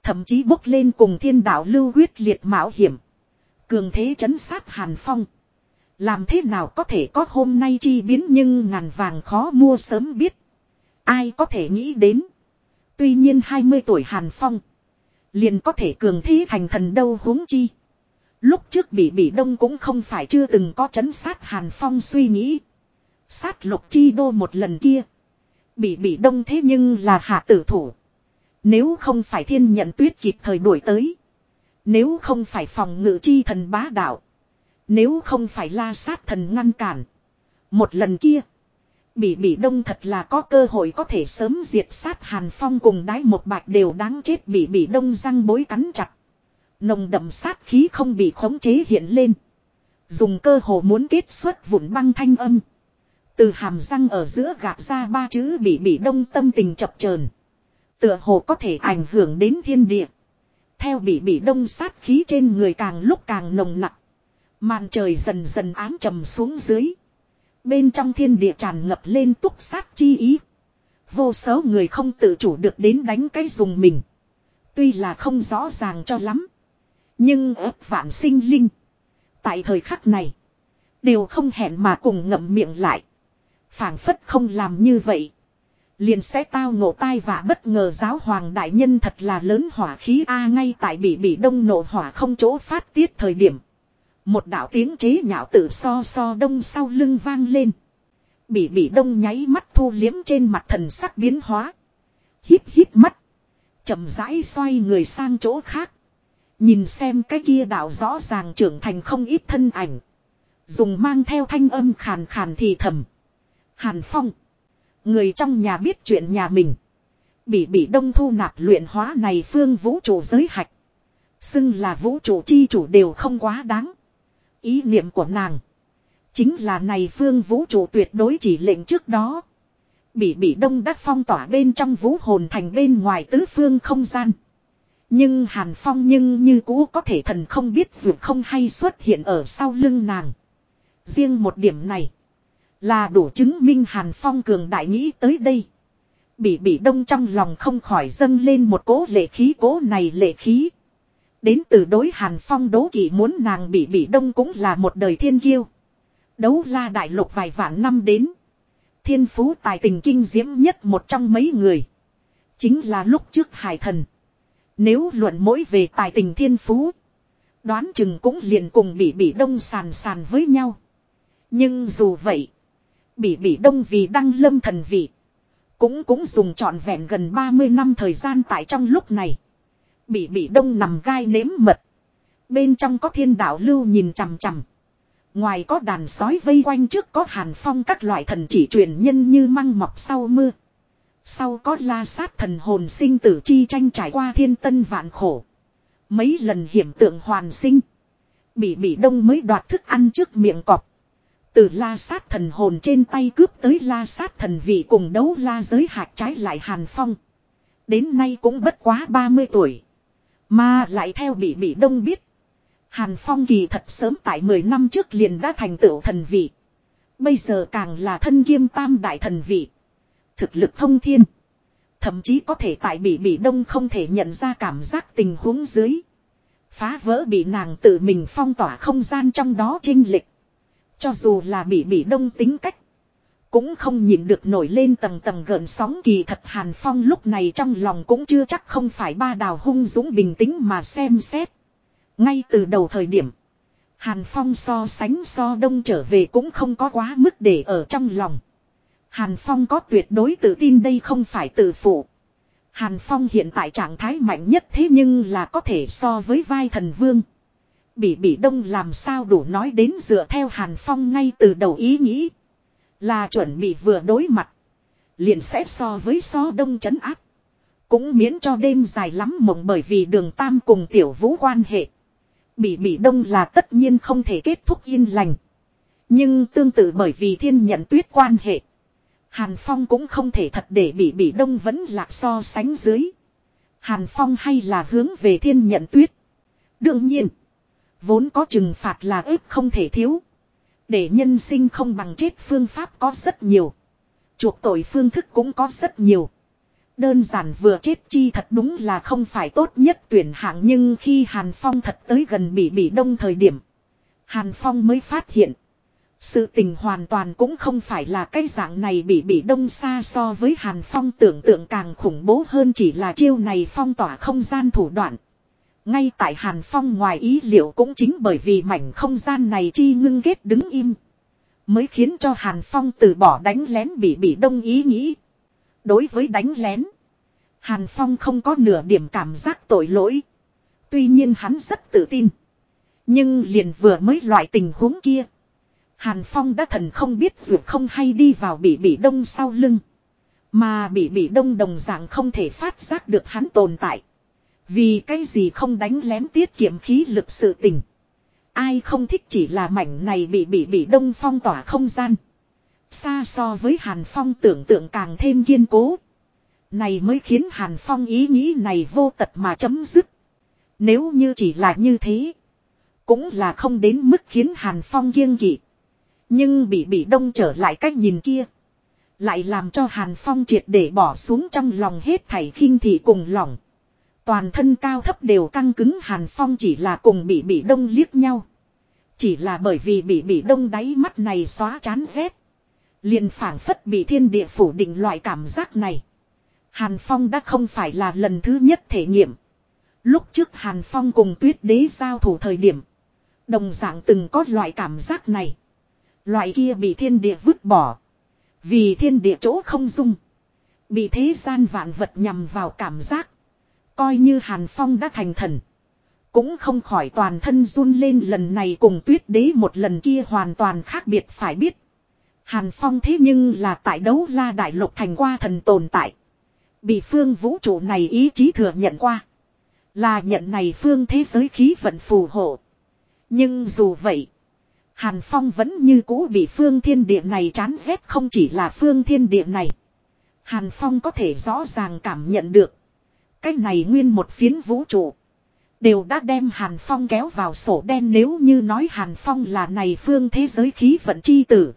S1: Thậm chí bốc lên cùng thiên đạo lưu huyết liệt mạo hiểm. Cường thế chấn sát Hàn Phong. Làm thế nào có thể có hôm nay chi biến nhưng ngàn vàng khó mua sớm biết. Ai có thể nghĩ đến. Tuy nhiên 20 tuổi Hàn Phong. Liền có thể cường thế thành thần đâu huống chi. Lúc trước bị bị đông cũng không phải chưa từng có chấn sát Hàn Phong suy nghĩ. Sát lục chi đô một lần kia. Bị bị đông thế nhưng là hạ tử thủ. Nếu không phải thiên nhận tuyết kịp thời đuổi tới. Nếu không phải phòng ngự chi thần bá đạo. Nếu không phải la sát thần ngăn cản. Một lần kia. Bỉ bỉ đông thật là có cơ hội có thể sớm diệt sát Hàn Phong cùng đái một bạch đều đáng chết bỉ bỉ đông răng bối cắn chặt. Nồng đậm sát khí không bị khống chế hiện lên. Dùng cơ hồ muốn kết xuất vụn băng thanh âm. Từ hàm răng ở giữa gạt ra ba chữ bỉ bỉ đông tâm tình chập chờn Tựa hồ có thể ảnh hưởng đến thiên địa. Theo bị bị đông sát khí trên người càng lúc càng nồng nặng. Màn trời dần dần ám trầm xuống dưới. Bên trong thiên địa tràn ngập lên túc sát chi ý. Vô số người không tự chủ được đến đánh cái dùng mình. Tuy là không rõ ràng cho lắm. Nhưng ớt vạn sinh linh. Tại thời khắc này. Đều không hẹn mà cùng ngậm miệng lại. phảng phất không làm như vậy. Liền sẽ tao ngộ tai vạ bất ngờ giáo hoàng đại nhân thật là lớn hỏa khí A ngay tại bị bị đông nổ hỏa không chỗ phát tiết thời điểm. Một đạo tiếng chế nhạo tự so so đông sau lưng vang lên. Bỉ bỉ đông nháy mắt thu liếm trên mặt thần sắc biến hóa. Hít hít mắt. chậm rãi xoay người sang chỗ khác. Nhìn xem cái kia đạo rõ ràng trưởng thành không ít thân ảnh. Dùng mang theo thanh âm khàn khàn thì thầm. Hàn Phong. Người trong nhà biết chuyện nhà mình. bị bỉ đông thu nạp luyện hóa này phương vũ trụ giới hạch. Xưng là vũ trụ chi chủ đều không quá đáng. Ý niệm của nàng. Chính là này phương vũ trụ tuyệt đối chỉ lệnh trước đó. Bị bị đông đắc phong tỏa bên trong vũ hồn thành bên ngoài tứ phương không gian. Nhưng Hàn Phong nhưng như cũ có thể thần không biết dù không hay xuất hiện ở sau lưng nàng. Riêng một điểm này. Là đủ chứng minh Hàn Phong cường đại nghĩ tới đây. Bị bị đông trong lòng không khỏi dâng lên một cố lệ khí cố này lệ khí. Đến từ đối Hàn Phong đố kỵ muốn nàng bị bị đông cũng là một đời thiên kiêu. Đấu la đại lục vài vạn năm đến. Thiên phú tài tình kinh diễm nhất một trong mấy người. Chính là lúc trước hải thần. Nếu luận mỗi về tài tình thiên phú. Đoán chừng cũng liền cùng bị bị đông sàn sàn với nhau. Nhưng dù vậy. Bị bị đông vì đăng lâm thần vị. Cũng cũng dùng trọn vẹn gần 30 năm thời gian tại trong lúc này. Bị bị đông nằm gai nếm mật. Bên trong có thiên đạo lưu nhìn chằm chằm. Ngoài có đàn sói vây quanh trước có hàn phong các loại thần chỉ truyền nhân như măng mọc sau mưa. Sau có la sát thần hồn sinh tử chi tranh trải qua thiên tân vạn khổ. Mấy lần hiểm tượng hoàn sinh. Bị bị đông mới đoạt thức ăn trước miệng cọp từ la sát thần hồn trên tay cướp tới la sát thần vị cùng đấu la giới hạt trái lại Hàn Phong. Đến nay cũng bất quá 30 tuổi. Mà lại theo bị bị đông biết. Hàn Phong kỳ thật sớm tại 10 năm trước liền đã thành tựu thần vị. Bây giờ càng là thân kiêm tam đại thần vị. Thực lực thông thiên. Thậm chí có thể tại bị bị đông không thể nhận ra cảm giác tình huống dưới. Phá vỡ bị nàng tự mình phong tỏa không gian trong đó trinh lịch. Cho dù là bị bị đông tính cách. Cũng không nhìn được nổi lên tầng tầng gợn sóng kỳ thật Hàn Phong lúc này trong lòng cũng chưa chắc không phải ba đào hung dũng bình tĩnh mà xem xét. Ngay từ đầu thời điểm. Hàn Phong so sánh so đông trở về cũng không có quá mức để ở trong lòng. Hàn Phong có tuyệt đối tự tin đây không phải tự phụ. Hàn Phong hiện tại trạng thái mạnh nhất thế nhưng là có thể so với vai thần vương. Bỉ bỉ đông làm sao đủ nói đến dựa theo Hàn Phong ngay từ đầu ý nghĩ. Là chuẩn bị vừa đối mặt. Liền sẽ so với so đông chấn áp. Cũng miễn cho đêm dài lắm mộng bởi vì đường tam cùng tiểu vũ quan hệ. Bỉ bỉ đông là tất nhiên không thể kết thúc yên lành. Nhưng tương tự bởi vì thiên nhận tuyết quan hệ. Hàn Phong cũng không thể thật để bỉ bỉ đông vẫn lạc so sánh dưới. Hàn Phong hay là hướng về thiên nhận tuyết. Đương nhiên. Vốn có trừng phạt là ếp không thể thiếu. Để nhân sinh không bằng chết phương pháp có rất nhiều. Chuộc tội phương thức cũng có rất nhiều. Đơn giản vừa chết chi thật đúng là không phải tốt nhất tuyển hạng nhưng khi Hàn Phong thật tới gần bị bị đông thời điểm. Hàn Phong mới phát hiện. Sự tình hoàn toàn cũng không phải là cái dạng này bị bị đông xa so với Hàn Phong tưởng tượng càng khủng bố hơn chỉ là chiêu này phong tỏa không gian thủ đoạn. Ngay tại Hàn Phong ngoài ý liệu cũng chính bởi vì mảnh không gian này chi ngưng ghét đứng im. Mới khiến cho Hàn Phong từ bỏ đánh lén bị bị đông ý nghĩ. Đối với đánh lén. Hàn Phong không có nửa điểm cảm giác tội lỗi. Tuy nhiên hắn rất tự tin. Nhưng liền vừa mới loại tình huống kia. Hàn Phong đã thần không biết dù không hay đi vào bị bị đông sau lưng. Mà bị bị đông đồng dạng không thể phát giác được hắn tồn tại. Vì cái gì không đánh lén tiết kiệm khí lực sự tình. Ai không thích chỉ là mảnh này bị bị bị đông phong tỏa không gian. Xa so với Hàn Phong tưởng tượng càng thêm kiên cố. Này mới khiến Hàn Phong ý nghĩ này vô tật mà chấm dứt. Nếu như chỉ là như thế. Cũng là không đến mức khiến Hàn Phong kiêng kỵ. Nhưng bị bị đông trở lại cách nhìn kia. Lại làm cho Hàn Phong triệt để bỏ xuống trong lòng hết thảy khinh thị cùng lòng. Toàn thân cao thấp đều căng cứng Hàn Phong chỉ là cùng bị bị đông liếc nhau. Chỉ là bởi vì bị bị đông đáy mắt này xóa chán ghét. liền phảng phất bị thiên địa phủ định loại cảm giác này. Hàn Phong đã không phải là lần thứ nhất thể nghiệm. Lúc trước Hàn Phong cùng tuyết đế giao thủ thời điểm. Đồng dạng từng có loại cảm giác này. Loại kia bị thiên địa vứt bỏ. Vì thiên địa chỗ không dung. Bị thế gian vạn vật nhằm vào cảm giác. Coi như Hàn Phong đã thành thần. Cũng không khỏi toàn thân run lên lần này cùng tuyết đế một lần kia hoàn toàn khác biệt phải biết. Hàn Phong thế nhưng là tại đấu la đại lục thành qua thần tồn tại. Bị phương vũ trụ này ý chí thừa nhận qua. Là nhận này phương thế giới khí vận phù hộ. Nhưng dù vậy. Hàn Phong vẫn như cũ bị phương thiên địa này chán ghét không chỉ là phương thiên địa này. Hàn Phong có thể rõ ràng cảm nhận được. Cái này nguyên một phiến vũ trụ. Đều đã đem Hàn Phong kéo vào sổ đen nếu như nói Hàn Phong là này phương thế giới khí vận chi tử.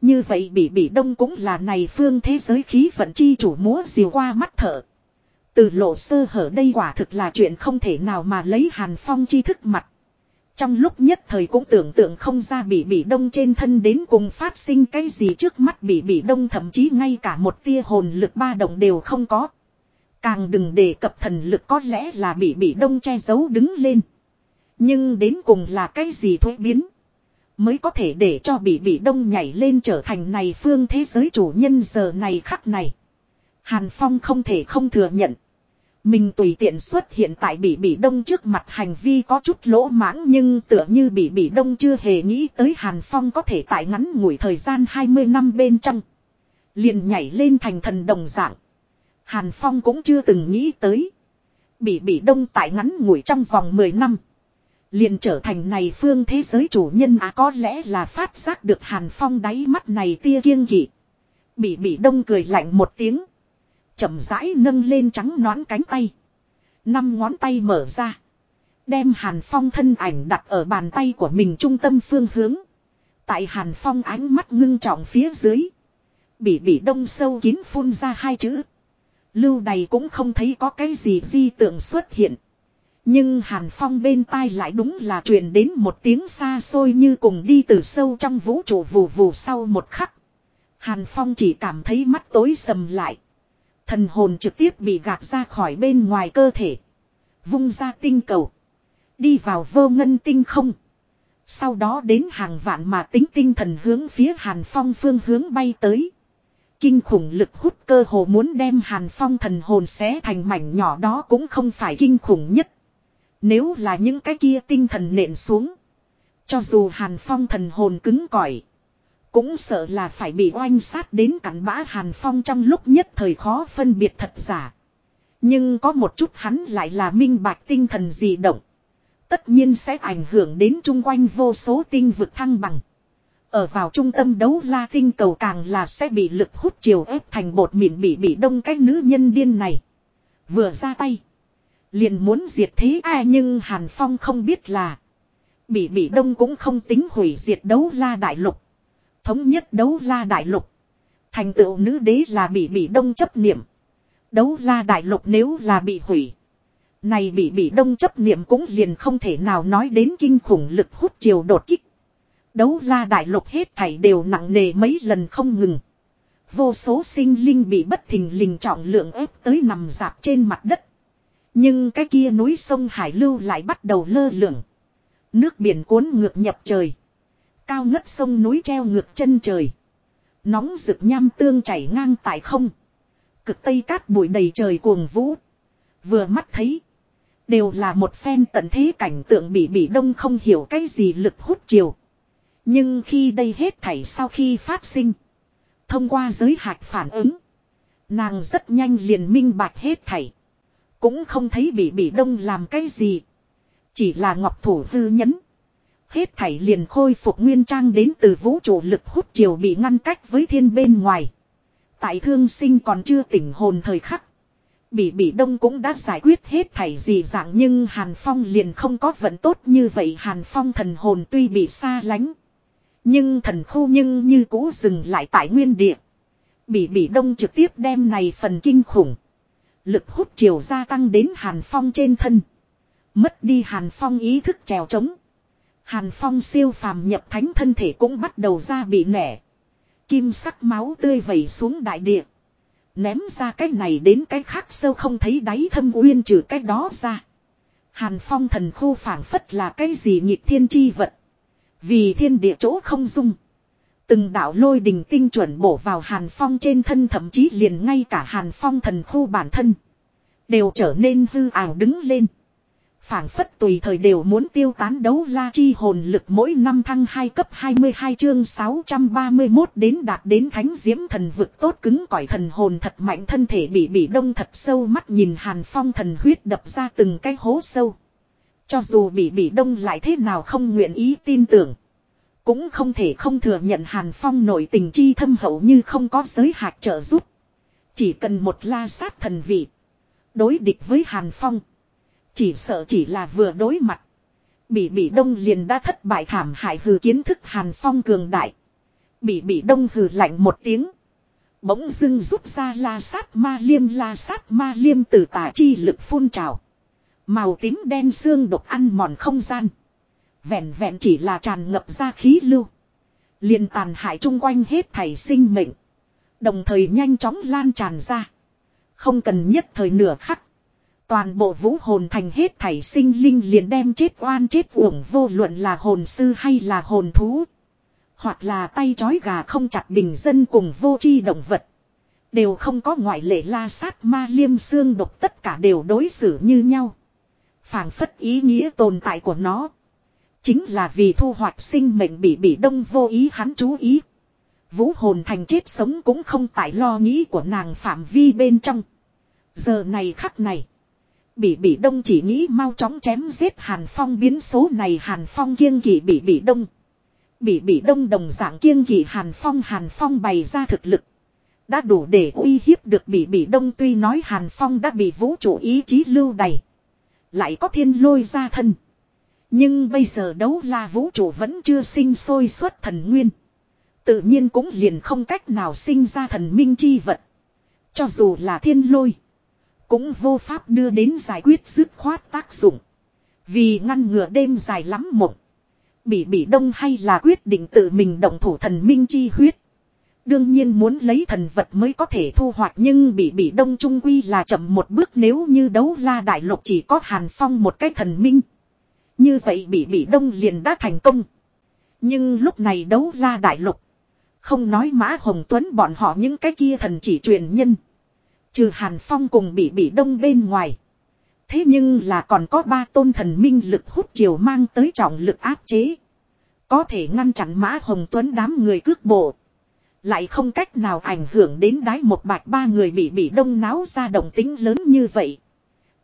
S1: Như vậy bỉ bỉ đông cũng là này phương thế giới khí vận chi chủ múa diều qua mắt thở. Từ lộ sơ hở đây quả thực là chuyện không thể nào mà lấy Hàn Phong chi thức mặt. Trong lúc nhất thời cũng tưởng tượng không ra bị bị đông trên thân đến cùng phát sinh cái gì trước mắt bị bị đông, thậm chí ngay cả một tia hồn lực ba động đều không có. Càng đừng đề cập thần lực có lẽ là bị bị đông che giấu đứng lên. Nhưng đến cùng là cái gì thuế biến. Mới có thể để cho bị bị đông nhảy lên trở thành này phương thế giới chủ nhân giờ này khắc này. Hàn Phong không thể không thừa nhận. Mình tùy tiện xuất hiện tại bị bị đông trước mặt hành vi có chút lỗ mãng nhưng tựa như bị bị đông chưa hề nghĩ tới Hàn Phong có thể tại ngắn ngủi thời gian 20 năm bên trong. Liền nhảy lên thành thần đồng dạng. Hàn Phong cũng chưa từng nghĩ tới. Bị bị đông tại ngắn ngủi trong vòng 10 năm. Liền trở thành này phương thế giới chủ nhân à có lẽ là phát giác được Hàn Phong đáy mắt này tia kiêng kỵ. Bị bị đông cười lạnh một tiếng. chậm rãi nâng lên trắng nón cánh tay. Năm ngón tay mở ra. Đem Hàn Phong thân ảnh đặt ở bàn tay của mình trung tâm phương hướng. Tại Hàn Phong ánh mắt ngưng trọng phía dưới. Bị bị đông sâu kín phun ra hai chữ. Lưu đầy cũng không thấy có cái gì di tượng xuất hiện. Nhưng Hàn Phong bên tai lại đúng là truyền đến một tiếng xa xôi như cùng đi từ sâu trong vũ trụ vù vù sau một khắc. Hàn Phong chỉ cảm thấy mắt tối sầm lại. Thần hồn trực tiếp bị gạt ra khỏi bên ngoài cơ thể. Vung ra tinh cầu. Đi vào vô ngân tinh không. Sau đó đến hàng vạn mà tính tinh thần hướng phía Hàn Phong phương hướng bay tới. Kinh khủng lực hút cơ hồ muốn đem Hàn Phong thần hồn xé thành mảnh nhỏ đó cũng không phải kinh khủng nhất. Nếu là những cái kia tinh thần nện xuống. Cho dù Hàn Phong thần hồn cứng cỏi, Cũng sợ là phải bị oanh sát đến cắn bã Hàn Phong trong lúc nhất thời khó phân biệt thật giả. Nhưng có một chút hắn lại là minh bạch tinh thần dị động. Tất nhiên sẽ ảnh hưởng đến chung quanh vô số tinh vực thăng bằng. Ở vào trung tâm đấu la tinh cầu càng là sẽ bị lực hút chiều ép thành bột mịn bị bị đông cái nữ nhân điên này. Vừa ra tay. Liền muốn diệt thế ai nhưng Hàn Phong không biết là. Bị bị đông cũng không tính hủy diệt đấu la đại lục. Thống nhất đấu la đại lục. Thành tựu nữ đế là bị bị đông chấp niệm. Đấu la đại lục nếu là bị hủy. Này bị bị đông chấp niệm cũng liền không thể nào nói đến kinh khủng lực hút chiều đột kích. Đấu la đại lục hết thảy đều nặng nề mấy lần không ngừng. Vô số sinh linh bị bất thình lình trọng lượng ép tới nằm dạp trên mặt đất. Nhưng cái kia núi sông Hải Lưu lại bắt đầu lơ lửng. Nước biển cuốn ngược nhập trời. Cao ngất sông núi treo ngược chân trời. Nóng rực nham tương chảy ngang tại không. Cực tây cát bụi đầy trời cuồng vũ. Vừa mắt thấy. Đều là một phen tận thế cảnh tượng bị bị đông không hiểu cái gì lực hút chiều. Nhưng khi đây hết thảy sau khi phát sinh. Thông qua giới hạch phản ứng. Nàng rất nhanh liền minh bạch hết thảy. Cũng không thấy bị bị đông làm cái gì. Chỉ là ngọc thủ hư nhấn. Hết thảy liền khôi phục nguyên trang đến từ vũ trụ lực hút chiều bị ngăn cách với thiên bên ngoài. Tại thương sinh còn chưa tỉnh hồn thời khắc. Bị bị đông cũng đã giải quyết hết thảy gì dạng nhưng Hàn Phong liền không có vận tốt như vậy Hàn Phong thần hồn tuy bị xa lánh. Nhưng thần khu nhưng như cũ dừng lại tại nguyên địa. Bị bỉ đông trực tiếp đem này phần kinh khủng. Lực hút chiều gia tăng đến Hàn Phong trên thân. Mất đi Hàn Phong ý thức trèo trống. Hàn Phong siêu phàm nhập thánh thân thể cũng bắt đầu ra bị nẻ. Kim sắc máu tươi vẩy xuống đại địa. Ném ra cái này đến cái khác sâu không thấy đáy thâm uyên trừ cái đó ra. Hàn Phong thần khu phảng phất là cái gì nhịp thiên chi vật. Vì thiên địa chỗ không dung. Từng đạo lôi đình tinh chuẩn bổ vào Hàn Phong trên thân, thậm chí liền ngay cả Hàn Phong thần khu bản thân. Đều trở nên hư ảo đứng lên phảng phất tùy thời đều muốn tiêu tán đấu la chi hồn lực mỗi năm thăng 2 cấp 22 chương 631 đến đạt đến thánh diễm thần vực tốt cứng cỏi thần hồn thật mạnh thân thể bị bị đông thật sâu mắt nhìn hàn phong thần huyết đập ra từng cái hố sâu. Cho dù bị bị đông lại thế nào không nguyện ý tin tưởng. Cũng không thể không thừa nhận hàn phong nội tình chi thâm hậu như không có giới hạt trợ giúp. Chỉ cần một la sát thần vị. Đối địch với hàn phong chỉ sợ chỉ là vừa đối mặt. Bị bị đông liền đã thất bại thảm hại hừ kiến thức hàn phong cường đại. Bị bị đông hừ lạnh một tiếng. Bỗng dưng rút ra la sát ma liêm, la sát ma liêm từ tả chi lực phun trào. Màu tím đen xương độc ăn mòn không gian. Vẹn vẹn chỉ là tràn ngập ra khí lưu. liền tàn hại chung quanh hết thảy sinh mệnh. Đồng thời nhanh chóng lan tràn ra. Không cần nhất thời nửa khắc. Toàn bộ vũ hồn thành hết thảy sinh linh liền đem chết oan chết uổng vô luận là hồn sư hay là hồn thú. Hoặc là tay chói gà không chặt bình dân cùng vô chi động vật. Đều không có ngoại lệ la sát ma liêm xương độc tất cả đều đối xử như nhau phảng phất ý nghĩa tồn tại của nó. Chính là vì thu hoạch sinh mệnh bị bị đông vô ý hắn chú ý. Vũ hồn thành chết sống cũng không tại lo nghĩ của nàng phạm vi bên trong. Giờ này khắc này. Bị bị đông chỉ nghĩ mau chóng chém giết Hàn Phong biến số này Hàn Phong kiêng kỵ bị bị đông. Bị bị đông đồng dạng kiêng kỵ Hàn Phong Hàn Phong bày ra thực lực. Đã đủ để uy hiếp được bị bị đông tuy nói Hàn Phong đã bị vũ trụ ý chí lưu đày. Lại có thiên lôi ra thân. Nhưng bây giờ đấu la vũ trụ vẫn chưa sinh sôi xuất thần nguyên. Tự nhiên cũng liền không cách nào sinh ra thần minh chi vật. Cho dù là thiên lôi. Cũng vô pháp đưa đến giải quyết dứt khoát tác dụng. Vì ngăn ngừa đêm dài lắm mộng. Bị bị đông hay là quyết định tự mình động thủ thần minh chi huyết. Đương nhiên muốn lấy thần vật mới có thể thu hoạch nhưng bị bị đông trung quy là chậm một bước nếu như đấu la đại lục chỉ có hàn phong một cái thần minh. Như vậy bị bị đông liền đã thành công. Nhưng lúc này đấu la đại lục. Không nói mã hồng tuấn bọn họ những cái kia thần chỉ truyền nhân. Trừ hàn phong cùng bị bị đông bên ngoài. Thế nhưng là còn có ba tôn thần minh lực hút chiều mang tới trọng lực áp chế. Có thể ngăn chặn mã hồng tuấn đám người cước bộ. Lại không cách nào ảnh hưởng đến đái một bạch ba người bị bị đông náo ra động tính lớn như vậy.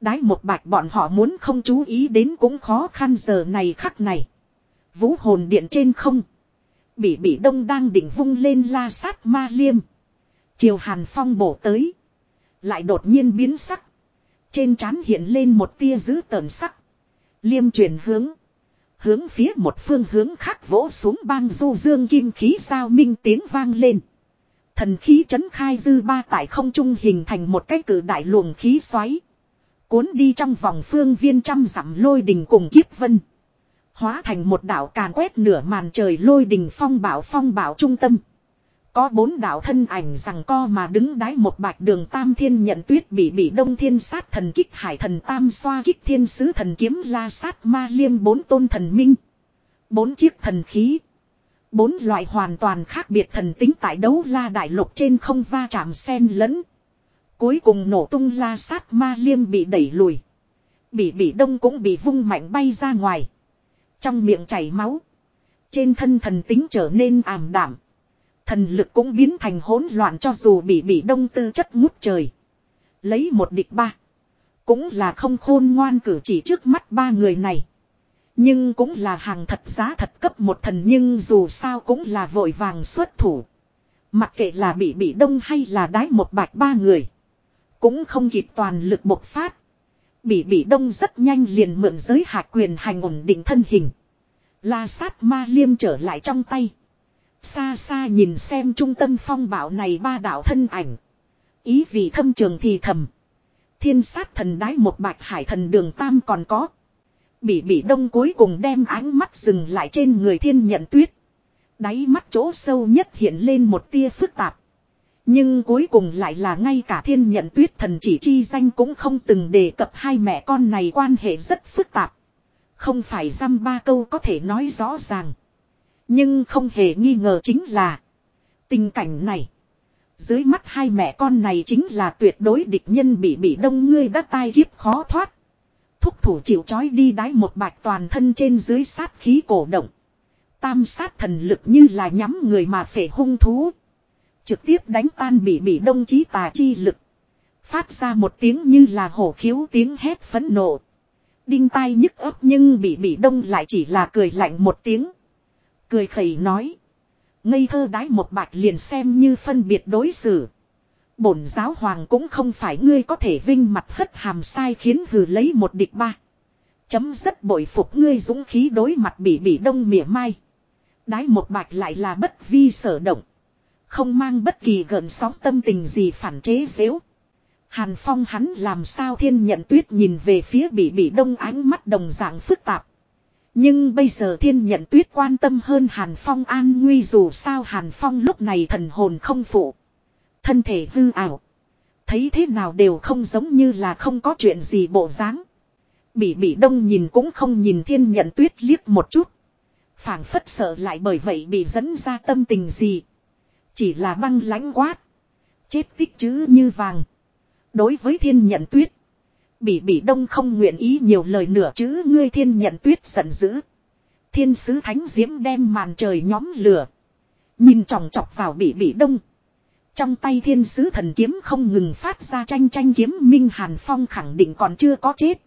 S1: Đái một bạch bọn họ muốn không chú ý đến cũng khó khăn giờ này khắc này. Vũ hồn điện trên không. Bị bị đông đang định vung lên la sát ma liêm. Chiều hàn phong bổ tới. Lại đột nhiên biến sắc. Trên trán hiện lên một tia dữ tợn sắc. Liêm chuyển hướng. Hướng phía một phương hướng khác vỗ xuống bang du dương kim khí sao minh tiếng vang lên. Thần khí chấn khai dư ba tại không trung hình thành một cái cử đại luồng khí xoáy. Cuốn đi trong vòng phương viên trăm dặm lôi đình cùng kiếp vân. Hóa thành một đảo càn quét nửa màn trời lôi đình phong bảo phong bảo trung tâm. Có bốn đạo thân ảnh rằng co mà đứng đái một bạch đường tam thiên nhận tuyết bị bị đông thiên sát thần kích, hải thần tam xoa kích, thiên sứ thần kiếm la sát ma liêm, bốn tôn thần minh. Bốn chiếc thần khí. Bốn loại hoàn toàn khác biệt thần tính tại đấu la đại lục trên không va chạm sen lẫn. Cuối cùng nổ tung la sát ma liêm bị đẩy lùi. Bị bị đông cũng bị vung mạnh bay ra ngoài. Trong miệng chảy máu. Trên thân thần tính trở nên ảm đảm. Thần lực cũng biến thành hỗn loạn cho dù bị bị đông tư chất ngút trời. Lấy một địch ba. Cũng là không khôn ngoan cử chỉ trước mắt ba người này. Nhưng cũng là hàng thật giá thật cấp một thần nhưng dù sao cũng là vội vàng xuất thủ. Mặc kệ là bị bị đông hay là đái một bạch ba người. Cũng không kịp toàn lực bộc phát. Bị bị đông rất nhanh liền mượn giới hạ quyền hành ổn định thân hình. La sát ma liêm trở lại trong tay. Xa xa nhìn xem trung tâm phong bảo này ba đạo thân ảnh. Ý vị thâm trường thì thầm. Thiên sát thần đái một bạch hải thần đường tam còn có. Bị bị đông cuối cùng đem ánh mắt dừng lại trên người thiên nhận tuyết. Đáy mắt chỗ sâu nhất hiện lên một tia phức tạp. Nhưng cuối cùng lại là ngay cả thiên nhận tuyết thần chỉ chi danh cũng không từng đề cập hai mẹ con này quan hệ rất phức tạp. Không phải dăm ba câu có thể nói rõ ràng. Nhưng không hề nghi ngờ chính là. Tình cảnh này. Dưới mắt hai mẹ con này chính là tuyệt đối địch nhân bị bị đông ngươi đã tai hiếp khó thoát. Thúc thủ chịu chói đi đái một bạch toàn thân trên dưới sát khí cổ động. Tam sát thần lực như là nhắm người mà phệ hung thú. Trực tiếp đánh tan bị bị đông chí tà chi lực. Phát ra một tiếng như là hổ khiếu tiếng hét phấn nộ. Đinh tai nhức ấp nhưng bị bị đông lại chỉ là cười lạnh một tiếng. Cười khẩy nói. Ngây thơ đái một bạch liền xem như phân biệt đối xử. Bổn giáo hoàng cũng không phải ngươi có thể vinh mặt hất hàm sai khiến hừ lấy một địch ba. Chấm rất bội phục ngươi dũng khí đối mặt bị bị đông mỉa mai. Đái một bạch lại là bất vi sở động. Không mang bất kỳ gợn sóng tâm tình gì phản chế xếu. Hàn Phong hắn làm sao thiên nhận tuyết nhìn về phía bị bị đông ánh mắt đồng dạng phức tạp. Nhưng bây giờ thiên nhận tuyết quan tâm hơn Hàn Phong an nguy dù sao Hàn Phong lúc này thần hồn không phụ. Thân thể hư ảo. Thấy thế nào đều không giống như là không có chuyện gì bộ dáng. Bị bị đông nhìn cũng không nhìn thiên nhận tuyết liếc một chút. phảng phất sợ lại bởi vậy bị dẫn ra tâm tình gì. Chỉ là băng lãnh quát. Chết tích chứ như vàng. Đối với thiên nhận tuyết. Bỉ bỉ đông không nguyện ý nhiều lời nửa chữ ngươi thiên nhận tuyết giận dữ. Thiên sứ thánh diễm đem màn trời nhóm lửa. Nhìn chòng chọc vào bỉ bỉ đông. Trong tay thiên sứ thần kiếm không ngừng phát ra tranh tranh kiếm minh Hàn Phong khẳng định còn chưa có chết.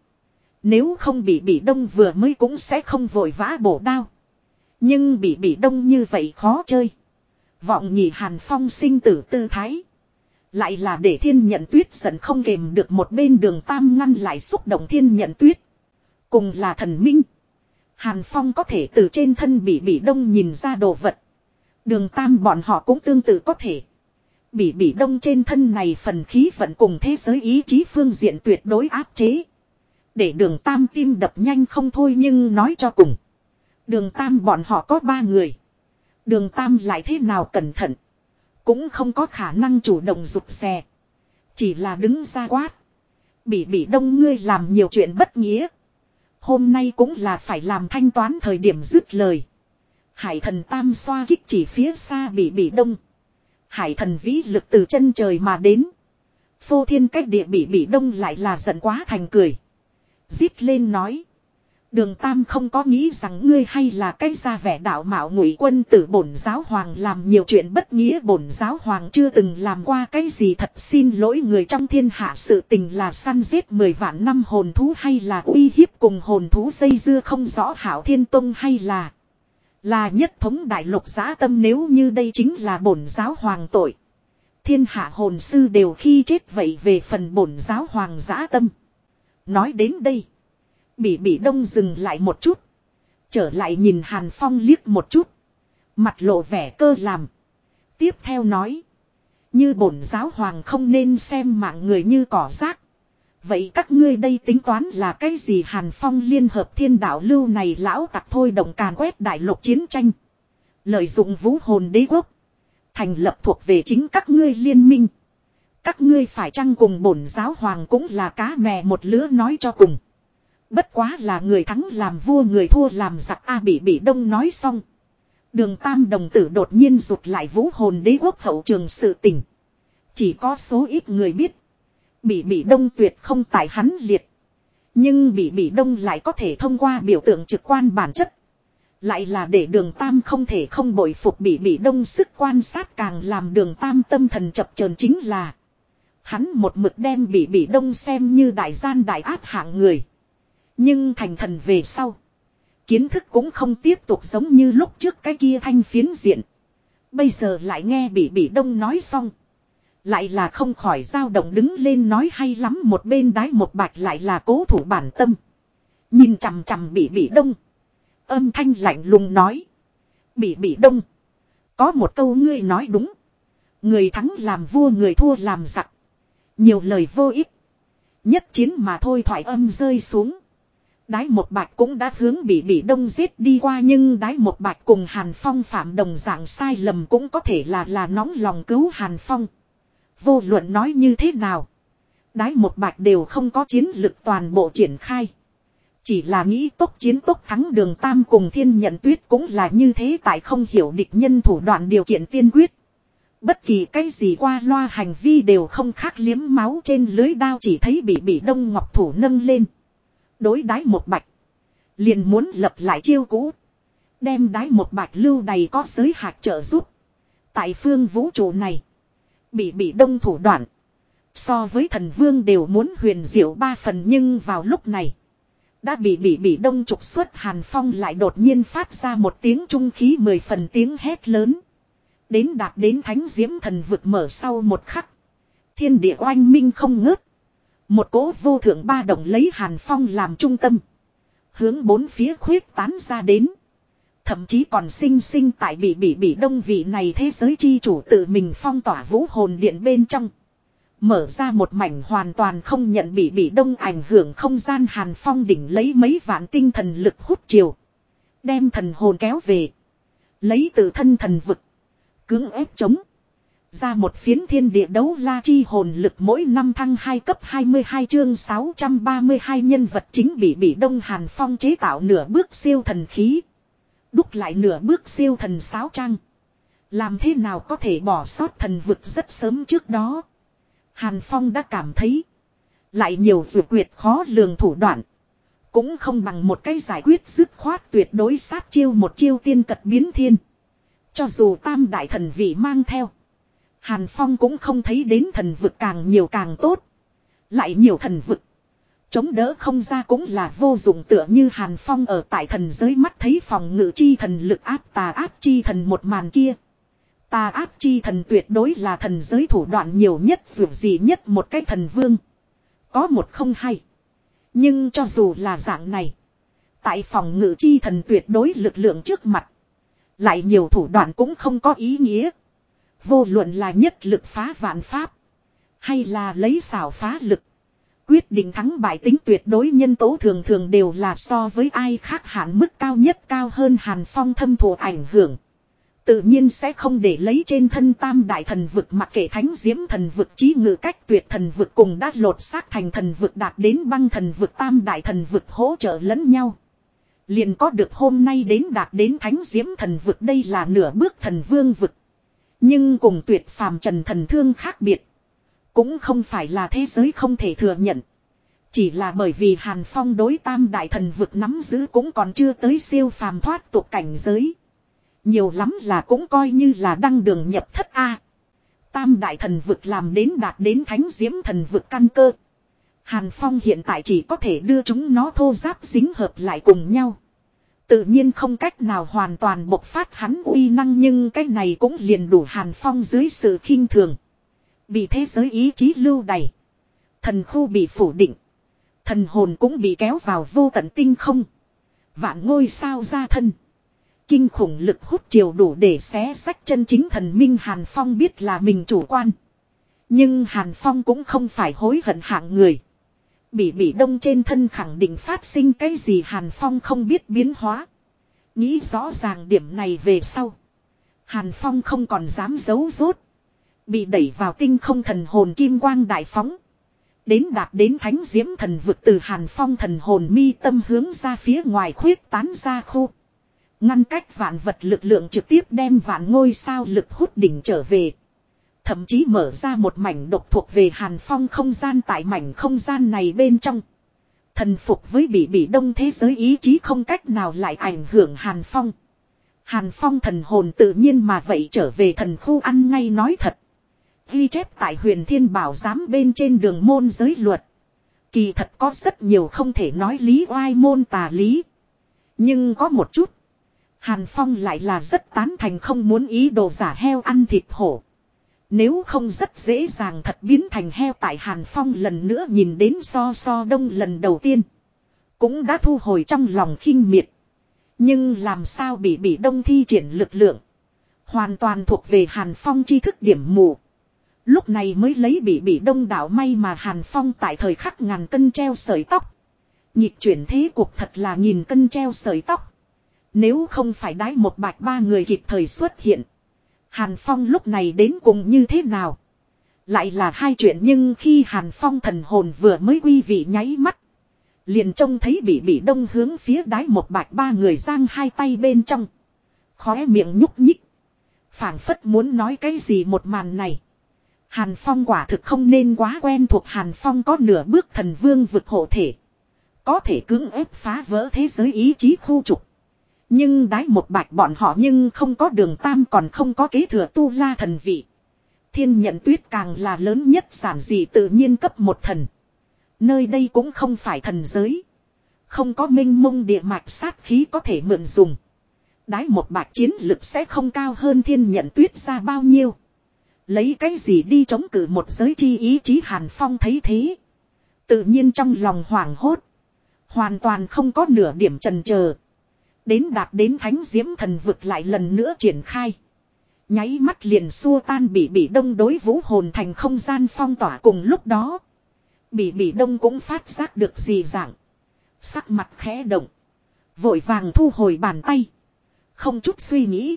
S1: Nếu không bị bị đông vừa mới cũng sẽ không vội vã bổ đao. Nhưng bị bị đông như vậy khó chơi. Vọng nhị Hàn Phong sinh tử tư thái. Lại là để thiên nhận tuyết giận không kềm được một bên đường tam ngăn lại xúc động thiên nhận tuyết. Cùng là thần minh. Hàn Phong có thể từ trên thân bị bị đông nhìn ra đồ vật. Đường tam bọn họ cũng tương tự có thể. Bị bị đông trên thân này phần khí vận cùng thế giới ý chí phương diện tuyệt đối áp chế. Để đường tam tim đập nhanh không thôi nhưng nói cho cùng. Đường tam bọn họ có ba người. Đường tam lại thế nào cẩn thận. Cũng không có khả năng chủ động rụt xe. Chỉ là đứng ra quát. Bị bị đông ngươi làm nhiều chuyện bất nghĩa. Hôm nay cũng là phải làm thanh toán thời điểm dứt lời. Hải thần tam xoa kích chỉ phía xa bị bị đông. Hải thần vĩ lực từ chân trời mà đến. Phô thiên cách địa bị bị đông lại là giận quá thành cười. Giết lên nói. Đường Tam không có nghĩ rằng ngươi hay là cái ra vẻ đạo mạo ngụy quân tử bổn giáo hoàng làm nhiều chuyện bất nghĩa bổn giáo hoàng chưa từng làm qua cái gì thật xin lỗi người trong thiên hạ sự tình là săn giết mười vạn năm hồn thú hay là uy hiếp cùng hồn thú dây dưa không rõ hảo thiên tông hay là là nhất thống đại lục giá tâm nếu như đây chính là bổn giáo hoàng tội. Thiên hạ hồn sư đều khi chết vậy về phần bổn giáo hoàng giá tâm. Nói đến đây. Bị bị đông dừng lại một chút. Trở lại nhìn Hàn Phong liếc một chút. Mặt lộ vẻ cơ làm. Tiếp theo nói. Như bổn giáo hoàng không nên xem mạng người như cỏ rác. Vậy các ngươi đây tính toán là cái gì Hàn Phong liên hợp thiên đạo lưu này lão tặc thôi động càn quét đại lục chiến tranh. Lợi dụng vũ hồn đế quốc. Thành lập thuộc về chính các ngươi liên minh. Các ngươi phải chăng cùng bổn giáo hoàng cũng là cá mè một lứa nói cho cùng. Bất quá là người thắng làm vua người thua làm giặc A bị bị đông nói xong. Đường tam đồng tử đột nhiên rụt lại vũ hồn đế quốc hậu trường sự tình. Chỉ có số ít người biết. Bị bị đông tuyệt không tại hắn liệt. Nhưng bị bị đông lại có thể thông qua biểu tượng trực quan bản chất. Lại là để đường tam không thể không bội phục bị bị đông sức quan sát càng làm đường tam tâm thần chập chờn chính là. Hắn một mực đem bị bị đông xem như đại gian đại áp hạng người. Nhưng thành thần về sau. Kiến thức cũng không tiếp tục giống như lúc trước cái kia thanh phiến diện. Bây giờ lại nghe bị bị đông nói xong. Lại là không khỏi dao động đứng lên nói hay lắm một bên đái một bạch lại là cố thủ bản tâm. Nhìn chằm chằm bị bị đông. Âm thanh lạnh lùng nói. Bị bị đông. Có một câu ngươi nói đúng. Người thắng làm vua người thua làm giặc. Nhiều lời vô ích. Nhất chiến mà thôi thoại âm rơi xuống. Đái một bạch cũng đã hướng bị bị đông giết đi qua nhưng đái một bạch cùng Hàn Phong phạm đồng dạng sai lầm cũng có thể là là nóng lòng cứu Hàn Phong. Vô luận nói như thế nào. Đái một bạch đều không có chiến lực toàn bộ triển khai. Chỉ là nghĩ tốc chiến tốc thắng đường Tam cùng thiên nhận tuyết cũng là như thế tại không hiểu địch nhân thủ đoạn điều kiện tiên quyết. Bất kỳ cái gì qua loa hành vi đều không khác liếm máu trên lưới đao chỉ thấy bị bị đông ngọc thủ nâng lên. Đối đái một bạch. Liền muốn lập lại chiêu cũ. Đem đái một bạch lưu đầy có giới hạt trợ giúp. Tại phương vũ trụ này. Bị bị đông thủ đoạn. So với thần vương đều muốn huyền diệu ba phần nhưng vào lúc này. Đã bị bị bị đông trục xuất hàn phong lại đột nhiên phát ra một tiếng trung khí mười phần tiếng hét lớn. Đến đạt đến thánh diễm thần vực mở sau một khắc. Thiên địa oanh minh không ngớt. Một cỗ vô thượng ba động lấy hàn phong làm trung tâm. Hướng bốn phía khuyết tán ra đến. Thậm chí còn sinh sinh tại bị bị bị đông vị này thế giới chi chủ tự mình phong tỏa vũ hồn điện bên trong. Mở ra một mảnh hoàn toàn không nhận bị bị đông ảnh hưởng không gian hàn phong đỉnh lấy mấy vạn tinh thần lực hút chiều. Đem thần hồn kéo về. Lấy từ thân thần vực. Cưỡng ép chống. Ra một phiến thiên địa đấu la chi hồn lực mỗi năm thăng 2 cấp 22 chương 632 nhân vật chính bị bị đông hàn phong chế tạo nửa bước siêu thần khí. Đúc lại nửa bước siêu thần sáo trang. Làm thế nào có thể bỏ sót thần vực rất sớm trước đó. Hàn Phong đã cảm thấy. Lại nhiều dự quyệt khó lường thủ đoạn. Cũng không bằng một cái giải quyết dứt khoát tuyệt đối sát chiêu một chiêu tiên cật biến thiên. Cho dù tam đại thần vị mang theo. Hàn Phong cũng không thấy đến thần vực càng nhiều càng tốt. Lại nhiều thần vực. Chống đỡ không ra cũng là vô dụng tựa như Hàn Phong ở tại thần giới mắt thấy phòng ngự chi thần lực áp tà áp chi thần một màn kia. Tà áp chi thần tuyệt đối là thần giới thủ đoạn nhiều nhất, dù gì nhất một cái thần vương. Có một không hay. Nhưng cho dù là dạng này. Tại phòng ngự chi thần tuyệt đối lực lượng trước mặt. Lại nhiều thủ đoạn cũng không có ý nghĩa. Vô luận là nhất lực phá vạn pháp. Hay là lấy xảo phá lực. Quyết định thắng bại tính tuyệt đối nhân tố thường thường đều là so với ai khác hạn mức cao nhất cao hơn Hàn Phong thâm thụ ảnh hưởng. Tự nhiên sẽ không để lấy trên thân tam đại thần vực mặc kệ thánh diễm thần vực trí ngự cách tuyệt thần vực cùng đã lột xác thành thần vực, đạt đến băng thần vực, tam đại thần vực hỗ trợ lẫn nhau. Liền có được hôm nay đến đạt đến thánh diễm thần vực, đây là nửa bước thần vương vực. Nhưng cùng tuyệt phàm trần thần thương khác biệt. Cũng không phải là thế giới không thể thừa nhận. Chỉ là bởi vì Hàn Phong đối tam đại thần vực nắm giữ cũng còn chưa tới siêu phàm thoát tục cảnh giới. Nhiều lắm là cũng coi như là đăng đường nhập thất A. Tam đại thần vực làm đến đạt đến thánh diễm thần vực căn cơ. Hàn Phong hiện tại chỉ có thể đưa chúng nó thô giáp dính hợp lại cùng nhau. Tự nhiên không cách nào hoàn toàn bộc phát hắn uy năng nhưng cái này cũng liền đủ Hàn Phong dưới sự khinh thường. Bị thế giới ý chí lưu đày. Thần khu bị phủ định. Thần hồn cũng bị kéo vào vô tận tinh không. Vạn ngôi sao ra thân. Kinh khủng lực hút chiều đủ để xé sách chân chính thần minh Hàn Phong biết là mình chủ quan. Nhưng Hàn Phong cũng không phải hối hận hạng người. Bị bỉ đông trên thân khẳng định phát sinh cái gì Hàn Phong không biết biến hóa. Nghĩ rõ ràng điểm này về sau. Hàn Phong không còn dám giấu rốt. Bị đẩy vào tinh không thần hồn kim quang đại phóng. Đến đạt đến thánh diễm thần vực từ Hàn Phong thần hồn mi tâm hướng ra phía ngoài khuyết tán ra khu. Ngăn cách vạn vật lực lượng trực tiếp đem vạn ngôi sao lực hút đỉnh trở về. Thậm chí mở ra một mảnh độc thuộc về Hàn Phong không gian tại mảnh không gian này bên trong. Thần phục với bị bị đông thế giới ý chí không cách nào lại ảnh hưởng Hàn Phong. Hàn Phong thần hồn tự nhiên mà vậy trở về thần khu ăn ngay nói thật. Ghi chép tại huyền thiên bảo giám bên trên đường môn giới luật. Kỳ thật có rất nhiều không thể nói lý oai môn tà lý. Nhưng có một chút. Hàn Phong lại là rất tán thành không muốn ý đồ giả heo ăn thịt hổ. Nếu không rất dễ dàng thật biến thành heo tại Hàn Phong lần nữa nhìn đến so so đông lần đầu tiên. Cũng đã thu hồi trong lòng khinh miệt. Nhưng làm sao bị bị đông thi triển lực lượng. Hoàn toàn thuộc về Hàn Phong tri thức điểm mù. Lúc này mới lấy bị bị đông đảo may mà Hàn Phong tại thời khắc ngàn cân treo sợi tóc. Nhịp chuyển thế cuộc thật là nghìn cân treo sợi tóc. Nếu không phải đái một bạch ba người kịp thời xuất hiện. Hàn Phong lúc này đến cùng như thế nào? Lại là hai chuyện nhưng khi Hàn Phong thần hồn vừa mới quy vị nháy mắt. Liền trông thấy bị bị đông hướng phía đái một bạch ba người giang hai tay bên trong. Khóe miệng nhúc nhích. phảng phất muốn nói cái gì một màn này. Hàn Phong quả thực không nên quá quen thuộc Hàn Phong có nửa bước thần vương vực hộ thể. Có thể cưỡng ép phá vỡ thế giới ý chí khu trục. Nhưng đái một bạch bọn họ nhưng không có đường tam còn không có kế thừa tu la thần vị. Thiên nhận tuyết càng là lớn nhất sản dị tự nhiên cấp một thần. Nơi đây cũng không phải thần giới. Không có minh mông địa mạch sát khí có thể mượn dùng. Đái một bạch chiến lực sẽ không cao hơn thiên nhận tuyết ra bao nhiêu. Lấy cái gì đi chống cự một giới chi ý chí Hàn Phong thấy thế. Tự nhiên trong lòng hoảng hốt. Hoàn toàn không có nửa điểm trần chờ Đến đạt đến thánh diễm thần vực lại lần nữa triển khai. Nháy mắt liền xua tan bị bị đông đối vũ hồn thành không gian phong tỏa cùng lúc đó. Bị bị đông cũng phát giác được gì dạng. Sắc mặt khẽ động. Vội vàng thu hồi bàn tay. Không chút suy nghĩ.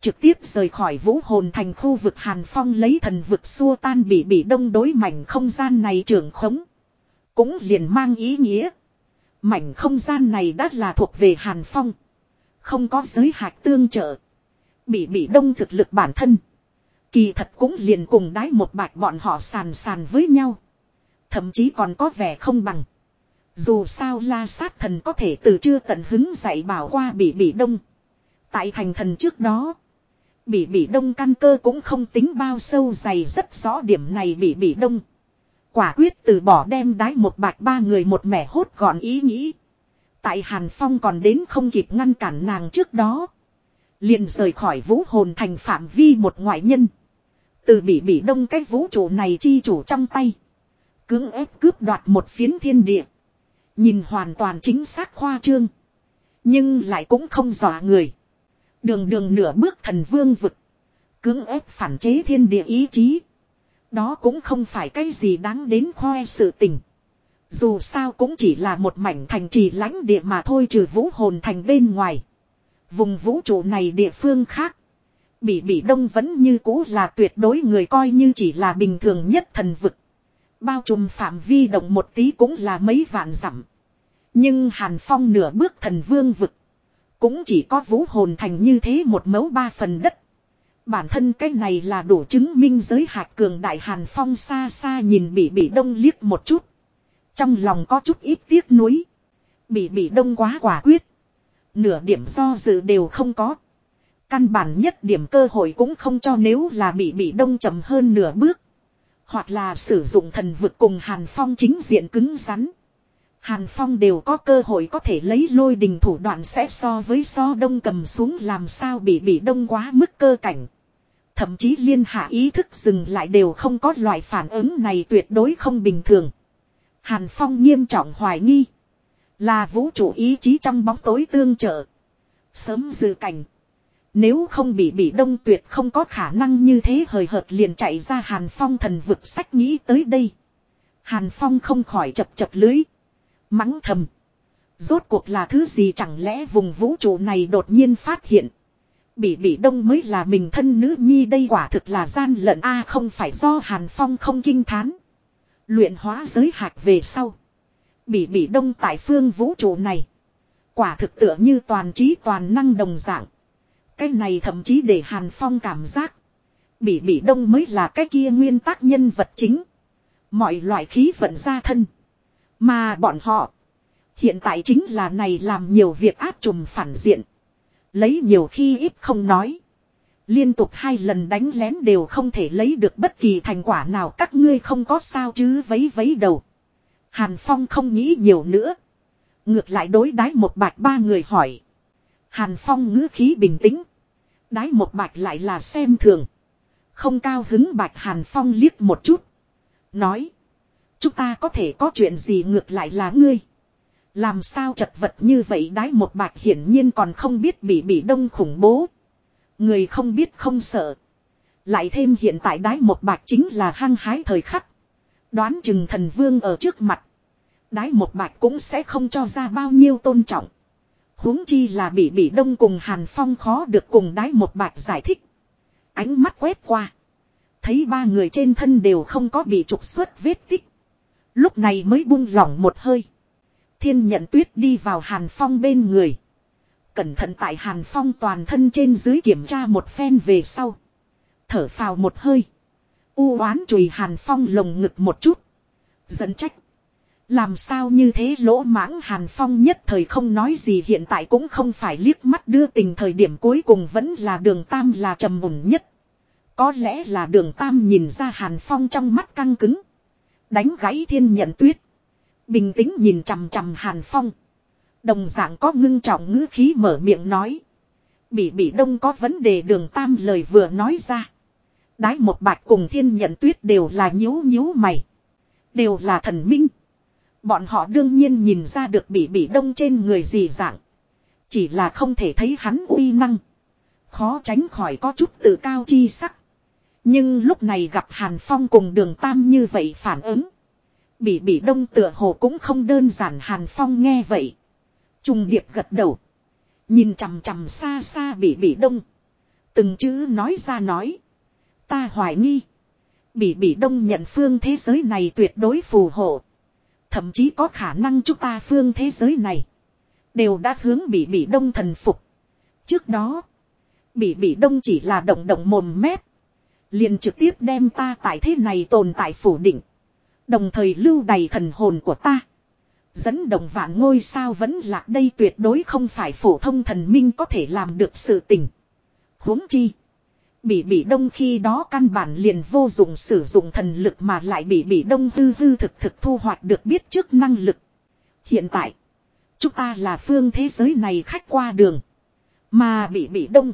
S1: Trực tiếp rời khỏi vũ hồn thành khu vực Hàn Phong lấy thần vực xua tan bị bị đông đối mảnh không gian này trưởng khống. Cũng liền mang ý nghĩa. Mảnh không gian này đã là thuộc về Hàn Phong. Không có giới hạch tương trợ. Bị bị đông thực lực bản thân. Kỳ thật cũng liền cùng đái một bạch bọn họ sàn sàn với nhau. Thậm chí còn có vẻ không bằng. Dù sao la sát thần có thể từ chưa tận hứng dạy bảo qua bị bị đông. Tại thành thần trước đó. Bị bỉ đông căn cơ cũng không tính bao sâu dày rất rõ điểm này Bị bỉ đông. Quả quyết từ bỏ đem đái một bạch ba người một mẻ hốt gọn ý nghĩ. Tại Hàn Phong còn đến không kịp ngăn cản nàng trước đó. Liền rời khỏi vũ hồn thành phạm vi một ngoại nhân. Từ bị bị đông cái vũ trụ này chi chủ trong tay. Cưỡng ép cướp đoạt một phiến thiên địa. Nhìn hoàn toàn chính xác khoa trương. Nhưng lại cũng không dọa người. Đường đường nửa bước thần vương vực. Cưỡng ép phản chế thiên địa ý chí. Đó cũng không phải cái gì đáng đến khoe sự tình. Dù sao cũng chỉ là một mảnh thành trì lãnh địa mà thôi trừ vũ hồn thành bên ngoài. Vùng vũ trụ này địa phương khác. Bỉ Bỉ Đông vẫn như cũ là tuyệt đối người coi như chỉ là bình thường nhất thần vực. Bao trùm phạm vi động một tí cũng là mấy vạn dặm. Nhưng Hàn Phong nửa bước thần vương vực. Cũng chỉ có vũ hồn thành như thế một mẫu ba phần đất. Bản thân cái này là đủ chứng minh giới hạt cường đại Hàn Phong xa xa nhìn bị Bỉ Đông liếc một chút. Trong lòng có chút ít tiếc nuối. bị Bỉ Đông quá quả quyết. Nửa điểm do dự đều không có. Căn bản nhất điểm cơ hội cũng không cho nếu là bị bị đông chậm hơn nửa bước. Hoặc là sử dụng thần vực cùng Hàn Phong chính diện cứng rắn. Hàn Phong đều có cơ hội có thể lấy lôi đình thủ đoạn sẽ so với so đông cầm xuống làm sao bị bị đông quá mức cơ cảnh. Thậm chí liên hạ ý thức dừng lại đều không có loại phản ứng này tuyệt đối không bình thường. Hàn Phong nghiêm trọng hoài nghi. Là vũ trụ ý chí trong bóng tối tương trợ. Sớm dự cảnh. Nếu không bị bị đông tuyệt không có khả năng như thế hời hợt liền chạy ra Hàn Phong thần vực sách nghĩ tới đây. Hàn Phong không khỏi chập chập lưới. Mắng thầm. Rốt cuộc là thứ gì chẳng lẽ vùng vũ trụ này đột nhiên phát hiện. Bị bị đông mới là mình thân nữ nhi đây quả thực là gian lận A không phải do Hàn Phong không kinh thán. Luyện hóa giới hạt về sau. Bị bị đông tại phương vũ trụ này. Quả thực tựa như toàn trí toàn năng đồng dạng. Cái này thậm chí để Hàn Phong cảm giác. Bị bị đông mới là cái kia nguyên tắc nhân vật chính. Mọi loại khí vận ra thân. Mà bọn họ. Hiện tại chính là này làm nhiều việc áp trùm phản diện. Lấy nhiều khi ít không nói. Liên tục hai lần đánh lén đều không thể lấy được bất kỳ thành quả nào các ngươi không có sao chứ vấy vấy đầu. Hàn Phong không nghĩ nhiều nữa. Ngược lại đối đái một bạch ba người hỏi. Hàn Phong ngữ khí bình tĩnh. Đái một bạch lại là xem thường. Không cao hứng bạch Hàn Phong liếc một chút. Nói. Chúng ta có thể có chuyện gì ngược lại là ngươi. Làm sao chật vật như vậy đái một bạch hiển nhiên còn không biết bị bị đông khủng bố. Người không biết không sợ. Lại thêm hiện tại đái một bạch chính là hăng hái thời khắc. Đoán chừng thần vương ở trước mặt. Đái một bạch cũng sẽ không cho ra bao nhiêu tôn trọng huống chi là bị bị đông cùng Hàn Phong khó được cùng đái một bạch giải thích. Ánh mắt quét qua. Thấy ba người trên thân đều không có bị trục xuất vết tích. Lúc này mới buông lỏng một hơi. Thiên nhận tuyết đi vào Hàn Phong bên người. Cẩn thận tại Hàn Phong toàn thân trên dưới kiểm tra một phen về sau. Thở phào một hơi. U oán chùi Hàn Phong lồng ngực một chút. Dẫn trách. Làm sao như thế lỗ mãng Hàn Phong nhất thời không nói gì hiện tại cũng không phải liếc mắt đưa tình thời điểm cuối cùng vẫn là đường Tam là trầm mùn nhất. Có lẽ là đường Tam nhìn ra Hàn Phong trong mắt căng cứng. Đánh gãy thiên nhận tuyết. Bình tĩnh nhìn chằm chằm Hàn Phong. Đồng dạng có ngưng trọng ngữ khí mở miệng nói. Bị bị đông có vấn đề đường Tam lời vừa nói ra. Đái một bạch cùng thiên nhận tuyết đều là nhíu nhíu mày. Đều là thần minh. Bọn họ đương nhiên nhìn ra được bị bị đông trên người gì dạng. Chỉ là không thể thấy hắn uy năng. Khó tránh khỏi có chút tự cao chi sắc. Nhưng lúc này gặp Hàn Phong cùng đường Tam như vậy phản ứng. Bị bị đông tựa hồ cũng không đơn giản Hàn Phong nghe vậy. Trung điệp gật đầu. Nhìn chằm chằm xa xa bị bị đông. Từng chữ nói ra nói. Ta hoài nghi. Bị bị đông nhận phương thế giới này tuyệt đối phù hộ. Thậm chí có khả năng chúng ta phương thế giới này. Đều đã hướng bị bị đông thần phục. Trước đó. Bị bị đông chỉ là động động mồm mép. liền trực tiếp đem ta tại thế này tồn tại phủ định. Đồng thời lưu đầy thần hồn của ta. Dẫn đồng vạn ngôi sao vẫn lạc đây tuyệt đối không phải phổ thông thần minh có thể làm được sự tình. huống chi. Bị bị đông khi đó căn bản liền vô dụng sử dụng thần lực mà lại bị bị đông hư hư thực thực thu hoạch được biết trước năng lực. Hiện tại, chúng ta là phương thế giới này khách qua đường. Mà bị bị đông.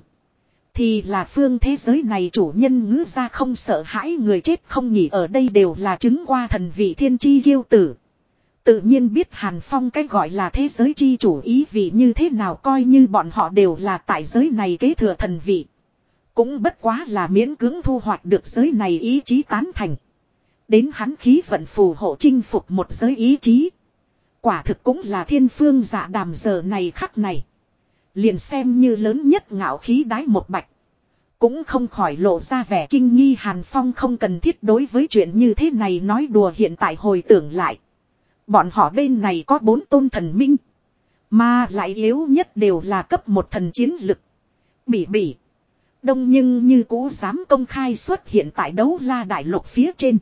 S1: Thì là phương thế giới này chủ nhân ngữ ra không sợ hãi người chết không nhỉ ở đây đều là chứng qua thần vị thiên chi kiêu tử. Tự nhiên biết Hàn Phong cái gọi là thế giới chi chủ ý vị như thế nào coi như bọn họ đều là tại giới này kế thừa thần vị. Cũng bất quá là miễn cưỡng thu hoạch được giới này ý chí tán thành. Đến hắn khí vận phù hộ chinh phục một giới ý chí. Quả thực cũng là thiên phương dạ đàm giờ này khắc này. Liền xem như lớn nhất ngạo khí đái một bạch. Cũng không khỏi lộ ra vẻ kinh nghi Hàn Phong không cần thiết đối với chuyện như thế này nói đùa hiện tại hồi tưởng lại. Bọn họ bên này có bốn tôn thần minh. Mà lại yếu nhất đều là cấp một thần chiến lực. Bỉ bỉ. Đông nhưng như cũ dám công khai xuất hiện tại đấu la đại lục phía trên.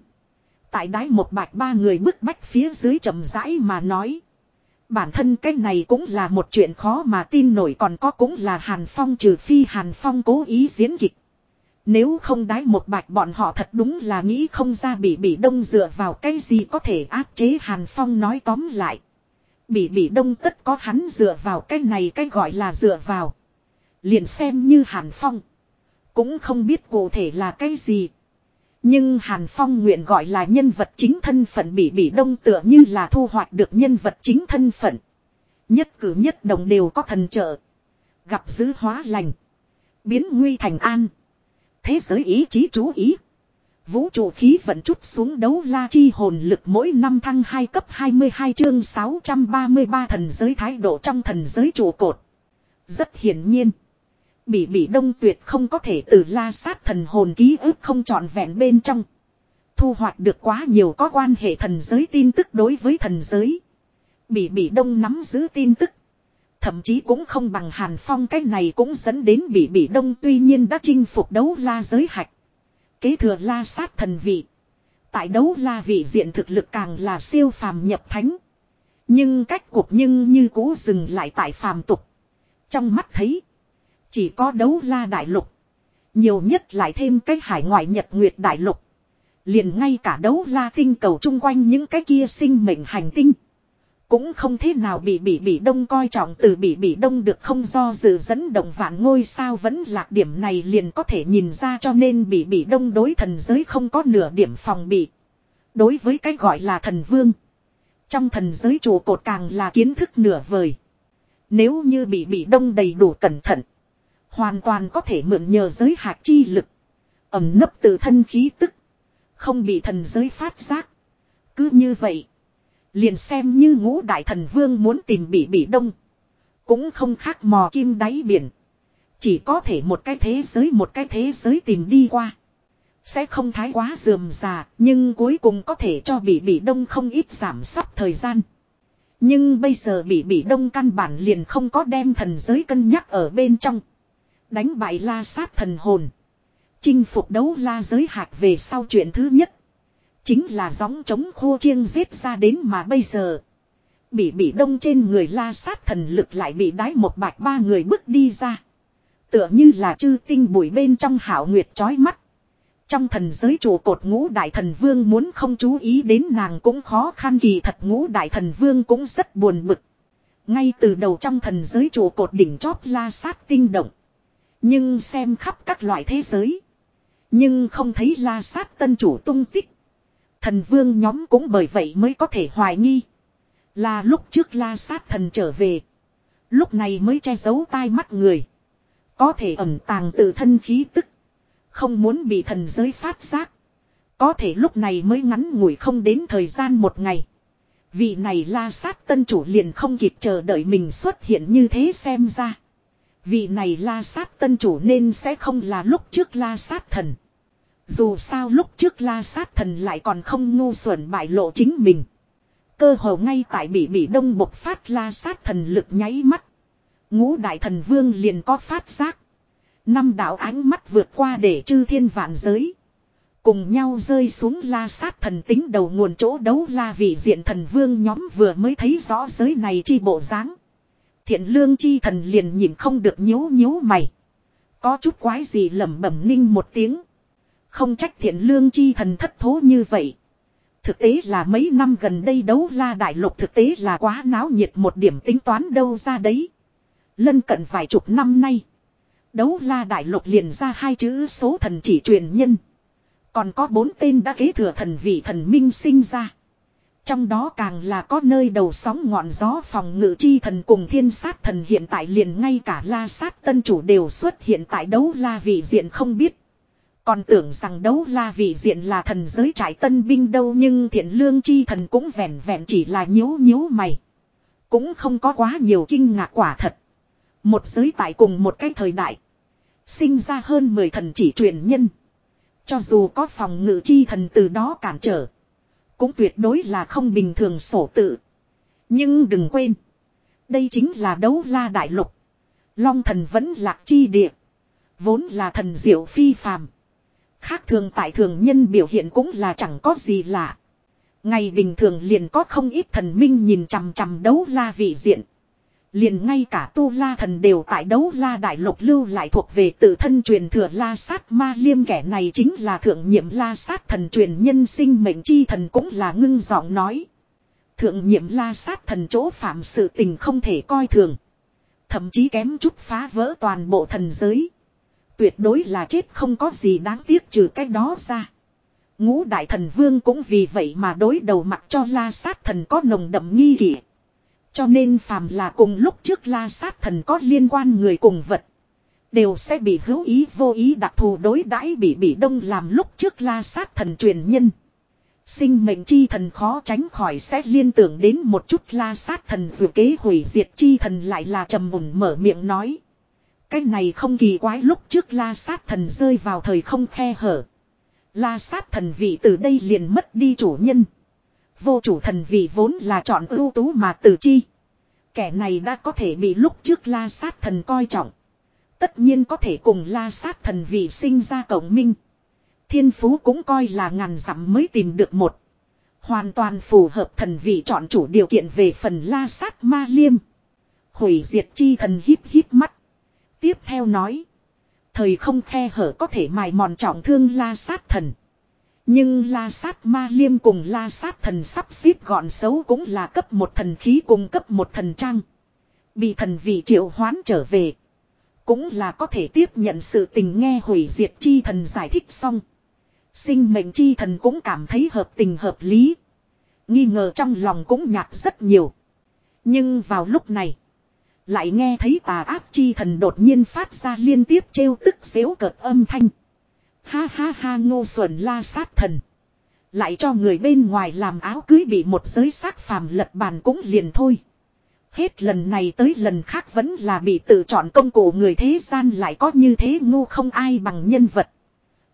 S1: Tại đáy một bạch ba người bức bách phía dưới chậm rãi mà nói. Bản thân cái này cũng là một chuyện khó mà tin nổi còn có cũng là Hàn Phong trừ phi Hàn Phong cố ý diễn kịch. Nếu không đái một bạch bọn họ thật đúng là nghĩ không ra bị bị đông dựa vào cái gì có thể áp chế Hàn Phong nói tóm lại. Bị bị đông tất có hắn dựa vào cái này cái gọi là dựa vào. Liền xem như Hàn Phong. Cũng không biết cụ thể là cái gì. Nhưng Hàn Phong nguyện gọi là nhân vật chính thân phận bị bị đông tựa như là thu hoạch được nhân vật chính thân phận. Nhất cử nhất đồng đều có thần trợ. Gặp dữ hóa lành. Biến nguy thành an. Thế giới ý chí chú ý. Vũ trụ khí vận chút xuống đấu la chi hồn lực mỗi năm thăng 2 cấp 22 chương 633 thần giới thái độ trong thần giới trụ cột. Rất hiển nhiên. Bỉ bỉ đông tuyệt không có thể từ la sát thần hồn ký ức không trọn vẹn bên trong. Thu hoạch được quá nhiều có quan hệ thần giới tin tức đối với thần giới. Bỉ bỉ đông nắm giữ tin tức. Thậm chí cũng không bằng Hàn Phong cái này cũng dẫn đến bị bị đông tuy nhiên đã chinh phục đấu la giới hạch. Kế thừa la sát thần vị. Tại đấu la vị diện thực lực càng là siêu phàm nhập thánh. Nhưng cách cuộc nhưng như cũ dừng lại tại phàm tục. Trong mắt thấy. Chỉ có đấu la đại lục. Nhiều nhất lại thêm cái hải ngoại nhật nguyệt đại lục. Liền ngay cả đấu la tinh cầu chung quanh những cái kia sinh mệnh hành tinh. Cũng không thế nào bị bị bị đông coi trọng từ bị bị đông được không do dự dẫn động vạn ngôi sao vẫn lạc điểm này liền có thể nhìn ra cho nên bị bị đông đối thần giới không có nửa điểm phòng bị. Đối với cái gọi là thần vương. Trong thần giới trụ cột càng là kiến thức nửa vời. Nếu như bị bị đông đầy đủ cẩn thận. Hoàn toàn có thể mượn nhờ giới hạt chi lực. Ẩm nấp từ thân khí tức. Không bị thần giới phát giác. Cứ như vậy. Liền xem như ngũ đại thần vương muốn tìm bị bị đông. Cũng không khác mò kim đáy biển. Chỉ có thể một cái thế giới một cái thế giới tìm đi qua. Sẽ không thái quá dườm già, nhưng cuối cùng có thể cho bị bị đông không ít giảm sắp thời gian. Nhưng bây giờ bị bị đông căn bản liền không có đem thần giới cân nhắc ở bên trong. Đánh bại la sát thần hồn. Chinh phục đấu la giới hạt về sau chuyện thứ nhất. Chính là gióng chống khô chiêng giết ra đến mà bây giờ. Bị bị đông trên người la sát thần lực lại bị đái một bạch ba người bước đi ra. Tựa như là chư tinh bụi bên trong hảo nguyệt chói mắt. Trong thần giới trụ cột ngũ đại thần vương muốn không chú ý đến nàng cũng khó khăn kỳ thật ngũ đại thần vương cũng rất buồn bực. Ngay từ đầu trong thần giới trụ cột đỉnh chóp la sát tinh động. Nhưng xem khắp các loại thế giới. Nhưng không thấy la sát tân chủ tung tích. Thần vương nhóm cũng bởi vậy mới có thể hoài nghi. Là lúc trước la sát thần trở về. Lúc này mới che giấu tai mắt người. Có thể ẩn tàng tự thân khí tức. Không muốn bị thần giới phát giác. Có thể lúc này mới ngắn ngủi không đến thời gian một ngày. Vị này la sát tân chủ liền không kịp chờ đợi mình xuất hiện như thế xem ra. Vị này la sát tân chủ nên sẽ không là lúc trước la sát thần. Dù sao lúc trước la sát thần lại còn không ngu xuẩn bại lộ chính mình. Cơ hồ ngay tại bị bị đông bộc phát la sát thần lực nháy mắt. Ngũ đại thần vương liền có phát giác. Năm đạo ánh mắt vượt qua để chư thiên vạn giới. Cùng nhau rơi xuống la sát thần tính đầu nguồn chỗ đấu la vị diện thần vương nhóm vừa mới thấy rõ giới này chi bộ dáng Thiện lương chi thần liền nhìn không được nhíu nhíu mày. Có chút quái gì lẩm bẩm ninh một tiếng. Không trách thiện lương chi thần thất thố như vậy. Thực tế là mấy năm gần đây đấu la đại lục thực tế là quá náo nhiệt một điểm tính toán đâu ra đấy. Lân cận vài chục năm nay. Đấu la đại lục liền ra hai chữ số thần chỉ truyền nhân. Còn có bốn tên đã kế thừa thần vị thần minh sinh ra. Trong đó càng là có nơi đầu sóng ngọn gió phòng ngự chi thần cùng thiên sát thần hiện tại liền ngay cả la sát tân chủ đều xuất hiện tại đấu la vị diện không biết. Còn tưởng rằng đấu la vị diện là thần giới trải tân binh đâu nhưng thiện lương chi thần cũng vẹn vẹn chỉ là nhíu nhíu mày. Cũng không có quá nhiều kinh ngạc quả thật. Một giới tại cùng một cái thời đại. Sinh ra hơn 10 thần chỉ truyền nhân. Cho dù có phòng ngự chi thần từ đó cản trở. Cũng tuyệt đối là không bình thường sổ tự. Nhưng đừng quên. Đây chính là đấu la đại lục. Long thần vẫn lạc chi địa. Vốn là thần diệu phi phàm. Khác thường tại thường nhân biểu hiện cũng là chẳng có gì lạ. Ngày bình thường liền có không ít thần minh nhìn chằm chằm đấu la vị diện. Liền ngay cả tu la thần đều tại đấu la đại lục lưu lại thuộc về tự thân truyền thừa la sát ma liêm kẻ này chính là thượng nhiệm la sát thần truyền nhân sinh mệnh chi thần cũng là ngưng giọng nói. Thượng nhiệm la sát thần chỗ phạm sự tình không thể coi thường. Thậm chí kém chút phá vỡ toàn bộ thần giới. Tuyệt đối là chết không có gì đáng tiếc trừ cái đó ra. Ngũ đại thần vương cũng vì vậy mà đối đầu mặt cho la sát thần có nồng đậm nghi kỷ. Cho nên phàm là cùng lúc trước la sát thần có liên quan người cùng vật. Đều sẽ bị hữu ý vô ý đặc thù đối đãi bị bị đông làm lúc trước la sát thần truyền nhân. Sinh mệnh chi thần khó tránh khỏi sẽ liên tưởng đến một chút la sát thần dù kế hủy diệt chi thần lại là trầm mùng mở miệng nói. Cái này không kỳ quái lúc trước la sát thần rơi vào thời không khe hở. La sát thần vị từ đây liền mất đi chủ nhân. Vô chủ thần vị vốn là chọn ưu tú mà tử chi. Kẻ này đã có thể bị lúc trước la sát thần coi trọng. Tất nhiên có thể cùng la sát thần vị sinh ra cộng minh. Thiên phú cũng coi là ngàn dặm mới tìm được một. Hoàn toàn phù hợp thần vị chọn chủ điều kiện về phần la sát ma liêm. Hủy diệt chi thần hít hít mắt. Tiếp theo nói. Thời không khe hở có thể mài mòn trọng thương la sát thần. Nhưng la sát ma liêm cùng la sát thần sắp xếp gọn xấu cũng là cấp một thần khí cùng cấp một thần trang. Bị thần vị triệu hoán trở về. Cũng là có thể tiếp nhận sự tình nghe hủy diệt chi thần giải thích xong. Sinh mệnh chi thần cũng cảm thấy hợp tình hợp lý. Nghi ngờ trong lòng cũng nhạt rất nhiều. Nhưng vào lúc này. Lại nghe thấy tà áp chi thần đột nhiên phát ra liên tiếp trêu tức xếu cợt âm thanh. Ha ha ha, ngô xuẩn la sát thần. Lại cho người bên ngoài làm áo cưới bị một giới xác phàm lật bàn cũng liền thôi. Hết lần này tới lần khác vẫn là bị tự chọn công cụ người thế gian lại có như thế ngu không ai bằng nhân vật.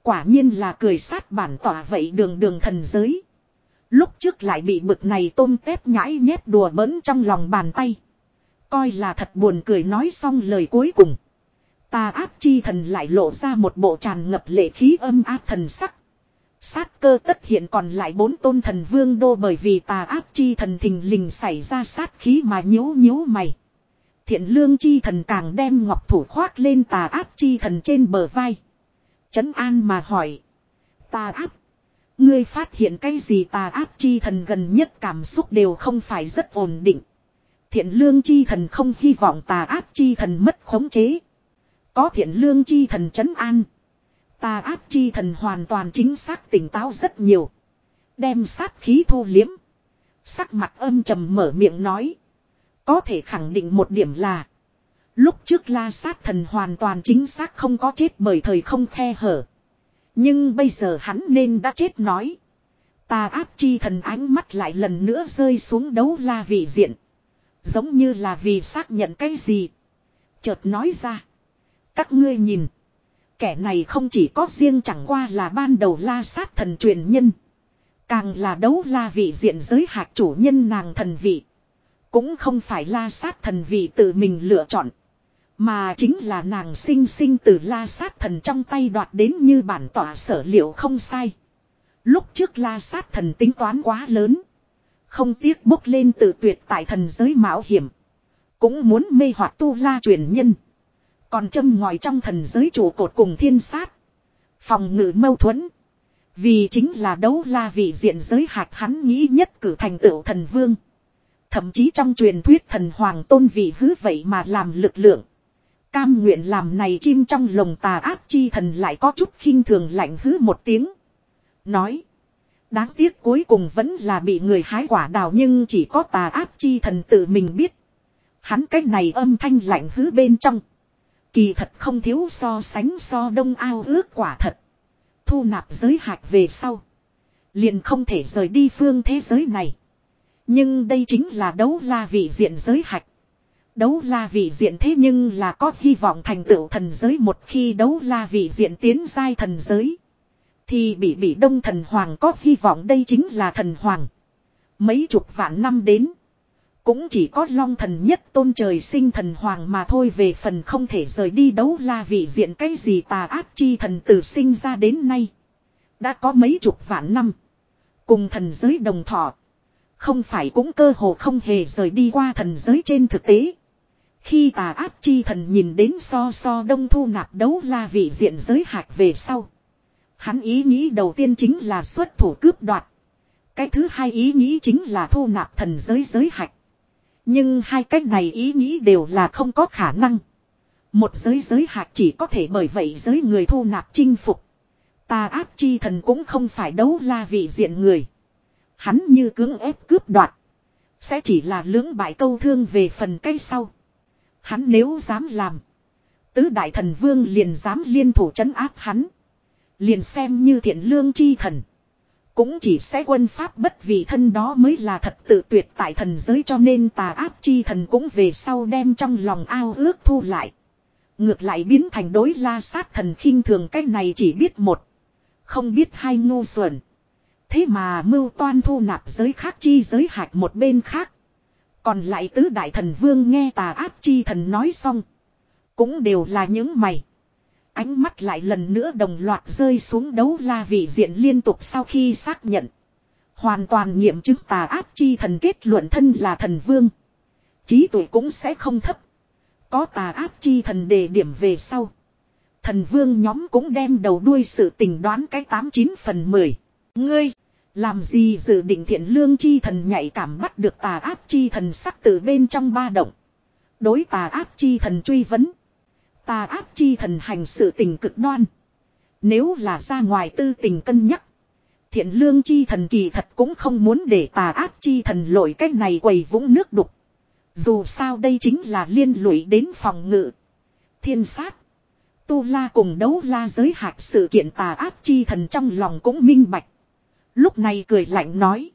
S1: Quả nhiên là cười sát bản tỏa vậy đường đường thần giới. Lúc trước lại bị bực này tôm tép nhãi nhép đùa bỡn trong lòng bàn tay. Coi là thật buồn cười nói xong lời cuối cùng. Tà áp chi thần lại lộ ra một bộ tràn ngập lệ khí âm áp thần sắc. Sát cơ tất hiện còn lại bốn tôn thần vương đô bởi vì tà áp chi thần thình lình xảy ra sát khí mà nhíu nhíu mày. Thiện lương chi thần càng đem ngọc thủ khoác lên tà áp chi thần trên bờ vai. Chấn an mà hỏi. Tà áp. Ngươi phát hiện cái gì tà áp chi thần gần nhất cảm xúc đều không phải rất ổn định. Thiện lương chi thần không hy vọng tà áp chi thần mất khống chế. Có thiện lương chi thần chấn an. Tà áp chi thần hoàn toàn chính xác tỉnh táo rất nhiều. Đem sát khí thu liếm. Sắc mặt âm trầm mở miệng nói. Có thể khẳng định một điểm là. Lúc trước la sát thần hoàn toàn chính xác không có chết bởi thời không khe hở. Nhưng bây giờ hắn nên đã chết nói. Tà áp chi thần ánh mắt lại lần nữa rơi xuống đấu la vị diện. Giống như là vì xác nhận cái gì. Chợt nói ra. Các ngươi nhìn. Kẻ này không chỉ có riêng chẳng qua là ban đầu la sát thần truyền nhân. Càng là đấu la vị diện giới hạt chủ nhân nàng thần vị. Cũng không phải la sát thần vị tự mình lựa chọn. Mà chính là nàng sinh sinh từ la sát thần trong tay đoạt đến như bản tỏa sở liệu không sai. Lúc trước la sát thần tính toán quá lớn. Không tiếc bốc lên tự tuyệt tại thần giới mạo hiểm. Cũng muốn mê hoặc tu la truyền nhân. Còn châm ngòi trong thần giới trụ cột cùng thiên sát. Phòng ngự mâu thuẫn. Vì chính là đấu la vị diện giới hạt hắn nghĩ nhất cử thành tựu thần vương. Thậm chí trong truyền thuyết thần hoàng tôn vị hứ vậy mà làm lực lượng. Cam nguyện làm này chim trong lồng tà áp chi thần lại có chút khinh thường lạnh hứ một tiếng. Nói. Đáng tiếc cuối cùng vẫn là bị người hái quả đào nhưng chỉ có tà áp chi thần tự mình biết. Hắn cách này âm thanh lạnh hứ bên trong. Kỳ thật không thiếu so sánh so đông ao ước quả thật. Thu nạp giới hạch về sau. Liền không thể rời đi phương thế giới này. Nhưng đây chính là đấu la vị diện giới hạch. Đấu la vị diện thế nhưng là có hy vọng thành tựu thần giới một khi đấu la vị diện tiến giai thần giới. Thì bị bị đông thần hoàng có hy vọng đây chính là thần hoàng. Mấy chục vạn năm đến. Cũng chỉ có long thần nhất tôn trời sinh thần hoàng mà thôi, về phần không thể rời đi đấu la vị diện cái gì tà ác chi thần tử sinh ra đến nay. Đã có mấy chục vạn năm. Cùng thần giới đồng thọ. Không phải cũng cơ hồ không hề rời đi qua thần giới trên thực tế. Khi tà ác chi thần nhìn đến so so đông thu nạp đấu la vị diện giới hạc về sau. Hắn ý nghĩ đầu tiên chính là xuất thủ cướp đoạt. Cái thứ hai ý nghĩ chính là thu nạp thần giới giới hạch. Nhưng hai cách này ý nghĩ đều là không có khả năng. Một giới giới hạt chỉ có thể bởi vậy giới người thu nạp chinh phục. ta áp chi thần cũng không phải đấu la vị diện người. Hắn như cưỡng ép cướp đoạt. Sẽ chỉ là lưỡng bại câu thương về phần cây sau. Hắn nếu dám làm. Tứ đại thần vương liền dám liên thủ chấn áp hắn. Liền xem như thiện lương chi thần. Cũng chỉ sẽ quân pháp bất vì thân đó mới là thật tự tuyệt tại thần giới cho nên tà áp chi thần cũng về sau đem trong lòng ao ước thu lại. Ngược lại biến thành đối la sát thần khinh thường cái này chỉ biết một. Không biết hai ngu xuẩn. Thế mà mưu toan thu nạp giới khác chi giới hạch một bên khác. Còn lại tứ đại thần vương nghe tà áp chi thần nói xong. Cũng đều là những mày. Ánh mắt lại lần nữa đồng loạt rơi xuống đấu la vị diện liên tục sau khi xác nhận. Hoàn toàn nghiệm chứng tà áp chi thần kết luận thân là thần vương. Chí tuổi cũng sẽ không thấp. Có tà áp chi thần đề điểm về sau. Thần vương nhóm cũng đem đầu đuôi sự tình đoán cái 89 phần 10. Ngươi, làm gì dự định thiện lương chi thần nhạy cảm bắt được tà áp chi thần sắc từ bên trong ba động. Đối tà áp chi thần truy vấn. Tà áp chi thần hành sự tình cực đoan. Nếu là ra ngoài tư tình cân nhắc. Thiện lương chi thần kỳ thật cũng không muốn để tà áp chi thần lội cách này quầy vũng nước đục. Dù sao đây chính là liên lụy đến phòng ngự. Thiên sát. Tu la cùng đấu la giới hạt sự kiện tà áp chi thần trong lòng cũng minh bạch. Lúc này cười lạnh nói.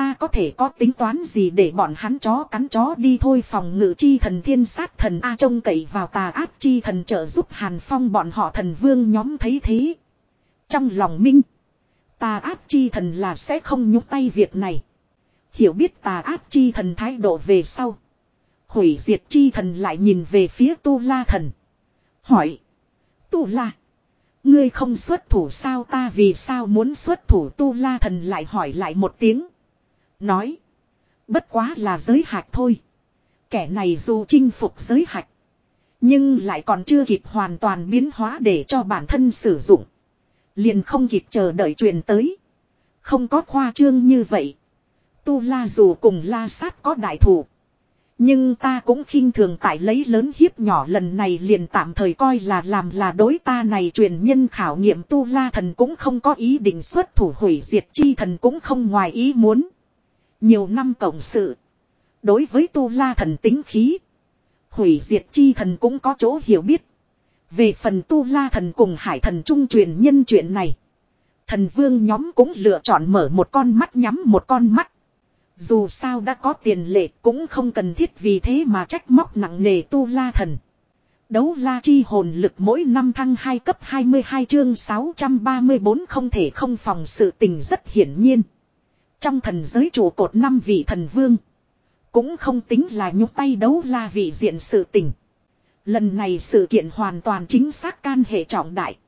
S1: Ta có thể có tính toán gì để bọn hắn chó cắn chó đi thôi phòng ngự chi thần thiên sát thần A trông cậy vào tà áp chi thần trợ giúp hàn phong bọn họ thần vương nhóm thấy thế. Trong lòng minh. Tà áp chi thần là sẽ không nhúc tay việc này. Hiểu biết tà áp chi thần thái độ về sau. Hủy diệt chi thần lại nhìn về phía tu la thần. Hỏi. Tu la. Ngươi không xuất thủ sao ta vì sao muốn xuất thủ tu la thần lại hỏi lại một tiếng. Nói. Bất quá là giới hạch thôi. Kẻ này dù chinh phục giới hạch. Nhưng lại còn chưa kịp hoàn toàn biến hóa để cho bản thân sử dụng. Liền không kịp chờ đợi truyền tới. Không có khoa trương như vậy. Tu la dù cùng la sát có đại thủ. Nhưng ta cũng khinh thường tại lấy lớn hiếp nhỏ lần này liền tạm thời coi là làm là đối ta này truyền nhân khảo nghiệm tu la thần cũng không có ý định xuất thủ hủy diệt chi thần cũng không ngoài ý muốn. Nhiều năm cộng sự. Đối với tu la thần tính khí. Hủy diệt chi thần cũng có chỗ hiểu biết. Về phần tu la thần cùng hải thần trung truyền nhân chuyện này. Thần vương nhóm cũng lựa chọn mở một con mắt nhắm một con mắt. Dù sao đã có tiền lệ cũng không cần thiết vì thế mà trách móc nặng nề tu la thần. Đấu la chi hồn lực mỗi năm thăng 2 cấp 22 chương 634 không thể không phòng sự tình rất hiển nhiên. Trong thần giới trụ cột năm vị thần vương. Cũng không tính là nhúc tay đấu la vị diện sự tình. Lần này sự kiện hoàn toàn chính xác can hệ trọng đại.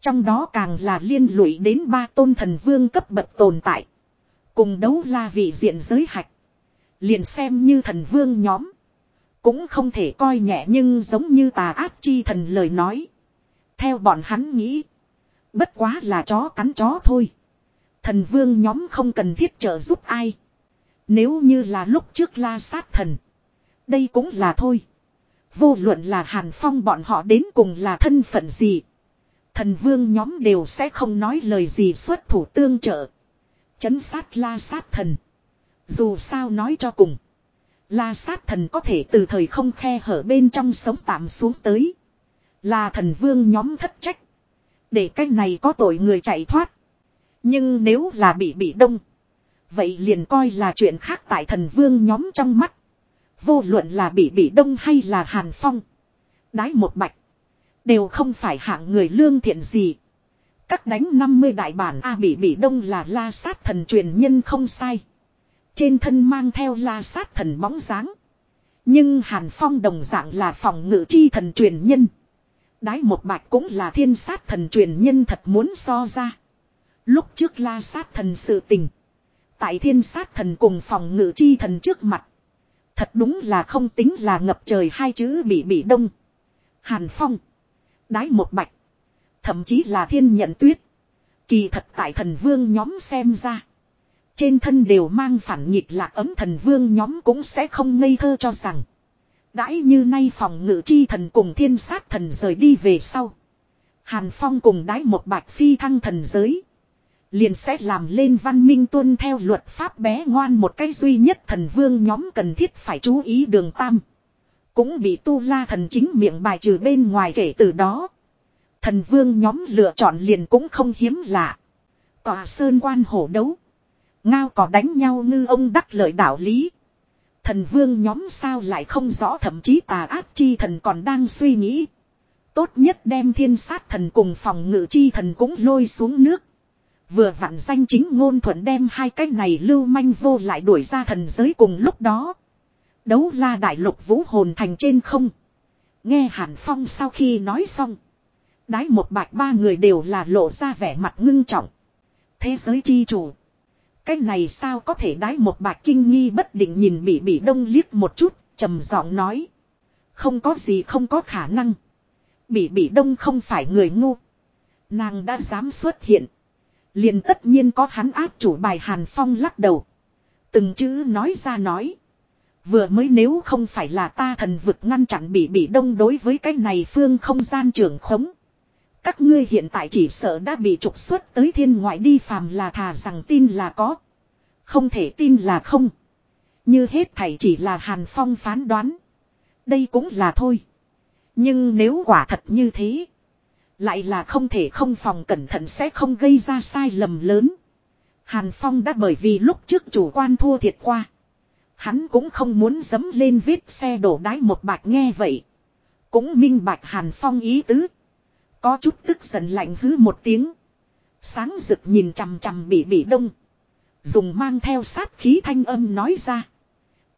S1: Trong đó càng là liên lụy đến ba tôn thần vương cấp bậc tồn tại. Cùng đấu la vị diện giới hạch. Liền xem như thần vương nhóm. Cũng không thể coi nhẹ nhưng giống như tà ác chi thần lời nói. Theo bọn hắn nghĩ. Bất quá là chó cắn chó thôi. Thần vương nhóm không cần thiết trợ giúp ai. Nếu như là lúc trước la sát thần. Đây cũng là thôi. Vô luận là Hàn Phong bọn họ đến cùng là thân phận gì. Thần vương nhóm đều sẽ không nói lời gì xuất thủ tương trợ. Chấn sát la sát thần. Dù sao nói cho cùng. La sát thần có thể từ thời không khe hở bên trong sống tạm xuống tới. Là thần vương nhóm thất trách. Để cái này có tội người chạy thoát. Nhưng nếu là bị bị đông. Vậy liền coi là chuyện khác tại thần vương nhóm trong mắt. Vô luận là bị bị đông hay là hàn phong. Đái một bạch. Đều không phải hạng người lương thiện gì. Các đánh 50 đại bản A bị bị đông là la sát thần truyền nhân không sai. Trên thân mang theo la sát thần bóng dáng. Nhưng Hàn Phong đồng dạng là phòng ngự chi thần truyền nhân. Đái một bạch cũng là thiên sát thần truyền nhân thật muốn so ra. Lúc trước la sát thần sự tình. Tại thiên sát thần cùng phòng ngự chi thần trước mặt. Thật đúng là không tính là ngập trời hai chữ bị bị đông. Hàn Phong. Đái một bạch. Thậm chí là thiên nhận tuyết. Kỳ thật tại thần vương nhóm xem ra. Trên thân đều mang phản nghịch lạc ấm thần vương nhóm cũng sẽ không ngây thơ cho rằng. Đãi như nay phòng ngự chi thần cùng thiên sát thần rời đi về sau. Hàn Phong cùng đái một bạch phi thăng thần giới. Liền sẽ làm lên văn minh tuân theo luật pháp bé ngoan một cái duy nhất thần vương nhóm cần thiết phải chú ý đường tam. Cũng bị tu la thần chính miệng bài trừ bên ngoài kể từ đó. Thần vương nhóm lựa chọn liền cũng không hiếm lạ. Tòa sơn quan hổ đấu. Ngao có đánh nhau ngư ông đắc lợi đạo lý. Thần vương nhóm sao lại không rõ thậm chí tà ác chi thần còn đang suy nghĩ. Tốt nhất đem thiên sát thần cùng phòng ngự chi thần cũng lôi xuống nước. Vừa vặn danh chính ngôn thuận đem hai cái này lưu manh vô lại đuổi ra thần giới cùng lúc đó. Đấu la đại lục vũ hồn thành trên không. Nghe Hàn Phong sau khi nói xong. Đái một bạch ba người đều là lộ ra vẻ mặt ngưng trọng. Thế giới chi chủ. Cái này sao có thể đái một bạch kinh nghi bất định nhìn bị bị đông liếc một chút, trầm giọng nói. Không có gì không có khả năng. Bị bị đông không phải người ngu. Nàng đã dám xuất hiện. Liền tất nhiên có hắn áp chủ bài Hàn Phong lắc đầu. Từng chữ nói ra nói. Vừa mới nếu không phải là ta thần vực ngăn chặn bị bị đông đối với cái này phương không gian trưởng khống. Các ngươi hiện tại chỉ sợ đã bị trục xuất tới thiên ngoại đi phàm là thà rằng tin là có. Không thể tin là không. Như hết thảy chỉ là Hàn Phong phán đoán. Đây cũng là thôi. Nhưng nếu quả thật như thế. Lại là không thể không phòng cẩn thận sẽ không gây ra sai lầm lớn. Hàn Phong đã bởi vì lúc trước chủ quan thua thiệt qua. Hắn cũng không muốn dấm lên vết xe đổ đái một bạch nghe vậy. Cũng minh bạch Hàn Phong ý tứ. Có chút tức giận lạnh hứ một tiếng. Sáng rực nhìn chằm chằm bị bị đông. Dùng mang theo sát khí thanh âm nói ra.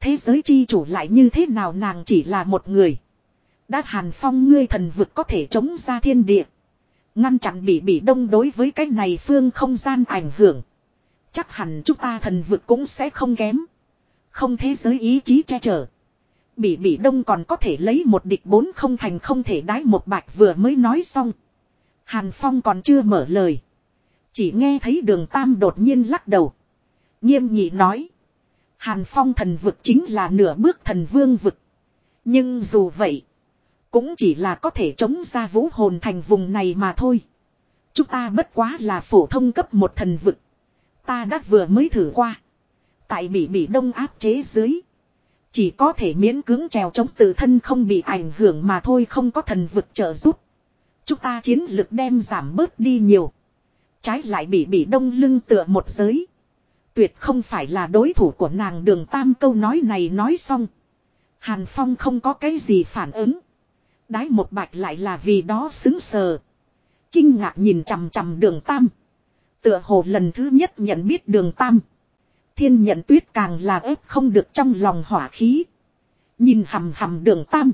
S1: Thế giới chi chủ lại như thế nào nàng chỉ là một người. Đã hàn phong ngươi thần vực có thể chống ra thiên địa. Ngăn chặn bị bị đông đối với cái này phương không gian ảnh hưởng. Chắc hẳn chúng ta thần vực cũng sẽ không kém. Không thế giới ý chí che chở. Bị bị đông còn có thể lấy một địch bốn không thành không thể đái một bạch vừa mới nói xong. Hàn Phong còn chưa mở lời. Chỉ nghe thấy đường Tam đột nhiên lắc đầu. Nghiêm nhị nói. Hàn Phong thần vực chính là nửa bước thần vương vực. Nhưng dù vậy. Cũng chỉ là có thể chống ra vũ hồn thành vùng này mà thôi. Chúng ta bất quá là phổ thông cấp một thần vực. Ta đã vừa mới thử qua. Tại bị bị đông áp chế dưới. Chỉ có thể miễn cưỡng trèo chống tự thân không bị ảnh hưởng mà thôi không có thần vực trợ giúp. Chúng ta chiến lực đem giảm bớt đi nhiều. Trái lại bị bị đông lưng tựa một giới. Tuyệt không phải là đối thủ của nàng đường tam câu nói này nói xong. Hàn Phong không có cái gì phản ứng. Đái một bạch lại là vì đó xứng sờ. Kinh ngạc nhìn chằm chằm đường tam. Tựa hồ lần thứ nhất nhận biết đường tam. Thiên nhận tuyết càng là ép không được trong lòng hỏa khí. Nhìn hầm hầm đường tam.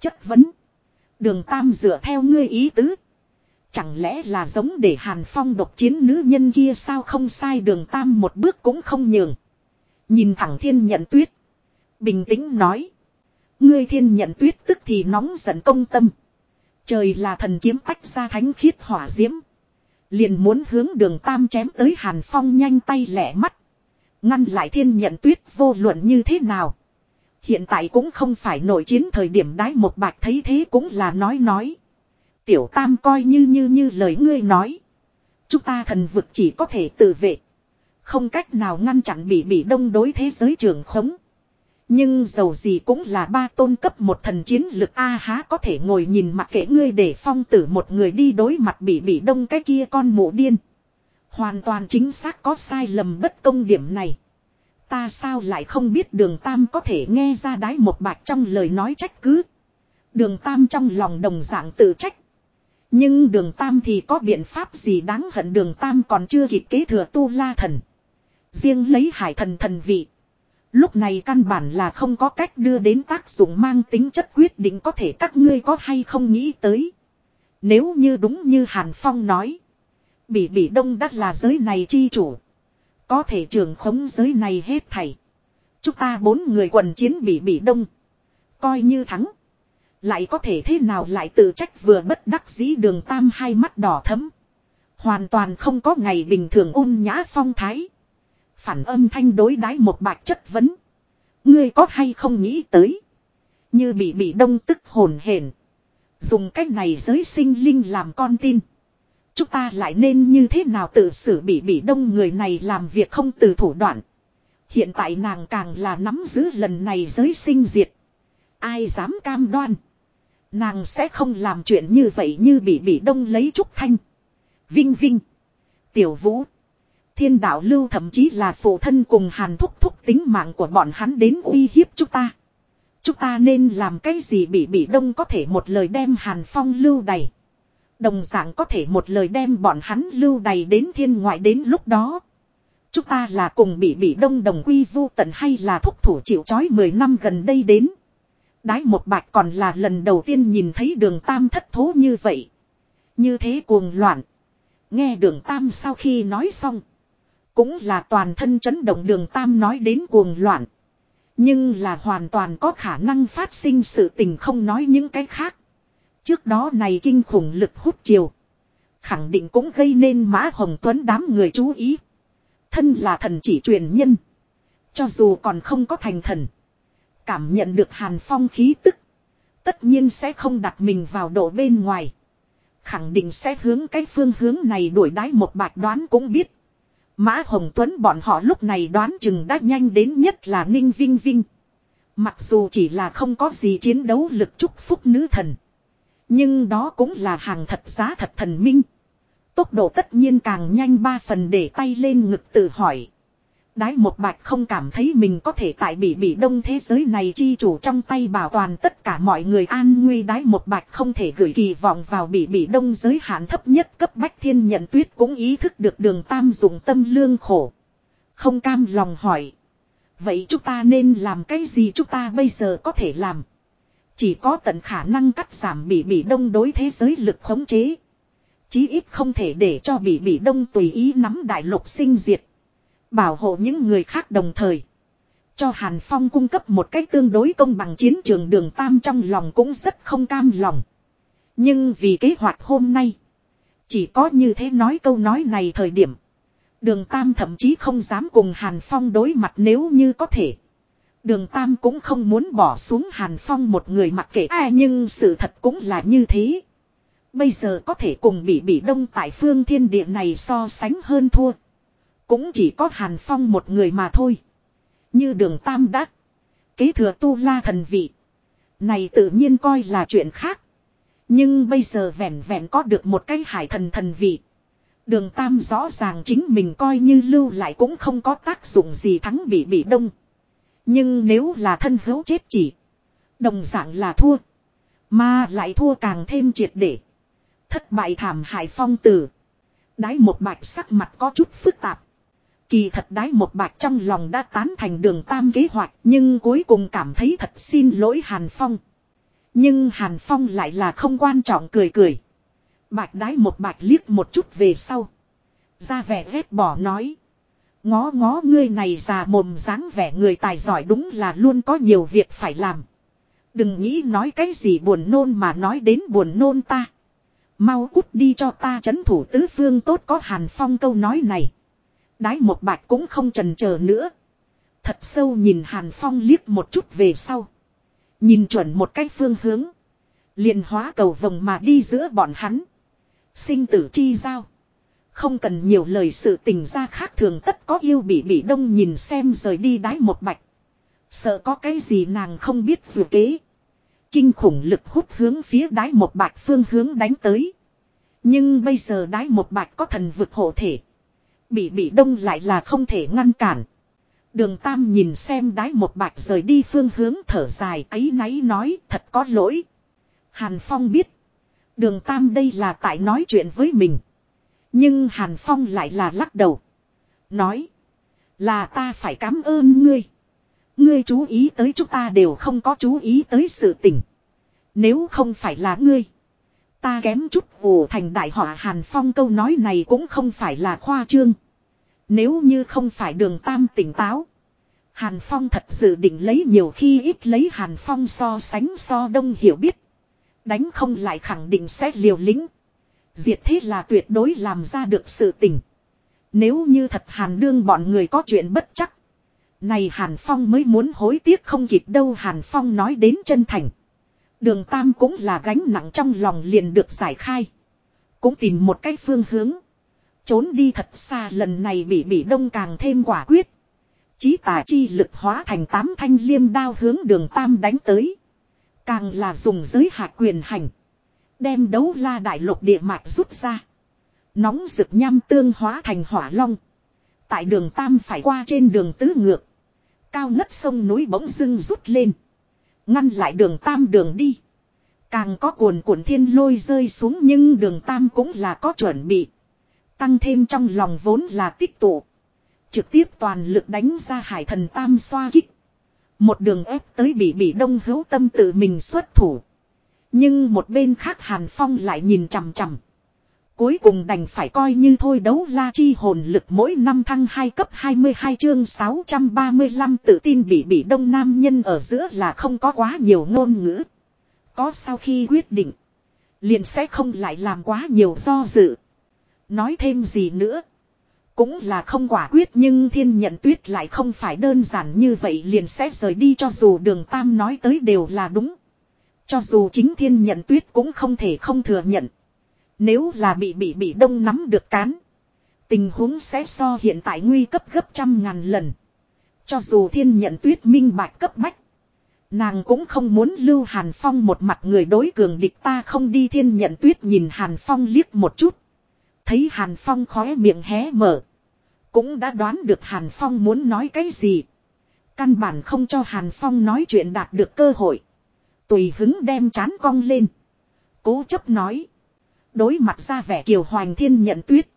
S1: Chất vấn. Đường tam dựa theo ngươi ý tứ. Chẳng lẽ là giống để Hàn Phong độc chiến nữ nhân kia sao không sai đường tam một bước cũng không nhường. Nhìn thẳng thiên nhận tuyết. Bình tĩnh nói. Ngươi thiên nhận tuyết tức thì nóng giận công tâm. Trời là thần kiếm tách ra thánh khiết hỏa diễm. Liền muốn hướng đường tam chém tới Hàn Phong nhanh tay lẻ mắt. Ngăn lại thiên nhận tuyết vô luận như thế nào. Hiện tại cũng không phải nổi chiến thời điểm đái một bạch thấy thế cũng là nói nói. Tiểu tam coi như như như lời ngươi nói. Chúng ta thần vực chỉ có thể tự vệ. Không cách nào ngăn chặn bị bị đông đối thế giới trường khống. Nhưng dầu gì cũng là ba tôn cấp một thần chiến lực A há có thể ngồi nhìn mặc kệ ngươi để phong tử một người đi đối mặt bị bị đông cái kia con mụ điên. Hoàn toàn chính xác có sai lầm bất công điểm này. Ta sao lại không biết đường tam có thể nghe ra đái một bạch trong lời nói trách cứ. Đường tam trong lòng đồng dạng tự trách. Nhưng đường tam thì có biện pháp gì đáng hận đường tam còn chưa kịp kế thừa tu la thần. Riêng lấy hải thần thần vị. Lúc này căn bản là không có cách đưa đến tác dụng mang tính chất quyết định có thể các ngươi có hay không nghĩ tới. Nếu như đúng như Hàn Phong nói. Bỉ bỉ đông đắt là giới này chi chủ. Có thể trường khống giới này hết thảy. Chúng ta bốn người quần chiến bỉ bỉ đông. Coi như thắng. Lại có thể thế nào lại tự trách vừa bất đắc dĩ đường tam hai mắt đỏ thấm. Hoàn toàn không có ngày bình thường ôn nhã phong thái. Phản âm thanh đối đái một bạch chất vấn. Ngươi có hay không nghĩ tới. Như bị bị đông tức hồn hển Dùng cách này giới sinh linh làm con tin. Chúng ta lại nên như thế nào tự xử bị bị đông người này làm việc không từ thủ đoạn. Hiện tại nàng càng là nắm giữ lần này giới sinh diệt. Ai dám cam đoan. Nàng sẽ không làm chuyện như vậy như bị bị đông lấy trúc thanh. Vinh Vinh. Tiểu Vũ. Thiên đạo lưu thậm chí là phụ thân cùng hàn thúc thúc tính mạng của bọn hắn đến uy hiếp chúng ta. Chúng ta nên làm cái gì bị bị đông có thể một lời đem hàn phong lưu đầy. Đồng dạng có thể một lời đem bọn hắn lưu đầy đến thiên ngoại đến lúc đó. Chúng ta là cùng bị bị đông đồng quy vu tận hay là thúc thủ chịu chói 10 năm gần đây đến. Đái một bạch còn là lần đầu tiên nhìn thấy đường tam thất thố như vậy. Như thế cuồng loạn. Nghe đường tam sau khi nói xong. Cũng là toàn thân chấn động đường tam nói đến cuồng loạn. Nhưng là hoàn toàn có khả năng phát sinh sự tình không nói những cái khác. Trước đó này kinh khủng lực hút chiều. Khẳng định cũng gây nên Mã Hồng Tuấn đám người chú ý. Thân là thần chỉ truyền nhân. Cho dù còn không có thành thần. Cảm nhận được hàn phong khí tức. Tất nhiên sẽ không đặt mình vào độ bên ngoài. Khẳng định sẽ hướng cái phương hướng này đuổi đái một bạch đoán cũng biết. Mã Hồng Tuấn bọn họ lúc này đoán chừng đã nhanh đến nhất là Ninh Vinh Vinh. Mặc dù chỉ là không có gì chiến đấu lực chúc phúc nữ thần. Nhưng đó cũng là hàng thật giá thật thần minh. Tốc độ tất nhiên càng nhanh ba phần để tay lên ngực tự hỏi. Đái một bạch không cảm thấy mình có thể tại bị bị đông thế giới này chi chủ trong tay bảo toàn tất cả mọi người an nguy đái một bạch không thể gửi kỳ vọng vào bị bị đông giới hạn thấp nhất cấp bách thiên nhận tuyết cũng ý thức được đường tam dùng tâm lương khổ. Không cam lòng hỏi. Vậy chúng ta nên làm cái gì chúng ta bây giờ có thể làm? Chỉ có tận khả năng cắt giảm bị bị đông đối thế giới lực khống chế. Chí ít không thể để cho bị bị đông tùy ý nắm đại lục sinh diệt. Bảo hộ những người khác đồng thời. Cho Hàn Phong cung cấp một cách tương đối công bằng chiến trường đường Tam trong lòng cũng rất không cam lòng. Nhưng vì kế hoạch hôm nay. Chỉ có như thế nói câu nói này thời điểm. Đường Tam thậm chí không dám cùng Hàn Phong đối mặt nếu như có thể. Đường Tam cũng không muốn bỏ xuống Hàn Phong một người mặc kệ ai nhưng sự thật cũng là như thế. Bây giờ có thể cùng bị bị đông tại phương thiên địa này so sánh hơn thua. Cũng chỉ có Hàn Phong một người mà thôi. Như đường Tam đắc. Kế thừa tu la thần vị. Này tự nhiên coi là chuyện khác. Nhưng bây giờ vẹn vẹn có được một cái hải thần thần vị. Đường Tam rõ ràng chính mình coi như lưu lại cũng không có tác dụng gì thắng bị bị đông. Nhưng nếu là thân hữu chết chỉ. Đồng dạng là thua. Mà lại thua càng thêm triệt để. Thất bại thảm hại phong tử. Đái một bạch sắc mặt có chút phức tạp. Kỳ thật đái một bạch trong lòng đã tán thành đường tam kế hoạch, nhưng cuối cùng cảm thấy thật xin lỗi Hàn Phong. Nhưng Hàn Phong lại là không quan trọng cười cười. Bạch đái một bạch liếc một chút về sau. Ra vẻ ghét bỏ nói. Ngó ngó ngươi này già mồm dáng vẻ người tài giỏi đúng là luôn có nhiều việc phải làm. Đừng nghĩ nói cái gì buồn nôn mà nói đến buồn nôn ta. Mau cút đi cho ta chấn thủ tứ phương tốt có Hàn Phong câu nói này. Đái một bạch cũng không trần chờ nữa. Thật sâu nhìn Hàn Phong liếc một chút về sau. Nhìn chuẩn một cái phương hướng. liền hóa cầu vòng mà đi giữa bọn hắn. Sinh tử chi giao. Không cần nhiều lời sự tình ra khác thường tất có yêu bị bị đông nhìn xem rời đi đái một bạch. Sợ có cái gì nàng không biết vừa kế. Kinh khủng lực hút hướng phía đái một bạch phương hướng đánh tới. Nhưng bây giờ đái một bạch có thần vực hộ thể. Bị bị đông lại là không thể ngăn cản. Đường Tam nhìn xem đái một bạch rời đi phương hướng thở dài ấy náy nói, thật có lỗi. Hàn Phong biết. Đường Tam đây là tại nói chuyện với mình. Nhưng Hàn Phong lại là lắc đầu. Nói. Là ta phải cảm ơn ngươi. Ngươi chú ý tới chúng ta đều không có chú ý tới sự tình. Nếu không phải là ngươi. Ta kém chút ủ thành đại họa Hàn Phong câu nói này cũng không phải là khoa trương. Nếu như không phải đường tam tỉnh táo. Hàn Phong thật dự định lấy nhiều khi ít lấy Hàn Phong so sánh so đông hiểu biết. Đánh không lại khẳng định sẽ liều lĩnh. Diệt thế là tuyệt đối làm ra được sự tình. Nếu như thật Hàn đương bọn người có chuyện bất chắc. Này Hàn Phong mới muốn hối tiếc không kịp đâu Hàn Phong nói đến chân thành. Đường Tam cũng là gánh nặng trong lòng liền được giải khai. Cũng tìm một cái phương hướng. Trốn đi thật xa lần này bị bị đông càng thêm quả quyết. Chí tà chi lực hóa thành tám thanh liêm đao hướng đường Tam đánh tới. Càng là dùng giới hạ quyền hành. Đem đấu la đại lục địa mạch rút ra. Nóng rực nham tương hóa thành hỏa long. Tại đường Tam phải qua trên đường tứ ngược. Cao ngất sông núi bỗng dưng rút lên. Ngăn lại đường Tam đường đi. Càng có cuồn cuộn thiên lôi rơi xuống nhưng đường Tam cũng là có chuẩn bị. Tăng thêm trong lòng vốn là tích tụ. Trực tiếp toàn lực đánh ra hải thần Tam xoa kích. Một đường ép tới bị bị đông hữu tâm tự mình xuất thủ. Nhưng một bên khác Hàn Phong lại nhìn chằm chằm. Cuối cùng đành phải coi như thôi đấu la chi hồn lực mỗi năm thăng 2 cấp 22 chương 635 tự tin bị bị đông nam nhân ở giữa là không có quá nhiều ngôn ngữ. Có sau khi quyết định. Liền sẽ không lại làm quá nhiều do dự. Nói thêm gì nữa. Cũng là không quả quyết nhưng thiên nhận tuyết lại không phải đơn giản như vậy liền sẽ rời đi cho dù đường tam nói tới đều là đúng. Cho dù chính thiên nhận tuyết cũng không thể không thừa nhận. Nếu là bị bị bị đông nắm được cán. Tình huống sẽ so hiện tại nguy cấp gấp trăm ngàn lần. Cho dù thiên nhận tuyết minh bạch cấp bách. Nàng cũng không muốn lưu Hàn Phong một mặt người đối cường địch ta không đi thiên nhận tuyết nhìn Hàn Phong liếc một chút. Thấy Hàn Phong khóe miệng hé mở. Cũng đã đoán được Hàn Phong muốn nói cái gì. Căn bản không cho Hàn Phong nói chuyện đạt được cơ hội. Tùy hứng đem chán cong lên. Cố chấp nói. Đối mặt ra vẻ kiều hoàng thiên nhận tuyết.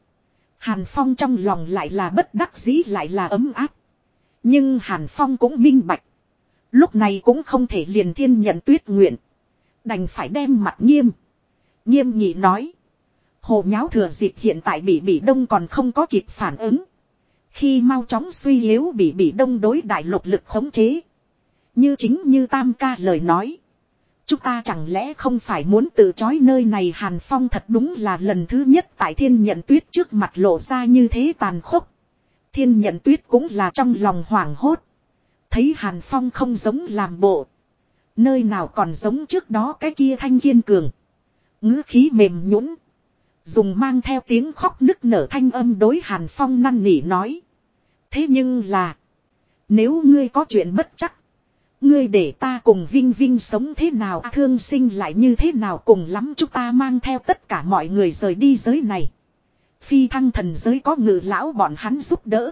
S1: Hàn Phong trong lòng lại là bất đắc dĩ, lại là ấm áp. Nhưng Hàn Phong cũng minh bạch. Lúc này cũng không thể liền thiên nhận tuyết nguyện. Đành phải đem mặt nghiêm. Nghiêm nhị nói. Hồ nháo thừa dịp hiện tại bị bị đông còn không có kịp phản ứng. Khi mau chóng suy yếu bị bị đông đối đại lục lực khống chế. Như chính như Tam ca lời nói. Chúng ta chẳng lẽ không phải muốn từ chối nơi này Hàn Phong thật đúng là lần thứ nhất tại thiên nhận tuyết trước mặt lộ ra như thế tàn khốc. Thiên nhận tuyết cũng là trong lòng hoảng hốt. Thấy Hàn Phong không giống làm bộ. Nơi nào còn giống trước đó cái kia thanh kiên cường. ngữ khí mềm nhũn Dùng mang theo tiếng khóc nức nở thanh âm đối Hàn Phong năn nỉ nói. Thế nhưng là. Nếu ngươi có chuyện bất chắc. Ngươi để ta cùng Vinh Vinh sống thế nào à, thương sinh lại như thế nào cùng lắm chúng ta mang theo tất cả mọi người rời đi giới này. Phi thăng thần giới có ngự lão bọn hắn giúp đỡ.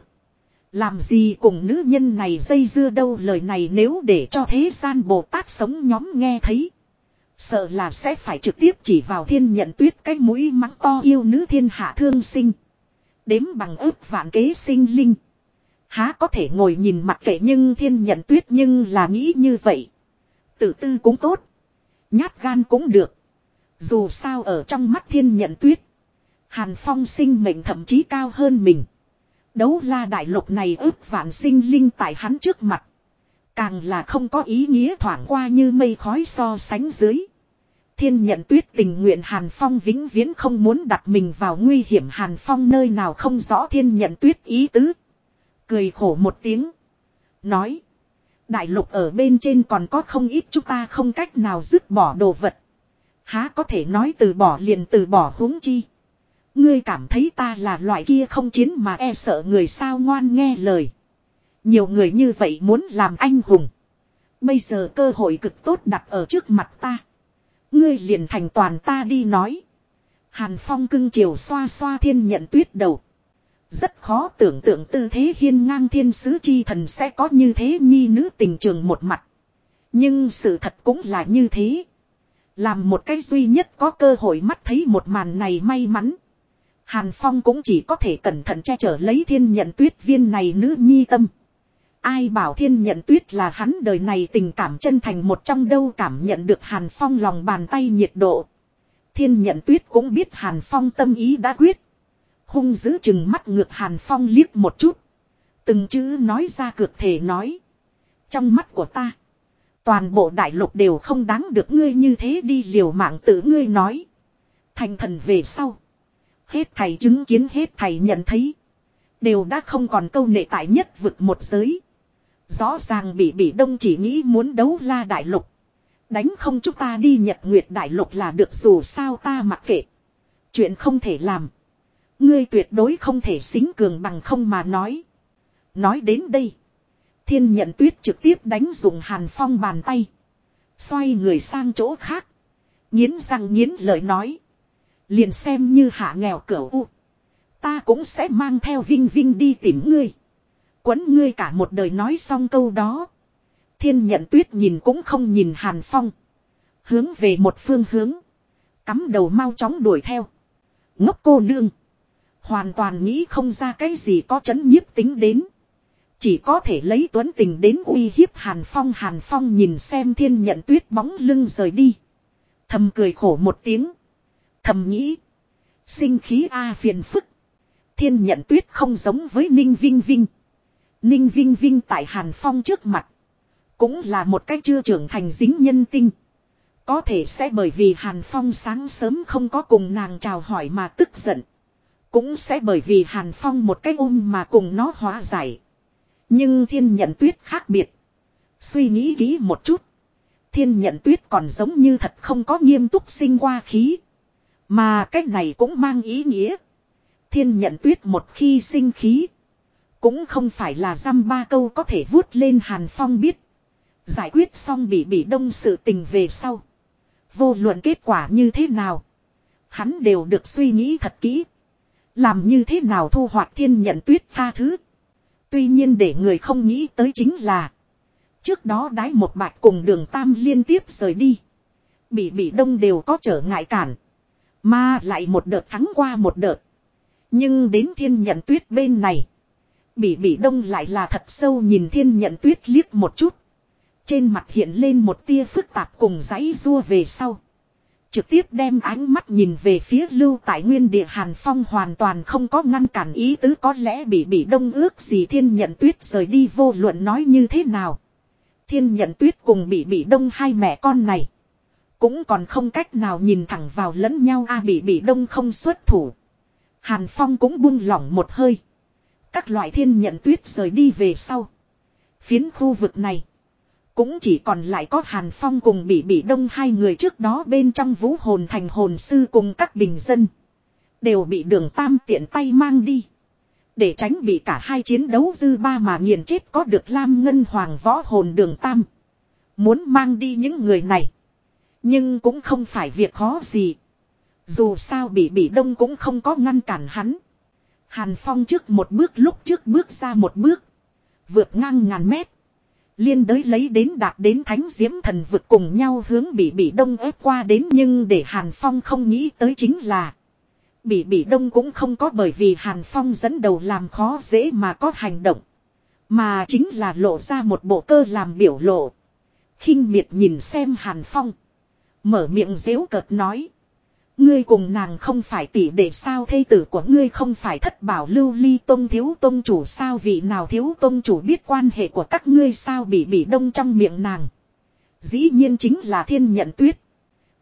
S1: Làm gì cùng nữ nhân này dây dưa đâu lời này nếu để cho thế gian Bồ Tát sống nhóm nghe thấy. Sợ là sẽ phải trực tiếp chỉ vào thiên nhận tuyết cái mũi mắng to yêu nữ thiên hạ thương sinh. Đếm bằng ước vạn kế sinh linh. Há có thể ngồi nhìn mặt kệ nhưng thiên nhận tuyết nhưng là nghĩ như vậy. Tự tư cũng tốt. Nhát gan cũng được. Dù sao ở trong mắt thiên nhận tuyết. Hàn Phong sinh mệnh thậm chí cao hơn mình. Đấu la đại lục này ước vạn sinh linh tại hắn trước mặt. Càng là không có ý nghĩa thoảng qua như mây khói so sánh dưới. Thiên nhận tuyết tình nguyện Hàn Phong vĩnh viễn không muốn đặt mình vào nguy hiểm Hàn Phong nơi nào không rõ thiên nhận tuyết ý tứ. Cười khổ một tiếng. Nói. Đại lục ở bên trên còn có không ít chúng ta không cách nào dứt bỏ đồ vật. Há có thể nói từ bỏ liền từ bỏ huống chi. Ngươi cảm thấy ta là loại kia không chiến mà e sợ người sao ngoan nghe lời. Nhiều người như vậy muốn làm anh hùng. Bây giờ cơ hội cực tốt đặt ở trước mặt ta. Ngươi liền thành toàn ta đi nói. Hàn Phong cưng chiều xoa xoa thiên nhận tuyết đầu. Rất khó tưởng tượng tư thế hiên ngang thiên sứ chi thần sẽ có như thế nhi nữ tình trường một mặt. Nhưng sự thật cũng là như thế. Làm một cái duy nhất có cơ hội mắt thấy một màn này may mắn. Hàn Phong cũng chỉ có thể cẩn thận che chở lấy thiên nhận tuyết viên này nữ nhi tâm. Ai bảo thiên nhận tuyết là hắn đời này tình cảm chân thành một trong đâu cảm nhận được Hàn Phong lòng bàn tay nhiệt độ. Thiên nhận tuyết cũng biết Hàn Phong tâm ý đã quyết. Hung giữ chừng mắt ngược Hàn Phong liếc một chút. Từng chữ nói ra cược thể nói. Trong mắt của ta. Toàn bộ đại lục đều không đáng được ngươi như thế đi liều mạng tự ngươi nói. Thành thần về sau. Hết thầy chứng kiến hết thầy nhận thấy. Đều đã không còn câu nệ tại nhất vực một giới. Rõ ràng bị bị đông chỉ nghĩ muốn đấu la đại lục. Đánh không chúng ta đi nhật nguyệt đại lục là được dù sao ta mặc kệ. Chuyện không thể làm. Ngươi tuyệt đối không thể xính cường bằng không mà nói. Nói đến đây. Thiên nhận tuyết trực tiếp đánh dùng hàn phong bàn tay. Xoay người sang chỗ khác. Nghiến răng nghiến lời nói. Liền xem như hạ nghèo cửa u. Ta cũng sẽ mang theo Vinh Vinh đi tìm ngươi. Quấn ngươi cả một đời nói xong câu đó. Thiên nhận tuyết nhìn cũng không nhìn Hàn Phong. Hướng về một phương hướng. Cắm đầu mau chóng đuổi theo. Ngốc cô nương. Hoàn toàn nghĩ không ra cái gì có chấn nhiếp tính đến. Chỉ có thể lấy tuấn tình đến uy hiếp Hàn Phong. Hàn Phong nhìn xem thiên nhận tuyết bóng lưng rời đi. Thầm cười khổ một tiếng. Thầm nghĩ. Sinh khí A phiền phức. Thiên nhận tuyết không giống với Ninh Vinh Vinh. Ninh Vinh Vinh tại Hàn Phong trước mặt. Cũng là một cách chưa trưởng thành dính nhân tinh. Có thể sẽ bởi vì Hàn Phong sáng sớm không có cùng nàng chào hỏi mà tức giận. Cũng sẽ bởi vì Hàn Phong một cái ôm mà cùng nó hóa giải. Nhưng thiên nhận tuyết khác biệt. Suy nghĩ kỹ một chút. Thiên nhận tuyết còn giống như thật không có nghiêm túc sinh qua khí. Mà cách này cũng mang ý nghĩa. Thiên nhận tuyết một khi sinh khí. Cũng không phải là dăm ba câu có thể vuốt lên Hàn Phong biết. Giải quyết xong bị bị đông sự tình về sau. Vô luận kết quả như thế nào. Hắn đều được suy nghĩ thật kỹ. Làm như thế nào thu hoạch thiên nhận tuyết tha thứ. Tuy nhiên để người không nghĩ tới chính là. Trước đó đái một bạch cùng đường tam liên tiếp rời đi. Bị bị đông đều có trở ngại cản. Mà lại một đợt thắng qua một đợt. Nhưng đến thiên nhận tuyết bên này. Bỉ bỉ đông lại là thật sâu nhìn thiên nhận tuyết liếc một chút. Trên mặt hiện lên một tia phức tạp cùng giấy rua về sau. Trực tiếp đem ánh mắt nhìn về phía lưu tại nguyên địa Hàn Phong hoàn toàn không có ngăn cản ý tứ, có lẽ bị bị đông ước gì thiên nhận tuyết rời đi vô luận nói như thế nào. Thiên nhận tuyết cùng bị bị đông hai mẹ con này. Cũng còn không cách nào nhìn thẳng vào lẫn nhau a, bị bị đông không xuất thủ. Hàn Phong cũng buông lỏng một hơi. Các loại thiên nhận tuyết rời đi về sau. Phiến khu vực này. Cũng chỉ còn lại có Hàn Phong cùng bị bị đông hai người trước đó bên trong vũ hồn thành hồn sư cùng các bình dân. Đều bị đường tam tiện tay mang đi. Để tránh bị cả hai chiến đấu dư ba mà nghiền chết có được Lam Ngân Hoàng võ hồn đường tam. Muốn mang đi những người này. Nhưng cũng không phải việc khó gì. Dù sao bị bị đông cũng không có ngăn cản hắn. Hàn Phong trước một bước lúc trước bước ra một bước. Vượt ngang ngàn mét. Liên đới lấy đến đạt đến thánh diễm thần vực cùng nhau hướng bị bị đông ép qua đến nhưng để Hàn Phong không nghĩ tới chính là. Bị bị đông cũng không có bởi vì Hàn Phong dẫn đầu làm khó dễ mà có hành động. Mà chính là lộ ra một bộ cơ làm biểu lộ. khinh miệt nhìn xem Hàn Phong. Mở miệng dễu cợt nói. Ngươi cùng nàng không phải tỷ để sao thê tử của ngươi không phải thất bảo lưu ly tôn thiếu tôn chủ sao vị nào thiếu tôn chủ biết quan hệ của các ngươi sao bị bị đông trong miệng nàng. Dĩ nhiên chính là thiên nhận tuyết.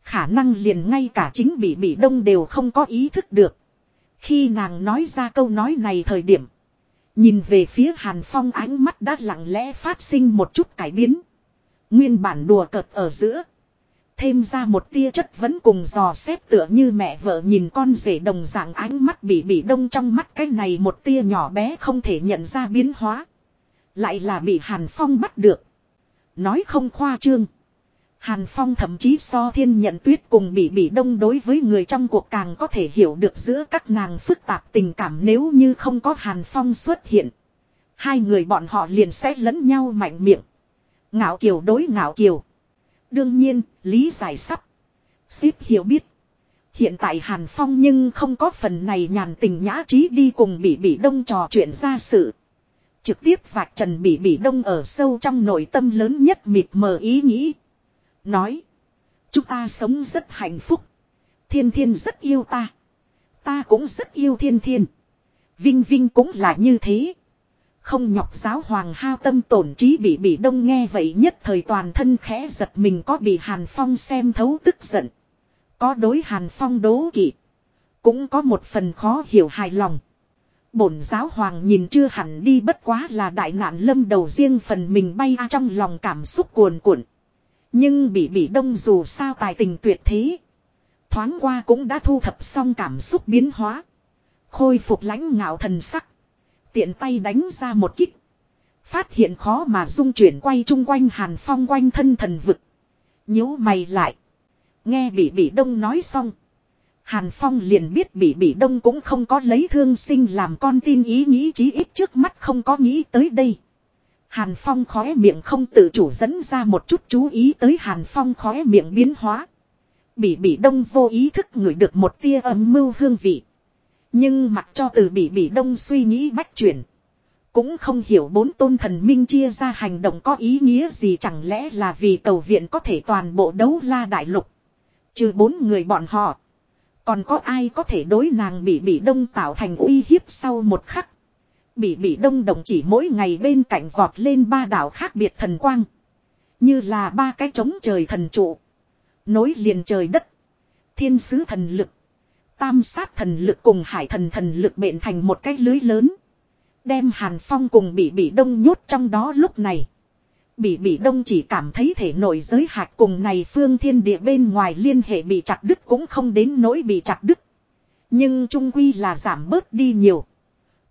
S1: Khả năng liền ngay cả chính bị bị đông đều không có ý thức được. Khi nàng nói ra câu nói này thời điểm. Nhìn về phía Hàn Phong ánh mắt đã lặng lẽ phát sinh một chút cải biến. Nguyên bản đùa cợt ở giữa. Thêm ra một tia chất vẫn cùng dò xếp tựa như mẹ vợ nhìn con rể đồng dạng ánh mắt bị bị đông trong mắt cái này một tia nhỏ bé không thể nhận ra biến hóa. Lại là bị Hàn Phong bắt được. Nói không khoa trương. Hàn Phong thậm chí so thiên nhận tuyết cùng bị bị đông đối với người trong cuộc càng có thể hiểu được giữa các nàng phức tạp tình cảm nếu như không có Hàn Phong xuất hiện. Hai người bọn họ liền sẽ lẫn nhau mạnh miệng. Ngạo kiều đối ngạo kiều. Đương nhiên, lý giải sắp. Xếp hiểu biết. Hiện tại Hàn Phong nhưng không có phần này nhàn tình nhã trí đi cùng bị bị đông trò chuyện ra sự. Trực tiếp vạch trần bị bị đông ở sâu trong nội tâm lớn nhất mịt mờ ý nghĩ. Nói. Chúng ta sống rất hạnh phúc. Thiên thiên rất yêu ta. Ta cũng rất yêu thiên thiên. Vinh Vinh cũng là như thế. Không nhọc giáo hoàng hao tâm tổn trí bị bị đông nghe vậy nhất thời toàn thân khẽ giật mình có bị Hàn Phong xem thấu tức giận. Có đối Hàn Phong đố kỵ. Cũng có một phần khó hiểu hài lòng. Bổn giáo hoàng nhìn chưa hẳn đi bất quá là đại nạn lâm đầu riêng phần mình bay trong lòng cảm xúc cuồn cuộn. Nhưng bị bị đông dù sao tài tình tuyệt thế. Thoáng qua cũng đã thu thập xong cảm xúc biến hóa. Khôi phục lãnh ngạo thần sắc. Tiện tay đánh ra một kích. Phát hiện khó mà dung chuyển quay chung quanh hàn phong quanh thân thần vực. nhíu mày lại. Nghe bị bị đông nói xong. Hàn Phong liền biết bị bị đông cũng không có lấy thương sinh làm con tin ý nghĩ chí ít trước mắt không có nghĩ tới đây. Hàn Phong khóe miệng không tự chủ dẫn ra một chút chú ý tới Hàn Phong khóe miệng biến hóa. Bị bị đông vô ý thức ngửi được một tia âm mưu hương vị. Nhưng mặc cho từ bị bị đông suy nghĩ bách chuyển. Cũng không hiểu bốn tôn thần minh chia ra hành động có ý nghĩa gì chẳng lẽ là vì cầu viện có thể toàn bộ đấu la đại lục. Trừ bốn người bọn họ. Còn có ai có thể đối nàng bị bị đông tạo thành uy hiếp sau một khắc. Bị bị đông đồng chỉ mỗi ngày bên cạnh vọt lên ba đảo khác biệt thần quang. Như là ba cái trống trời thần trụ. Nối liền trời đất. Thiên sứ thần lực. Tam sát thần lực cùng hải thần thần lực bện thành một cái lưới lớn. Đem Hàn Phong cùng bị bị đông nhốt trong đó lúc này. Bị bị đông chỉ cảm thấy thể nội giới hạt cùng này phương thiên địa bên ngoài liên hệ bị chặt đứt cũng không đến nỗi bị chặt đứt. Nhưng trung quy là giảm bớt đi nhiều.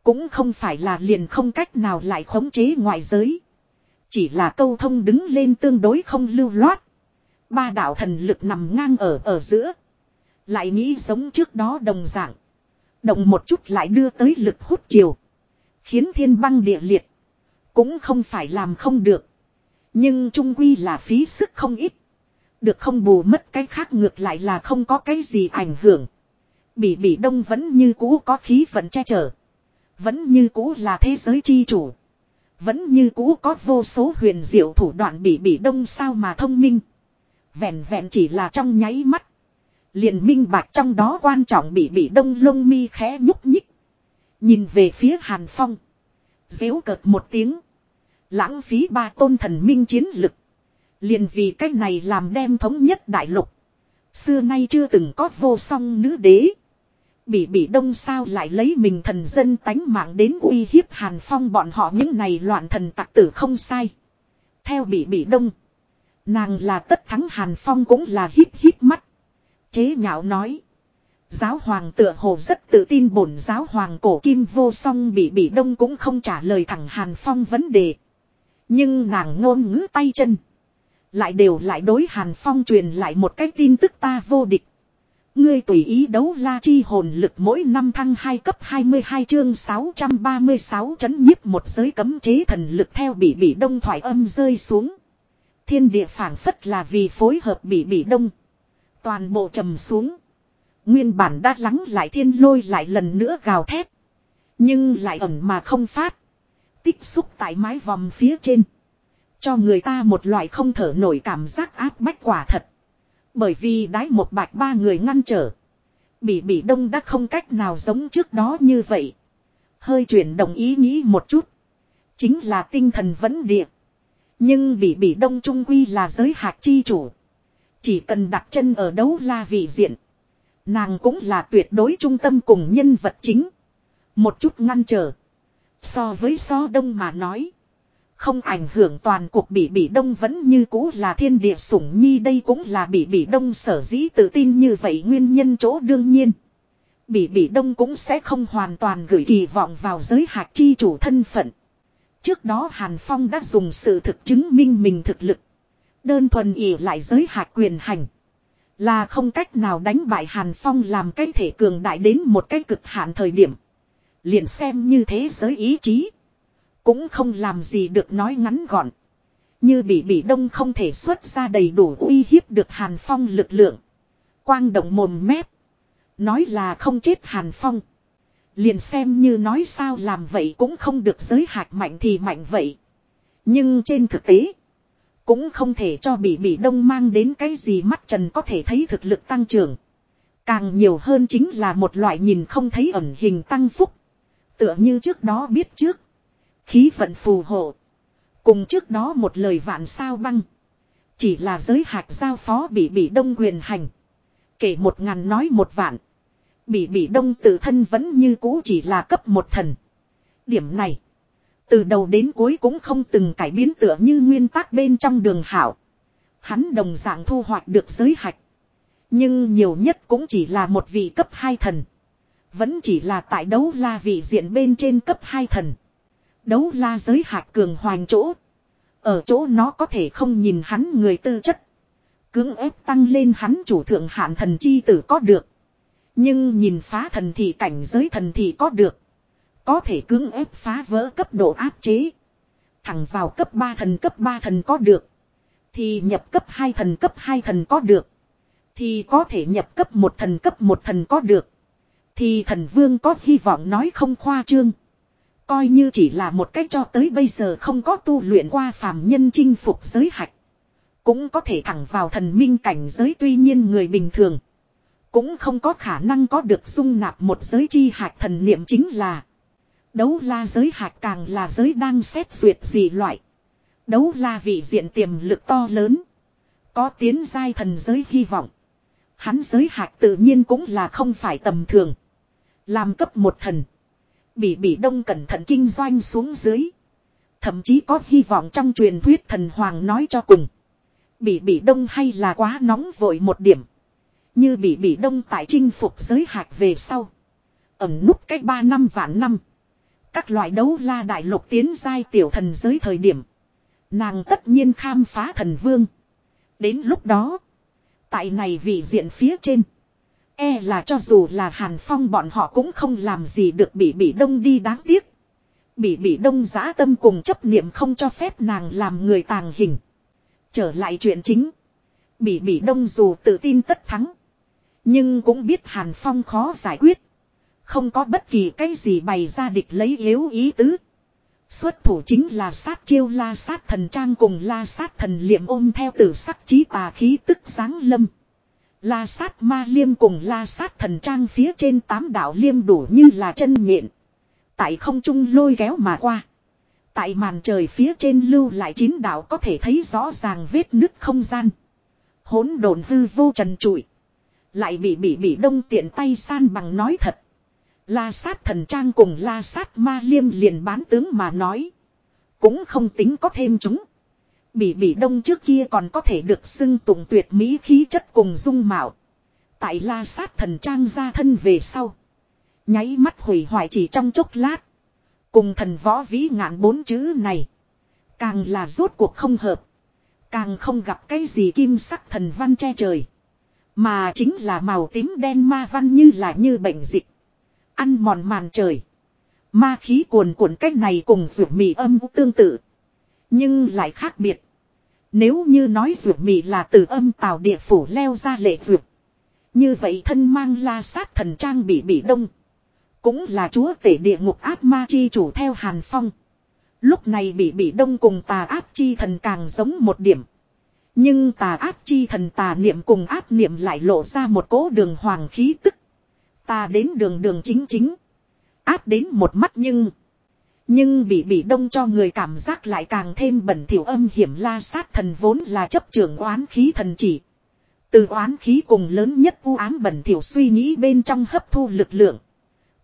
S1: Cũng không phải là liền không cách nào lại khống chế ngoại giới. Chỉ là câu thông đứng lên tương đối không lưu loát. Ba đạo thần lực nằm ngang ở ở giữa. Lại nghĩ giống trước đó đồng dạng. Động một chút lại đưa tới lực hút chiều. Khiến thiên băng địa liệt. Cũng không phải làm không được. Nhưng trung quy là phí sức không ít. Được không bù mất cái khác ngược lại là không có cái gì ảnh hưởng. Bỉ bỉ đông vẫn như cũ có khí vận che chở. Vẫn như cũ là thế giới chi chủ. Vẫn như cũ có vô số huyền diệu thủ đoạn bỉ bỉ đông sao mà thông minh. Vẹn vẹn chỉ là trong nháy mắt. Liền minh bạch trong đó quan trọng bị bị đông lông mi khẽ nhúc nhích. Nhìn về phía Hàn Phong. Dễu cợt một tiếng. Lãng phí ba tôn thần minh chiến lực. Liền vì cách này làm đem thống nhất đại lục. Xưa nay chưa từng có vô song nữ đế. Bị bị đông sao lại lấy mình thần dân tánh mạng đến uy hiếp hàn phong bọn họ những này loạn thần tặc tử không sai. Theo bị bị đông. Nàng là tất thắng hàn phong cũng là hít hít mắt. Chế nhạo nói. Giáo hoàng tựa hồ rất tự tin bổn giáo hoàng cổ kim vô song bị bị đông cũng không trả lời thẳng hàn phong vấn đề. Nhưng nàng ngôn ngữ tay chân. Lại đều lại đối hàn phong truyền lại một cái tin tức ta vô địch. Ngươi tùy ý đấu la chi hồn lực mỗi năm thăng 2 cấp 22 chương 636 chấn nhiếp một giới cấm chế thần lực theo bị bị đông thoại âm rơi xuống. Thiên địa phảng phất là vì phối hợp bị bị đông. Toàn bộ trầm xuống. Nguyên bản đã lắng lại thiên lôi lại lần nữa gào thét. Nhưng lại ẩn mà không phát. Tích xúc tại mái vòm phía trên. Cho người ta một loại không thở nổi cảm giác áp bách quả thật. Bởi vì đái một bạch ba người ngăn trở. Bỉ bỉ đông đã không cách nào giống trước đó như vậy. Hơi chuyển động ý nghĩ một chút. Chính là tinh thần vẫn địa. Nhưng bỉ bỉ đông trung quy là giới hạt chi chủ. Chỉ cần đặt chân ở đấu la vị diện. Nàng cũng là tuyệt đối trung tâm cùng nhân vật chính. Một chút ngăn trở. So với so đông mà nói. Không ảnh hưởng toàn cuộc bị bị đông vẫn như cũ là thiên địa sủng nhi đây cũng là bị bị đông sở dĩ tự tin như vậy nguyên nhân chỗ đương nhiên. Bị bị đông cũng sẽ không hoàn toàn gửi kỳ vọng vào giới hạt chi chủ thân phận. Trước đó Hàn Phong đã dùng sự thực chứng minh mình thực lực. Đơn thuần ỉ lại giới hạt quyền hành. Là không cách nào đánh bại Hàn Phong làm cái thể cường đại đến một cái cực hạn thời điểm. Liền xem như thế giới ý chí. Cũng không làm gì được nói ngắn gọn. Như bị bị đông không thể xuất ra đầy đủ uy hiếp được Hàn Phong lực lượng. Quang động mồm mép. Nói là không chết Hàn Phong. Liền xem như nói sao làm vậy cũng không được giới hạt mạnh thì mạnh vậy. Nhưng trên thực tế. Cũng không thể cho bị bị đông mang đến cái gì mắt trần có thể thấy thực lực tăng trưởng. Càng nhiều hơn chính là một loại nhìn không thấy ẩn hình tăng phúc. Tựa như trước đó biết trước. Khí vận phù hộ. Cùng trước đó một lời vạn sao băng. Chỉ là giới hạt giao phó bị bị đông quyền hành. Kể một ngàn nói một vạn. Bị bị đông tự thân vẫn như cũ chỉ là cấp một thần. Điểm này. Từ đầu đến cuối cũng không từng cải biến tựa như nguyên tắc bên trong đường hảo. Hắn đồng dạng thu hoạch được giới hạch. Nhưng nhiều nhất cũng chỉ là một vị cấp hai thần. Vẫn chỉ là tại đấu la vị diện bên trên cấp hai thần. Đấu la giới hạch cường hoành chỗ. Ở chỗ nó có thể không nhìn hắn người tư chất. Cưỡng ép tăng lên hắn chủ thượng hạn thần chi tử có được. Nhưng nhìn phá thần thì cảnh giới thần thì có được. Có thể cưỡng ép phá vỡ cấp độ áp chế. Thẳng vào cấp 3 thần, cấp 3 thần có được. Thì nhập cấp 2 thần, cấp 2 thần có được. Thì có thể nhập cấp 1 thần, cấp 1 thần có được. Thì thần vương có hy vọng nói không khoa trương. Coi như chỉ là một cách cho tới bây giờ không có tu luyện qua phàm nhân chinh phục giới hạch. Cũng có thể thẳng vào thần minh cảnh giới tuy nhiên người bình thường. Cũng không có khả năng có được dung nạp một giới chi hạch thần niệm chính là. Đấu la giới hạt càng là giới đang xét duyệt gì loại. Đấu la vị diện tiềm lực to lớn. Có tiến giai thần giới hy vọng. Hắn giới hạt tự nhiên cũng là không phải tầm thường. Làm cấp một thần. bị bị đông cẩn thận kinh doanh xuống dưới. Thậm chí có hy vọng trong truyền thuyết thần hoàng nói cho cùng. bị bị đông hay là quá nóng vội một điểm. Như bị bị đông tại chinh phục giới hạt về sau. Ẩm nút cách ba năm vạn năm. Các loại đấu la đại lục tiến giai tiểu thần giới thời điểm. Nàng tất nhiên khám phá thần vương. Đến lúc đó. Tại này vị diện phía trên. E là cho dù là Hàn Phong bọn họ cũng không làm gì được bị bị đông đi đáng tiếc. Bị bị đông giã tâm cùng chấp niệm không cho phép nàng làm người tàng hình. Trở lại chuyện chính. Bị bị đông dù tự tin tất thắng. Nhưng cũng biết Hàn Phong khó giải quyết. Không có bất kỳ cái gì bày ra địch lấy yếu ý tứ. Xuất thủ chính là sát chiêu la sát thần trang cùng la sát thần liệm ôm theo tử sắc trí tà khí tức sáng lâm. La sát ma liêm cùng la sát thần trang phía trên tám đạo liêm đủ như là chân nhện. Tại không trung lôi kéo mà qua. Tại màn trời phía trên lưu lại chín đạo có thể thấy rõ ràng vết nứt không gian. Hỗn đồn hư vô trần trụi. Lại bị bị bị đông tiện tay san bằng nói thật. La sát thần trang cùng la sát ma liêm liền bán tướng mà nói. Cũng không tính có thêm chúng. Bỉ bỉ đông trước kia còn có thể được xưng tụng tuyệt mỹ khí chất cùng dung mạo. Tại la sát thần trang ra thân về sau. Nháy mắt hủy hoại chỉ trong chốc lát. Cùng thần võ vĩ ngạn bốn chữ này. Càng là rốt cuộc không hợp. Càng không gặp cái gì kim sắc thần văn che trời. Mà chính là màu tím đen ma văn như là như bệnh dịch. Ăn mòn màn trời. Ma khí cuồn cuộn cách này cùng rượu mì âm tương tự. Nhưng lại khác biệt. Nếu như nói ruột mì là từ âm tào địa phủ leo ra lệ ruột. Như vậy thân mang la sát thần trang bị bị đông. Cũng là chúa tể địa ngục áp ma chi chủ theo Hàn Phong. Lúc này bị bị đông cùng tà áp chi thần càng giống một điểm. Nhưng tà áp chi thần tà niệm cùng áp niệm lại lộ ra một cố đường hoàng khí tức. Ta đến đường đường chính chính. Áp đến một mắt nhưng. Nhưng bị bị đông cho người cảm giác lại càng thêm bẩn thỉu âm hiểm la sát thần vốn là chấp trưởng oán khí thần chỉ. Từ oán khí cùng lớn nhất u ám bẩn thỉu suy nghĩ bên trong hấp thu lực lượng.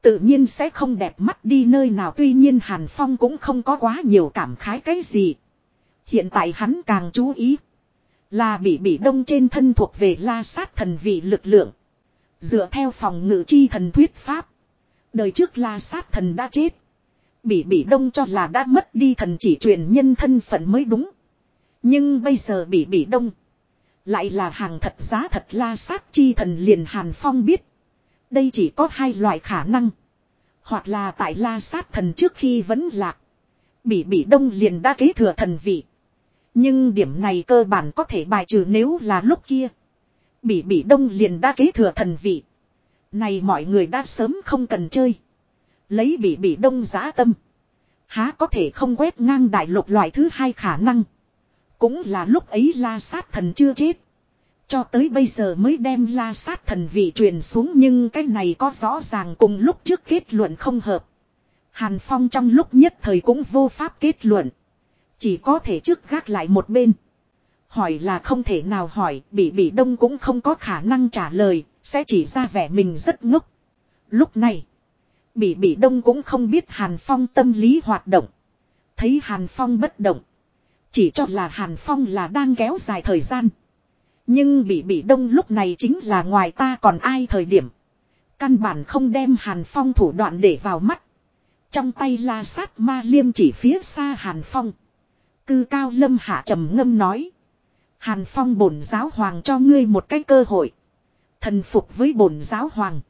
S1: Tự nhiên sẽ không đẹp mắt đi nơi nào tuy nhiên Hàn Phong cũng không có quá nhiều cảm khái cái gì. Hiện tại hắn càng chú ý. Là bị bị đông trên thân thuộc về la sát thần vị lực lượng. Dựa theo phòng ngự chi thần thuyết pháp. Đời trước la sát thần đã chết. Bị bị đông cho là đã mất đi thần chỉ truyền nhân thân phận mới đúng. Nhưng bây giờ bị bị đông. Lại là hàng thật giá thật la sát chi thần liền Hàn Phong biết. Đây chỉ có hai loại khả năng. Hoặc là tại la sát thần trước khi vẫn lạc. Bị bị đông liền đã kế thừa thần vị. Nhưng điểm này cơ bản có thể bài trừ nếu là lúc kia bỉ bỉ đông liền đã kế thừa thần vị. Này mọi người đã sớm không cần chơi. Lấy bỉ bỉ đông giá tâm. Há có thể không quét ngang đại lục loại thứ hai khả năng. Cũng là lúc ấy la sát thần chưa chết. Cho tới bây giờ mới đem la sát thần vị truyền xuống nhưng cái này có rõ ràng cùng lúc trước kết luận không hợp. Hàn Phong trong lúc nhất thời cũng vô pháp kết luận. Chỉ có thể trước gác lại một bên. Hỏi là không thể nào hỏi, bị bị đông cũng không có khả năng trả lời, sẽ chỉ ra vẻ mình rất ngốc. Lúc này, bị bị đông cũng không biết Hàn Phong tâm lý hoạt động. Thấy Hàn Phong bất động. Chỉ cho là Hàn Phong là đang kéo dài thời gian. Nhưng bị bị đông lúc này chính là ngoài ta còn ai thời điểm. Căn bản không đem Hàn Phong thủ đoạn để vào mắt. Trong tay la sát ma liêm chỉ phía xa Hàn Phong. Cư cao lâm hạ trầm ngâm nói. Hàn Phong bổn giáo hoàng cho ngươi một cái cơ hội. Thần phục với bổn giáo hoàng.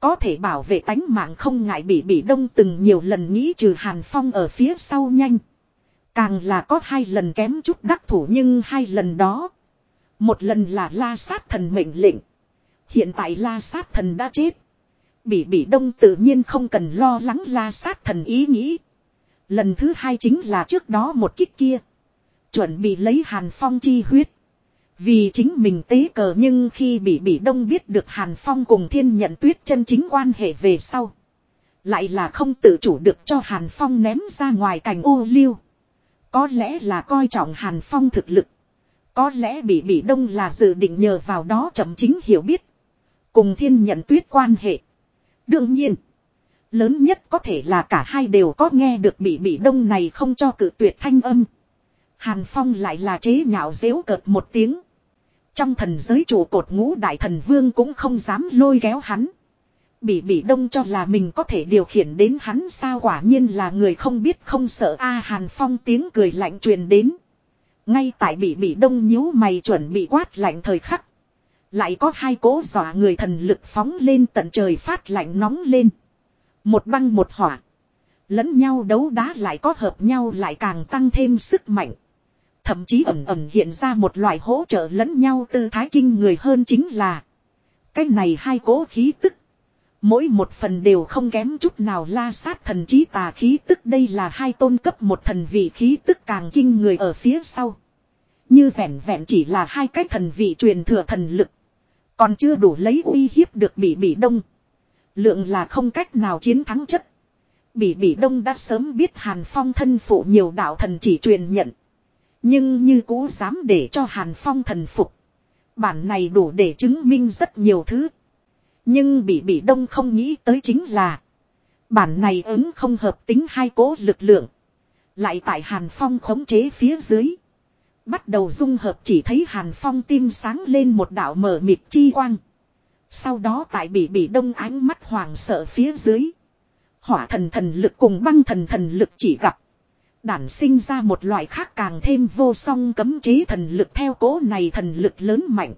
S1: Có thể bảo vệ tánh mạng không ngại bị bị đông từng nhiều lần nghĩ trừ Hàn Phong ở phía sau nhanh. Càng là có hai lần kém chút đắc thủ nhưng hai lần đó. Một lần là la sát thần mệnh lệnh. Hiện tại la sát thần đã chết. Bỉ bỉ đông tự nhiên không cần lo lắng la sát thần ý nghĩ. Lần thứ hai chính là trước đó một kích kia. Chuẩn bị lấy hàn phong chi huyết. Vì chính mình tế cờ nhưng khi bị bị đông biết được hàn phong cùng thiên nhận tuyết chân chính quan hệ về sau. Lại là không tự chủ được cho hàn phong ném ra ngoài cành ô liu. Có lẽ là coi trọng hàn phong thực lực. Có lẽ bị bị đông là dự định nhờ vào đó chậm chính hiểu biết. Cùng thiên nhận tuyết quan hệ. Đương nhiên. Lớn nhất có thể là cả hai đều có nghe được bị bị đông này không cho cự tuyệt thanh âm. Hàn Phong lại là chế nhạo dễu cợt một tiếng. Trong thần giới chủ cột ngũ đại thần vương cũng không dám lôi kéo hắn. Bị bị đông cho là mình có thể điều khiển đến hắn sao quả nhiên là người không biết không sợ a Hàn Phong tiếng cười lạnh truyền đến. Ngay tại bị bị đông nhíu mày chuẩn bị quát lạnh thời khắc. Lại có hai cố dọa người thần lực phóng lên tận trời phát lạnh nóng lên. Một băng một hỏa. Lẫn nhau đấu đá lại có hợp nhau lại càng tăng thêm sức mạnh. Thậm chí ẩm ẩm hiện ra một loại hỗ trợ lẫn nhau tư thái kinh người hơn chính là. Cái này hai cố khí tức. Mỗi một phần đều không kém chút nào la sát thần trí tà khí tức đây là hai tôn cấp một thần vị khí tức càng kinh người ở phía sau. Như vẹn vẹn chỉ là hai cái thần vị truyền thừa thần lực. Còn chưa đủ lấy uy hiếp được bị bị đông. Lượng là không cách nào chiến thắng chất. Bỉ bỉ đông đã sớm biết Hàn Phong thân phụ nhiều đạo thần chỉ truyền nhận. Nhưng như cũ dám để cho Hàn Phong thần phục. Bản này đủ để chứng minh rất nhiều thứ. Nhưng bị bị đông không nghĩ tới chính là. Bản này ứng không hợp tính hai cố lực lượng. Lại tại Hàn Phong khống chế phía dưới. Bắt đầu dung hợp chỉ thấy Hàn Phong tim sáng lên một đạo mở mịt chi quang. Sau đó tại bị bị đông ánh mắt hoàng sợ phía dưới. Hỏa thần thần lực cùng băng thần thần lực chỉ gặp. Đản sinh ra một loại khác càng thêm vô song cấm chế thần lực theo cố này thần lực lớn mạnh.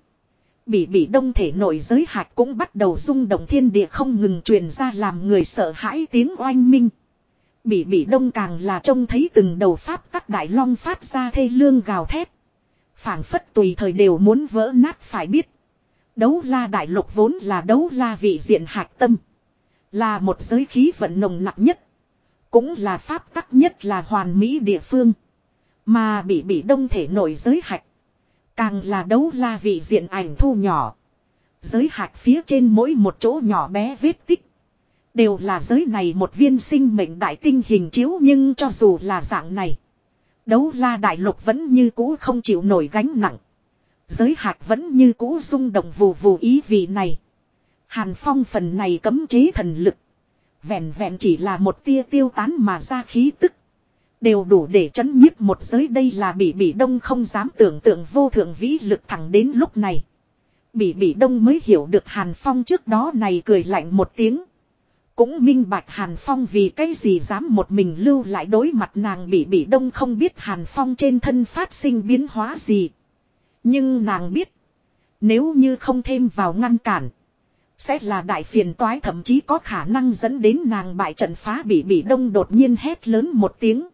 S1: Bị bị đông thể nội giới hạt cũng bắt đầu rung động thiên địa không ngừng truyền ra làm người sợ hãi tiếng oanh minh. Bị bị đông càng là trông thấy từng đầu pháp tắc đại long phát ra thê lương gào thét. phảng phất tùy thời đều muốn vỡ nát phải biết. Đấu la đại lục vốn là đấu la vị diện hạt tâm. Là một giới khí vận nồng nặng nhất. Cũng là pháp tắc nhất là hoàn mỹ địa phương. Mà bị bị đông thể nổi giới hạch. Càng là đấu la vị diện ảnh thu nhỏ. Giới hạch phía trên mỗi một chỗ nhỏ bé vết tích. Đều là giới này một viên sinh mệnh đại tinh hình chiếu nhưng cho dù là dạng này. Đấu la đại lục vẫn như cũ không chịu nổi gánh nặng. Giới hạt vẫn như cũ rung động vù vù ý vị này. Hàn phong phần này cấm chế thần lực. Vẹn vẹn chỉ là một tia tiêu tán mà ra khí tức. Đều đủ để chấn nhiếp một giới đây là bị bị đông không dám tưởng tượng vô thượng vĩ lực thẳng đến lúc này. Bị bị đông mới hiểu được Hàn Phong trước đó này cười lạnh một tiếng. Cũng minh bạch Hàn Phong vì cái gì dám một mình lưu lại đối mặt nàng bị bị đông không biết Hàn Phong trên thân phát sinh biến hóa gì. Nhưng nàng biết. Nếu như không thêm vào ngăn cản. Sẽ là đại phiền toái, thậm chí có khả năng dẫn đến nàng bại trận phá bị bị đông đột nhiên hét lớn một tiếng.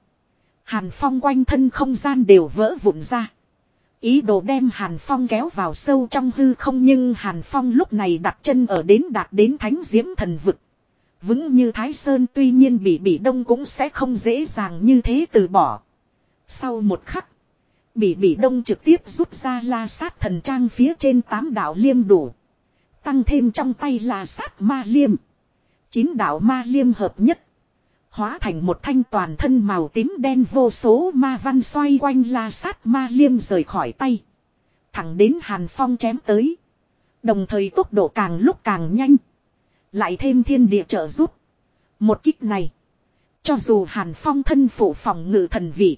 S1: Hàn Phong quanh thân không gian đều vỡ vụn ra. Ý đồ đem Hàn Phong kéo vào sâu trong hư không, nhưng Hàn Phong lúc này đặt chân ở đến đạt đến thánh diễm thần vực. Vững như Thái Sơn, tuy nhiên bị bị đông cũng sẽ không dễ dàng như thế từ bỏ. Sau một khắc. Bị bị đông trực tiếp rút ra la sát thần trang phía trên tám đạo liêm đủ. Tăng thêm trong tay là sát ma liêm. Chín đạo ma liêm hợp nhất. Hóa thành một thanh toàn thân màu tím đen vô số ma văn xoay quanh la sát ma liêm rời khỏi tay. Thẳng đến Hàn Phong chém tới. Đồng thời tốc độ càng lúc càng nhanh. Lại thêm thiên địa trợ giúp. Một kích này. Cho dù Hàn Phong thân phụ phòng ngự thần vị.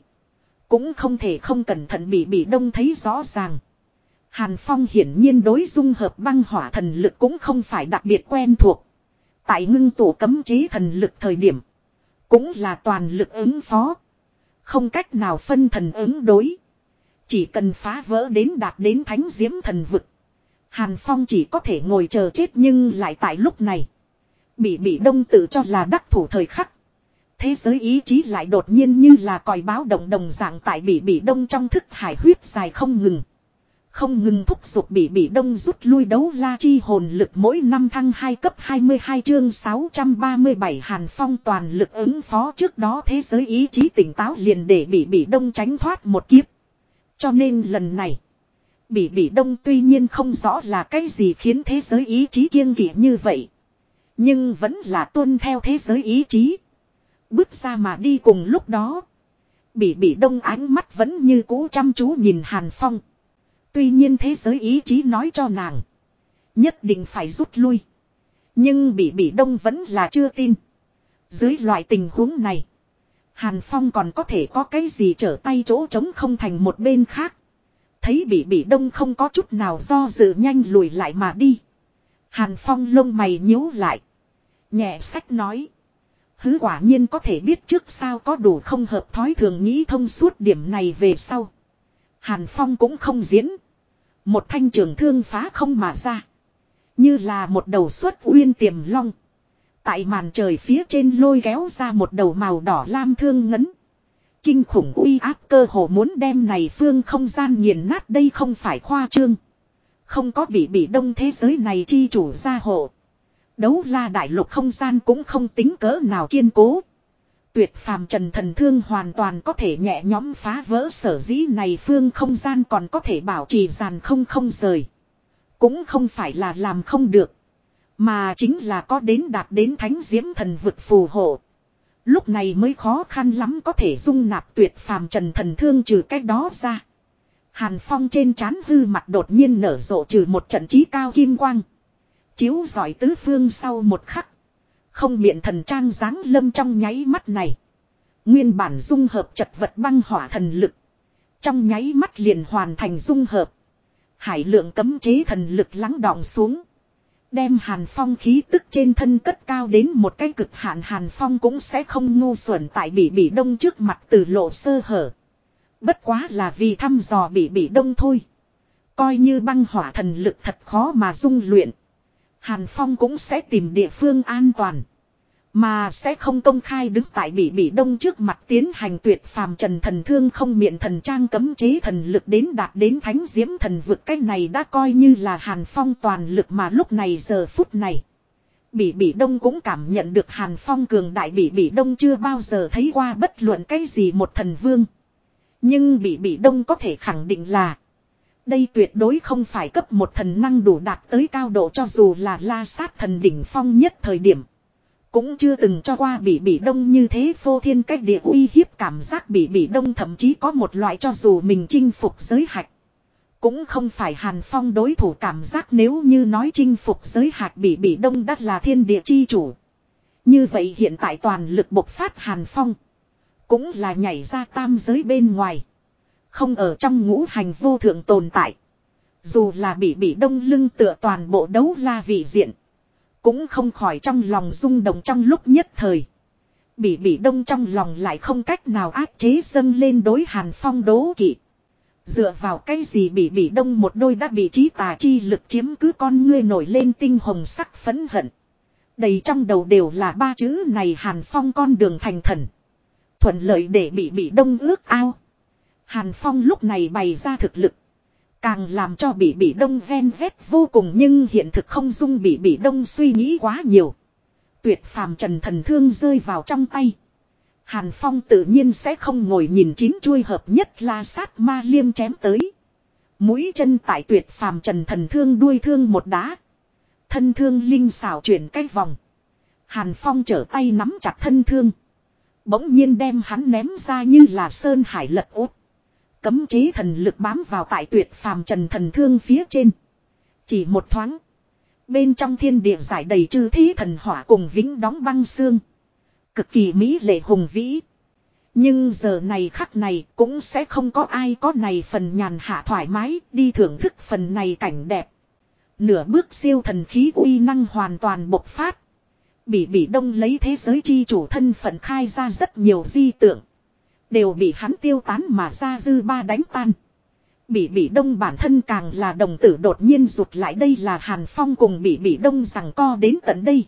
S1: Cũng không thể không cẩn thận bị bị đông thấy rõ ràng. Hàn Phong hiển nhiên đối dung hợp băng hỏa thần lực cũng không phải đặc biệt quen thuộc. Tại ngưng tổ cấm chế thần lực thời điểm. Cũng là toàn lực ứng phó. Không cách nào phân thần ứng đối. Chỉ cần phá vỡ đến đạt đến thánh diễm thần vực. Hàn Phong chỉ có thể ngồi chờ chết nhưng lại tại lúc này. Bị bị đông tự cho là đắc thủ thời khắc. Thế giới ý chí lại đột nhiên như là còi báo động đồng dạng tại bị bị đông trong thức hải huyết dài không ngừng. Không ngừng thúc giục bị bị đông rút lui đấu la chi hồn lực mỗi năm thăng hai cấp 22 chương 637 Hàn Phong toàn lực ứng phó trước đó thế giới ý chí tỉnh táo liền để bị bị đông tránh thoát một kiếp. Cho nên lần này, bị bị đông tuy nhiên không rõ là cái gì khiến thế giới ý chí kiêng kỵ như vậy. Nhưng vẫn là tuân theo thế giới ý chí. Bước ra mà đi cùng lúc đó. Bị bị đông ánh mắt vẫn như cũ chăm chú nhìn Hàn Phong. Tuy nhiên thế giới ý chí nói cho nàng. Nhất định phải rút lui. Nhưng bị bị đông vẫn là chưa tin. Dưới loại tình huống này. Hàn Phong còn có thể có cái gì trở tay chỗ trống không thành một bên khác. Thấy bị bị đông không có chút nào do dự nhanh lùi lại mà đi. Hàn Phong lông mày nhíu lại. Nhẹ sách nói. Hứ quả nhiên có thể biết trước sao có đủ không hợp thói thường nghĩ thông suốt điểm này về sau. Hàn Phong cũng không diễn. Một thanh trường thương phá không mà ra. Như là một đầu xuất uyên tiềm long. Tại màn trời phía trên lôi kéo ra một đầu màu đỏ lam thương ngấn. Kinh khủng uy áp cơ hồ muốn đem này phương không gian nghiền nát đây không phải khoa trương. Không có bị bị đông thế giới này chi chủ gia hộ. Đấu la đại lục không gian cũng không tính cỡ nào kiên cố. Tuyệt phàm trần thần thương hoàn toàn có thể nhẹ nhõm phá vỡ sở dĩ này phương không gian còn có thể bảo trì giàn không không rời. Cũng không phải là làm không được. Mà chính là có đến đạt đến thánh diễm thần vực phù hộ. Lúc này mới khó khăn lắm có thể dung nạp tuyệt phàm trần thần thương trừ cách đó ra. Hàn phong trên chán hư mặt đột nhiên nở rộ trừ một trận trí cao kim quang. Chiếu giỏi tứ phương sau một khắc. Không miệng thần trang dáng lâm trong nháy mắt này. Nguyên bản dung hợp chật vật băng hỏa thần lực. Trong nháy mắt liền hoàn thành dung hợp. Hải lượng cấm chế thần lực lắng đọng xuống. Đem hàn phong khí tức trên thân cất cao đến một cái cực hạn hàn phong cũng sẽ không ngu xuẩn tại bị bị đông trước mặt từ lộ sơ hở. Bất quá là vì thăm dò bị bị đông thôi. Coi như băng hỏa thần lực thật khó mà dung luyện. Hàn Phong cũng sẽ tìm địa phương an toàn. Mà sẽ không công khai đứng tại bị bị đông trước mặt tiến hành tuyệt phàm trần thần thương không miệng thần trang cấm chế thần lực đến đạt đến thánh diễm thần vực cái này đã coi như là hàn phong toàn lực mà lúc này giờ phút này. Bị bị đông cũng cảm nhận được hàn phong cường đại bị bị đông chưa bao giờ thấy qua bất luận cái gì một thần vương. Nhưng bị bị đông có thể khẳng định là đây tuyệt đối không phải cấp một thần năng đủ đạt tới cao độ cho dù là la sát thần đỉnh phong nhất thời điểm. Cũng chưa từng cho qua bị bị đông như thế vô thiên cách địa uy hiếp cảm giác bị bị đông thậm chí có một loại cho dù mình chinh phục giới hạch. Cũng không phải Hàn Phong đối thủ cảm giác nếu như nói chinh phục giới hạt bị bị đông đắt là thiên địa chi chủ. Như vậy hiện tại toàn lực bộc phát Hàn Phong. Cũng là nhảy ra tam giới bên ngoài. Không ở trong ngũ hành vô thượng tồn tại. Dù là bị bị đông lưng tựa toàn bộ đấu la vị diện. Cũng không khỏi trong lòng rung động trong lúc nhất thời. Bị bị đông trong lòng lại không cách nào áp chế dâng lên đối Hàn Phong đố kỵ. Dựa vào cái gì bị bị đông một đôi đã bị trí tà chi lực chiếm cứ con ngươi nổi lên tinh hồng sắc phấn hận. Đầy trong đầu đều là ba chữ này Hàn Phong con đường thành thần. Thuận lợi để bị bị đông ước ao. Hàn Phong lúc này bày ra thực lực. Càng làm cho bị bị đông ven vét vô cùng nhưng hiện thực không dung bị bị đông suy nghĩ quá nhiều. Tuyệt phàm trần thần thương rơi vào trong tay. Hàn Phong tự nhiên sẽ không ngồi nhìn chín chuôi hợp nhất la sát ma liêm chém tới. Mũi chân tại tuyệt phàm trần thần thương đuôi thương một đá. Thân thương linh xảo chuyển cái vòng. Hàn Phong trở tay nắm chặt thân thương. Bỗng nhiên đem hắn ném ra như là sơn hải lật úp. Cấm chế thần lực bám vào tại tuyệt phàm trần thần thương phía trên. Chỉ một thoáng. Bên trong thiên địa giải đầy chư thí thần hỏa cùng vĩnh đóng băng xương cực kỳ mỹ lệ hùng vĩ. Nhưng giờ này khắc này cũng sẽ không có ai có này phần nhàn hạ thoải mái đi thưởng thức phần này cảnh đẹp. Nửa bước siêu thần khí uy năng hoàn toàn bộc phát. Bỉ bỉ đông lấy thế giới chi chủ thân phận khai ra rất nhiều di tượng. Đều bị hắn tiêu tán mà ra dư ba đánh tan. Bỉ bỉ đông bản thân càng là đồng tử đột nhiên rụt lại đây là Hàn Phong cùng bỉ bỉ đông rằng co đến tận đây.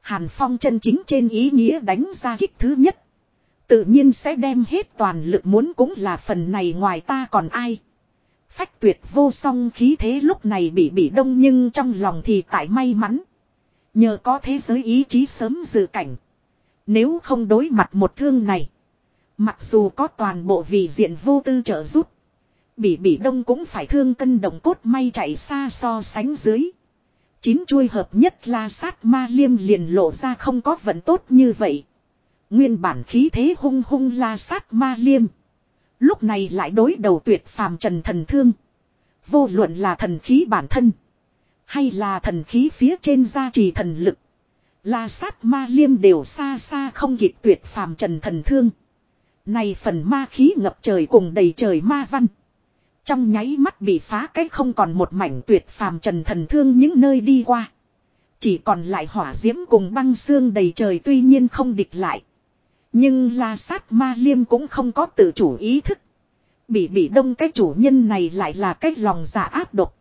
S1: Hàn Phong chân chính trên ý nghĩa đánh ra kích thứ nhất. Tự nhiên sẽ đem hết toàn lực muốn cũng là phần này ngoài ta còn ai. Phách tuyệt vô song khí thế lúc này bị bị đông nhưng trong lòng thì tại may mắn. Nhờ có thế giới ý chí sớm dự cảnh. Nếu không đối mặt một thương này. Mặc dù có toàn bộ vị diện vô tư trợ giúp. Bỉ bỉ đông cũng phải thương cân đồng cốt may chạy xa so sánh dưới. Chín chuôi hợp nhất la sát ma liêm liền lộ ra không có vận tốt như vậy. Nguyên bản khí thế hung hung la sát ma liêm. Lúc này lại đối đầu tuyệt phàm trần thần thương. Vô luận là thần khí bản thân. Hay là thần khí phía trên gia trì thần lực. La sát ma liêm đều xa xa không kịp tuyệt phàm trần thần thương. Này phần ma khí ngập trời cùng đầy trời ma văn. Trong nháy mắt bị phá cách không còn một mảnh tuyệt phàm trần thần thương những nơi đi qua. Chỉ còn lại hỏa diễm cùng băng xương đầy trời tuy nhiên không địch lại. Nhưng la sát ma liêm cũng không có tự chủ ý thức. Bị bị đông cái chủ nhân này lại là cái lòng giả áp độc.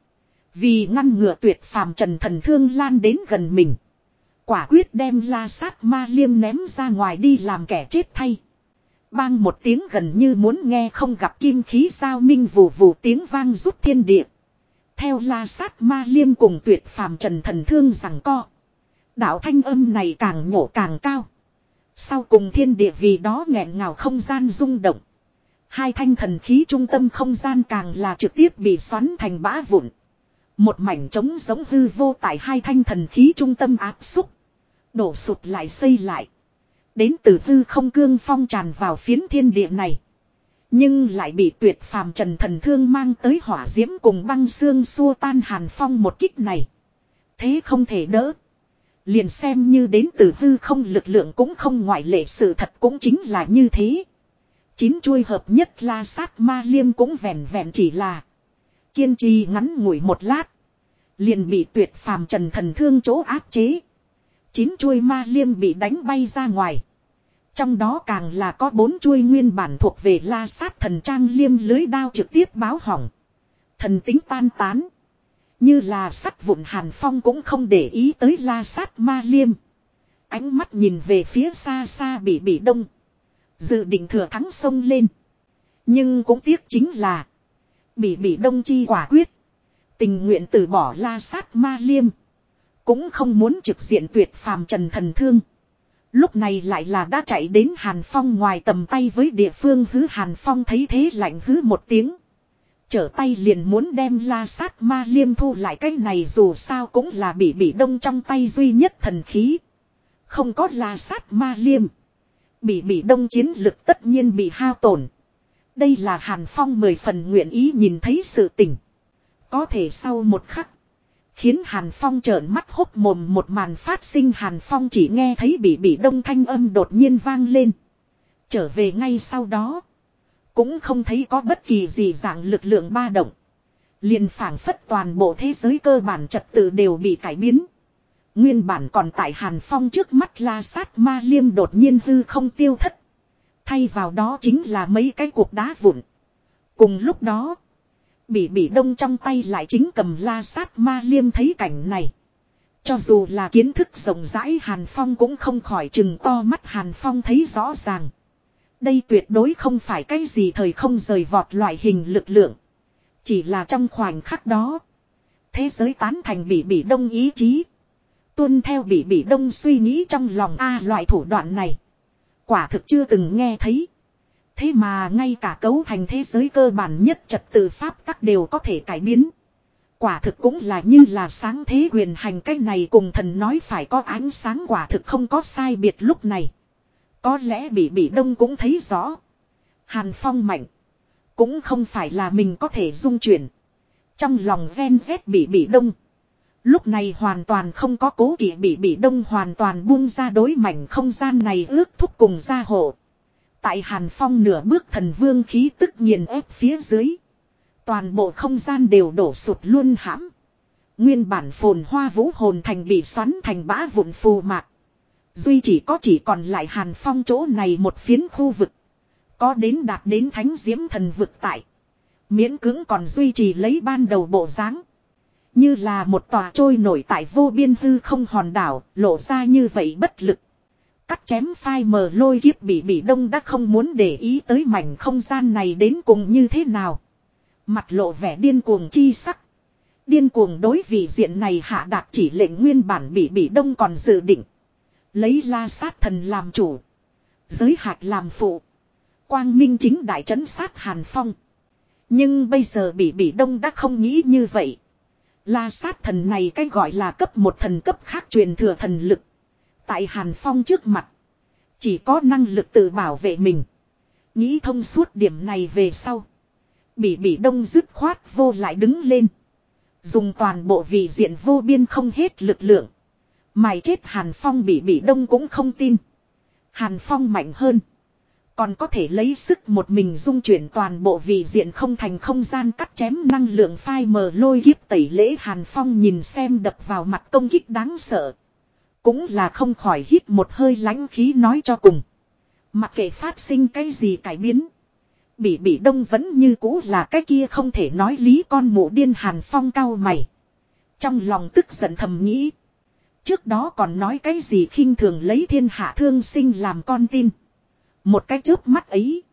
S1: Vì ngăn ngừa tuyệt phàm trần thần thương lan đến gần mình. Quả quyết đem la sát ma liêm ném ra ngoài đi làm kẻ chết thay. Bang một tiếng gần như muốn nghe không gặp kim khí sao minh vù vù tiếng vang rút thiên địa. Theo la sát ma liêm cùng tuyệt phàm trần thần thương rằng co. Đạo thanh âm này càng nhổ càng cao. Sau cùng thiên địa vì đó nghẹn ngào không gian rung động. Hai thanh thần khí trung tâm không gian càng là trực tiếp bị xoắn thành bã vụn. Một mảnh trống giống hư vô tại hai thanh thần khí trung tâm áp xúc. Đổ sụt lại xây lại. Đến từ hư không cương phong tràn vào phiến thiên địa này. Nhưng lại bị tuyệt phàm trần thần thương mang tới hỏa diễm cùng băng xương xua tan hàn phong một kích này. Thế không thể đỡ. Liền xem như đến từ hư không lực lượng cũng không ngoại lệ sự thật cũng chính là như thế. Chín chuôi hợp nhất la sát ma liêm cũng vẹn vẹn chỉ là kiên trì ngắn ngủi một lát. Liền bị tuyệt phàm trần thần thương chỗ áp chế. Chín chuôi ma liêm bị đánh bay ra ngoài. Trong đó càng là có bốn chuôi nguyên bản thuộc về la sát thần trang liêm lưới đao trực tiếp báo hỏng. Thần tính tan tán. Như là sắt vụn hàn phong cũng không để ý tới la sát ma liêm. Ánh mắt nhìn về phía xa xa bị bị đông. Dự định thừa thắng sông lên. Nhưng cũng tiếc chính là. Bị bị đông chi quả quyết. Tình nguyện từ bỏ la sát ma liêm. Cũng không muốn trực diện tuyệt phàm trần thần thương. Lúc này lại là đã chạy đến Hàn Phong ngoài tầm tay với địa phương hứ Hàn Phong thấy thế lạnh hứ một tiếng. Trở tay liền muốn đem la sát ma liêm thu lại cái này dù sao cũng là bị bị đông trong tay duy nhất thần khí. Không có la sát ma liêm. Bị bị đông chiến lực tất nhiên bị hao tổn. Đây là Hàn Phong mười phần nguyện ý nhìn thấy sự tình. Có thể sau một khắc. Khiến Hàn Phong trợn mắt hốc mồm, một màn phát sinh Hàn Phong chỉ nghe thấy bị bị đông thanh âm đột nhiên vang lên. Trở về ngay sau đó. Cũng không thấy có bất kỳ gì dạng lực lượng ba động. liền phảng phất toàn bộ thế giới cơ bản trật tự đều bị cải biến. Nguyên bản còn tại Hàn Phong trước mắt la sát ma liêm đột nhiên hư không tiêu thất. Thay vào đó chính là mấy cái cuộc đá vụn. Cùng lúc đó. Bỉ bỉ đông trong tay lại chính cầm la sát ma liêm thấy cảnh này. Cho dù là kiến thức rộng rãi Hàn Phong cũng không khỏi chừng to mắt Hàn Phong thấy rõ ràng. Đây tuyệt đối không phải cái gì thời không rời vọt loại hình lực lượng. Chỉ là trong khoảnh khắc đó. Thế giới tán thành bị bị đông ý chí. Tuân theo bị bị đông suy nghĩ trong lòng A loại thủ đoạn này. Quả thực chưa từng nghe thấy. Thế mà ngay cả cấu thành thế giới cơ bản nhất trật tự pháp tắc đều có thể cải biến. Quả thực cũng là như là sáng thế quyền hành cái này cùng thần nói phải có ánh sáng quả thực không có sai biệt lúc này. Có lẽ bị bị đông cũng thấy rõ. Hàn phong mạnh. Cũng không phải là mình có thể dung chuyển. Trong lòng gen rét bị bị đông. Lúc này hoàn toàn không có cố kỵ bị bị đông hoàn toàn buông ra đối mảnh không gian này ước thúc cùng gia hộ. Tại Hàn Phong nửa bước thần vương khí tức nghiền ép phía dưới. Toàn bộ không gian đều đổ sụt luôn hãm. Nguyên bản phồn hoa vũ hồn thành bị xoắn thành bã vụn phù mạc. Duy chỉ có chỉ còn lại Hàn Phong chỗ này một phiến khu vực. Có đến đạt đến thánh diễm thần vực tại. Miễn cứng còn duy trì lấy ban đầu bộ dáng Như là một tòa trôi nổi tại vô biên hư không hòn đảo, lộ ra như vậy bất lực. Cắt chém phai mờ lôi kiếp bị bị đông đã không muốn để ý tới mảnh không gian này đến cùng như thế nào. Mặt lộ vẻ điên cuồng chi sắc. Điên cuồng đối vị diện này hạ đạt chỉ lệnh nguyên bản bị bị đông còn dự định. Lấy la sát thần làm chủ. Giới hạt làm phụ. Quang minh chính đại trấn sát hàn phong. Nhưng bây giờ bị bị đông đã không nghĩ như vậy. La sát thần này cái gọi là cấp một thần cấp khác truyền thừa thần lực. Tại hàn phong trước mặt. Chỉ có năng lực tự bảo vệ mình. Nghĩ thông suốt điểm này về sau. Bị bị đông dứt khoát vô lại đứng lên. Dùng toàn bộ vị diện vô biên không hết lực lượng. Mày chết Hàn Phong bị bị đông cũng không tin. Hàn Phong mạnh hơn. Còn có thể lấy sức một mình dung chuyển toàn bộ vị diện không thành không gian cắt chém năng lượng phai mờ lôi kiếp tẩy lễ Hàn Phong nhìn xem đập vào mặt công kích đáng sợ. Cũng là không khỏi hít một hơi lãnh khí nói cho cùng. Mặc kệ phát sinh cái gì cải biến. Bỉ bỉ đông vẫn như cũ là cái kia không thể nói lý con mụ điên Hàn Phong cao mày. Trong lòng tức giận thầm nghĩ. Trước đó còn nói cái gì khinh thường lấy thiên hạ thương sinh làm con tin. Một cái chớp mắt ấy.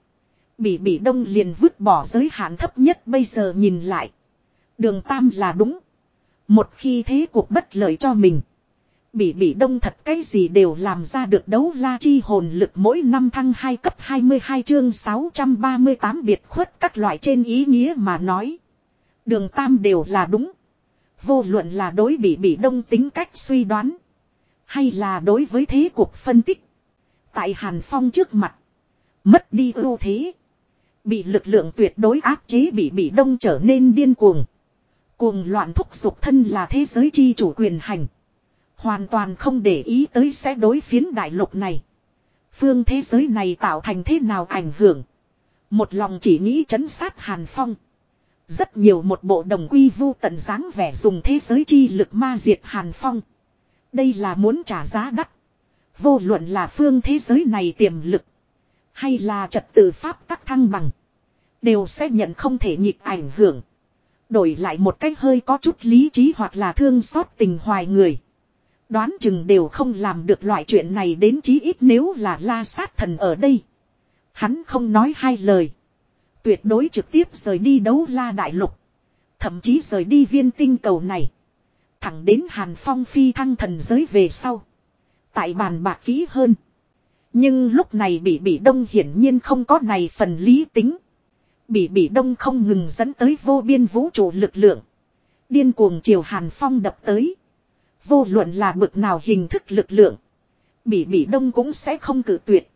S1: Bỉ bỉ đông liền vứt bỏ giới hạn thấp nhất bây giờ nhìn lại. Đường tam là đúng. Một khi thế cuộc bất lợi cho mình. Bỉ bỉ đông thật cái gì đều làm ra được đấu la chi hồn lực mỗi năm thăng hai cấp 22 chương 638 biệt khuất các loại trên ý nghĩa mà nói. Đường tam đều là đúng. Vô luận là đối bỉ bỉ đông tính cách suy đoán. Hay là đối với thế cuộc phân tích. Tại Hàn Phong trước mặt. Mất đi ưu thế. Bị lực lượng tuyệt đối áp chế bị bị đông trở nên điên cuồng. Cuồng loạn thúc giục thân là thế giới chi chủ quyền hành. Hoàn toàn không để ý tới sẽ đối phiến đại lục này. Phương thế giới này tạo thành thế nào ảnh hưởng. Một lòng chỉ nghĩ chấn sát Hàn Phong. Rất nhiều một bộ đồng quy vu tận dáng vẻ dùng thế giới chi lực ma diệt Hàn Phong. Đây là muốn trả giá đắt. Vô luận là phương thế giới này tiềm lực. Hay là trật tự pháp tắc thăng bằng. Đều sẽ nhận không thể nhịp ảnh hưởng. Đổi lại một cách hơi có chút lý trí hoặc là thương xót tình hoài người. Đoán chừng đều không làm được loại chuyện này đến chí ít nếu là la sát thần ở đây. Hắn không nói hai lời. Tuyệt đối trực tiếp rời đi đấu la đại lục. Thậm chí rời đi viên tinh cầu này. Thẳng đến Hàn Phong phi thăng thần giới về sau. Tại bàn bạc kỹ hơn. Nhưng lúc này bị bị đông hiển nhiên không có này phần lý tính. Bị bị đông không ngừng dẫn tới vô biên vũ trụ lực lượng. Điên cuồng chiều Hàn Phong đập tới. Vô luận là bực nào hình thức lực lượng. bỉ bỉ đông cũng sẽ không cử tuyệt.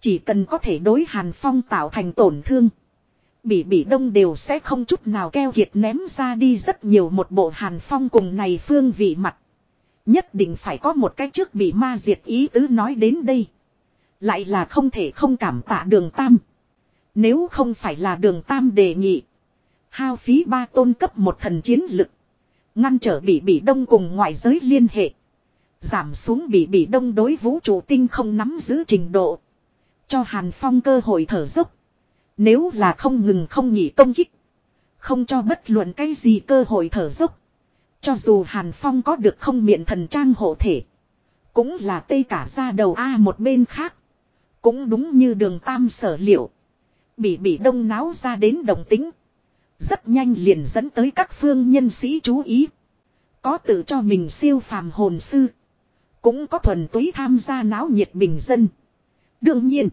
S1: Chỉ cần có thể đối Hàn Phong tạo thành tổn thương. bỉ bỉ đông đều sẽ không chút nào keo kiệt ném ra đi rất nhiều một bộ Hàn Phong cùng này phương vị mặt. Nhất định phải có một cái trước bị ma diệt ý tứ nói đến đây. Lại là không thể không cảm tạ đường tam. Nếu không phải là đường tam đề nghị. Hao phí ba tôn cấp một thần chiến lực. Ngăn trở bị bị đông cùng ngoại giới liên hệ. Giảm xuống bị bị đông đối vũ trụ tinh không nắm giữ trình độ. Cho Hàn Phong cơ hội thở dốc. Nếu là không ngừng không nghỉ công kích. Không cho bất luận cái gì cơ hội thở dốc. Cho dù Hàn Phong có được không miệng thần trang hộ thể. Cũng là tây cả ra đầu A một bên khác. Cũng đúng như đường tam sở liệu. Bị bị đông náo ra đến đồng tính. Rất nhanh liền dẫn tới các phương nhân sĩ chú ý. Có tự cho mình siêu phàm hồn sư. Cũng có thuần túy tham gia náo nhiệt bình dân. Đương nhiên.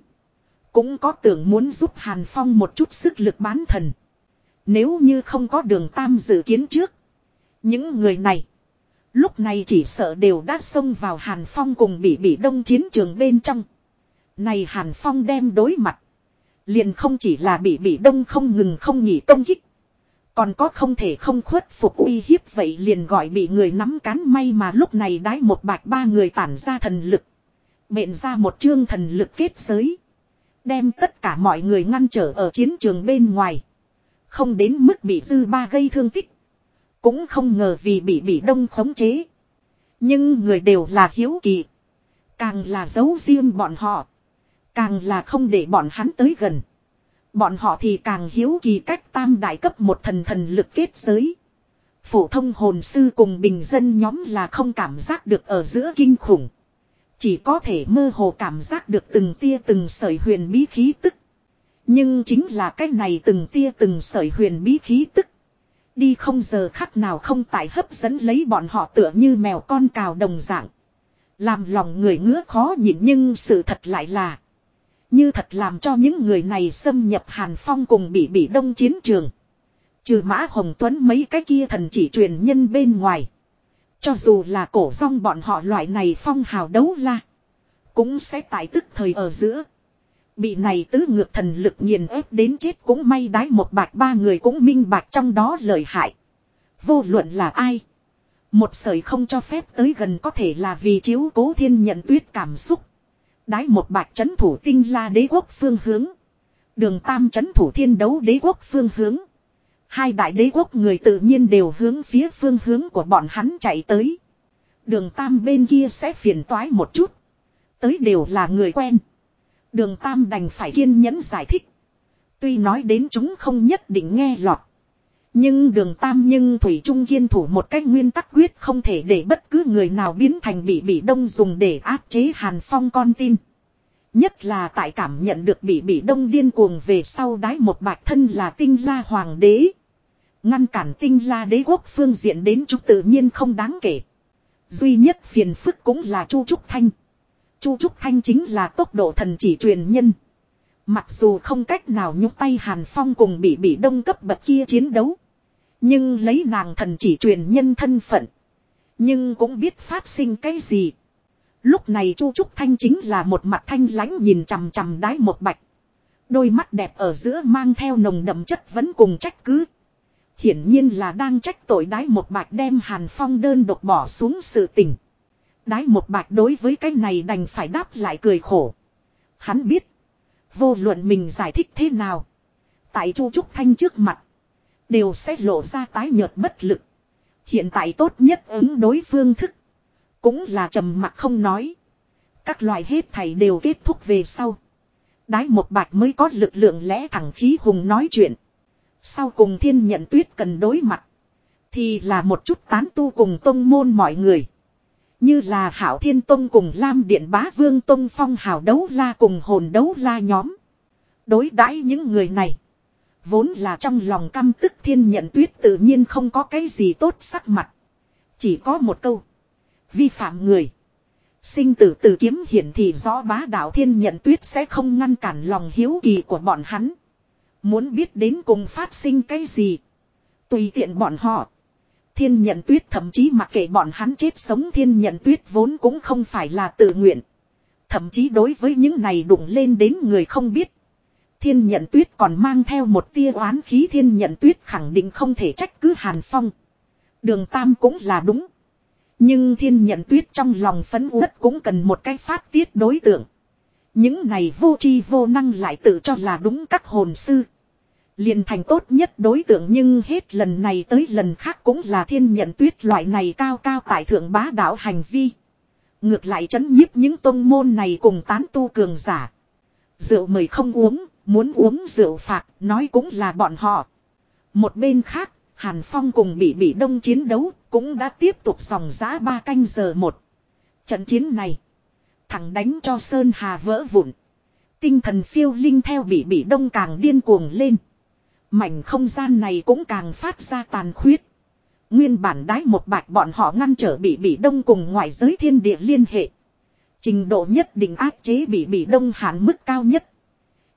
S1: Cũng có tưởng muốn giúp Hàn Phong một chút sức lực bán thần. Nếu như không có đường tam dự kiến trước. Những người này. Lúc này chỉ sợ đều đã xông vào Hàn Phong cùng bị bị đông chiến trường bên trong. Này Hàn Phong đem đối mặt. Liền không chỉ là bị bị đông không ngừng không nghỉ công kích. Còn có không thể không khuất phục uy hiếp vậy liền gọi bị người nắm cán may mà lúc này đái một bạch ba người tản ra thần lực. Bện ra một chương thần lực kết giới. Đem tất cả mọi người ngăn trở ở chiến trường bên ngoài. Không đến mức bị dư ba gây thương tích. Cũng không ngờ vì bị bị đông khống chế. Nhưng người đều là hiếu kỳ. Càng là giấu riêng bọn họ. Càng là không để bọn hắn tới gần. Bọn họ thì càng hiếu kỳ cách tam đại cấp một thần thần lực kết giới. Phổ thông hồn sư cùng bình dân nhóm là không cảm giác được ở giữa kinh khủng. Chỉ có thể mơ hồ cảm giác được từng tia từng sợi huyền bí khí tức. Nhưng chính là cách này từng tia từng sợi huyền bí khí tức. Đi không giờ khắc nào không tại hấp dẫn lấy bọn họ tựa như mèo con cào đồng dạng. Làm lòng người ngứa khó nhịn nhưng sự thật lại là. Như thật làm cho những người này xâm nhập Hàn Phong cùng bị bị đông chiến trường. Trừ Mã Hồng Tuấn mấy cái kia thần chỉ truyền nhân bên ngoài. Cho dù là cổ rong bọn họ loại này phong hào đấu la. Cũng sẽ tại tức thời ở giữa. Bị này tứ ngược thần lực nghiền ép đến chết cũng may đái một bạc ba người cũng minh bạc trong đó lời hại. Vô luận là ai. Một sợi không cho phép tới gần có thể là vì chiếu cố thiên nhận tuyết cảm xúc. Đái một bạch chấn thủ tinh la đế quốc phương hướng. Đường tam chấn thủ thiên đấu đế quốc phương hướng. Hai đại đế quốc người tự nhiên đều hướng phía phương hướng của bọn hắn chạy tới. Đường tam bên kia sẽ phiền toái một chút. Tới đều là người quen. Đường tam đành phải kiên nhẫn giải thích. Tuy nói đến chúng không nhất định nghe lọt. Nhưng đường tam nhưng Thủy Trung kiên thủ một cách nguyên tắc quyết không thể để bất cứ người nào biến thành bị bị đông dùng để áp chế Hàn Phong con tin. Nhất là tại cảm nhận được bị bị đông điên cuồng về sau đái một bạch thân là tinh la hoàng đế. Ngăn cản tinh la đế quốc phương diện đến chúng tự nhiên không đáng kể. Duy nhất phiền phức cũng là Chu Trúc Thanh. Chu Trúc Thanh chính là tốc độ thần chỉ truyền nhân. Mặc dù không cách nào nhúc tay Hàn Phong cùng bị bị đông cấp bậc kia chiến đấu. Nhưng lấy nàng thần chỉ truyền nhân thân phận. Nhưng cũng biết phát sinh cái gì. Lúc này Chu Trúc Thanh chính là một mặt thanh lãnh nhìn chằm chằm đái một bạch. Đôi mắt đẹp ở giữa mang theo nồng đậm chất vẫn cùng trách cứ. Hiển nhiên là đang trách tội đái một bạch đem Hàn Phong đơn độc bỏ xuống sự tình. Đái một bạch đối với cái này đành phải đáp lại cười khổ. Hắn biết. Vô luận mình giải thích thế nào. Tại Chu Trúc Thanh trước mặt. Đều sẽ lộ ra tái nhợt bất lực. Hiện tại tốt nhất ứng đối phương thức. Cũng là trầm mặc không nói. Các loại hết thảy đều kết thúc về sau. Đái một bạch mới có lực lượng lẽ thẳng khí hùng nói chuyện. Sau cùng thiên nhận tuyết cần đối mặt. Thì là một chút tán tu cùng tông môn mọi người. Như là Hảo Thiên Tông cùng Lam Điện Bá Vương Tông Phong Hảo Đấu La cùng Hồn Đấu La nhóm. Đối đãi những người này. Vốn là trong lòng căm tức thiên nhận tuyết tự nhiên không có cái gì tốt sắc mặt. Chỉ có một câu. Vi phạm người. Sinh tử tử kiếm hiển thì rõ bá đạo thiên nhận tuyết sẽ không ngăn cản lòng hiếu kỳ của bọn hắn. Muốn biết đến cùng phát sinh cái gì. Tùy tiện bọn họ. Thiên nhận tuyết, thậm chí mặc kệ bọn hắn chết sống, thiên nhận tuyết vốn cũng không phải là tự nguyện. Thậm chí đối với những này đụng lên đến người không biết. Thiên nhận tuyết còn mang theo một tia oán khí, thiên nhận tuyết khẳng định không thể trách cứ Hàn Phong. Đường Tam cũng là đúng. Nhưng thiên nhận tuyết trong lòng phấn uất cũng cần một cái phát tiết đối tượng. Những này vô tri vô năng lại tự cho là đúng các hồn sư liền thành tốt nhất đối tượng nhưng hết lần này tới lần khác cũng là thiên nhận tuyết loại này cao cao tại thượng bá đạo hành vi. Ngược lại chấn nhiếp những tôn môn này cùng tán tu cường giả. Rượu mời không uống, muốn uống rượu phạt, nói cũng là bọn họ. Một bên khác, Hàn Phong cùng bị bị đông chiến đấu, cũng đã tiếp tục dòng giã ba canh giờ một. Trận chiến này, thẳng đánh cho Sơn Hà vỡ vụn. Tinh thần phiêu linh theo bị bị đông càng điên cuồng lên. Mảnh không gian này cũng càng phát ra tàn khuyết. Nguyên bản đái một bạch bọn họ ngăn trở bị bị đông cùng ngoại giới thiên địa liên hệ. Trình độ nhất định áp chế bị bị đông hạn mức cao nhất.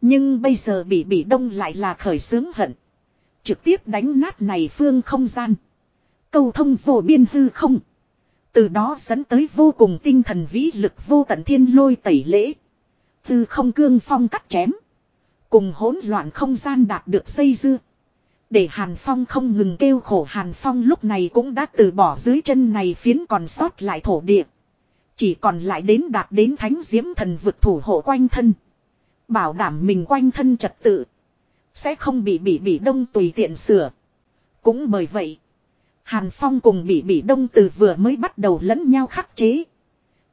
S1: Nhưng bây giờ bị bị đông lại là khởi sướng hận. Trực tiếp đánh nát này phương không gian. Câu thông vô biên hư không. Từ đó dẫn tới vô cùng tinh thần vĩ lực vô tận thiên lôi tẩy lễ. Từ không cương phong cắt chém. Cùng hỗn loạn không gian đạt được xây dưa. Để Hàn Phong không ngừng kêu khổ, Hàn Phong lúc này cũng đã từ bỏ dưới chân này phiến còn sót lại thổ địa. Chỉ còn lại đến đạt đến thánh diễm thần vực thủ hộ quanh thân. Bảo đảm mình quanh thân trật tự. Sẽ không bị bị bị đông tùy tiện sửa. Cũng bởi vậy. Hàn Phong cùng bị bị đông từ vừa mới bắt đầu lẫn nhau khắc chế.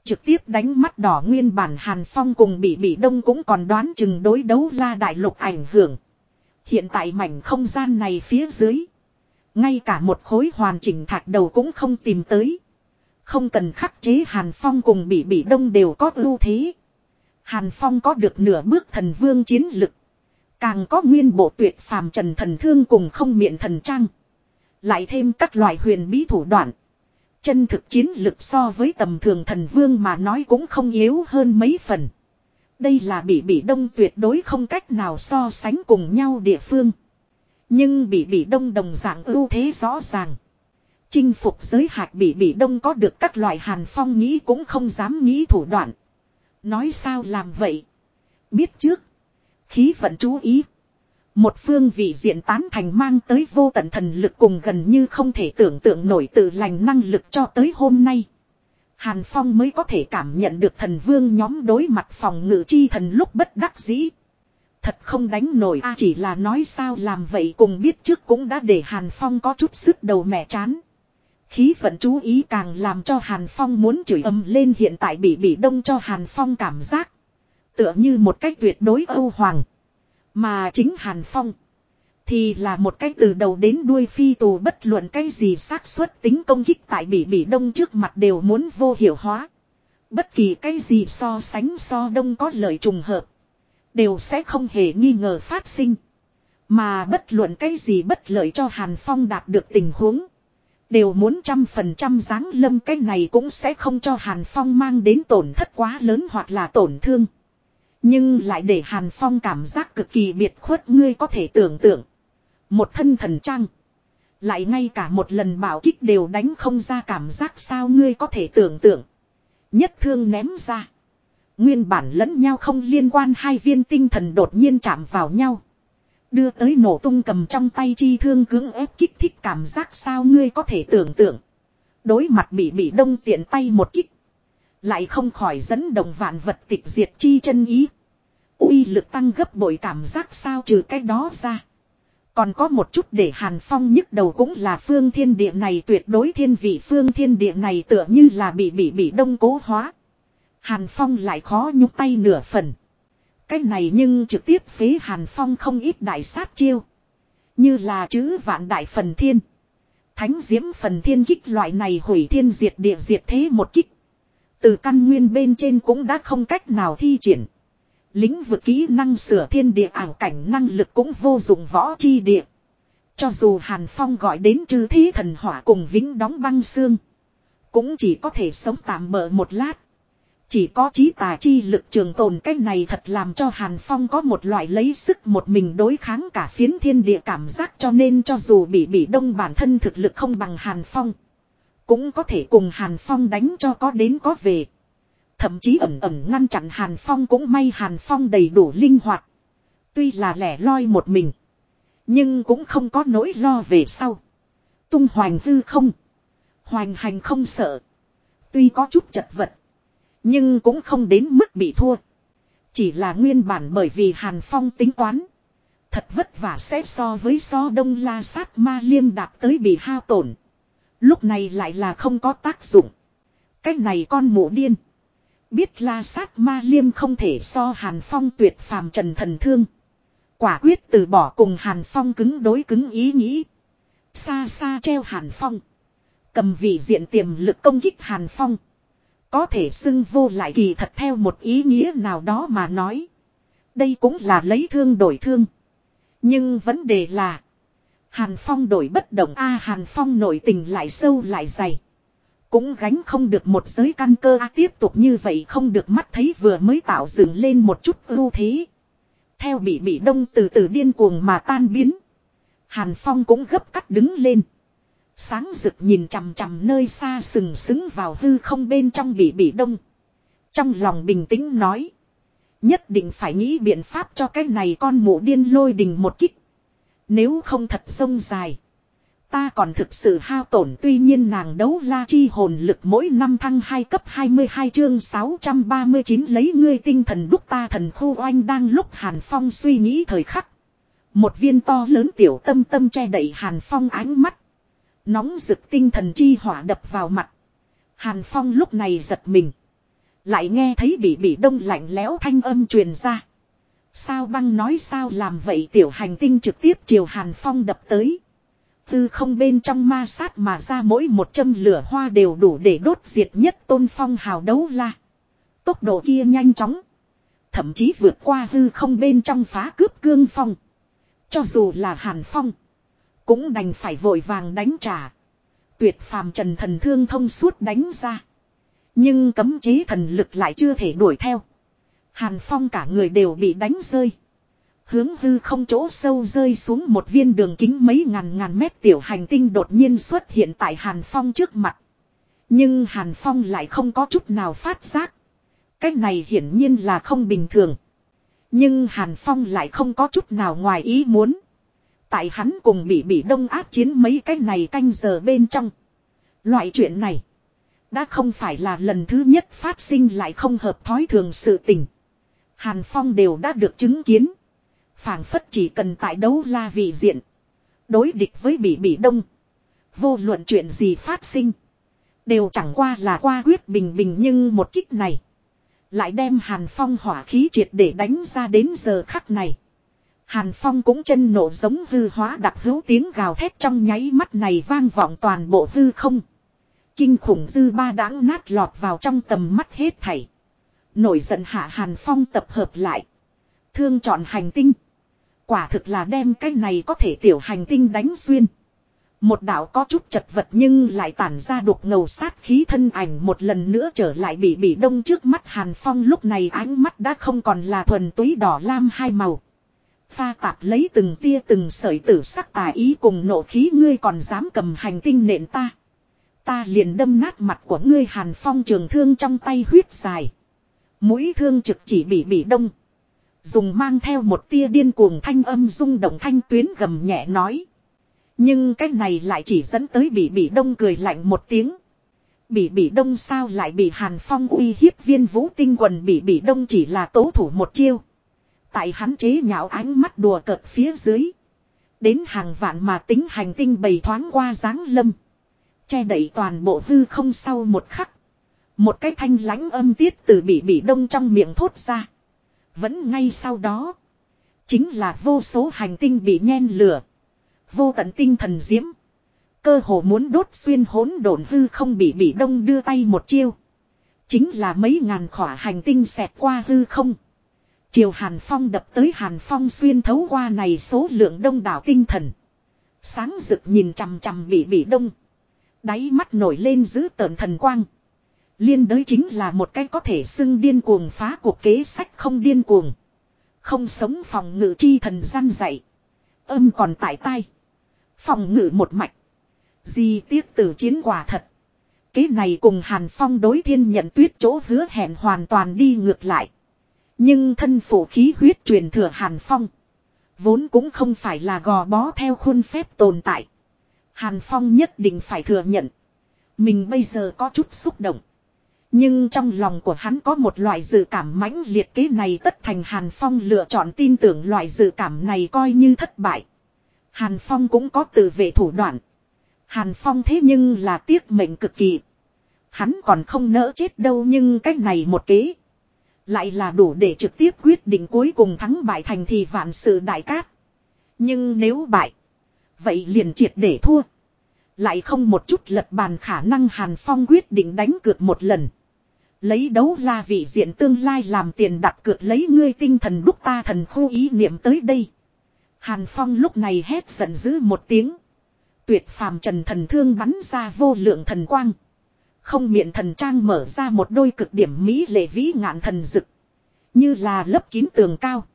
S1: Trực tiếp đánh mắt đỏ nguyên bản Hàn Phong cùng bị bị đông cũng còn đoán chừng đối đấu la đại lục ảnh hưởng. Hiện tại mảnh không gian này phía dưới. Ngay cả một khối hoàn chỉnh thạch đầu cũng không tìm tới. Không cần khắc chế Hàn Phong cùng bị bị đông đều có ưu thế. Hàn Phong có được nửa bước thần vương chiến lực. Càng có nguyên bộ tuyệt phàm trần thần thương cùng không miệng thần trang. Lại thêm các loại huyền bí thủ đoạn. Chân thực chiến lực so với tầm thường thần vương mà nói cũng không yếu hơn mấy phần. Đây là bị bị đông tuyệt đối không cách nào so sánh cùng nhau địa phương. Nhưng bị bị đông đồng dạng ưu thế rõ ràng. Chinh phục giới hạt bị bị đông có được các loại hàn phong nghĩ cũng không dám nghĩ thủ đoạn. Nói sao làm vậy? Biết trước. Khí vận chú ý. Một phương vị diện tán thành mang tới vô tận thần lực cùng gần như không thể tưởng tượng nổi tự lành năng lực cho tới hôm nay. Hàn Phong mới có thể cảm nhận được thần vương nhóm đối mặt phòng ngự chi thần lúc bất đắc dĩ. Thật không đánh nổi, a chỉ là nói sao làm vậy cùng biết trước cũng đã để Hàn Phong có chút sức đầu mẹ chán. Khí vận chú ý càng làm cho Hàn Phong muốn chửi âm lên hiện tại bị bị đông cho Hàn Phong cảm giác. Tựa như một cách tuyệt đối âu hoàng. Mà chính Hàn Phong. Thì là một cách từ đầu đến đuôi phi tù bất luận cái gì xác suất tính công kích tại bị bị đông trước mặt đều muốn vô hiệu hóa. Bất kỳ cái gì so sánh so đông có lợi trùng hợp. Đều sẽ không hề nghi ngờ phát sinh. Mà bất luận cái gì bất lợi cho Hàn Phong đạt được tình huống. Đều muốn trăm phần trăm ráng lâm cái này cũng sẽ không cho Hàn Phong mang đến tổn thất quá lớn hoặc là tổn thương. Nhưng lại để Hàn Phong cảm giác cực kỳ biệt khuất, ngươi có thể tưởng tượng. Một thân thần trang. Lại ngay cả một lần bảo kích đều đánh không ra cảm giác sao ngươi có thể tưởng tượng. Nhất thương ném ra. Nguyên bản lẫn nhau không liên quan, hai viên tinh thần đột nhiên chạm vào nhau. Đưa tới nổ tung cầm trong tay chi thương cứng ép kích thích cảm giác sao ngươi có thể tưởng tượng. Đối mặt bị bị đông tiện tay một kích. Lại không khỏi dẫn động vạn vật tịch diệt chi chân ý. uy lực tăng gấp bội cảm giác sao trừ cái đó ra. Còn có một chút để Hàn Phong nhức đầu cũng là phương thiên địa này tuyệt đối thiên vị phương thiên địa này tựa như là bị bị bị đông cố hóa. Hàn Phong lại khó nhúc tay nửa phần. Cái này nhưng trực tiếp phế Hàn Phong không ít đại sát chiêu. Như là chữ vạn đại phần thiên. Thánh diễm phần thiên kích loại này hủy thiên diệt địa diệt thế một kích. Từ căn nguyên bên trên cũng đã không cách nào thi triển. Lĩnh vực kỹ năng sửa thiên địa ảo cảnh năng lực cũng vô dụng võ chi địa. Cho dù Hàn Phong gọi đến chư thí thần hỏa cùng vĩnh đóng băng xương. Cũng chỉ có thể sống tạm bỡ một lát. Chỉ có trí tà chi lực trường tồn cái này thật làm cho Hàn Phong có một loại lấy sức một mình đối kháng cả phiến thiên địa cảm giác cho nên cho dù bị bị đông bản thân thực lực không bằng Hàn Phong. Cũng có thể cùng Hàn Phong đánh cho có đến có về. Thậm chí ẩn ẩn ngăn chặn Hàn Phong cũng may Hàn Phong đầy đủ linh hoạt. Tuy là lẻ loi một mình. Nhưng cũng không có nỗi lo về sau. Tung hoành hư không. Hoành hành không sợ. Tuy có chút chật vật. Nhưng cũng không đến mức bị thua. Chỉ là nguyên bản bởi vì Hàn Phong tính toán. Thật vất vả sẽ so với so đông la sát ma liêm đạt tới bị hao tổn. Lúc này lại là không có tác dụng. Cái này con mụ điên. Biết la sát ma liêm không thể so Hàn Phong tuyệt phàm trần thần thương. Quả quyết từ bỏ cùng Hàn Phong cứng đối cứng ý nghĩ. Xa xa treo Hàn Phong. Cầm vị diện tiềm lực công kích Hàn Phong. Có thể xưng vô lại kỳ thật theo một ý nghĩa nào đó mà nói. Đây cũng là lấy thương đổi thương. Nhưng vấn đề là. Hàn Phong đổi bất động A, Hàn Phong nội tình lại sâu lại dày. Cũng gánh không được một giới căn cơ A, tiếp tục như vậy không được mắt thấy vừa mới tạo dựng lên một chút ưu thế. Theo bị bị đông từ từ điên cuồng mà tan biến. Hàn Phong cũng gấp cắt đứng lên. Sáng rực nhìn chằm chằm nơi xa sừng sững vào hư không bên trong bị bị đông. Trong lòng bình tĩnh nói. Nhất định phải nghĩ biện pháp cho cái này con mụ điên lôi đình một kích. Nếu không thật sông dài. Ta còn thực sự hao tổn tuy nhiên nàng đấu la chi hồn lực mỗi năm thăng 2 cấp 22 chương 639 lấy ngươi tinh thần đúc ta thần khu oanh đang lúc Hàn Phong suy nghĩ thời khắc. Một viên to lớn tiểu tâm tâm che đậy Hàn Phong ánh mắt. Nóng rực tinh thần chi hỏa đập vào mặt. Hàn Phong lúc này giật mình. Lại nghe thấy bị bị đông lạnh lẽo thanh âm truyền ra. Sao băng nói sao làm vậy tiểu hành tinh trực tiếp chiều Hàn Phong đập tới. Tư không bên trong ma sát mà ra mỗi một châm lửa hoa đều đủ để đốt diệt nhất tôn phong hào đấu la. Tốc độ kia nhanh chóng. Thậm chí vượt qua hư không bên trong phá cướp cương phong. Cho dù là hàn phong. Cũng đành phải vội vàng đánh trả. Tuyệt phàm trần thần thương thông suốt đánh ra. Nhưng cấm chế thần lực lại chưa thể đuổi theo. Hàn phong cả người đều bị đánh rơi. Hướng hư không chỗ sâu rơi xuống một viên đường kính mấy ngàn ngàn mét tiểu hành tinh đột nhiên xuất hiện tại Hàn Phong trước mặt. Nhưng Hàn Phong lại không có chút nào phát giác. Cái này hiển nhiên là không bình thường. Nhưng Hàn Phong lại không có chút nào ngoài ý muốn. Tại hắn cùng bị bị đông áp chiến mấy cái này canh giờ bên trong. Loại chuyện này. Đã không phải là lần thứ nhất phát sinh lại không hợp thói thường sự tình. Hàn Phong đều đã được chứng kiến phảng phất chỉ cần tại đấu la vị diện. Đối địch với bỉ bỉ đông. Vô luận chuyện gì phát sinh. Đều chẳng qua là qua quyết bình bình nhưng một kích này. Lại đem Hàn Phong hỏa khí triệt để đánh ra đến giờ khắc này. Hàn Phong cũng chân nổ giống hư hóa đặc hữu tiếng gào thét trong nháy mắt này vang vọng toàn bộ hư không. Kinh khủng dư ba đáng nát lọt vào trong tầm mắt hết thảy. Nổi giận hạ Hàn Phong tập hợp lại. Thương chọn hành tinh. Quả thực là đem cái này có thể tiểu hành tinh đánh xuyên. Một đạo có chút chật vật nhưng lại tản ra đục ngầu sát khí thân ảnh một lần nữa trở lại bị bị đông trước mắt Hàn Phong lúc này ánh mắt đã không còn là thuần túy đỏ lam hai màu. Pha tạp lấy từng tia từng sợi tử sắc tà ý cùng nộ khí ngươi còn dám cầm hành tinh nện ta. Ta liền đâm nát mặt của ngươi Hàn Phong trường thương trong tay huyết dài. Mũi thương trực chỉ bị bị đông. Dùng mang theo một tia điên cuồng thanh âm rung động thanh tuyến gầm nhẹ nói. Nhưng cái này lại chỉ dẫn tới bị bị đông cười lạnh một tiếng. Bị bị đông sao lại bị hàn phong uy hiếp viên vũ tinh quần bị bị đông chỉ là tố thủ một chiêu. Tại hắn chế nhạo ánh mắt đùa cợt phía dưới. Đến hàng vạn mà tính hành tinh bầy thoáng qua dáng lâm. Che đẩy toàn bộ hư không sau một khắc. Một cái thanh lãnh âm tiết từ bị bị đông trong miệng thốt ra. Vẫn ngay sau đó. Chính là vô số hành tinh bị nhen lửa. Vô tận tinh thần diễm. Cơ hồ muốn đốt xuyên hỗn độn hư không bị bị đông đưa tay một chiêu. Chính là mấy ngàn khỏa hành tinh xẹt qua hư không. Chiều Hàn Phong đập tới Hàn Phong xuyên thấu qua này số lượng đông đảo tinh thần. Sáng rực nhìn chằm chằm bị bị đông. Đáy mắt nổi lên giữ tợn thần quang. Liên đới chính là một cái có thể xưng điên cuồng phá cuộc kế sách không điên cuồng. Không sống phòng ngự chi thần gian dạy. Âm còn tại tai. Phòng ngự một mạch. Di tiếc tử chiến quả thật. Kế này cùng Hàn Phong đối thiên nhận tuyết chỗ hứa hẹn hoàn toàn đi ngược lại. Nhưng thân phổ khí huyết truyền thừa Hàn Phong. Vốn cũng không phải là gò bó theo khuôn phép tồn tại. Hàn Phong nhất định phải thừa nhận. Mình bây giờ có chút xúc động. Nhưng trong lòng của hắn có một loại dự cảm mãnh liệt kế này tất thành Hàn Phong lựa chọn tin tưởng loại dự cảm này coi như thất bại. Hàn Phong cũng có tự vệ thủ đoạn. Hàn Phong thế nhưng là tiếc mệnh cực kỳ. Hắn còn không nỡ chết đâu nhưng cách này một kế. Lại là đủ để trực tiếp quyết định cuối cùng thắng bại thành thì vạn sự đại cát. Nhưng nếu bại. Vậy liền triệt để thua. Lại không một chút lật bàn khả năng Hàn Phong quyết định đánh cược một lần. Lấy đấu la vị diện tương lai làm tiền đặt cược lấy ngươi tinh thần đúc ta thần khu ý niệm tới đây. Hàn Phong lúc này hét giận dữ một tiếng. Tuyệt phàm trần thần thương bắn ra vô lượng thần quang. Không miệng thần trang mở ra một đôi cực điểm mỹ lệ vĩ ngạn thần dực. Như là lấp kín tường cao.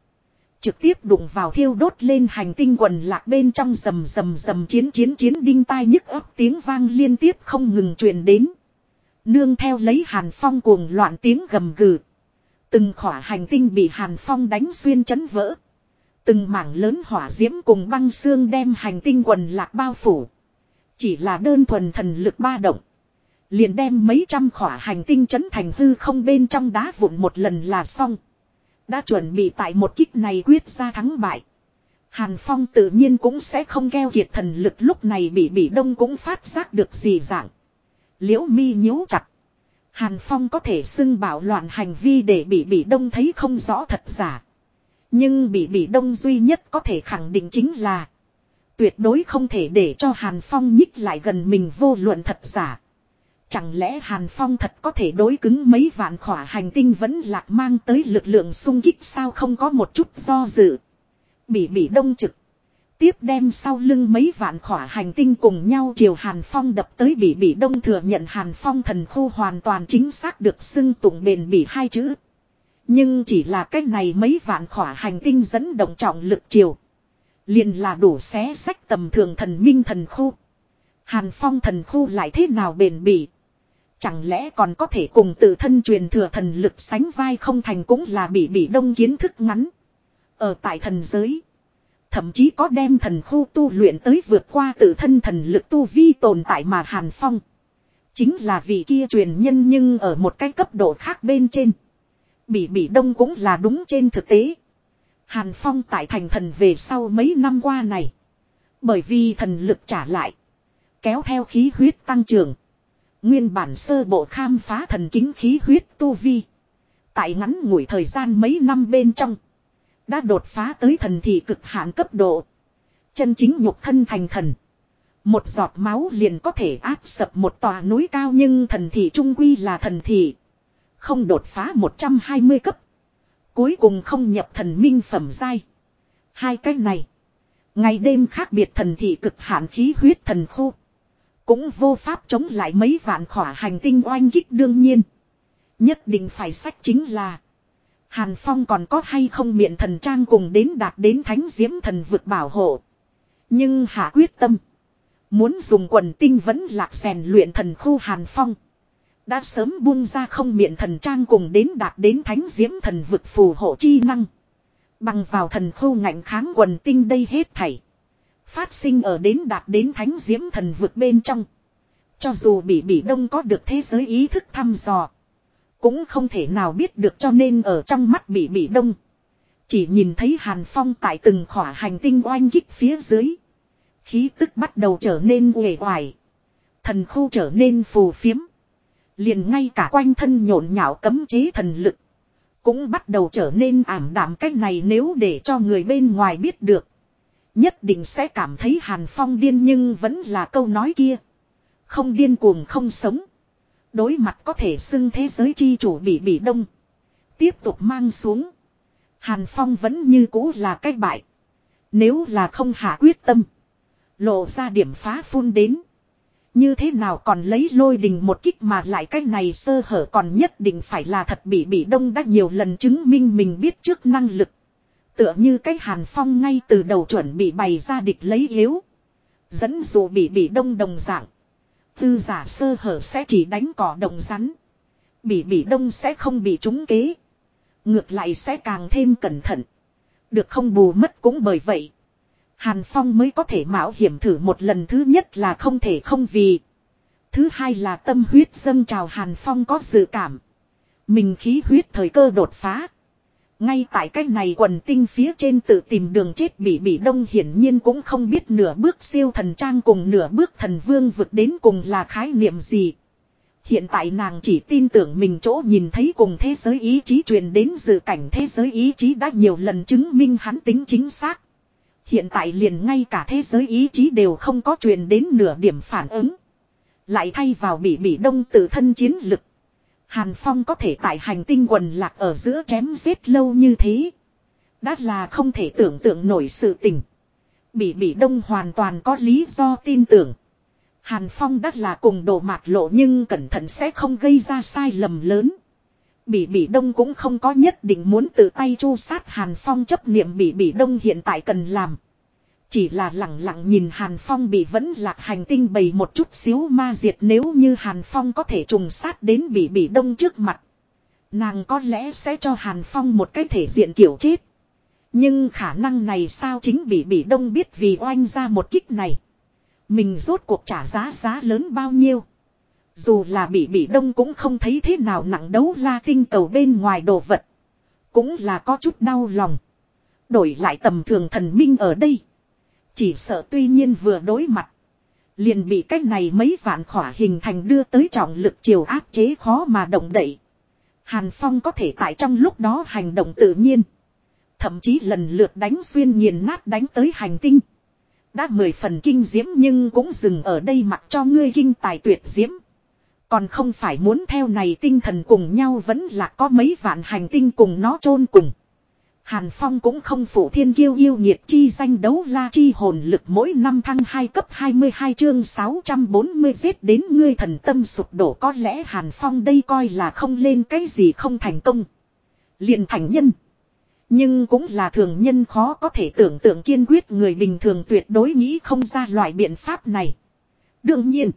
S1: Trực tiếp đụng vào thiêu đốt lên hành tinh quần lạc bên trong rầm rầm rầm chiến chiến chiến đinh tai nhức ấp tiếng vang liên tiếp không ngừng truyền đến. Nương theo lấy hàn phong cuồng loạn tiếng gầm gừ. Từng khỏa hành tinh bị hàn phong đánh xuyên chấn vỡ. Từng mảng lớn hỏa diễm cùng băng xương đem hành tinh quần lạc bao phủ. Chỉ là đơn thuần thần lực ba động. Liền đem mấy trăm khỏa hành tinh chấn thành hư không bên trong đá vụn một lần là xong. Đã chuẩn bị tại một kích này quyết ra thắng bại. Hàn Phong tự nhiên cũng sẽ không keo kiệt thần lực lúc này bị bị đông cũng phát giác được gì dạng. Liễu mi nhíu chặt. Hàn Phong có thể xưng bảo loạn hành vi để bị bị đông thấy không rõ thật giả. Nhưng bị bị đông duy nhất có thể khẳng định chính là. Tuyệt đối không thể để cho Hàn Phong nhích lại gần mình vô luận thật giả. Chẳng lẽ Hàn Phong thật có thể đối cứng mấy vạn khỏa hành tinh vẫn lạc mang tới lực lượng sung kích sao không có một chút do dự. Bị bị đông trực. Tiếp đem sau lưng mấy vạn khỏa hành tinh cùng nhau chiều Hàn Phong đập tới bị bị đông thừa nhận Hàn Phong thần khu hoàn toàn chính xác được xưng tụng bền bỉ hai chữ. Nhưng chỉ là cách này mấy vạn khỏa hành tinh dẫn động trọng lực chiều. liền là đủ xé sách tầm thường thần minh thần khu. Hàn Phong thần khu lại thế nào bền bỉ. Chẳng lẽ còn có thể cùng tự thân truyền thừa thần lực sánh vai không thành cũng là bị bị đông kiến thức ngắn. Ở tại thần giới. Thậm chí có đem thần khu tu luyện tới vượt qua tự thân thần lực tu vi tồn tại mà Hàn Phong. Chính là vị kia truyền nhân nhưng ở một cái cấp độ khác bên trên. Bị bị đông cũng là đúng trên thực tế. Hàn Phong tại thành thần về sau mấy năm qua này. Bởi vì thần lực trả lại. Kéo theo khí huyết tăng trưởng. Nguyên bản sơ bộ khám phá thần kính khí huyết tu vi. Tại ngắn ngủi thời gian mấy năm bên trong. Đã đột phá tới thần thị cực hạn cấp độ. Chân chính nhục thân thành thần. Một giọt máu liền có thể áp sập một tòa núi cao nhưng thần thị trung quy là thần thị. Không đột phá 120 cấp. Cuối cùng không nhập thần minh phẩm giai. Hai cái này. Ngày đêm khác biệt thần thị cực hạn khí huyết thần khu. Cũng vô pháp chống lại mấy vạn khỏa hành tinh oanh kích đương nhiên. Nhất định phải sách chính là. Hàn Phong còn có hay không miệng thần trang cùng đến đạt đến thánh diễm thần vực bảo hộ. Nhưng hạ quyết tâm. Muốn dùng quần tinh vẫn lạc rèn luyện thần khu Hàn Phong. Đã sớm buông ra không miệng thần trang cùng đến đạt đến thánh diễm thần vực phù hộ chi năng. Bằng vào thần khu ngạnh kháng quần tinh đây hết thảy. Phát sinh ở đến đạt đến thánh diễm thần vực bên trong. Cho dù bị bị đông có được thế giới ý thức thăm dò. Cũng không thể nào biết được cho nên ở trong mắt bị bị đông. Chỉ nhìn thấy hàn phong tại từng khỏa hành tinh oanh kích phía dưới. Khí tức bắt đầu trở nên uể oải. Thần khu trở nên phù phiếm. Liền ngay cả quanh thân nhộn nhạo cấm chế thần lực. Cũng bắt đầu trở nên ảm đạm cách này nếu để cho người bên ngoài biết được. Nhất định sẽ cảm thấy Hàn Phong điên nhưng vẫn là câu nói kia. Không điên cuồng không sống. Đối mặt có thể xưng thế giới chi chủ bị bị đông. Tiếp tục mang xuống. Hàn Phong vẫn như cũ là cách bại. Nếu là không hạ quyết tâm. Lộ ra điểm phá phun đến. Như thế nào còn lấy lôi đình một kích mà lại cái này sơ hở còn nhất định phải là thật bị bị đông đã nhiều lần chứng minh mình biết trước năng lực. Tựa như cái hàn phong ngay từ đầu chuẩn bị bày ra địch lấy yếu. Dẫn dụ bị bị đông đồng dạng. Tư giả sơ hở sẽ chỉ đánh cỏ đồng rắn. Bị bị đông sẽ không bị trúng kế. Ngược lại sẽ càng thêm cẩn thận. Được không bù mất cũng bởi vậy. Hàn Phong mới có thể mạo hiểm thử một lần thứ nhất là không thể không vì. Thứ hai là tâm huyết dâng trào Hàn Phong có dự cảm. Mình khí huyết thời cơ đột phá. Ngay tại cách này quần tinh phía trên tự tìm đường chết bị bị đông hiển nhiên cũng không biết nửa bước siêu thần trang cùng nửa bước thần vương vượt đến cùng là khái niệm gì. Hiện tại nàng chỉ tin tưởng mình chỗ nhìn thấy cùng thế giới ý chí truyền đến dự cảnh thế giới ý chí đã nhiều lần chứng minh hắn tính chính xác. Hiện tại liền ngay cả thế giới ý chí đều không có truyền đến nửa điểm phản ứng. Lại thay vào bị bị đông tự thân chiến lực. Hàn Phong có thể tại hành tinh quần lạc ở giữa chém giết lâu như thế. Đã là không thể tưởng tượng nổi sự tình. Bị bị đông hoàn toàn có lý do tin tưởng. Hàn Phong đắt là cùng đồ mạt lộ nhưng cẩn thận sẽ không gây ra sai lầm lớn. Bỉ Bỉ Đông cũng không có nhất định muốn tự tay chu sát Hàn Phong chấp niệm Bỉ Bỉ Đông hiện tại cần làm. Chỉ là lặng lặng nhìn Hàn Phong bị vẫn lạc hành tinh bầy một chút xíu ma diệt nếu như Hàn Phong có thể trùng sát đến bị Bỉ Đông trước mặt. Nàng có lẽ sẽ cho Hàn Phong một cái thể diện kiểu chết. Nhưng khả năng này sao chính bị Bỉ Đông biết vì oanh ra một kích này. Mình rốt cuộc trả giá giá lớn bao nhiêu. Dù là bị bị đông cũng không thấy thế nào nặng đấu la tinh cầu bên ngoài đồ vật. Cũng là có chút đau lòng. Đổi lại tầm thường thần minh ở đây. Chỉ sợ tuy nhiên vừa đối mặt. Liền bị cách này mấy vạn khỏa hình thành đưa tới trọng lực chiều áp chế khó mà động đậy. Hàn Phong có thể tại trong lúc đó hành động tự nhiên. Thậm chí lần lượt đánh xuyên nghiền nát đánh tới hành tinh. Đã mười phần kinh diễm nhưng cũng dừng ở đây mặc cho ngươi kinh tài tuyệt diễm. Còn không phải muốn theo này tinh thần cùng nhau vẫn là có mấy vạn hành tinh cùng nó chôn cùng. Hàn Phong cũng không phụ thiên kiêu yêu nhiệt chi danh đấu la chi hồn lực mỗi năm thăng 2 cấp 22 chương 640 giết đến ngươi thần tâm sụp đổ có lẽ Hàn Phong đây coi là không lên cái gì không thành công. liền thành nhân. Nhưng cũng là thường nhân khó có thể tưởng tượng kiên quyết người bình thường tuyệt đối nghĩ không ra loại biện pháp này. Đương nhiên.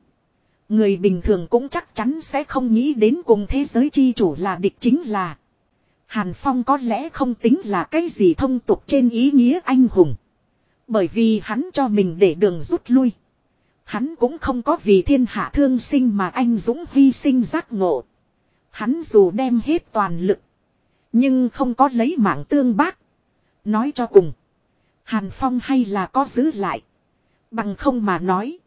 S1: Người bình thường cũng chắc chắn sẽ không nghĩ đến cùng thế giới chi chủ là địch chính là. Hàn Phong có lẽ không tính là cái gì thông tục trên ý nghĩa anh hùng. Bởi vì hắn cho mình để đường rút lui. Hắn cũng không có vì thiên hạ thương sinh mà anh dũng hy sinh giác ngộ. Hắn dù đem hết toàn lực. Nhưng không có lấy mạng tương bác. Nói cho cùng. Hàn Phong hay là có giữ lại. Bằng không mà nói.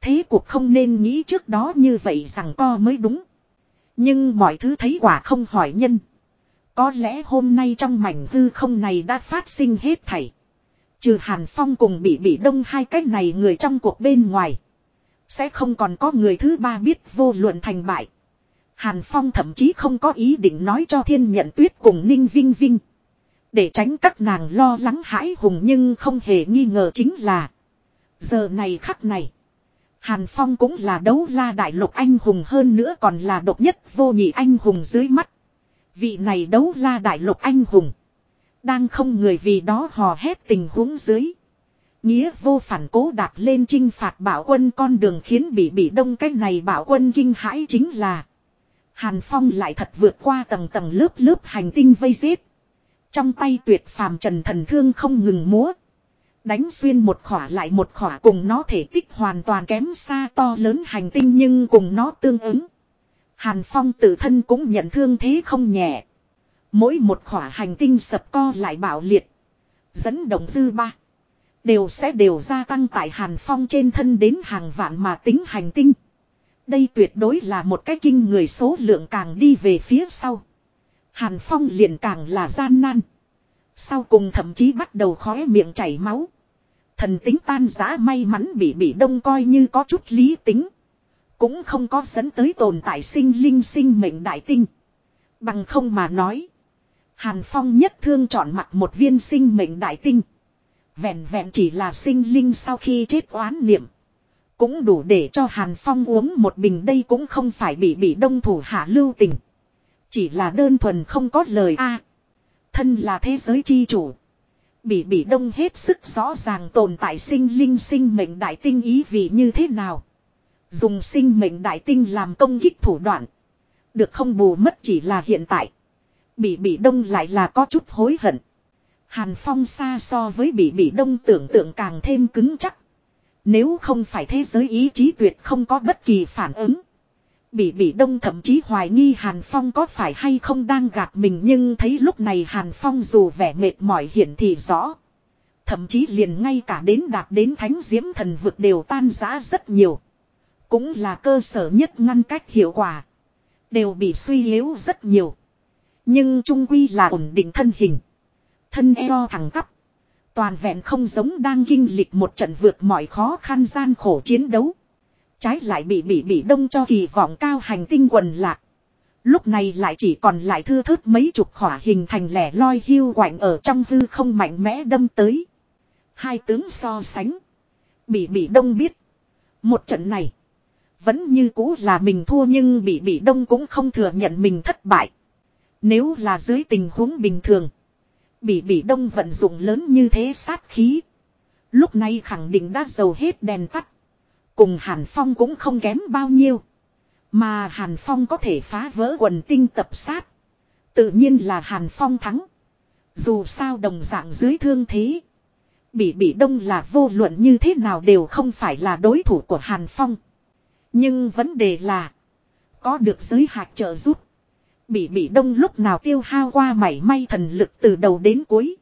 S1: Thế cuộc không nên nghĩ trước đó như vậy rằng co mới đúng. Nhưng mọi thứ thấy quả không hỏi nhân. Có lẽ hôm nay trong mảnh hư không này đã phát sinh hết thảy. Trừ Hàn Phong cùng bị bị đông hai cách này người trong cuộc bên ngoài. Sẽ không còn có người thứ ba biết vô luận thành bại. Hàn Phong thậm chí không có ý định nói cho thiên nhận tuyết cùng Ninh Vinh Vinh. Để tránh các nàng lo lắng hãi hùng nhưng không hề nghi ngờ chính là. Giờ này khắc này. Hàn Phong cũng là đấu la đại lục anh hùng hơn nữa còn là độc nhất vô nhị anh hùng dưới mắt. Vị này đấu la đại lục anh hùng. Đang không người vì đó hò hét tình huống dưới. Nghĩa vô phản cố đạp lên chinh phạt bảo quân con đường khiến bị bị đông cách này bảo quân kinh hãi chính là. Hàn Phong lại thật vượt qua tầng tầng lớp lớp hành tinh vây giết. Trong tay tuyệt phàm trần thần thương không ngừng múa. Đánh xuyên một khỏa lại một khỏa cùng nó thể tích hoàn toàn kém xa to lớn hành tinh nhưng cùng nó tương ứng. Hàn Phong tự thân cũng nhận thương thế không nhẹ. Mỗi một khỏa hành tinh sập co lại bạo liệt. Dẫn động dư ba. Đều sẽ đều gia tăng tại Hàn Phong trên thân đến hàng vạn mà tính hành tinh. Đây tuyệt đối là một cái kinh người số lượng càng đi về phía sau. Hàn Phong liền càng là gian nan. Sau cùng thậm chí bắt đầu khóe miệng chảy máu. Thần tính tan giã may mắn bị bị đông coi như có chút lý tính. Cũng không có dẫn tới tồn tại sinh linh sinh mệnh đại tinh. Bằng không mà nói. Hàn Phong nhất thương chọn mặt một viên sinh mệnh đại tinh. Vẹn vẹn chỉ là sinh linh sau khi chết oán niệm. Cũng đủ để cho Hàn Phong uống một bình đây cũng không phải bị bị đông thủ hạ lưu tình. Chỉ là đơn thuần không có lời a Thân là thế giới chi chủ. Bị bị đông hết sức rõ ràng tồn tại sinh linh sinh mệnh đại tinh ý vì như thế nào. Dùng sinh mệnh đại tinh làm công kích thủ đoạn. Được không bù mất chỉ là hiện tại. Bị bị đông lại là có chút hối hận. Hàn Phong xa so với bị bị đông tưởng tượng càng thêm cứng chắc. Nếu không phải thế giới ý chí tuyệt không có bất kỳ phản ứng. Bị bị đông thậm chí hoài nghi Hàn Phong có phải hay không đang gạt mình nhưng thấy lúc này Hàn Phong dù vẻ mệt mỏi hiển thị rõ. Thậm chí liền ngay cả đến đạt đến thánh diễm thần vực đều tan rã rất nhiều. Cũng là cơ sở nhất ngăn cách hiệu quả. Đều bị suy yếu rất nhiều. Nhưng trung quy là ổn định thân hình. Thân eo thẳng tắp. Toàn vẹn không giống đang kinh lịch một trận vượt mọi khó khăn gian khổ chiến đấu. Trái lại bị bị bị đông cho kỳ vọng cao hành tinh quần lạc. Lúc này lại chỉ còn lại thư thớt mấy chục khỏa hình thành lẻ loi hưu quạnh ở trong hư không mạnh mẽ đâm tới. Hai tướng so sánh. Bị bị đông biết. Một trận này. Vẫn như cũ là mình thua nhưng bị bị đông cũng không thừa nhận mình thất bại. Nếu là dưới tình huống bình thường. Bị bị đông vận dụng lớn như thế sát khí. Lúc này khẳng định đã dầu hết đèn tắt. Cùng Hàn Phong cũng không kém bao nhiêu. Mà Hàn Phong có thể phá vỡ quần tinh tập sát. Tự nhiên là Hàn Phong thắng. Dù sao đồng dạng dưới thương thế. Bị bị đông là vô luận như thế nào đều không phải là đối thủ của Hàn Phong. Nhưng vấn đề là. Có được giới hạt trợ giúp. Bị bị đông lúc nào tiêu hao qua mảy may thần lực từ đầu đến cuối.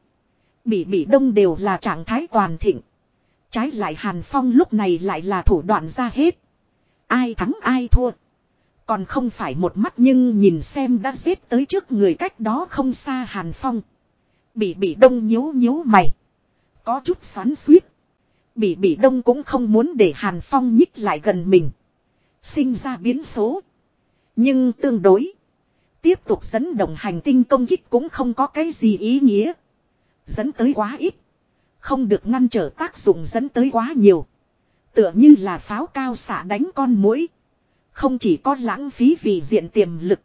S1: Bị bị đông đều là trạng thái toàn thịnh. Trái lại Hàn Phong lúc này lại là thủ đoạn ra hết. Ai thắng ai thua. Còn không phải một mắt nhưng nhìn xem đã xếp tới trước người cách đó không xa Hàn Phong. Bị bị đông nhíu nhíu mày. Có chút xoắn suýt. Bị bị đông cũng không muốn để Hàn Phong nhích lại gần mình. Sinh ra biến số. Nhưng tương đối. Tiếp tục dẫn động hành tinh công kích cũng không có cái gì ý nghĩa. Dẫn tới quá ít. Không được ngăn trở tác dụng dẫn tới quá nhiều. Tựa như là pháo cao xạ đánh con mũi. Không chỉ có lãng phí vì diện tiềm lực.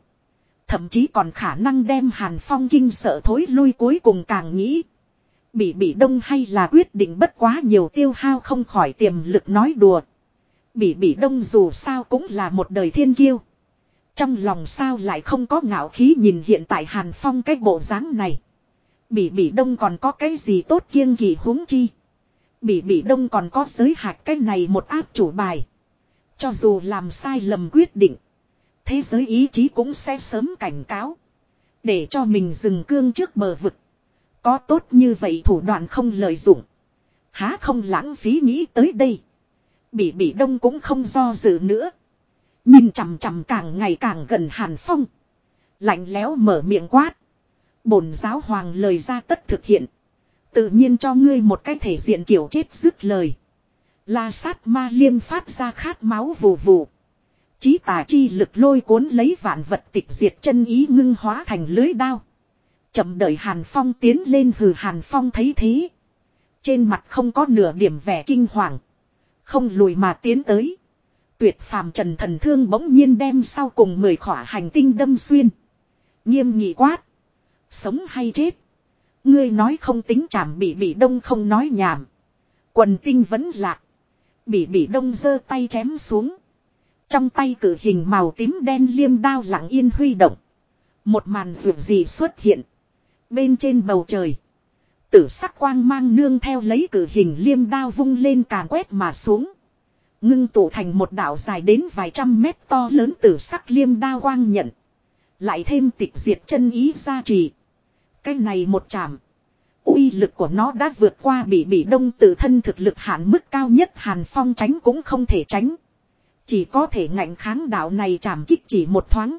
S1: Thậm chí còn khả năng đem Hàn Phong kinh sợ thối lui cuối cùng càng nghĩ. Bị bị đông hay là quyết định bất quá nhiều tiêu hao không khỏi tiềm lực nói đùa. Bỉ Bỉ đông dù sao cũng là một đời thiên kiêu. Trong lòng sao lại không có ngạo khí nhìn hiện tại Hàn Phong cái bộ dáng này. Bỉ bỉ đông còn có cái gì tốt kiêng kỳ huống chi. Bỉ bỉ đông còn có giới hạt cái này một áp chủ bài. Cho dù làm sai lầm quyết định. Thế giới ý chí cũng sẽ sớm cảnh cáo. Để cho mình dừng cương trước bờ vực. Có tốt như vậy thủ đoạn không lợi dụng. Há không lãng phí nghĩ tới đây bị bị đông cũng không do dự nữa. Nhìn chằm chằm càng ngày càng gần Hàn Phong. Lạnh lẽo mở miệng quát. Bổn giáo hoàng lời ra tất thực hiện. Tự nhiên cho ngươi một cái thể diện kiểu chết dứt lời. La sát ma liêm phát ra khát máu vù vù. Chí tà chi lực lôi cuốn lấy vạn vật tịch diệt chân ý ngưng hóa thành lưới đao. Chậm đợi Hàn Phong tiến lên hừ Hàn Phong thấy thế. Trên mặt không có nửa điểm vẻ kinh hoàng. Không lùi mà tiến tới. Tuyệt phàm trần thần thương bỗng nhiên đem sau cùng mười khỏa hành tinh đâm xuyên. Nghiêm nghị quát. Sống hay chết. Ngươi nói không tính chảm bị bị đông không nói nhảm. Quần tinh vẫn lạc. Bị bị đông giơ tay chém xuống. Trong tay cử hình màu tím đen liêm đao lặng yên huy động. Một màn ruột gì xuất hiện. Bên trên bầu trời. Tử sắc quang mang nương theo lấy cử hình liêm đao vung lên càn quét mà xuống. Ngưng tụ thành một đảo dài đến vài trăm mét to lớn tử sắc liêm đao quang nhận. Lại thêm tịch diệt chân ý gia trì. Cái này một chạm. uy lực của nó đã vượt qua bị bị đông tự thân thực lực hạn mức cao nhất Hàn Phong tránh cũng không thể tránh. Chỉ có thể ngạnh kháng đạo này chạm kích chỉ một thoáng.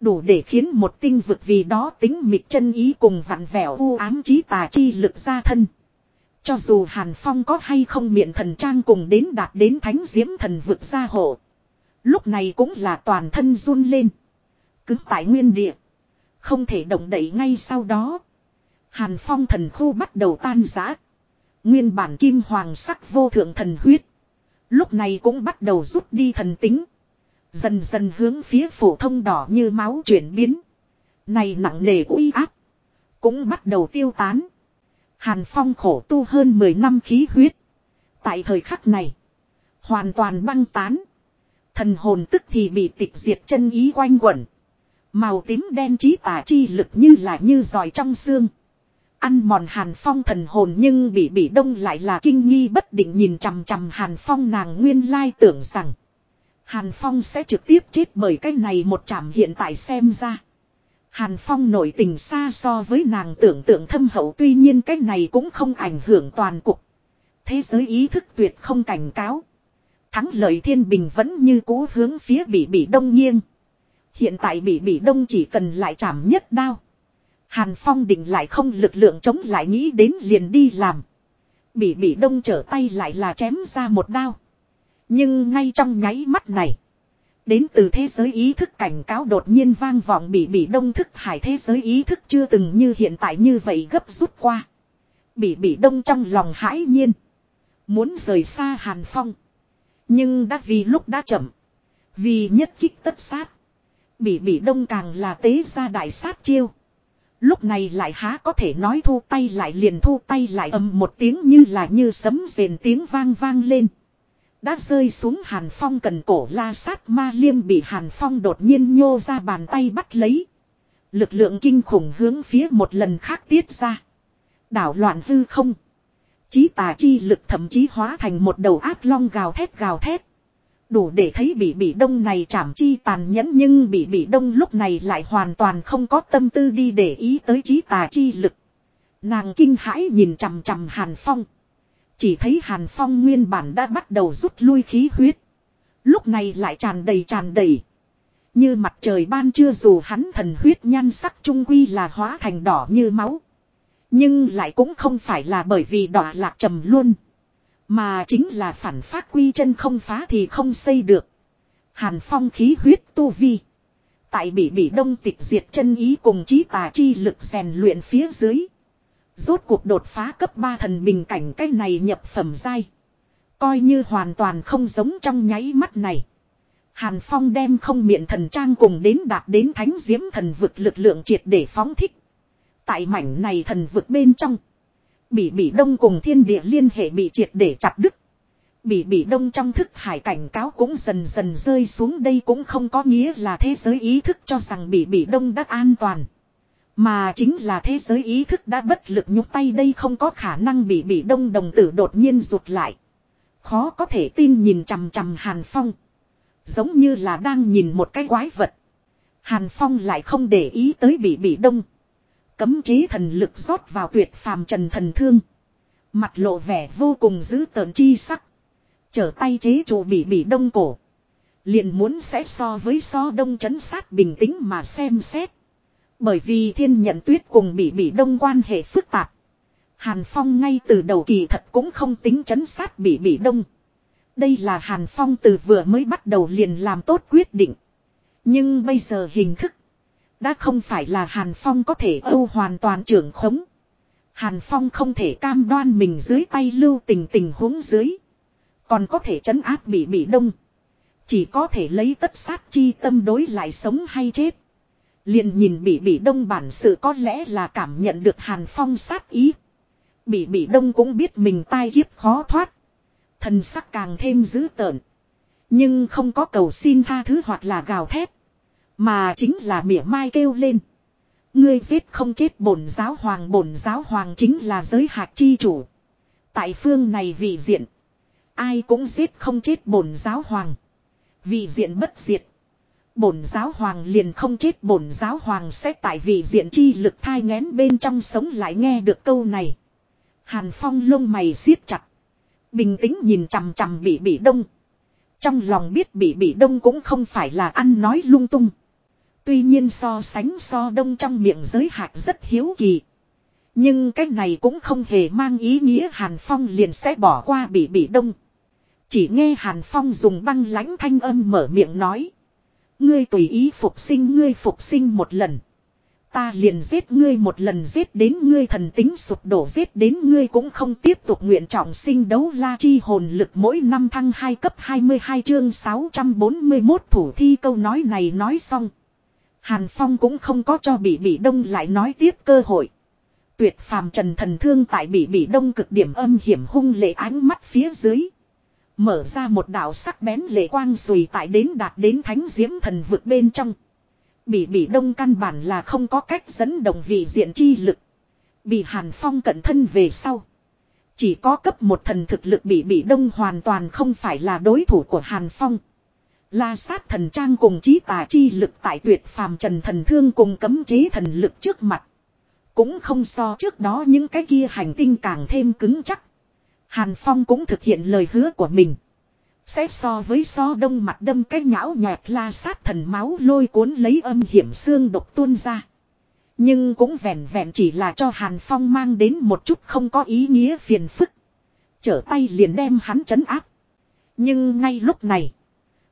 S1: Đủ để khiến một tinh vực vì đó tính mịch chân ý cùng vặn vẹo u ám trí tà chi lực ra thân. Cho dù Hàn Phong có hay không miệng thần trang cùng đến đạt đến thánh diễm thần vực gia hộ. Lúc này cũng là toàn thân run lên. cứ tại nguyên địa. Không thể động đậy ngay sau đó. Hàn Phong thần khu bắt đầu tan rã. Nguyên bản kim hoàng sắc vô thượng thần huyết. Lúc này cũng bắt đầu rút đi thần tính. Dần dần hướng phía phổ thông đỏ như máu chuyển biến. Này nặng nề uy áp. Cũng bắt đầu tiêu tán. Hàn Phong khổ tu hơn 10 năm khí huyết. Tại thời khắc này. Hoàn toàn băng tán. Thần hồn tức thì bị tịch diệt chân ý quanh quẩn. Màu tím đen trí tà chi lực như là như giỏi trong xương. Ăn mòn Hàn Phong thần hồn nhưng bị bị đông lại là kinh nghi bất định nhìn chằm chằm Hàn Phong nàng nguyên lai tưởng rằng. Hàn Phong sẽ trực tiếp chết bởi cái này một chạm hiện tại xem ra. Hàn Phong nổi tình xa so với nàng tưởng tượng thâm hậu tuy nhiên cái này cũng không ảnh hưởng toàn cục. Thế giới ý thức tuyệt không cảnh cáo. Thắng lợi thiên bình vẫn như cũ hướng phía bị bị đông nghiêng. Hiện tại bị bị đông chỉ cần lại chạm nhất đao. Hàn Phong định lại không lực lượng chống lại nghĩ đến liền đi làm. Bị bị đông trở tay lại là chém ra một đao. Nhưng ngay trong nháy mắt này. Đến từ thế giới ý thức cảnh cáo đột nhiên vang vọng bị bị đông thức hải thế giới ý thức chưa từng như hiện tại như vậy gấp rút qua. Bị bị đông trong lòng hãi nhiên. Muốn rời xa Hàn Phong. Nhưng đã vì lúc đã chậm. Vì nhất kích tất sát. Bị bị đông càng là tế ra đại sát chiêu. Lúc này lại há có thể nói thu tay lại liền thu tay lại ầm một tiếng như là như sấm rền tiếng vang vang lên. Đã rơi xuống Hàn Phong cần cổ la sát ma liêm bị Hàn Phong đột nhiên nhô ra bàn tay bắt lấy. Lực lượng kinh khủng hướng phía một lần khác tiết ra. Đảo loạn hư không. Chí tà chi lực thậm chí hóa thành một đầu áp long gào thét gào thét. Đủ để thấy bị bị đông này chảm chi tàn nhẫn nhưng bị bị đông lúc này lại hoàn toàn không có tâm tư đi để ý tới chí tà chi lực. Nàng kinh hãi nhìn chằm chằm Hàn Phong. Chỉ thấy Hàn Phong nguyên bản đã bắt đầu rút lui khí huyết. Lúc này lại tràn đầy tràn đầy. Như mặt trời ban trưa dù hắn thần huyết nhan sắc trung quy là hóa thành đỏ như máu. Nhưng lại cũng không phải là bởi vì đỏ lạc trầm luôn. Mà chính là phản phát quy chân không phá thì không xây được. Hàn phong khí huyết tu vi. Tại bị bị đông tịch diệt chân ý cùng trí tà chi lực rèn luyện phía dưới. Rốt cuộc đột phá cấp 3 thần bình cảnh cái này nhập phẩm giai. Coi như hoàn toàn không giống trong nháy mắt này. Hàn Phong đem không miệng thần trang cùng đến đạt đến thánh diễm thần vực lực lượng triệt để phóng thích. Tại mảnh này thần vực bên trong. Bị bỉ đông cùng thiên địa liên hệ bị triệt để chặt đứt. Bị bỉ đông trong thức hải cảnh cáo cũng dần dần rơi xuống đây cũng không có nghĩa là thế giới ý thức cho rằng bị bỉ đông đã an toàn. Mà chính là thế giới ý thức đã bất lực nhúc tay đây không có khả năng bị bị đông đồng tử đột nhiên rụt lại. Khó có thể tin nhìn chằm chằm Hàn Phong. Giống như là đang nhìn một cái quái vật. Hàn Phong lại không để ý tới bị bị đông. Cấm chế thần lực rót vào tuyệt phàm trần thần thương. Mặt lộ vẻ vô cùng dữ tợn chi sắc. Trở tay chế chủ bị bị đông cổ. Liền muốn sẽ so với so đông chấn sát bình tĩnh mà xem xét. Bởi vì thiên nhận tuyết cùng bị bị đông quan hệ phức tạp. Hàn Phong ngay từ đầu kỳ thật cũng không tính chấn sát bị bị đông. Đây là Hàn Phong từ vừa mới bắt đầu liền làm tốt quyết định. Nhưng bây giờ hình thức. Đã không phải là Hàn Phong có thể âu hoàn toàn trưởng khống. Hàn Phong không thể cam đoan mình dưới tay lưu tình tình huống dưới. Còn có thể chấn áp bị bị đông. Chỉ có thể lấy tất sát chi tâm đối lại sống hay chết. Liền nhìn bị bị đông bản sự có lẽ là cảm nhận được Hàn Phong sát ý. Bị bị đông cũng biết mình tai kiếp khó thoát. Thần sắc càng thêm dữ tợn. Nhưng không có cầu xin tha thứ hoặc là gào thét. Mà chính là mỉa mai kêu lên. Ngươi giết không chết bổn giáo hoàng, bổn giáo hoàng chính là giới hạt chi chủ. Tại phương này vị diện. Ai cũng giết không chết bổn giáo hoàng. Vị diện bất diệt. Bổn giáo hoàng liền không chết, bổn giáo hoàng sẽ tại vị diện chi lực thai ngén bên trong sống lại nghe được câu này. Hàn phong lông mày siết chặt. Bình tĩnh nhìn chằm chằm bị bị đông. Trong lòng biết bị bị đông cũng không phải là ăn nói lung tung. Tuy nhiên so sánh so đông trong miệng giới hạt rất hiếu kỳ. Nhưng cái này cũng không hề mang ý nghĩa Hàn Phong liền sẽ bỏ qua bị bị đông. Chỉ nghe Hàn Phong dùng băng lãnh thanh âm mở miệng nói. Ngươi tùy ý phục sinh, ngươi phục sinh một lần. Ta liền giết ngươi một lần, giết đến ngươi thần tính sụp đổ, giết đến ngươi cũng không tiếp tục nguyện trọng sinh đấu la chi hồn lực mỗi năm thăng hai cấp 22 chương 641 thủ thi câu nói này nói xong. Hàn Phong cũng không có cho bị bị đông lại nói tiếp cơ hội. Tuyệt phàm trần thần thương tại bị bị đông cực điểm âm hiểm hung lệ ánh mắt phía dưới. Mở ra một đạo sắc bén lệ quang rùi tại đến đạt đến thánh diễm thần vực bên trong. Bị bị đông căn bản là không có cách dẫn động vị diện chi lực. Bị Hàn Phong cận thân về sau. Chỉ có cấp một thần thực lực bị bị đông hoàn toàn không phải là đối thủ của Hàn Phong. La sát thần trang cùng trí tà chi lực tại tuyệt phàm trần thần thương cùng cấm chế thần lực trước mặt. Cũng không so trước đó những cái kia hành tinh càng thêm cứng chắc. Hàn Phong cũng thực hiện lời hứa của mình. Sẽ so với so đông mặt đâm cái nhão nhọt la sát thần máu lôi cuốn lấy âm hiểm xương độc tuôn ra. Nhưng cũng vẹn vẹn chỉ là cho Hàn Phong mang đến một chút không có ý nghĩa phiền phức. Trở tay liền đem hắn chấn áp. Nhưng ngay lúc này.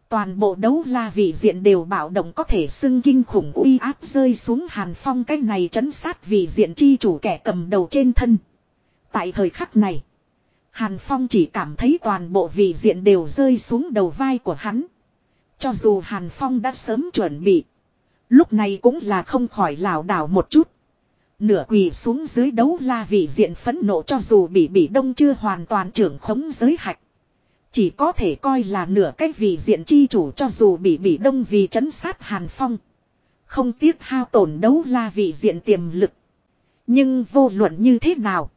S1: Toàn bộ đấu la vị diện đều bạo động có thể xưng kinh khủng uy áp rơi xuống Hàn Phong cái này chấn sát vị diện chi chủ kẻ cầm đầu trên thân. Tại thời khắc này. Hàn Phong chỉ cảm thấy toàn bộ vị diện đều rơi xuống đầu vai của hắn. Cho dù Hàn Phong đã sớm chuẩn bị. Lúc này cũng là không khỏi lảo đảo một chút. Nửa quỳ xuống dưới đấu la vị diện phẫn nộ cho dù bị bị đông chưa hoàn toàn trưởng khống giới hạch. Chỉ có thể coi là nửa cách vị diện chi chủ cho dù bị bị đông vì chấn sát Hàn Phong. Không tiếc hao tổn đấu la vị diện tiềm lực. Nhưng vô luận như thế nào.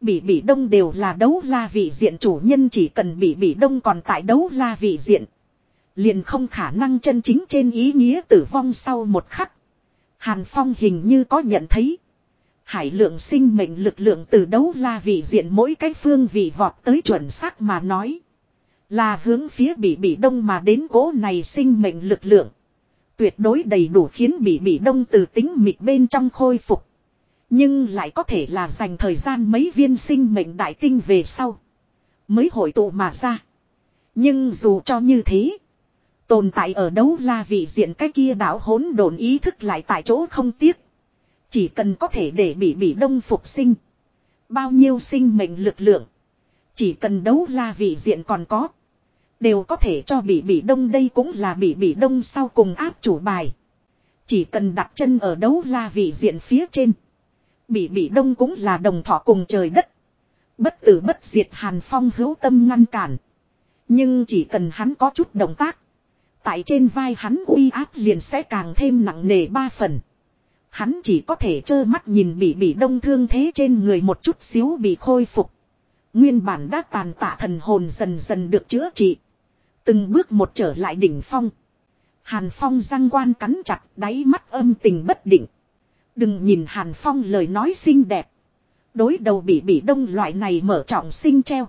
S1: Bị bị đông đều là đấu la vị diện, chủ nhân chỉ cần bị bị đông còn tại đấu la vị diện. Liền không khả năng chân chính trên ý nghĩa tử vong sau một khắc. Hàn Phong hình như có nhận thấy. Hải lượng sinh mệnh lực lượng từ đấu la vị diện mỗi cái phương vị vọt tới chuẩn xác mà nói. Là hướng phía bị bị đông mà đến cố này sinh mệnh lực lượng. Tuyệt đối đầy đủ khiến bị bị đông từ tính mịt bên trong khôi phục. Nhưng lại có thể là dành thời gian mấy viên sinh mệnh đại tinh về sau. Mới hội tụ mà ra. Nhưng dù cho như thế. Tồn tại ở đấu la vị diện cái kia đảo hỗn độn ý thức lại tại chỗ không tiếc. Chỉ cần có thể để bị bị đông phục sinh. Bao nhiêu sinh mệnh lực lượng. Chỉ cần đấu la vị diện còn có. Đều có thể cho bị bị đông đây cũng là bị bị đông sau cùng áp chủ bài. Chỉ cần đặt chân ở đấu la vị diện phía trên. Bị bị đông cũng là đồng thọ cùng trời đất. Bất tử bất diệt hàn phong hữu tâm ngăn cản. Nhưng chỉ cần hắn có chút động tác. Tại trên vai hắn uy áp liền sẽ càng thêm nặng nề ba phần. Hắn chỉ có thể trơ mắt nhìn bị bị đông thương thế trên người một chút xíu bị khôi phục. Nguyên bản đã tàn tạ thần hồn dần dần được chữa trị. Từng bước một trở lại đỉnh phong. Hàn phong răng quan cắn chặt, đáy mắt âm tình bất định. Đừng nhìn Hàn Phong lời nói xinh đẹp. Đối đầu bị bị đông loại này mở trọng sinh treo.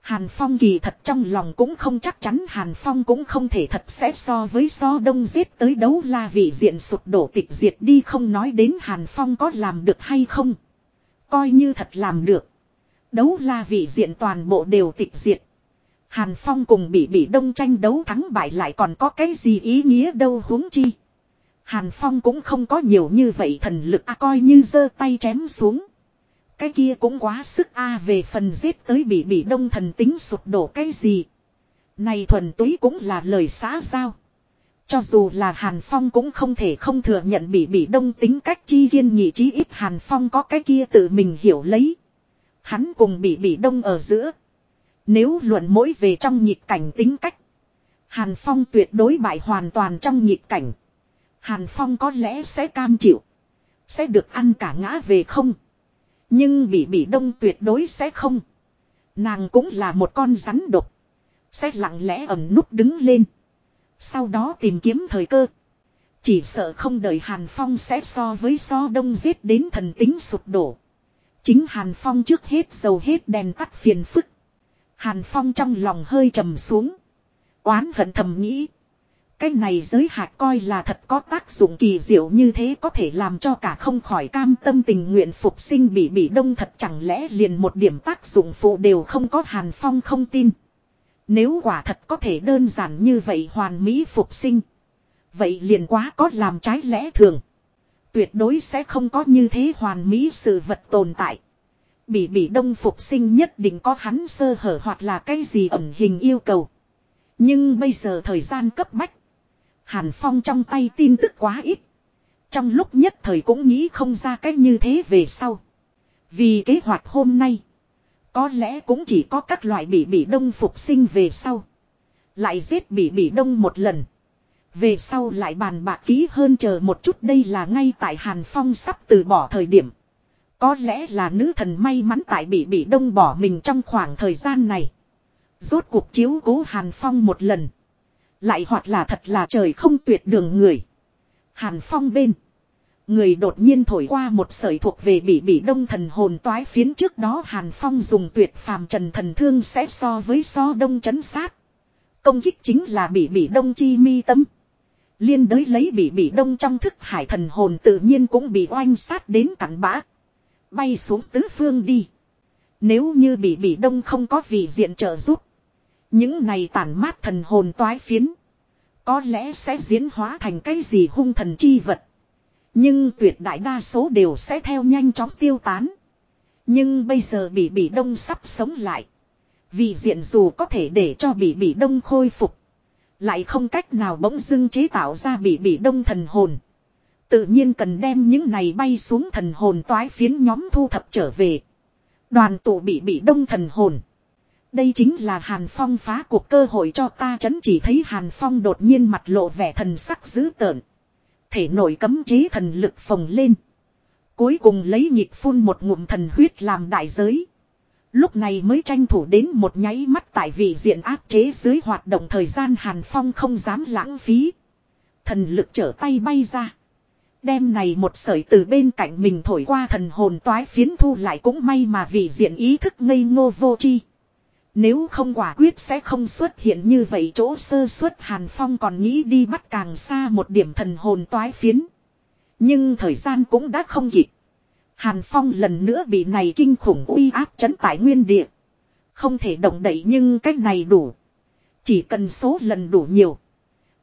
S1: Hàn Phong kỳ thật trong lòng cũng không chắc chắn, Hàn Phong cũng không thể thật sẽ so với so đông giết tới đấu la vị diện sụp đổ tịch diệt đi, không nói đến Hàn Phong có làm được hay không. Coi như thật làm được. Đấu la vị diện toàn bộ đều tịch diệt. Hàn Phong cùng bị bị đông tranh đấu thắng bại lại còn có cái gì ý nghĩa đâu huống chi. Hàn Phong cũng không có nhiều như vậy thần lực a coi như giơ tay chém xuống. Cái kia cũng quá sức a về phần giết tới bị bị đông thần tính sụp đổ cái gì. Này thuần túy cũng là lời xã giao. Cho dù là Hàn Phong cũng không thể không thừa nhận bị bị đông tính cách chi kiên nhị chí ít Hàn Phong có cái kia tự mình hiểu lấy. Hắn cùng bị bị đông ở giữa. Nếu luận mỗi về trong nhịp cảnh tính cách. Hàn Phong tuyệt đối bại hoàn toàn trong nhịp cảnh. Hàn Phong có lẽ sẽ cam chịu. Sẽ được ăn cả ngã về không. Nhưng bị bị đông tuyệt đối sẽ không. Nàng cũng là một con rắn độc. Sẽ lặng lẽ ẩm nút đứng lên. Sau đó tìm kiếm thời cơ. Chỉ sợ không đợi Hàn Phong sẽ so với so đông giết đến thần tính sụp đổ. Chính Hàn Phong trước hết dầu hết đèn tắt phiền phức. Hàn Phong trong lòng hơi trầm xuống. Oán hận thầm nghĩ. Cái này giới hạt coi là thật có tác dụng kỳ diệu như thế có thể làm cho cả không khỏi cam tâm tình nguyện phục sinh bị bị đông thật chẳng lẽ liền một điểm tác dụng phụ đều không có hàn phong không tin. Nếu quả thật có thể đơn giản như vậy hoàn mỹ phục sinh. Vậy liền quá có làm trái lẽ thường. Tuyệt đối sẽ không có như thế hoàn mỹ sự vật tồn tại. Bị bị đông phục sinh nhất định có hắn sơ hở hoặc là cái gì ẩn hình yêu cầu. Nhưng bây giờ thời gian cấp bách. Hàn Phong trong tay tin tức quá ít. Trong lúc nhất thời cũng nghĩ không ra cách như thế về sau. Vì kế hoạch hôm nay. Có lẽ cũng chỉ có các loại bị bị đông phục sinh về sau. Lại giết bị bị đông một lần. Về sau lại bàn bạc kỹ hơn chờ một chút đây là ngay tại Hàn Phong sắp từ bỏ thời điểm. Có lẽ là nữ thần may mắn tại bị bị đông bỏ mình trong khoảng thời gian này. Rốt cuộc chiếu cố Hàn Phong một lần. Lại hoặc là thật là trời không tuyệt đường người. Hàn Phong bên. Người đột nhiên thổi qua một sợi thuộc về bị bị đông thần hồn toái phiến trước đó Hàn Phong dùng tuyệt phàm trần thần thương sẽ so với so đông chấn sát. Công kích chính là bị bị đông chi mi tâm. Liên đới lấy bị bị đông trong thức hải thần hồn tự nhiên cũng bị oanh sát đến cắn bã. Bay xuống tứ phương đi. Nếu như bị bị đông không có vị diện trợ giúp. Những này tản mát thần hồn toái phiến. Có lẽ sẽ diễn hóa thành cái gì hung thần chi vật. Nhưng tuyệt đại đa số đều sẽ theo nhanh chóng tiêu tán. Nhưng bây giờ bị bị đông sắp sống lại. Vì diện dù có thể để cho bị bị đông khôi phục. Lại không cách nào bỗng dưng chế tạo ra bị bị đông thần hồn. Tự nhiên cần đem những này bay xuống thần hồn toái phiến nhóm thu thập trở về. Đoàn tụ bị bị đông thần hồn. Đây chính là Hàn Phong phá cuộc cơ hội cho ta chấn chỉ thấy Hàn Phong đột nhiên mặt lộ vẻ thần sắc dữ tợn. Thể nổi cấm chế thần lực phồng lên. Cuối cùng lấy nhịp phun một ngụm thần huyết làm đại giới. Lúc này mới tranh thủ đến một nháy mắt tại vị diện áp chế dưới hoạt động thời gian Hàn Phong không dám lãng phí. Thần lực trở tay bay ra. Đem này một sợi từ bên cạnh mình thổi qua thần hồn toái phiến thu lại cũng may mà vị diện ý thức ngây ngô vô chi. Nếu không quả quyết sẽ không xuất hiện như vậy chỗ sơ suất Hàn Phong còn nghĩ đi bắt càng xa một điểm thần hồn toái phiến. Nhưng thời gian cũng đã không kịp. Hàn Phong lần nữa bị này kinh khủng uy áp chấn tại nguyên địa. Không thể động đậy nhưng cách này đủ. Chỉ cần số lần đủ nhiều.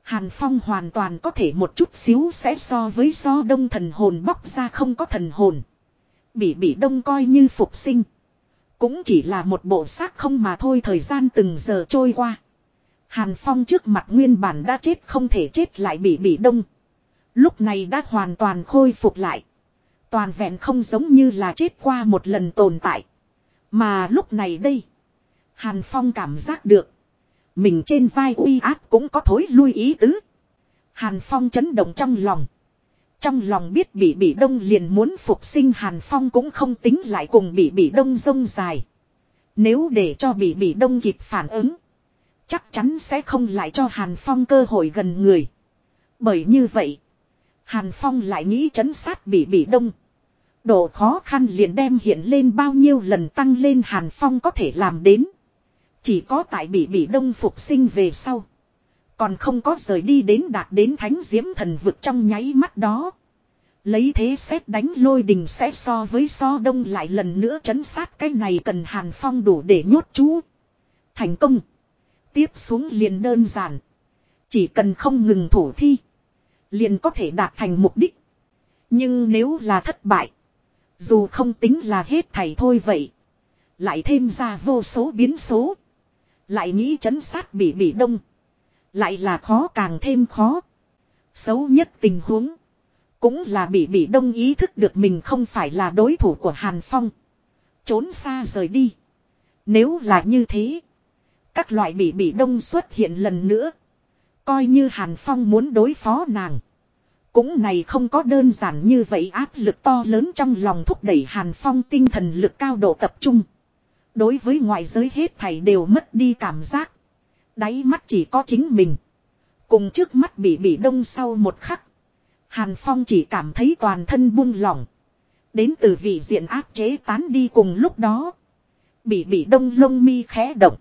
S1: Hàn Phong hoàn toàn có thể một chút xíu sẽ so với so đông thần hồn bóc ra không có thần hồn. Bị bị đông coi như phục sinh. Cũng chỉ là một bộ xác không mà thôi thời gian từng giờ trôi qua. Hàn Phong trước mặt nguyên bản đã chết không thể chết lại bị bị đông. Lúc này đã hoàn toàn khôi phục lại. Toàn vẹn không giống như là chết qua một lần tồn tại. Mà lúc này đây. Hàn Phong cảm giác được. Mình trên vai uy áp cũng có thối lui ý tứ. Hàn Phong chấn động trong lòng. Trong lòng biết bị bị đông liền muốn phục sinh Hàn Phong cũng không tính lại cùng bị bị đông rông dài. Nếu để cho bị bị đông kịp phản ứng. Chắc chắn sẽ không lại cho Hàn Phong cơ hội gần người. Bởi như vậy. Hàn Phong lại nghĩ chấn sát bị bị đông. Độ khó khăn liền đem hiện lên bao nhiêu lần tăng lên Hàn Phong có thể làm đến. Chỉ có tại bị bị đông phục sinh về sau. Còn không có rời đi đến đạt đến thánh diễm thần vực trong nháy mắt đó. Lấy thế xét đánh lôi đình sẽ so với so đông lại lần nữa chấn sát cái này cần hàn phong đủ để nhốt chú. Thành công. Tiếp xuống liền đơn giản. Chỉ cần không ngừng thủ thi. Liền có thể đạt thành mục đích. Nhưng nếu là thất bại. Dù không tính là hết thầy thôi vậy. Lại thêm ra vô số biến số. Lại nghĩ chấn sát bị bị đông. Lại là khó càng thêm khó. Xấu nhất tình huống. Cũng là bị bị đông ý thức được mình không phải là đối thủ của Hàn Phong. Trốn xa rời đi. Nếu là như thế. Các loại bị bị đông xuất hiện lần nữa. Coi như Hàn Phong muốn đối phó nàng. Cũng này không có đơn giản như vậy áp lực to lớn trong lòng thúc đẩy Hàn Phong tinh thần lực cao độ tập trung. Đối với ngoại giới hết thảy đều mất đi cảm giác. Đáy mắt chỉ có chính mình. Cùng trước mắt bị bị đông sau một khắc. Hàn Phong chỉ cảm thấy toàn thân buông lỏng. Đến từ vị diện áp chế tán đi cùng lúc đó. Bị bị đông lông mi khẽ động.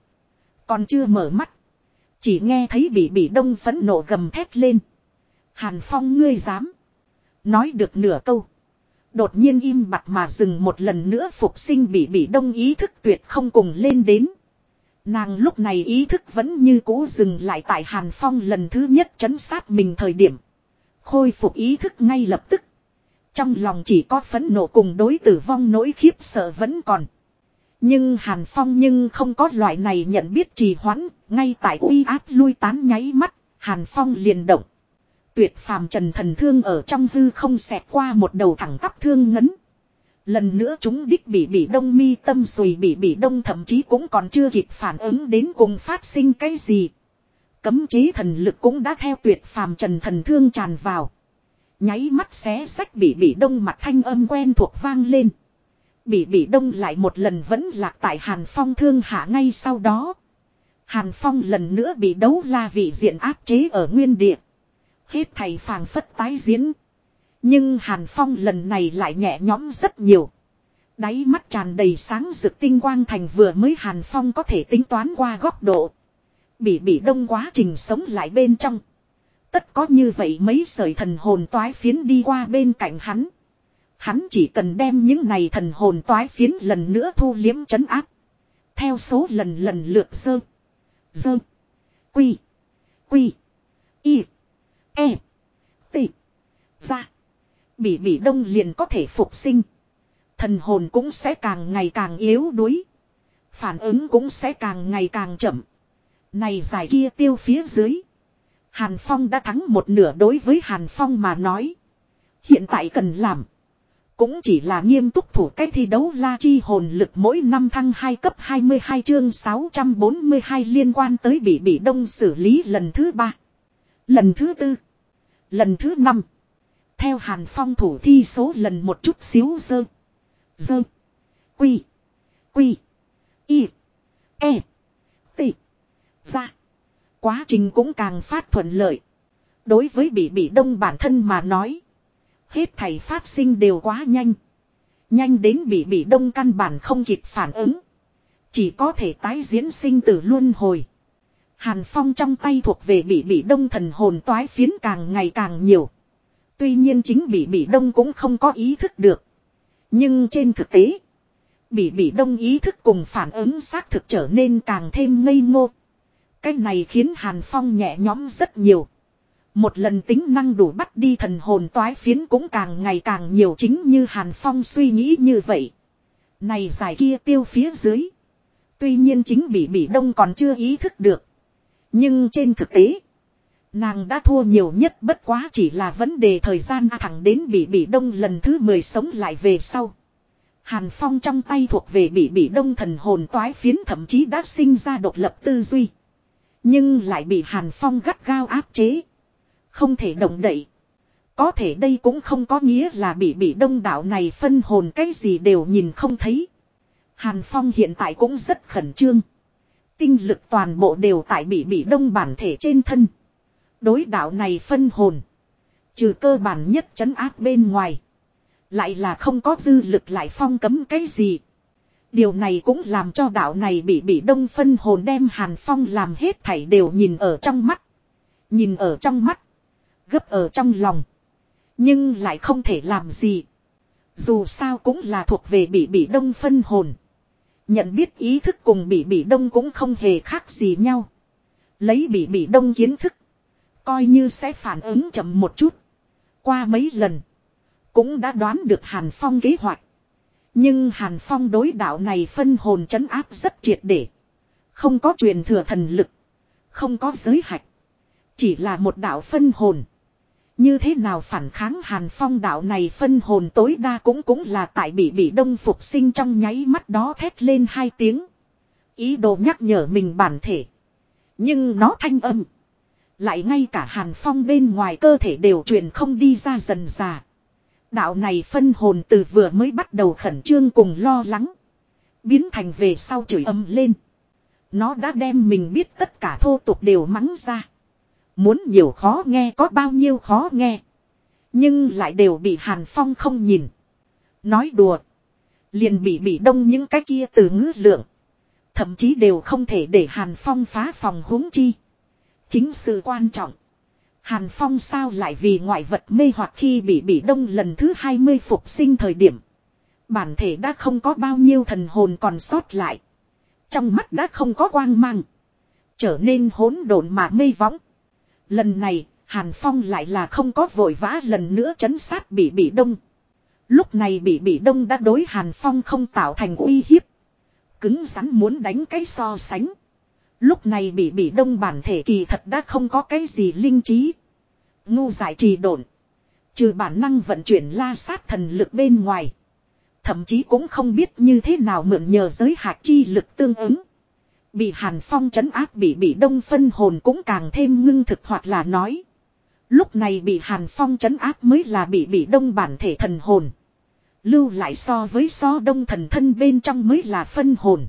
S1: Còn chưa mở mắt. Chỉ nghe thấy bị bị đông phẫn nộ gầm thét lên. Hàn Phong ngươi dám. Nói được nửa câu. Đột nhiên im bặt mà dừng một lần nữa phục sinh bị bị đông ý thức tuyệt không cùng lên đến. Nàng lúc này ý thức vẫn như cũ dừng lại tại Hàn Phong lần thứ nhất chấn sát mình thời điểm. Khôi phục ý thức ngay lập tức. Trong lòng chỉ có phẫn nộ cùng đối tử vong nỗi khiếp sợ vẫn còn. Nhưng Hàn Phong nhưng không có loại này nhận biết trì hoãn, ngay tại uy áp lui tán nháy mắt, Hàn Phong liền động. Tuyệt phàm trần thần thương ở trong hư không xẹt qua một đầu thẳng tắp thương ngấn. Lần nữa chúng đích bị bị đông mi tâm sùi bị bị đông thậm chí cũng còn chưa kịp phản ứng đến cùng phát sinh cái gì. Cấm chế thần lực cũng đã theo tuyệt phàm trần thần thương tràn vào. Nháy mắt xé sách bị bị đông mặt thanh âm quen thuộc vang lên. Bị bị đông lại một lần vẫn lạc tại Hàn Phong thương hạ ngay sau đó. Hàn Phong lần nữa bị đấu la vị diện áp chế ở nguyên địa. Hết thầy phàng phất tái diễn. Nhưng Hàn Phong lần này lại nhẹ nhõm rất nhiều. Đáy mắt tràn đầy sáng rực tinh quang thành vừa mới Hàn Phong có thể tính toán qua góc độ. Bị bị đông quá trình sống lại bên trong. Tất có như vậy mấy sợi thần hồn toái phiến đi qua bên cạnh hắn. Hắn chỉ cần đem những này thần hồn toái phiến lần nữa thu liếm chấn áp. Theo số lần lần lượt dơ. Dơ. Quy. Quy. Y. E. T. Ra. Bỉ bỉ đông liền có thể phục sinh. Thần hồn cũng sẽ càng ngày càng yếu đuối. Phản ứng cũng sẽ càng ngày càng chậm. Này giải kia tiêu phía dưới. Hàn Phong đã thắng một nửa đối với Hàn Phong mà nói. Hiện tại cần làm. Cũng chỉ là nghiêm túc thủ cách thi đấu la chi hồn lực mỗi năm thăng 2 cấp 22 chương 642 liên quan tới bị bị đông xử lý lần thứ 3. Lần thứ 4. Lần thứ 5. Theo Hàn Phong thủ thi số lần một chút xíu dơ. Dơ. Quy. Quy. Y. E. T. Ra. Quá trình cũng càng phát thuận lợi. Đối với bị bị đông bản thân mà nói. Hết thầy phát sinh đều quá nhanh. Nhanh đến bị bị đông căn bản không kịp phản ứng. Chỉ có thể tái diễn sinh tử luân hồi. Hàn Phong trong tay thuộc về bị bị đông thần hồn toái phiến càng ngày càng nhiều. Tuy nhiên chính bị bỉ đông cũng không có ý thức được. Nhưng trên thực tế, bị bỉ đông ý thức cùng phản ứng xác thực trở nên càng thêm ngây ngô. Cái này khiến Hàn Phong nhẹ nhõm rất nhiều. Một lần tính năng đủ bắt đi thần hồn toái phiến cũng càng ngày càng nhiều chính như Hàn Phong suy nghĩ như vậy. Này giải kia tiêu phía dưới. Tuy nhiên chính bị bỉ đông còn chưa ý thức được. Nhưng trên thực tế. Nàng đã thua nhiều nhất bất quá chỉ là vấn đề thời gian thẳng đến bị bị đông lần thứ 10 sống lại về sau. Hàn Phong trong tay thuộc về bị bị đông thần hồn toái phiến thậm chí đã sinh ra độc lập tư duy. Nhưng lại bị Hàn Phong gắt gao áp chế. Không thể động đậy. Có thể đây cũng không có nghĩa là bị bị đông đảo này phân hồn cái gì đều nhìn không thấy. Hàn Phong hiện tại cũng rất khẩn trương. Tinh lực toàn bộ đều tại bị bị đông bản thể trên thân. Đối đạo này phân hồn. Trừ cơ bản nhất chấn áp bên ngoài. Lại là không có dư lực lại phong cấm cái gì. Điều này cũng làm cho đạo này bị bị đông phân hồn đem Hàn Phong làm hết thảy đều nhìn ở trong mắt. Nhìn ở trong mắt. Gấp ở trong lòng. Nhưng lại không thể làm gì. Dù sao cũng là thuộc về bị bị đông phân hồn. Nhận biết ý thức cùng bị bị đông cũng không hề khác gì nhau. Lấy bị bị đông kiến thức. Coi như sẽ phản ứng chậm một chút. Qua mấy lần. Cũng đã đoán được Hàn Phong kế hoạch. Nhưng Hàn Phong đối đạo này phân hồn chấn áp rất triệt để. Không có truyền thừa thần lực. Không có giới hạch. Chỉ là một đạo phân hồn. Như thế nào phản kháng Hàn Phong đạo này phân hồn tối đa cũng cũng là tại bị bị đông phục sinh trong nháy mắt đó thét lên hai tiếng. Ý đồ nhắc nhở mình bản thể. Nhưng nó thanh âm. Lại ngay cả Hàn Phong bên ngoài cơ thể đều truyền không đi ra dần già. Đạo này phân hồn từ vừa mới bắt đầu khẩn trương cùng lo lắng. Biến thành về sau chửi âm lên. Nó đã đem mình biết tất cả thô tục đều mắng ra. Muốn nhiều khó nghe có bao nhiêu khó nghe. Nhưng lại đều bị Hàn Phong không nhìn. Nói đùa. Liền bị bị đông những cái kia từ ngữ lượng. Thậm chí đều không thể để Hàn Phong phá phòng huống chi. Chính sự quan trọng. Hàn Phong sao lại vì ngoại vật mê hoặc khi bị bị đông lần thứ 20 phục sinh thời điểm. Bản thể đã không có bao nhiêu thần hồn còn sót lại. Trong mắt đã không có quang mang. Trở nên hỗn độn mà mê võng. Lần này, Hàn Phong lại là không có vội vã lần nữa chấn sát bị bị đông. Lúc này bị bị đông đã đối Hàn Phong không tạo thành uy hiếp. Cứng rắn muốn đánh cái so sánh. Lúc này bị bị đông bản thể kỳ thật đã không có cái gì linh trí. Ngu giải trì độn. Trừ bản năng vận chuyển la sát thần lực bên ngoài. Thậm chí cũng không biết như thế nào mượn nhờ giới hạt chi lực tương ứng. Bị Hàn Phong chấn áp bị bị đông phân hồn cũng càng thêm ngưng thực hoặc là nói. Lúc này bị Hàn Phong chấn áp mới là bị bị đông bản thể thần hồn. Lưu lại so với so đông thần thân bên trong mới là phân hồn.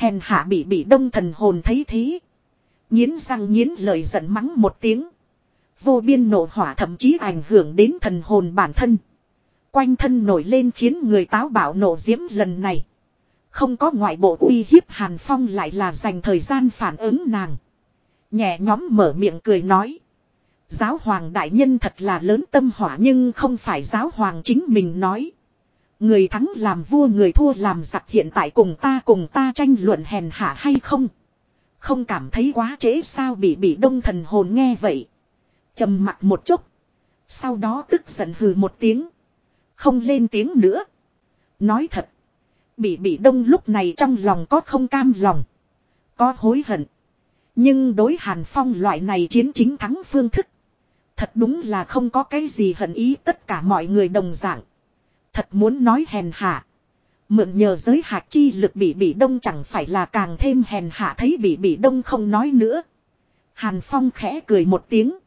S1: Hèn hạ bị bị đông thần hồn thấy thế. Nhiến răng nhiến lời giận mắng một tiếng. Vô biên nổ hỏa thậm chí ảnh hưởng đến thần hồn bản thân. Quanh thân nổi lên khiến người táo bạo nổ diễm lần này. Không có ngoại bộ uy hiếp Hàn Phong lại là dành thời gian phản ứng nàng. Nhẹ nhóm mở miệng cười nói. Giáo hoàng đại nhân thật là lớn tâm hỏa nhưng không phải giáo hoàng chính mình nói. Người thắng làm vua, người thua làm giặc, hiện tại cùng ta cùng ta tranh luận hèn hạ hay không. Không cảm thấy quá trễ sao bị bị đông thần hồn nghe vậy. trầm mặt một chút. Sau đó tức giận hừ một tiếng. Không lên tiếng nữa. Nói thật. Bị bị đông lúc này trong lòng có không cam lòng. Có hối hận. Nhưng đối Hàn Phong loại này chiến chính thắng phương thức. Thật đúng là không có cái gì hận ý, tất cả mọi người đồng dạng. Thật muốn nói hèn hạ. Mượn nhờ giới hạt chi lực bị bị đông chẳng phải là càng thêm hèn hạ thấy bị bị đông không nói nữa. Hàn Phong khẽ cười một tiếng.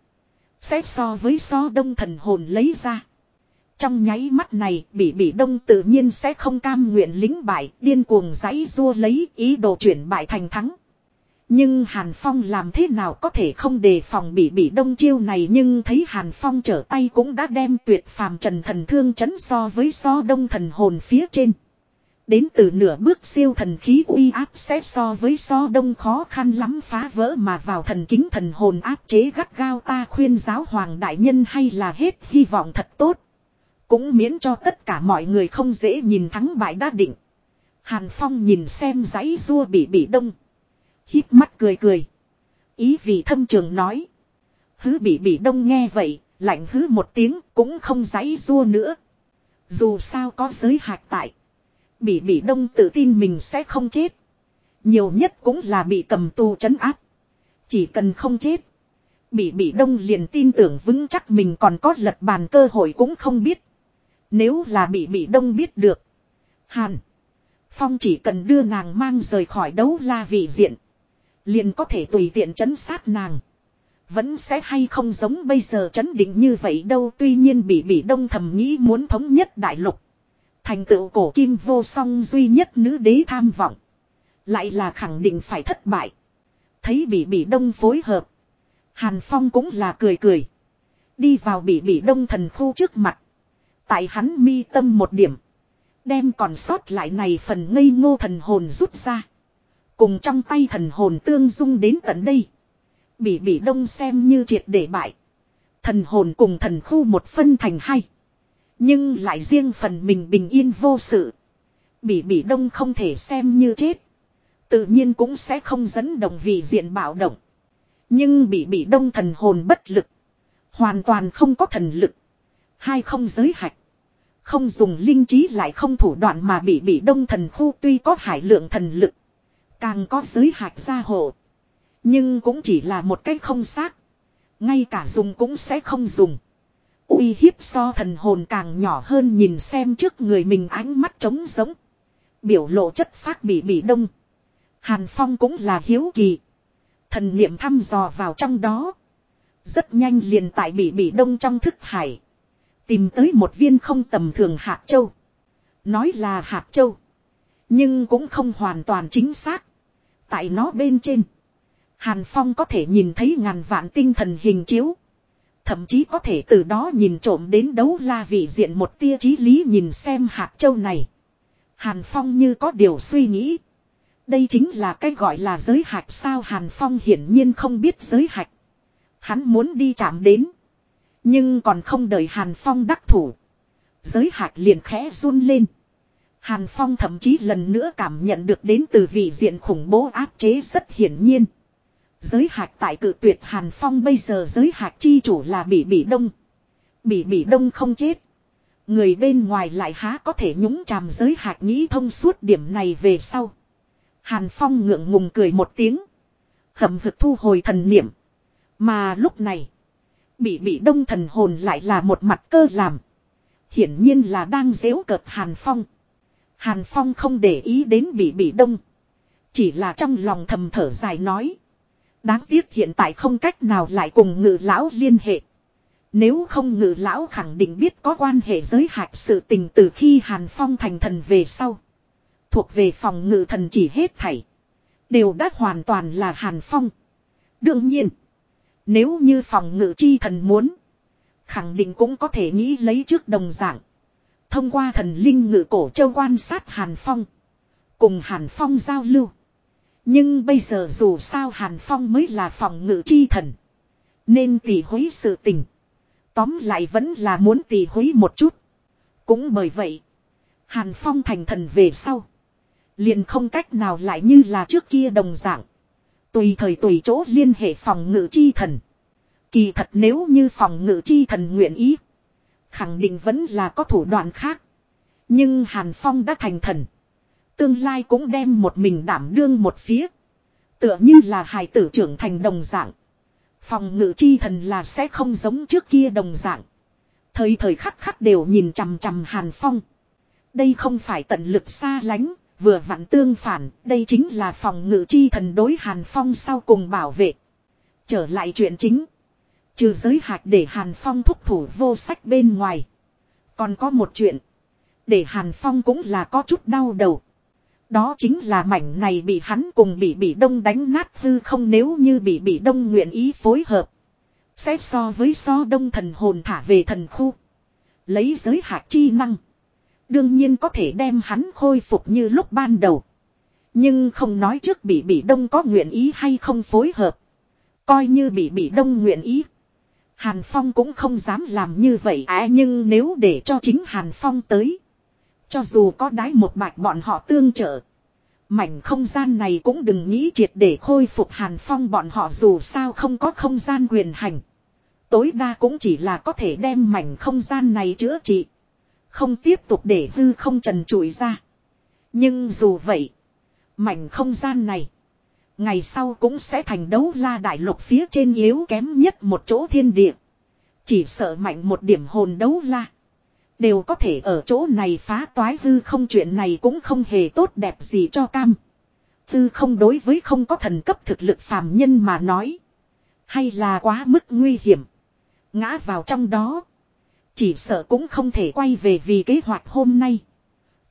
S1: Xét so với so đông thần hồn lấy ra. Trong nháy mắt này, bị bị đông tự nhiên sẽ không cam nguyện lính bại, điên cuồng giấy rua lấy ý đồ chuyển bại thành thắng. Nhưng Hàn Phong làm thế nào có thể không đề phòng bị bị đông chiêu này nhưng thấy Hàn Phong trở tay cũng đã đem tuyệt phàm trần thần thương chấn so với so đông thần hồn phía trên. Đến từ nửa bước siêu thần khí uy áp sẽ so với so đông khó khăn lắm phá vỡ mà vào thần kính thần hồn áp chế gắt gao ta khuyên giáo hoàng đại nhân hay là hết hy vọng thật tốt. Cũng miễn cho tất cả mọi người không dễ nhìn thắng bại đã định. Hàn Phong nhìn xem giấy rua bị bị đông. Hít mắt cười cười. Ý vị thâm trường nói. Hứ bị bị đông nghe vậy, lạnh hứ một tiếng cũng không giấy rua nữa. Dù sao có giới hạt tại. Bị bị đông tự tin mình sẽ không chết. Nhiều nhất cũng là bị cầm tù chấn áp. Chỉ cần không chết. Bị bị đông liền tin tưởng vững chắc mình còn có lật bàn cơ hội cũng không biết. Nếu là bị bị đông biết được. Hàn. Phong chỉ cần đưa nàng mang rời khỏi đấu la vị diện. Liền có thể tùy tiện chấn sát nàng. Vẫn sẽ hay không giống bây giờ chấn định như vậy đâu, tuy nhiên bị bị đông thầm nghĩ muốn thống nhất đại lục. Thành tựu cổ kim vô song duy nhất nữ đế tham vọng. Lại là khẳng định phải thất bại. Thấy bị bị đông phối hợp. Hàn Phong cũng là cười cười. Đi vào bị bị đông thần khu trước mặt. Tại hắn mi tâm một điểm. Đem còn sót lại này phần ngây ngô thần hồn rút ra. Cùng trong tay thần hồn tương dung đến tận đây. Bị bị đông xem như triệt để bại. Thần hồn cùng thần khu một phân thành hai. Nhưng lại riêng phần mình bình yên vô sự. Bị bị đông không thể xem như chết. Tự nhiên cũng sẽ không dẫn động vì diện bạo động. Nhưng bị bị đông thần hồn bất lực. Hoàn toàn không có thần lực. Hai không giới hạch. Không dùng linh trí lại không thủ đoạn mà bị bị đông thần khu tuy có hải lượng thần lực. Càng có giới hạt gia hộ. Nhưng cũng chỉ là một cách không xác. Ngay cả dùng cũng sẽ không dùng. uy hiếp so thần hồn càng nhỏ hơn nhìn xem trước người mình ánh mắt trống giống. Biểu lộ chất phát bị bị đông. Hàn Phong cũng là hiếu kỳ. Thần niệm thăm dò vào trong đó. Rất nhanh liền tại bị bị đông trong thức hải. Tìm tới một viên không tầm thường hạt châu. Nói là hạt châu. Nhưng cũng không hoàn toàn chính xác. Tại nó bên trên. Hàn Phong có thể nhìn thấy ngàn vạn tinh thần hình chiếu. Thậm chí có thể từ đó nhìn trộm đến đấu la vị diện một tia trí lý nhìn xem hạt châu này. Hàn Phong như có điều suy nghĩ. Đây chính là cái gọi là giới hạch sao Hàn Phong hiển nhiên không biết giới hạch. Hắn muốn đi chạm đến. Nhưng còn không đợi Hàn Phong đắc thủ. Giới hạt liền khẽ run lên. Hàn Phong thậm chí lần nữa cảm nhận được đến từ vị diện khủng bố áp chế rất hiển nhiên. Giới hạt tại cự tuyệt Hàn Phong bây giờ giới hạt chi chủ là Bỉ Bỉ đông. Bỉ Bỉ đông không chết. Người bên ngoài lại há có thể nhúng chàm giới hạt nghĩ thông suốt điểm này về sau. Hàn Phong ngượng ngùng cười một tiếng. Hầm hực thu hồi thần niệm. Mà lúc này. Bị bị đông thần hồn lại là một mặt cơ làm. Hiển nhiên là đang dễu cợt Hàn Phong. Hàn Phong không để ý đến bị bị đông. Chỉ là trong lòng thầm thở dài nói. Đáng tiếc hiện tại không cách nào lại cùng ngự lão liên hệ. Nếu không ngự lão khẳng định biết có quan hệ giới hạch sự tình từ khi Hàn Phong thành thần về sau. Thuộc về phòng ngự thần chỉ hết thảy. Đều đã hoàn toàn là Hàn Phong. Đương nhiên. Nếu như phòng ngự chi thần muốn. Khẳng định cũng có thể nghĩ lấy trước đồng dạng. Thông qua thần linh ngự cổ châu quan sát Hàn Phong. Cùng Hàn Phong giao lưu. Nhưng bây giờ dù sao Hàn Phong mới là phòng ngự chi thần. Nên tỷ hối sự tình. Tóm lại vẫn là muốn tỷ hối một chút. Cũng bởi vậy. Hàn Phong thành thần về sau. Liền không cách nào lại như là trước kia đồng dạng. Tùy thời tùy chỗ liên hệ phòng ngự chi thần. Kỳ thật nếu như phòng ngự chi thần nguyện ý. Khẳng định vẫn là có thủ đoạn khác. Nhưng Hàn Phong đã thành thần. Tương lai cũng đem một mình đảm đương một phía. Tựa như là hài tử trưởng thành đồng dạng. Phòng ngự chi thần là sẽ không giống trước kia đồng dạng. Thời thời khắc khắc đều nhìn chằm chằm Hàn Phong. Đây không phải tận lực xa lánh, vừa vặn tương phản, đây chính là phòng ngự chi thần đối Hàn Phong sau cùng bảo vệ. Trở lại chuyện chính. Trừ giới hạt để Hàn Phong thúc thủ vô sách bên ngoài. Còn có một chuyện. Để Hàn Phong cũng là có chút đau đầu. Đó chính là mảnh này bị hắn cùng bị bị đông đánh nát hư không nếu như bị bị đông nguyện ý phối hợp. Xét so với so đông thần hồn thả về thần khu. Lấy giới hạt chi năng. Đương nhiên có thể đem hắn khôi phục như lúc ban đầu. Nhưng không nói trước bị bị đông có nguyện ý hay không phối hợp. Coi như bị bị đông nguyện ý. Hàn Phong cũng không dám làm như vậy à nhưng nếu để cho chính Hàn Phong tới. Cho dù có đái một bạch bọn họ tương trợ. Mảnh không gian này cũng đừng nghĩ triệt để khôi phục Hàn Phong bọn họ, dù sao không có không gian quyền hành. Tối đa cũng chỉ là có thể đem mảnh không gian này chữa trị. Không tiếp tục để hư không trần trụi ra. Nhưng dù vậy. Mảnh không gian này. Ngày sau cũng sẽ thành đấu la đại lục phía trên yếu kém nhất một chỗ thiên địa. Chỉ sợ mạnh một điểm hồn đấu la. Đều có thể ở chỗ này phá toái hư không chuyện này cũng không hề tốt đẹp gì cho cam. Hư không đối với không có thần cấp thực lực phàm nhân mà nói. Hay là quá mức nguy hiểm. Ngã vào trong đó. Chỉ sợ cũng không thể quay về vì kế hoạch hôm nay.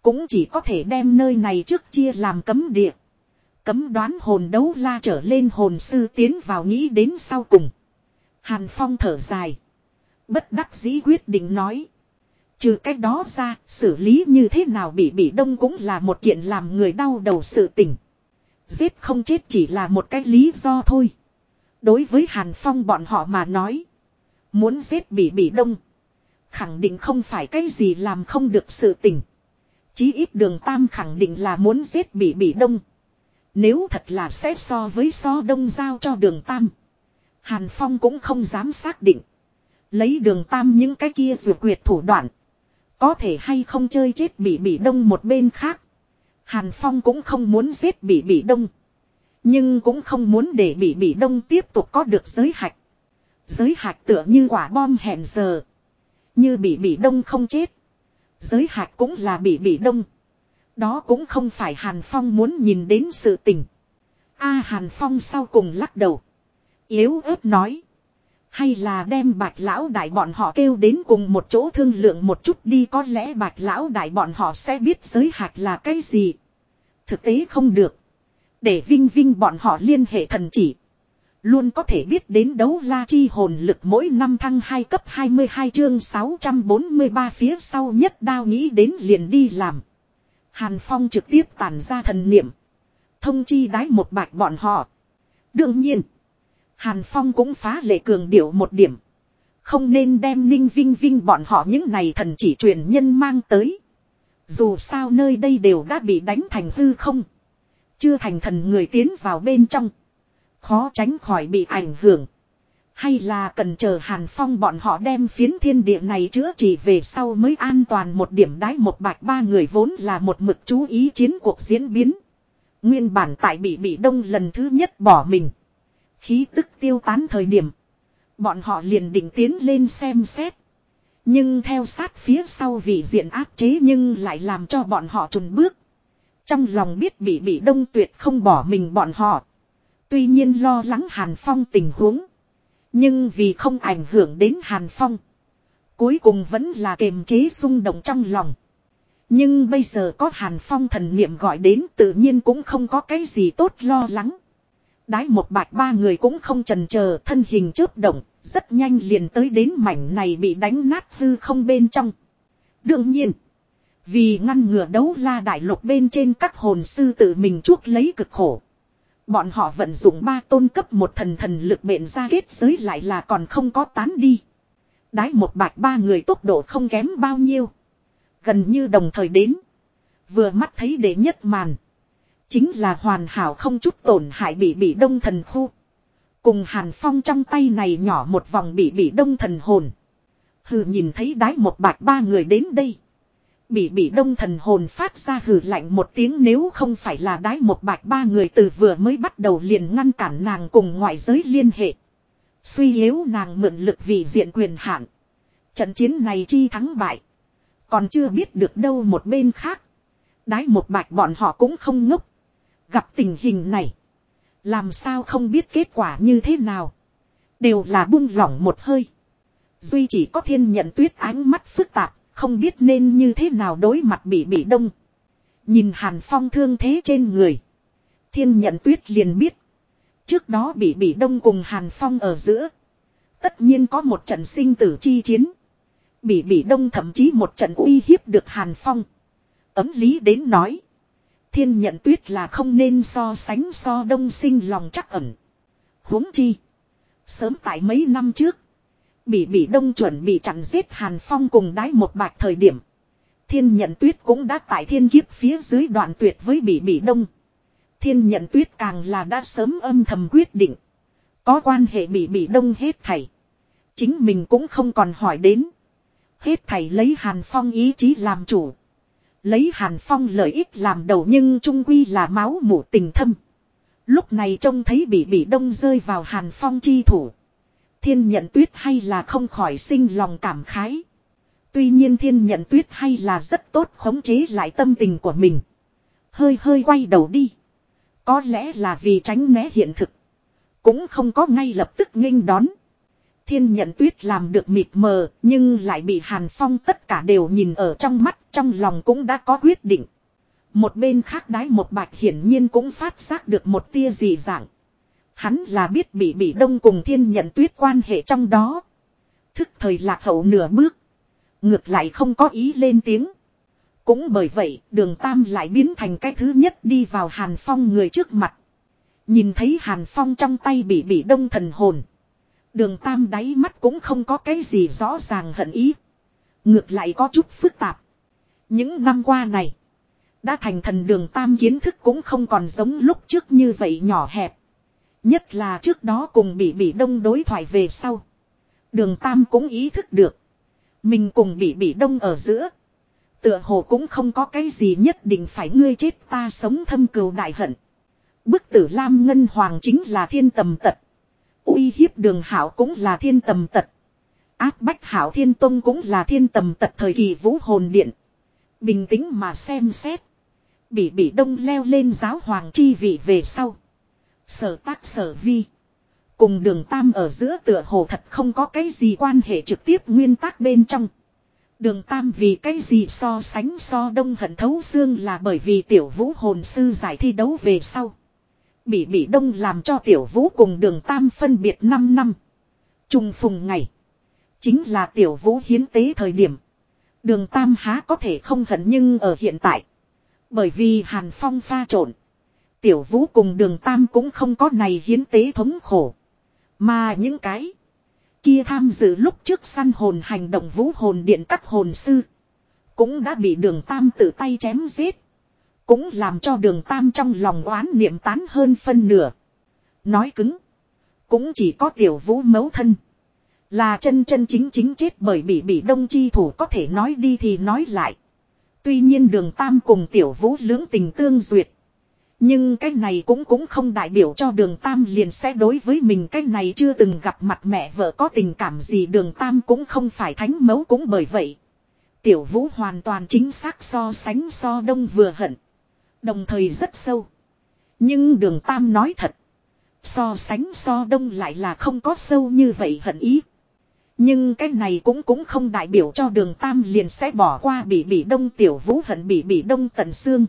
S1: Cũng chỉ có thể đem nơi này trước chia làm cấm địa. Cấm đoán hồn đấu la trở lên hồn sư tiến vào nghĩ đến sau cùng. Hàn Phong thở dài. Bất đắc dĩ quyết định nói. Trừ cách đó ra, xử lý như thế nào bị bị đông cũng là một kiện làm người đau đầu sự tình. Giết không chết chỉ là một cái lý do thôi. Đối với Hàn Phong bọn họ mà nói. Muốn giết bị bị đông. Khẳng định không phải cái gì làm không được sự tình. Chí ít đường Tam khẳng định là muốn giết bị bị đông. Nếu thật là xét so với so đông giao cho đường Tam. Hàn Phong cũng không dám xác định. Lấy đường Tam những cái kia rượu quyệt thủ đoạn. Có thể hay không chơi chết bị bị đông một bên khác. Hàn Phong cũng không muốn giết bị bị đông. Nhưng cũng không muốn để bị bị đông tiếp tục có được giới hạch. Giới hạch tựa như quả bom hẹn giờ. Như bị bị đông không chết. Giới hạch cũng là bị bị đông. Đó cũng không phải Hàn Phong muốn nhìn đến sự tình. A Hàn Phong sau cùng lắc đầu. Yếu ớt nói. Hay là đem bạch lão đại bọn họ kêu đến cùng một chỗ thương lượng một chút đi, có lẽ bạch lão đại bọn họ sẽ biết giới hạt là cái gì. Thực tế không được. Để vinh vinh bọn họ liên hệ thần chỉ. Luôn có thể biết đến đấu la chi hồn lực mỗi năm thăng 2 cấp 22 chương 643 phía sau nhất đao nghĩ đến liền đi làm. Hàn Phong trực tiếp tàn ra thần niệm. Thông chi đái một bạch bọn họ. Đương nhiên. Hàn Phong cũng phá lệ cường điệu một điểm. Không nên đem ninh vinh vinh bọn họ những này thần chỉ truyền nhân mang tới. Dù sao nơi đây đều đã bị đánh thành hư không. Chưa thành thần người tiến vào bên trong. Khó tránh khỏi bị ảnh hưởng. Hay là cần chờ Hàn Phong bọn họ đem phiến thiên địa này chữa trị về sau mới an toàn một điểm đái một bạch ba người vốn là một mực chú ý chiến cuộc diễn biến. Nguyên bản tại bị bị đông lần thứ nhất bỏ mình. Khí tức tiêu tán thời điểm. Bọn họ liền định tiến lên xem xét. Nhưng theo sát phía sau vị diện áp chế nhưng lại làm cho bọn họ trùn bước. Trong lòng biết bị bị đông tuyệt không bỏ mình bọn họ. Tuy nhiên lo lắng Hàn Phong tình huống. Nhưng vì không ảnh hưởng đến Hàn Phong. Cuối cùng vẫn là kềm chế xung động trong lòng. Nhưng bây giờ có Hàn Phong thần niệm gọi đến tự nhiên cũng không có cái gì tốt lo lắng. Đái một bạch ba người cũng không trần chờ thân hình chớp động, rất nhanh liền tới đến mảnh này bị đánh nát hư không bên trong. Đương nhiên, vì ngăn ngừa đấu la đại lục bên trên các hồn sư tự mình chuốc lấy cực khổ. Bọn họ vận dụng ba tôn cấp một thần thần lực bện ra kết giới lại là còn không có tán đi. Đái một bạch ba người tốc độ không kém bao nhiêu. Gần như đồng thời đến. Vừa mắt thấy đệ nhất màn. Chính là hoàn hảo không chút tổn hại bị bị đông thần khu. Cùng hàn phong trong tay này nhỏ một vòng bị bị đông thần hồn. Hừ nhìn thấy đái một bạch ba người đến đây. Bị bị đông thần hồn phát ra hử lạnh một tiếng nếu không phải là đái một bạch ba người từ vừa mới bắt đầu liền ngăn cản nàng cùng ngoại giới liên hệ. Suy yếu nàng mượn lực vì diện quyền hạn. Trận chiến này chi thắng bại. Còn chưa biết được đâu một bên khác. Đái một bạch bọn họ cũng không ngốc. Gặp tình hình này. Làm sao không biết kết quả như thế nào. Đều là buông lỏng một hơi. Duy chỉ có thiên nhận tuyết ánh mắt phức tạp. Không biết nên như thế nào đối mặt bị bị đông. Nhìn hàn phong thương thế trên người. Thiên nhận tuyết liền biết. Trước đó bị bị đông cùng hàn phong ở giữa. Tất nhiên có một trận sinh tử chi chiến. Bị bị đông thậm chí một trận uy hiếp được hàn phong. Ấm lý đến nói. Thiên nhận tuyết là không nên so sánh so đông sinh lòng chắc ẩn. huống chi. Sớm tại mấy năm trước. Bị bỉ đông chuẩn bị chặn giết Hàn Phong cùng đái một bạch thời điểm. Thiên nhận tuyết cũng đã tại thiên kiếp phía dưới đoạn tuyệt với bị bỉ đông. Thiên nhận tuyết càng là đã sớm âm thầm quyết định. Có quan hệ bị bỉ đông hết thầy. Chính mình cũng không còn hỏi đến. Hết thầy lấy Hàn Phong ý chí làm chủ. Lấy Hàn Phong lợi ích làm đầu nhưng trung quy là máu mủ tình thâm. Lúc này trông thấy bị bị đông rơi vào Hàn Phong chi thủ. Thiên nhận tuyết hay là không khỏi sinh lòng cảm khái. Tuy nhiên thiên nhận tuyết hay là rất tốt khống chế lại tâm tình của mình. Hơi hơi quay đầu đi. Có lẽ là vì tránh né hiện thực. Cũng không có ngay lập tức nghênh đón. Thiên nhận tuyết làm được mịt mờ, nhưng lại bị Hàn Phong tất cả đều nhìn ở trong mắt, trong lòng cũng đã có quyết định. Một bên khác đái một bạch hiển nhiên cũng phát giác được một tia dị dạng. Hắn là biết bị bị đông cùng thiên nhận tuyết quan hệ trong đó. Thức thời lạc hậu nửa bước. Ngược lại không có ý lên tiếng. Cũng bởi vậy, đường Tam lại biến thành cái thứ nhất đi vào Hàn Phong người trước mặt. Nhìn thấy Hàn Phong trong tay bị bị đông thần hồn. Đường Tam đáy mắt cũng không có cái gì rõ ràng hận ý. Ngược lại có chút phức tạp. Những năm qua này. Đã thành thần đường Tam kiến thức cũng không còn giống lúc trước như vậy nhỏ hẹp. Nhất là trước đó cùng bị bị đông đối thoại về sau. Đường Tam cũng ý thức được. Mình cùng bị bị đông ở giữa. Tựa hồ cũng không có cái gì nhất định phải ngươi chết ta sống thâm cừu đại hận. Bức tử Lam Ngân Hoàng chính là thiên tầm tật. uy hiếp đường hảo cũng là thiên tầm tật. Áp bách hảo thiên tông cũng là thiên tầm tật thời kỳ vũ hồn điện. Bình tĩnh mà xem xét. Bị bị đông leo lên giáo hoàng chi vị về sau. Sở tác sở vi. Cùng đường tam ở giữa tựa hồ thật không có cái gì quan hệ trực tiếp nguyên tắc bên trong. Đường tam vì cái gì so sánh so đông hận thấu xương là bởi vì tiểu vũ hồn sư giải thi đấu về sau. Bị bị đông làm cho tiểu vũ cùng đường tam phân biệt 5 năm. trùng phùng ngày. Chính là tiểu vũ hiến tế thời điểm. Đường tam há có thể không hận nhưng ở hiện tại. Bởi vì hàn phong pha trộn. Tiểu vũ cùng đường tam cũng không có này hiến tế thống khổ. Mà những cái kia tham dự lúc trước săn hồn hành động vũ hồn điện các hồn sư. Cũng đã bị đường tam tự tay chém giết. Cũng làm cho đường tam trong lòng oán niệm tán hơn phân nửa. Nói cứng. Cũng chỉ có tiểu vũ mấu thân. Là chân chân chính chính chết bởi bị bị đông chi thủ có thể nói đi thì nói lại. Tuy nhiên đường tam cùng tiểu vũ lưỡng tình tương duyệt. Nhưng cái này cũng cũng không đại biểu cho đường tam liền sẽ đối với mình cái này chưa từng gặp mặt mẹ vợ có tình cảm gì, đường tam cũng không phải thánh mấu cũng bởi vậy. Tiểu vũ hoàn toàn chính xác so sánh so đông vừa hận. Đồng thời rất sâu. Nhưng đường tam nói thật. So sánh so đông lại là không có sâu như vậy hận ý. Nhưng cái này cũng cũng không đại biểu cho đường tam liền sẽ bỏ qua bị bị đông tiểu vũ hận bị bị đông tận xương.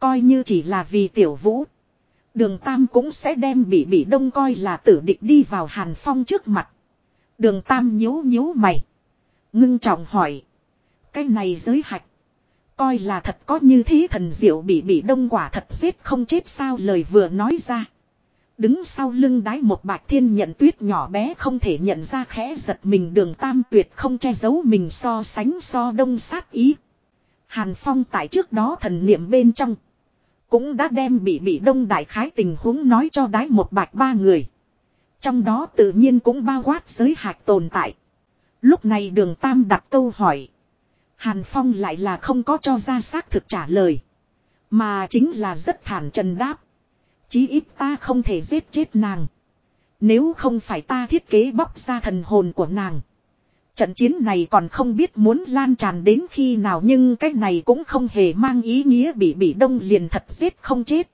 S1: Coi như chỉ là vì tiểu vũ. Đường tam cũng sẽ đem bị bị đông coi là tử địch đi vào hàn phong trước mặt. Đường tam nhíu nhíu mày. Ngưng trọng hỏi. Cái này giới hạch. Coi là thật có như thế thần diệu bị bị đông quả thật giết không chết sao lời vừa nói ra. Đứng sau lưng đái một bạch thiên nhận tuyết nhỏ bé không thể nhận ra khẽ giật mình đường tam tuyệt không che giấu mình so sánh so đông sát ý. Hàn Phong tại trước đó thần niệm bên trong. Cũng đã đem bị bị đông đại khái tình huống nói cho đái một bạch ba người. Trong đó tự nhiên cũng bao quát giới hạt tồn tại. Lúc này đường tam đặt câu hỏi. Hàn Phong lại là không có cho ra xác thực trả lời. Mà chính là rất thản trần đáp. Chí ít ta không thể giết chết nàng. Nếu không phải ta thiết kế bóc ra thần hồn của nàng. Trận chiến này còn không biết muốn lan tràn đến khi nào nhưng cái này cũng không hề mang ý nghĩa bị bị đông liền thật giết không chết.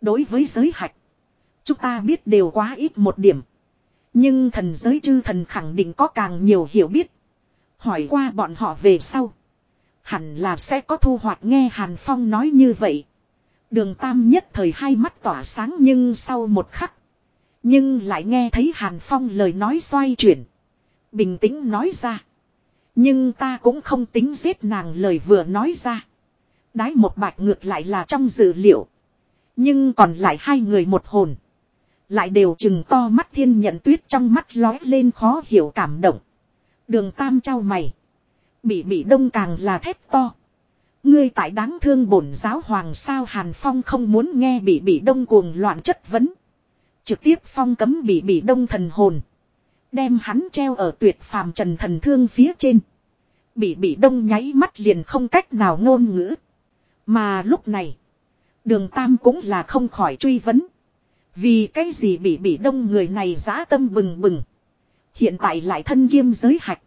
S1: Đối với giới hạch. Chúng ta biết đều quá ít một điểm. Nhưng thần giới chư thần khẳng định có càng nhiều hiểu biết. Hỏi qua bọn họ về sau. Hẳn là sẽ có thu hoạch nghe Hàn Phong nói như vậy. Đường Tam nhất thời hai mắt tỏa sáng nhưng sau một khắc. Nhưng lại nghe thấy Hàn Phong lời nói xoay chuyển. Bình tĩnh nói ra. Nhưng ta cũng không tính giết nàng lời vừa nói ra. Đái một bạch ngược lại là trong dự liệu. Nhưng còn lại hai người một hồn. Lại đều chừng to mắt thiên nhận tuyết trong mắt lói lên khó hiểu cảm động. Đường tam trao mày. Bị bị đông càng là thép to. Ngươi tại đáng thương bổn giáo hoàng sao Hàn Phong không muốn nghe bị bị đông cuồng loạn chất vấn. Trực tiếp phong cấm bị bị đông thần hồn. Đem hắn treo ở tuyệt phàm trần thần thương phía trên. Bị bị đông nháy mắt liền không cách nào ngôn ngữ. Mà lúc này. Đường Tam cũng là không khỏi truy vấn. Vì cái gì bị bị đông người này giã tâm bừng bừng. Hiện tại lại thân kiêm giới hạch.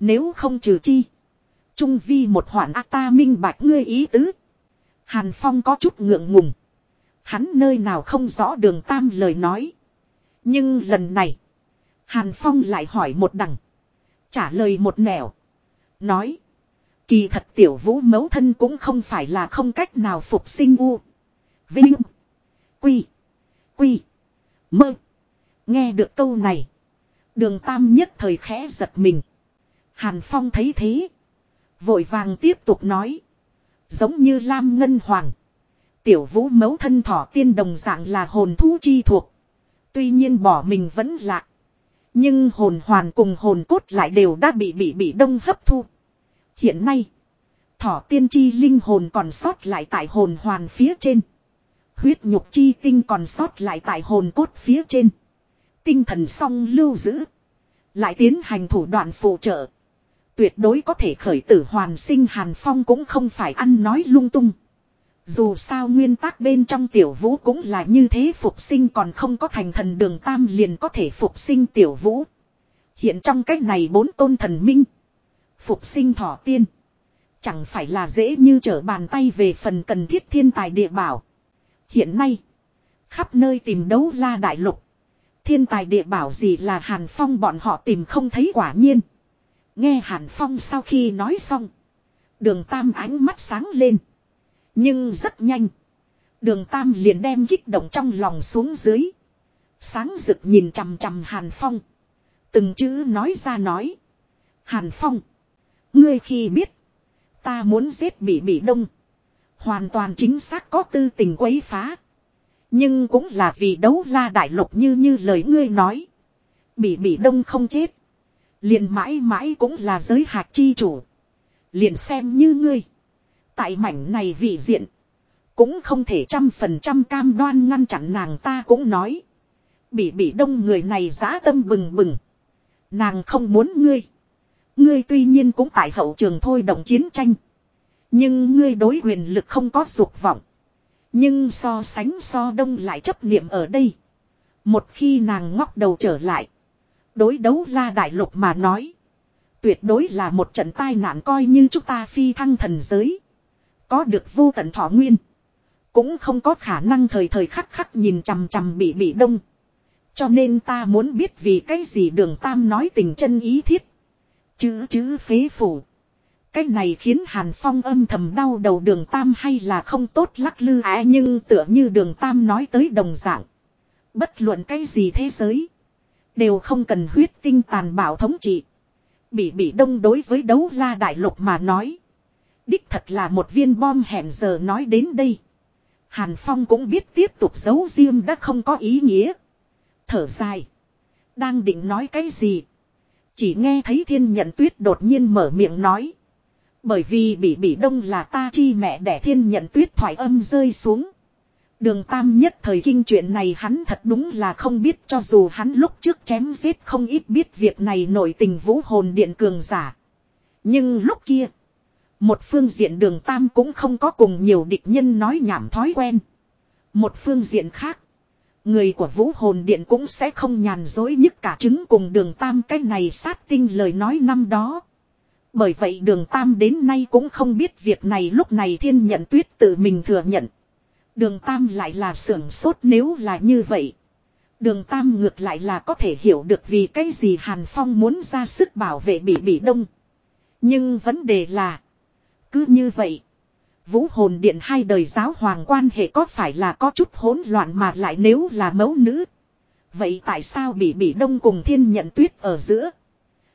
S1: Nếu không trừ chi. Trung vi một hoạn ác ta minh bạch ngươi ý tứ. Hàn Phong có chút ngượng ngùng. Hắn nơi nào không rõ đường tam lời nói. Nhưng lần này. Hàn Phong lại hỏi một đằng. Trả lời một nẻo. Nói. Kỳ thật tiểu vũ mấu thân cũng không phải là không cách nào phục sinh u. Vinh. Quy. Quy. Mơ. Nghe được câu này. Đường Tam nhất thời khẽ giật mình. Hàn Phong thấy thế. Vội vàng tiếp tục nói. Giống như Lam Ngân Hoàng. Tiểu vũ mấu thân thỏ tiên đồng dạng là hồn thú chi thuộc. Tuy nhiên bỏ mình vẫn lạc. Nhưng hồn hoàn cùng hồn cốt lại đều đã bị bị bị đông hấp thu. Hiện nay. Thỏ tiên chi linh hồn còn sót lại tại hồn hoàn phía trên. Huyết nhục chi tinh còn sót lại tại hồn cốt phía trên. Tinh thần song lưu giữ. Lại tiến hành thủ đoạn phụ trợ. Tuyệt đối có thể khởi tử hoàn sinh Hàn Phong cũng không phải ăn nói lung tung. Dù sao nguyên tắc bên trong tiểu vũ cũng là như thế, phục sinh còn không có thành thần đường tam liền có thể phục sinh tiểu vũ. Hiện trong cách này bốn tôn thần minh. Phục sinh thỏ tiên. Chẳng phải là dễ như trở bàn tay về phần cần thiết thiên tài địa bảo. Hiện nay. Khắp nơi tìm đấu la đại lục. Thiên tài địa bảo gì là Hàn Phong bọn họ tìm không thấy quả nhiên. Nghe Hàn Phong sau khi nói xong. Đường Tam ánh mắt sáng lên. Nhưng rất nhanh. Đường Tam liền đem kích động trong lòng xuống dưới. Sáng rực nhìn chằm chằm Hàn Phong. Từng chữ nói ra nói. Hàn Phong. Ngươi khi biết. Ta muốn giết bị bị đông. Hoàn toàn chính xác có tư tình quấy phá. Nhưng cũng là vì đấu la đại lục như như lời ngươi nói. Bị bị đông không chết. Liền mãi mãi cũng là giới hạt chi chủ. Liền xem như ngươi. Tại mảnh này vị diện. Cũng không thể trăm phần trăm cam đoan ngăn chặn nàng ta cũng nói. Bị bị đông người này giá tâm bừng bừng. Nàng không muốn ngươi. Ngươi tuy nhiên cũng tại hậu trường thôi động chiến tranh. Nhưng ngươi đối quyền lực không có dục vọng. Nhưng so sánh so đông lại chấp niệm ở đây. Một khi nàng ngóc đầu trở lại. Đối đấu la đại lục mà nói. Tuyệt đối là một trận tai nạn coi như chúng ta phi thăng thần giới. Có được vô tận thọ nguyên. Cũng không có khả năng thời thời khắc khắc nhìn chằm chằm bị bị đông. Cho nên ta muốn biết vì cái gì đường tam nói tình chân ý thiết. Chữ chữ phế phủ. Cái này khiến Hàn Phong âm thầm đau đầu đường tam hay là không tốt lắc lư á nhưng tựa như đường tam nói tới đồng dạng. Bất luận cái gì thế giới. Đều không cần huyết tinh tàn bạo thống trị. Bị bị đông đối với đấu la đại lục mà nói. Đích thật là một viên bom hẹn giờ nói đến đây. Hàn Phong cũng biết tiếp tục giấu riêng đã không có ý nghĩa. Thở dài. Đang định nói cái gì. Chỉ nghe thấy thiên nhận tuyết đột nhiên mở miệng nói. Bởi vì bị bị đông là ta chi mẹ đẻ thiên nhận tuyết thoại âm rơi xuống. Đường tam nhất thời kinh chuyện này hắn thật đúng là không biết cho dù hắn lúc trước chém giết không ít biết việc này nổi tình vũ hồn điện cường giả. Nhưng lúc kia, một phương diện đường tam cũng không có cùng nhiều địch nhân nói nhảm thói quen. Một phương diện khác, người của vũ hồn điện cũng sẽ không nhàn dối nhất cả chứng cùng đường tam cái này sát tinh lời nói năm đó. Bởi vậy đường tam đến nay cũng không biết việc này lúc này thiên nhận tuyết tự mình thừa nhận. Đường Tam lại là sưởng sốt nếu là như vậy. Đường Tam ngược lại là có thể hiểu được vì cái gì Hàn Phong muốn ra sức bảo vệ bị bị đông. Nhưng vấn đề là. Cứ như vậy. Vũ hồn điện hai đời giáo hoàng quan hệ có phải là có chút hỗn loạn mà lại nếu là mẫu nữ. Vậy tại sao bị bị đông cùng thiên nhận tuyết ở giữa.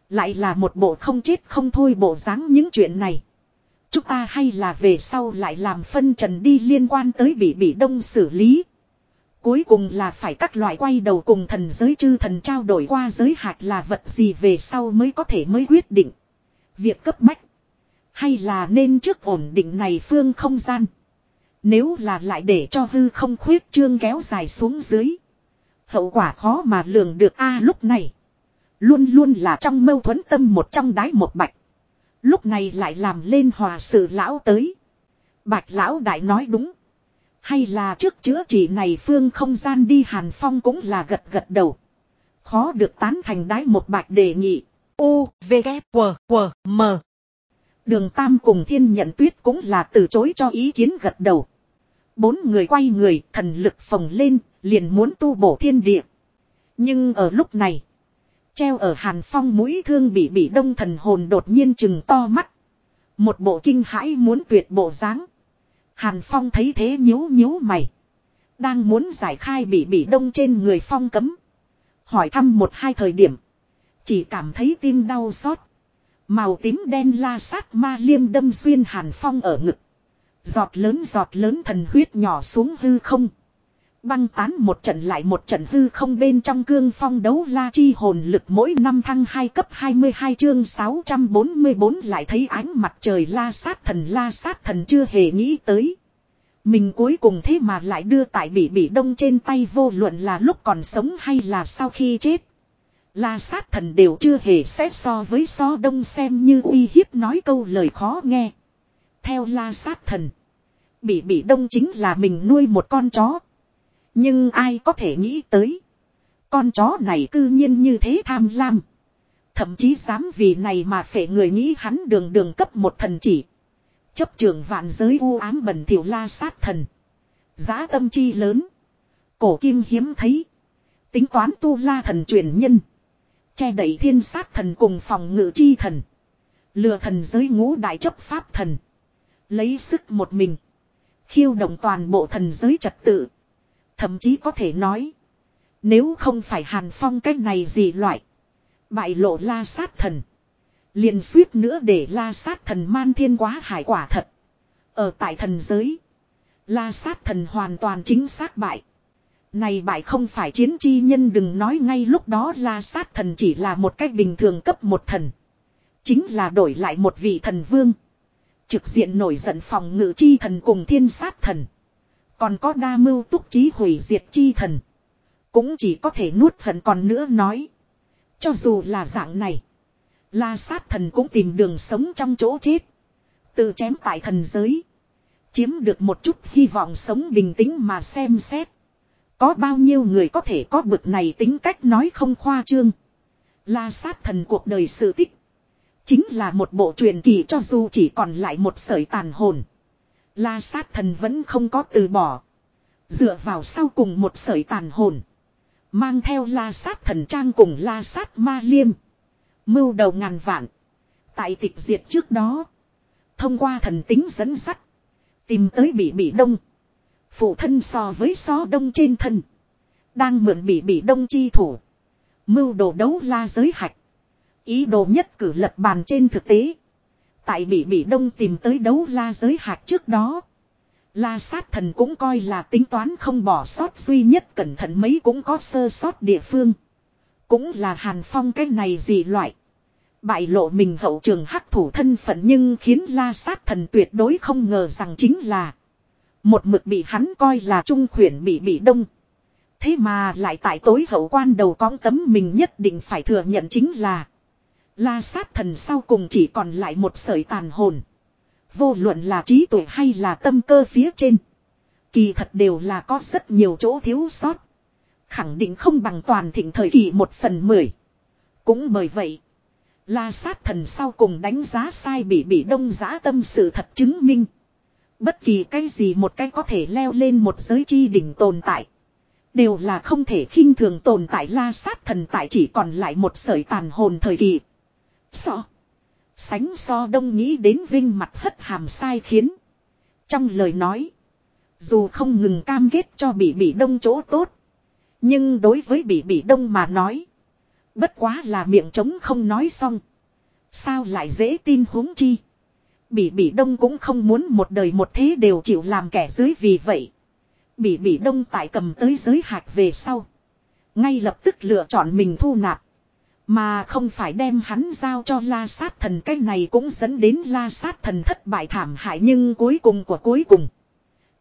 S1: Lại là một bộ không chết không thôi bộ dáng những chuyện này. Chúng ta hay là về sau lại làm phân trần đi liên quan tới bị bị đông xử lý. Cuối cùng là phải các loại quay đầu cùng thần giới chư thần trao đổi qua giới hạt là vật gì về sau mới có thể mới quyết định. Việc cấp bách. Hay là nên trước ổn định này phương không gian. Nếu là lại để cho hư không khuyết trương kéo dài xuống dưới. Hậu quả khó mà lường được a à, lúc này. Luôn luôn là trong mâu thuẫn tâm một trong đái một bạch. Lúc này lại làm lên hòa sự lão tới. Bạch lão đại nói đúng. Hay là trước chữa trị này phương không gian đi hàn phong cũng là gật gật đầu. Khó được tán thành đái một bạch đề nghị. U, V, K, W, W, M. Đường Tam cùng thiên nhận tuyết cũng là từ chối cho ý kiến gật đầu. Bốn người quay người, thần lực phồng lên, liền muốn tu bổ thiên địa. Nhưng ở lúc này, Treo ở hàn phong mũi thương bị bị đông thần hồn đột nhiên chừng to mắt. Một bộ kinh hãi muốn tuyệt bộ dáng. Hàn phong thấy thế nhíu nhíu mày. Đang muốn giải khai bị bị đông trên người phong cấm. Hỏi thăm một hai thời điểm. Chỉ cảm thấy tim đau xót. Màu tím đen la sát ma liêm đâm xuyên hàn phong ở ngực. Giọt lớn giọt lớn thần huyết nhỏ xuống hư không. Băng tán một trận lại một trận hư không bên trong cương phong đấu la chi hồn lực mỗi năm thăng 2 cấp 22 chương 644 lại thấy ánh mặt trời la sát thần la sát thần chưa hề nghĩ tới. Mình cuối cùng thế mà lại đưa tại bị bị đông trên tay vô luận là lúc còn sống hay là sau khi chết. La sát thần đều chưa hề xét so với so đông xem như uy hiếp nói câu lời khó nghe. Theo la sát thần. Bị bị đông chính là mình nuôi một con chó. Nhưng ai có thể nghĩ tới. Con chó này cư nhiên như thế tham lam. Thậm chí dám vì này mà phệ người nghĩ hắn đường đường cấp một thần chỉ. Chấp trường vạn giới u ám bẩn thiểu la sát thần. Giá tâm chi lớn. Cổ kim hiếm thấy. Tính toán tu la thần truyền nhân. Che đẩy thiên sát thần cùng phòng ngự chi thần. Lừa thần giới ngũ đại chấp pháp thần. Lấy sức một mình. Khiêu động toàn bộ thần giới trật tự. Thậm chí có thể nói. Nếu không phải hàn phong cái này gì loại. Bại lộ la sát thần. liền suýt nữa để la sát thần man thiên quá hải quả thật. Ở tại thần giới. La sát thần hoàn toàn chính xác bại. Này bại không phải chiến chi nhân đừng nói ngay lúc đó la sát thần chỉ là một cách bình thường cấp một thần. Chính là đổi lại một vị thần vương. Trực diện nổi giận phòng ngự chi thần cùng thiên sát thần. Còn có đa mưu túc trí hủy diệt chi thần. Cũng chỉ có thể nuốt hận còn nữa nói. Cho dù là dạng này. La sát thần cũng tìm đường sống trong chỗ chết. Tự chém tại thần giới. Chiếm được một chút hy vọng sống bình tĩnh mà xem xét. Có bao nhiêu người có thể có bực này tính cách nói không khoa trương. La sát thần cuộc đời sự tích. Chính là một bộ truyền kỳ cho dù chỉ còn lại một sợi tàn hồn. La sát thần vẫn không có từ bỏ. Dựa vào sau cùng một sợi tàn hồn. Mang theo la sát thần trang cùng la sát ma liêm. Mưu đầu ngàn vạn. Tại tịch diệt trước đó. Thông qua thần tính dẫn sắt. Tìm tới bị bị đông. Phụ thân so với so đông trên thân. Đang mượn bị bị đông chi thủ. Mưu đồ đấu la giới hạch. Ý đồ nhất cử lật bàn trên thực tế. Tại bị bị đông tìm tới đấu la giới hạch trước đó. La sát thần cũng coi là tính toán không bỏ sót duy nhất cẩn thận mấy cũng có sơ sót địa phương. Cũng là hàn phong cái này gì loại. Bại lộ mình hậu trường hắc thủ thân phận nhưng khiến la sát thần tuyệt đối không ngờ rằng chính là. Một mực bị hắn coi là trung khuyển bị bị đông. Thế mà lại tại tối hậu quan đầu cóng tấm mình nhất định phải thừa nhận chính là. La sát thần sau cùng chỉ còn lại một sợi tàn hồn. Vô luận là trí tuệ hay là tâm cơ phía trên. Kỳ thật đều là có rất nhiều chỗ thiếu sót. Khẳng định không bằng toàn thịnh thời kỳ một phần mười. Cũng bởi vậy. La sát thần sau cùng đánh giá sai bị bị đông giá tâm sự thật chứng minh. Bất kỳ cái gì một cái có thể leo lên một giới chi đỉnh tồn tại. Đều là không thể khinh thường tồn tại la sát thần tại chỉ còn lại một sợi tàn hồn thời kỳ. So. Sánh so đông nghĩ đến vinh mặt hất hàm sai khiến. Trong lời nói. Dù không ngừng cam kết cho bị bị đông chỗ tốt. Nhưng đối với bị bị đông mà nói. Bất quá là miệng trống không nói xong. Sao lại dễ tin huống chi. Bỉ bỉ đông cũng không muốn một đời một thế đều chịu làm kẻ dưới vì vậy. Bỉ bỉ đông tại cầm tới giới hạt về sau. Ngay lập tức lựa chọn mình thu nạp. Mà không phải đem hắn giao cho la sát thần cái này cũng dẫn đến la sát thần thất bại thảm hại nhưng cuối cùng của cuối cùng.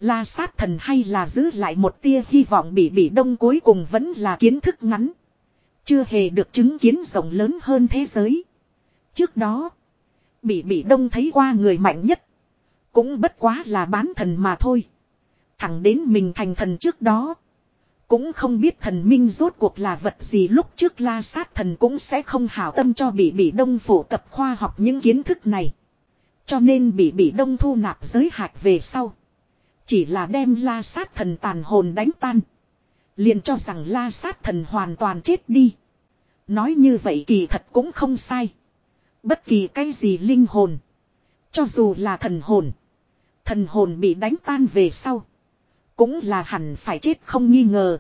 S1: La sát thần hay là giữ lại một tia hy vọng bị bị đông cuối cùng vẫn là kiến thức ngắn. Chưa hề được chứng kiến rộng lớn hơn thế giới. Trước đó, bị bị đông thấy qua người mạnh nhất. Cũng bất quá là bán thần mà thôi. Thẳng đến mình thành thần trước đó. Cũng không biết thần minh rốt cuộc là vật gì lúc trước la sát thần cũng sẽ không hảo tâm cho bị bị đông phổ cập khoa học những kiến thức này. Cho nên bị bị đông thu nạp giới hạt về sau. Chỉ là đem la sát thần tàn hồn đánh tan. Liền cho rằng la sát thần hoàn toàn chết đi. Nói như vậy kỳ thật cũng không sai. Bất kỳ cái gì linh hồn. Cho dù là thần hồn. Thần hồn bị đánh tan về sau. Cũng là hẳn phải chết không nghi ngờ.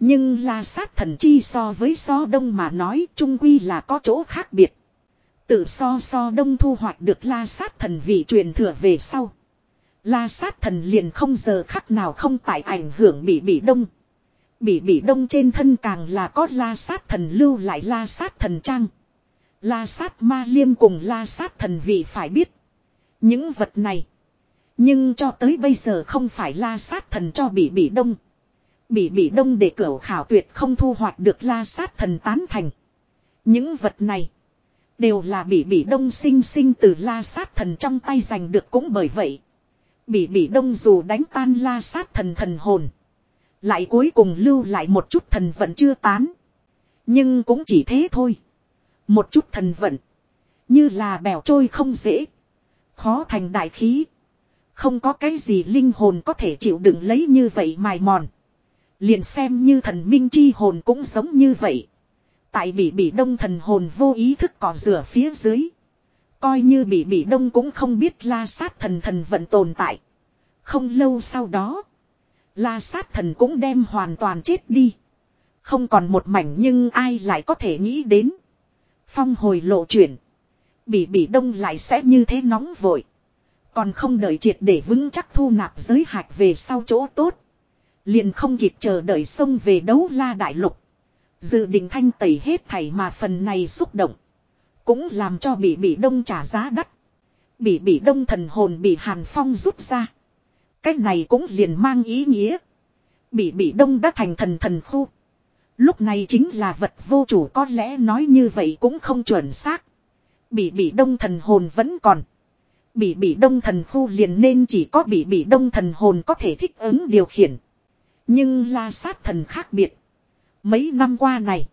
S1: Nhưng la sát thần chi so với so đông mà nói trung quy là có chỗ khác biệt. Tự so so đông thu hoạch được la sát thần vị truyền thừa về sau. La sát thần liền không giờ khắc nào không tại ảnh hưởng bị bị đông. Bị bị đông trên thân càng là có la sát thần lưu lại la sát thần trang. La sát ma liêm cùng la sát thần vị phải biết. Những vật này. Nhưng cho tới bây giờ không phải la sát thần cho bị bị đông. Bị bị đông để cửa khảo tuyệt không thu hoạch được la sát thần tán thành. Những vật này. Đều là bị bị đông sinh sinh từ la sát thần trong tay giành được cũng bởi vậy. Bị bị đông dù đánh tan la sát thần thần hồn. Lại cuối cùng lưu lại một chút thần vẫn chưa tán. Nhưng cũng chỉ thế thôi. Một chút thần vận. Như là bèo trôi không dễ. Khó thành đại khí. Không có cái gì linh hồn có thể chịu đựng lấy như vậy mài mòn. Liền xem như thần minh chi hồn cũng giống như vậy. Tại bị bị đông thần hồn vô ý thức cỏ rửa phía dưới. Coi như bị bị đông cũng không biết la sát thần thần vận tồn tại. Không lâu sau đó. La sát thần cũng đem hoàn toàn chết đi. Không còn một mảnh nhưng ai lại có thể nghĩ đến. Phong hồi lộ chuyển. bỉ bỉ đông lại sẽ như thế nóng vội. Còn không đợi triệt để vững chắc thu nạp giới hạch về sau chỗ tốt. Liền không kịp chờ đợi xông về đấu la đại lục. Dự định thanh tẩy hết thảy mà phần này xúc động. Cũng làm cho bị bị đông trả giá đắt. Bị bị đông thần hồn bị hàn phong rút ra. Cách này cũng liền mang ý nghĩa. Bị bị đông đã thành thần thần khu. Lúc này chính là vật vô chủ có lẽ nói như vậy cũng không chuẩn xác. Bị bị đông thần hồn vẫn còn. Bị bị đông thần khu liền nên chỉ có bị bị đông thần hồn có thể thích ứng điều khiển. Nhưng la sát thần khác biệt. Mấy năm qua này.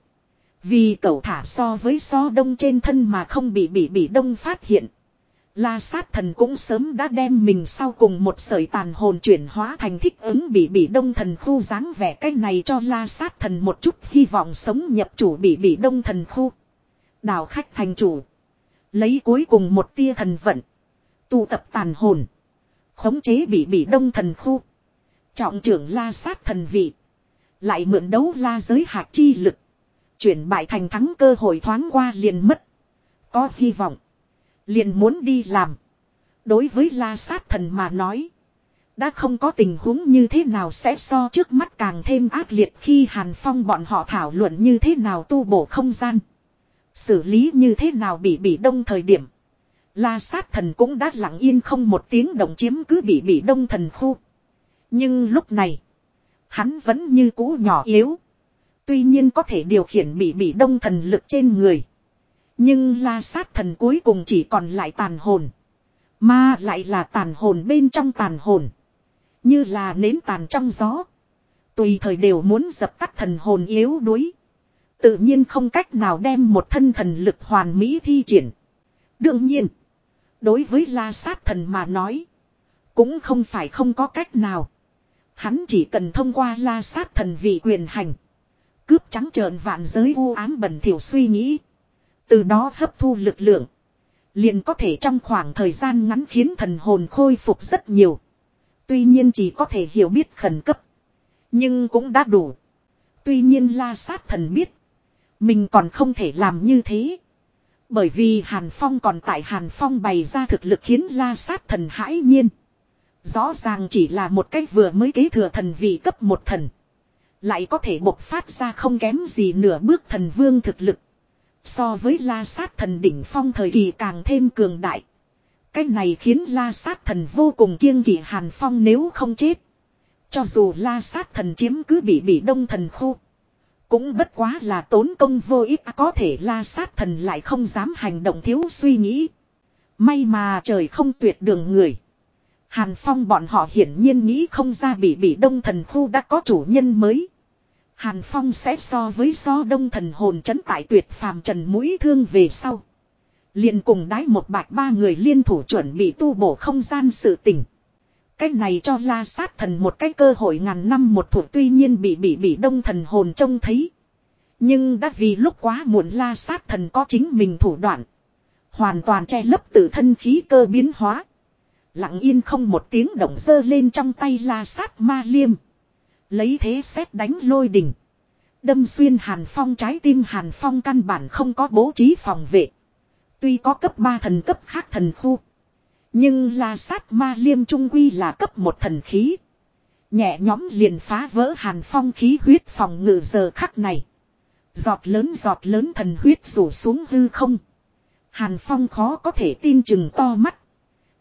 S1: Vì cậu thả so với so đông trên thân mà không bị bị bị đông phát hiện. La sát thần cũng sớm đã đem mình sau cùng một sợi tàn hồn chuyển hóa thành thích ứng bị bị đông thần khu dáng vẻ cái này cho la sát thần một chút hy vọng sống nhập chủ bị bị đông thần khu. Đào khách thành chủ. Lấy cuối cùng một tia thần vận. Tụ tập tàn hồn. Khống chế bị bị đông thần khu. Trọng trưởng la sát thần vị. Lại mượn đấu la giới hạt chi lực. Chuyển bại thành thắng cơ hội thoáng qua liền mất. Có hy vọng. Liền muốn đi làm. Đối với la sát thần mà nói. Đã không có tình huống như thế nào sẽ so trước mắt càng thêm ác liệt khi Hàn Phong bọn họ thảo luận như thế nào tu bổ không gian. Xử lý như thế nào bị bị đông thời điểm. La sát thần cũng đã lặng yên không một tiếng động chiếm cứ bị bị đông thần khu. Nhưng lúc này. Hắn vẫn như cũ nhỏ yếu. Tuy nhiên có thể điều khiển bị bị đông thần lực trên người. Nhưng la sát thần cuối cùng chỉ còn lại tàn hồn. Mà lại là tàn hồn bên trong tàn hồn. Như là nến tàn trong gió. Tùy thời đều muốn dập tắt thần hồn yếu đuối. Tự nhiên không cách nào đem một thân thần lực hoàn mỹ thi triển. Đương nhiên. Đối với la sát thần mà nói. Cũng không phải không có cách nào. Hắn chỉ cần thông qua la sát thần vị quyền hành. Cướp trắng trợn vạn giới u ám bẩn thiểu suy nghĩ. Từ đó hấp thu lực lượng. Liền có thể trong khoảng thời gian ngắn khiến thần hồn khôi phục rất nhiều. Tuy nhiên chỉ có thể hiểu biết khẩn cấp. Nhưng cũng đã đủ. Tuy nhiên la sát thần biết. Mình còn không thể làm như thế. Bởi vì Hàn Phong còn tại Hàn Phong bày ra thực lực khiến la sát thần hãi nhiên. Rõ ràng chỉ là một cách vừa mới kế thừa thần vị cấp một thần. Lại có thể bộc phát ra không kém gì nửa bước thần vương thực lực. So với la sát thần đỉnh phong thời kỳ càng thêm cường đại. Cái này khiến la sát thần vô cùng kiêng kỵ hàn phong nếu không chết. Cho dù la sát thần chiếm cứ bị bị đông thần khu. Cũng bất quá là tốn công vô ích à, có thể la sát thần lại không dám hành động thiếu suy nghĩ. May mà trời không tuyệt đường người. Hàn Phong bọn họ hiển nhiên nghĩ không ra bị bị đông thần khu đã có chủ nhân mới. Hàn Phong sẽ so với so đông thần hồn chấn tại tuyệt phàm trần mũi thương về sau. liền cùng đái một bạch ba người liên thủ chuẩn bị tu bổ không gian sự tình. Cách này cho la sát thần một cái cơ hội ngàn năm một thủ tuy nhiên bị bị bị đông thần hồn trông thấy. Nhưng đã vì lúc quá muộn la sát thần có chính mình thủ đoạn. Hoàn toàn che lấp tự thân khí cơ biến hóa. Lặng yên không một tiếng động dơ lên trong tay la sát ma liêm. Lấy thế xét đánh lôi đỉnh. Đâm xuyên Hàn Phong trái tim Hàn Phong căn bản không có bố trí phòng vệ. Tuy có cấp 3 thần cấp khác thần khu. Nhưng la sát ma liêm trung quy là cấp một thần khí. Nhẹ nhóm liền phá vỡ Hàn Phong khí huyết phòng ngự giờ khắc này. Giọt lớn giọt lớn thần huyết rủ xuống hư không. Hàn Phong khó có thể tin chừng to mắt.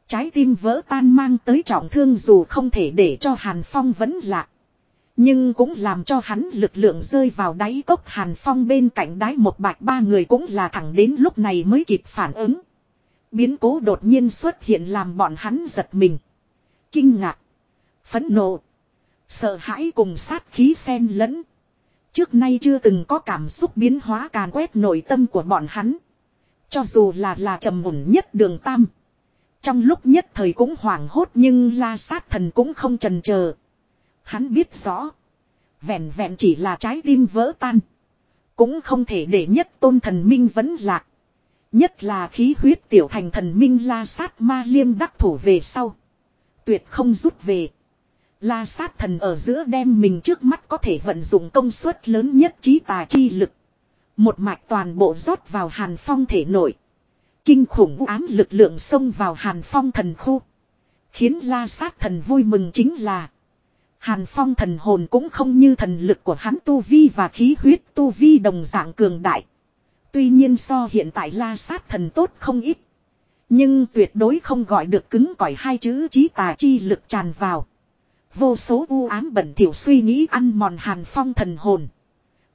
S1: Trái tim vỡ tan mang tới trọng thương dù không thể để cho Hàn Phong vẫn lạc. Nhưng cũng làm cho hắn lực lượng rơi vào đáy cốc Hàn Phong bên cạnh đáy một bạch ba người cũng là thẳng đến lúc này mới kịp phản ứng. Biến cố đột nhiên xuất hiện làm bọn hắn giật mình. Kinh ngạc. Phẫn nộ. Sợ hãi cùng sát khí xen lẫn. Trước nay chưa từng có cảm xúc biến hóa càn quét nội tâm của bọn hắn. Cho dù là là trầm mùn nhất đường tam. Trong lúc nhất thời cũng hoảng hốt nhưng la sát thần cũng không trần chờ Hắn biết rõ. Vẹn vẹn chỉ là trái tim vỡ tan. Cũng không thể để nhất tôn thần minh vẫn lạc. Nhất là khí huyết tiểu thành thần minh la sát ma liêm đắc thủ về sau. Tuyệt không rút về. La sát thần ở giữa đem mình trước mắt có thể vận dụng công suất lớn nhất trí tà chi lực. Một mạch toàn bộ rót vào hàn phong thể nội. Kinh khủng vũ ám lực lượng xông vào hàn phong thần khu. Khiến la sát thần vui mừng chính là. Hàn phong thần hồn cũng không như thần lực của hắn tu vi và khí huyết tu vi đồng dạng cường đại. Tuy nhiên so hiện tại la sát thần tốt không ít. Nhưng tuyệt đối không gọi được cứng cỏi hai chữ trí tà chi lực tràn vào. Vô số u ám bẩn thỉu suy nghĩ ăn mòn hàn phong thần hồn.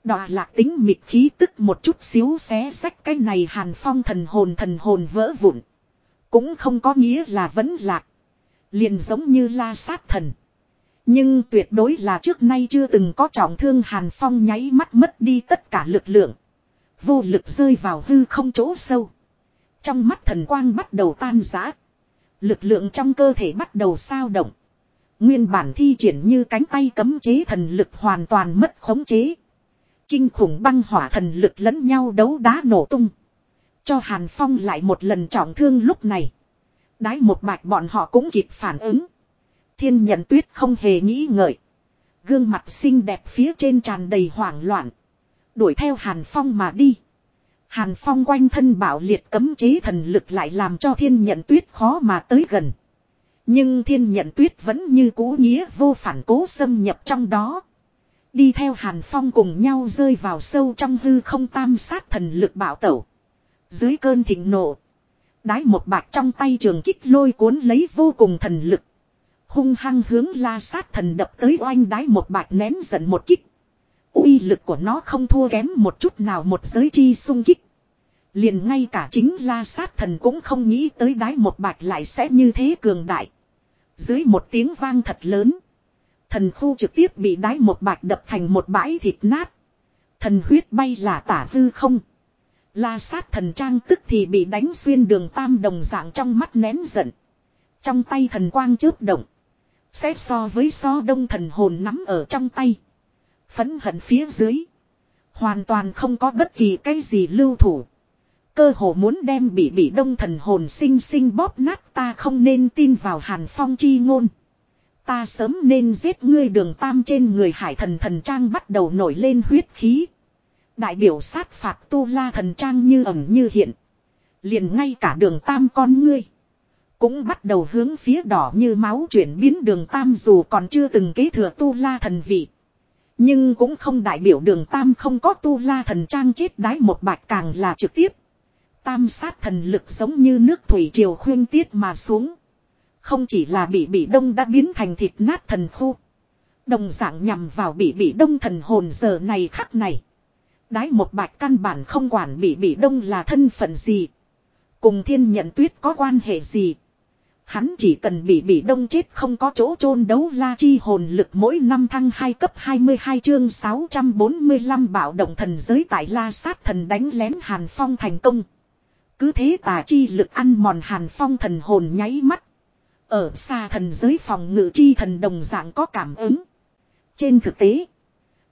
S1: Đọa lạc tính mịt khí tức một chút xíu xé sách cái này hàn phong thần hồn thần hồn vỡ vụn. Cũng không có nghĩa là vẫn lạc. Liền giống như la sát thần. Nhưng tuyệt đối là trước nay chưa từng có trọng thương hàn phong nháy mắt mất đi tất cả lực lượng. Vô lực rơi vào hư không chỗ sâu. Trong mắt thần quang bắt đầu tan rã. Lực lượng trong cơ thể bắt đầu sao động. Nguyên bản thi triển như cánh tay cấm chế thần lực hoàn toàn mất khống chế. Kinh khủng băng hỏa thần lực lẫn nhau đấu đá nổ tung. Cho Hàn Phong lại một lần trọng thương lúc này. Đái một bạch bọn họ cũng kịp phản ứng. Thiên nhận tuyết không hề nghĩ ngợi. Gương mặt xinh đẹp phía trên tràn đầy hoảng loạn. Đuổi theo Hàn Phong mà đi. Hàn Phong quanh thân bảo liệt cấm chế thần lực lại làm cho thiên nhận tuyết khó mà tới gần. Nhưng thiên nhận tuyết vẫn như cũ nghĩa vô phản cố xâm nhập trong đó. Đi theo Hàn Phong cùng nhau rơi vào sâu trong hư không tam sát thần lực bảo tẩu. Dưới cơn thịnh nộ. Đái một bạc trong tay trường kích lôi cuốn lấy vô cùng thần lực. Hung hăng hướng la sát thần đập tới oanh đái một bạch nén giận một kích uy lực của nó không thua kém một chút nào một giới chi sung kích. Liền ngay cả chính la sát thần cũng không nghĩ tới đái một bạch lại sẽ như thế cường đại. Dưới một tiếng vang thật lớn. Thần khu trực tiếp bị đái một bạch đập thành một bãi thịt nát. Thần huyết bay là tả hư không. La sát thần trang tức thì bị đánh xuyên đường tam đồng dạng trong mắt nén giận. Trong tay thần quang chớp động. Xét so với so đông thần hồn nắm ở trong tay. Phấn hận phía dưới. Hoàn toàn không có bất kỳ cái gì lưu thủ. Cơ hồ muốn đem bị bị đông thần hồn sinh sinh bóp nát ta không nên tin vào hàn phong chi ngôn. Ta sớm nên giết ngươi đường tam trên người hải thần thần trang bắt đầu nổi lên huyết khí. Đại biểu sát phạt tu la thần trang như ẩn như hiện. Liền ngay cả đường tam con ngươi. Cũng bắt đầu hướng phía đỏ như máu chuyển biến đường tam dù còn chưa từng kế thừa tu la thần vị. Nhưng cũng không đại biểu đường tam không có tu la thần trang chết đái một bạch càng là trực tiếp. Tam sát thần lực giống như nước thủy triều khuyên tiết mà xuống. Không chỉ là bị bị đông đã biến thành thịt nát thần khu. Đồng dạng nhằm vào bị bị đông thần hồn giờ này khắc này. Đái một bạch căn bản không quản bị bị đông là thân phận gì. Cùng thiên nhận tuyết có quan hệ gì. Hắn chỉ cần bị bị đông chết không có chỗ chôn đấu la chi hồn lực mỗi năm thăng 2 cấp 22 chương 645 bảo động thần giới tại la sát thần đánh lén hàn phong thành công. Cứ thế tà chi lực ăn mòn hàn phong thần hồn nháy mắt. Ở xa thần giới phòng ngự chi thần đồng dạng có cảm ứng. Trên thực tế,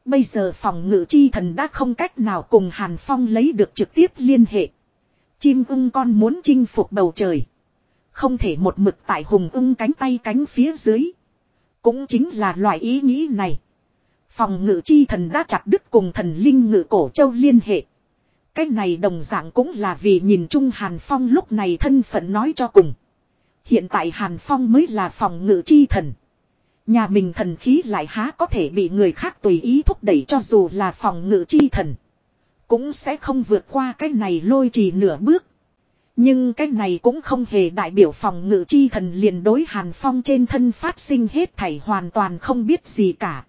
S1: bây giờ phòng ngự chi thần đã không cách nào cùng hàn phong lấy được trực tiếp liên hệ. Chim ưng con muốn chinh phục bầu trời. Không thể một mực tại hùng ưng cánh tay cánh phía dưới. Cũng chính là loại ý nghĩ này. Phòng ngự chi thần đã chặt đứt cùng thần linh ngự cổ châu liên hệ. Cái này đồng dạng cũng là vì nhìn chung Hàn Phong lúc này thân phận nói cho cùng. Hiện tại Hàn Phong mới là phòng ngự chi thần. Nhà mình thần khí lại há có thể bị người khác tùy ý thúc đẩy cho dù là phòng ngự chi thần. Cũng sẽ không vượt qua cái này lôi trì nửa bước. Nhưng cái này cũng không hề đại biểu phòng ngự chi thần liền đối Hàn Phong trên thân phát sinh hết thảy hoàn toàn không biết gì cả.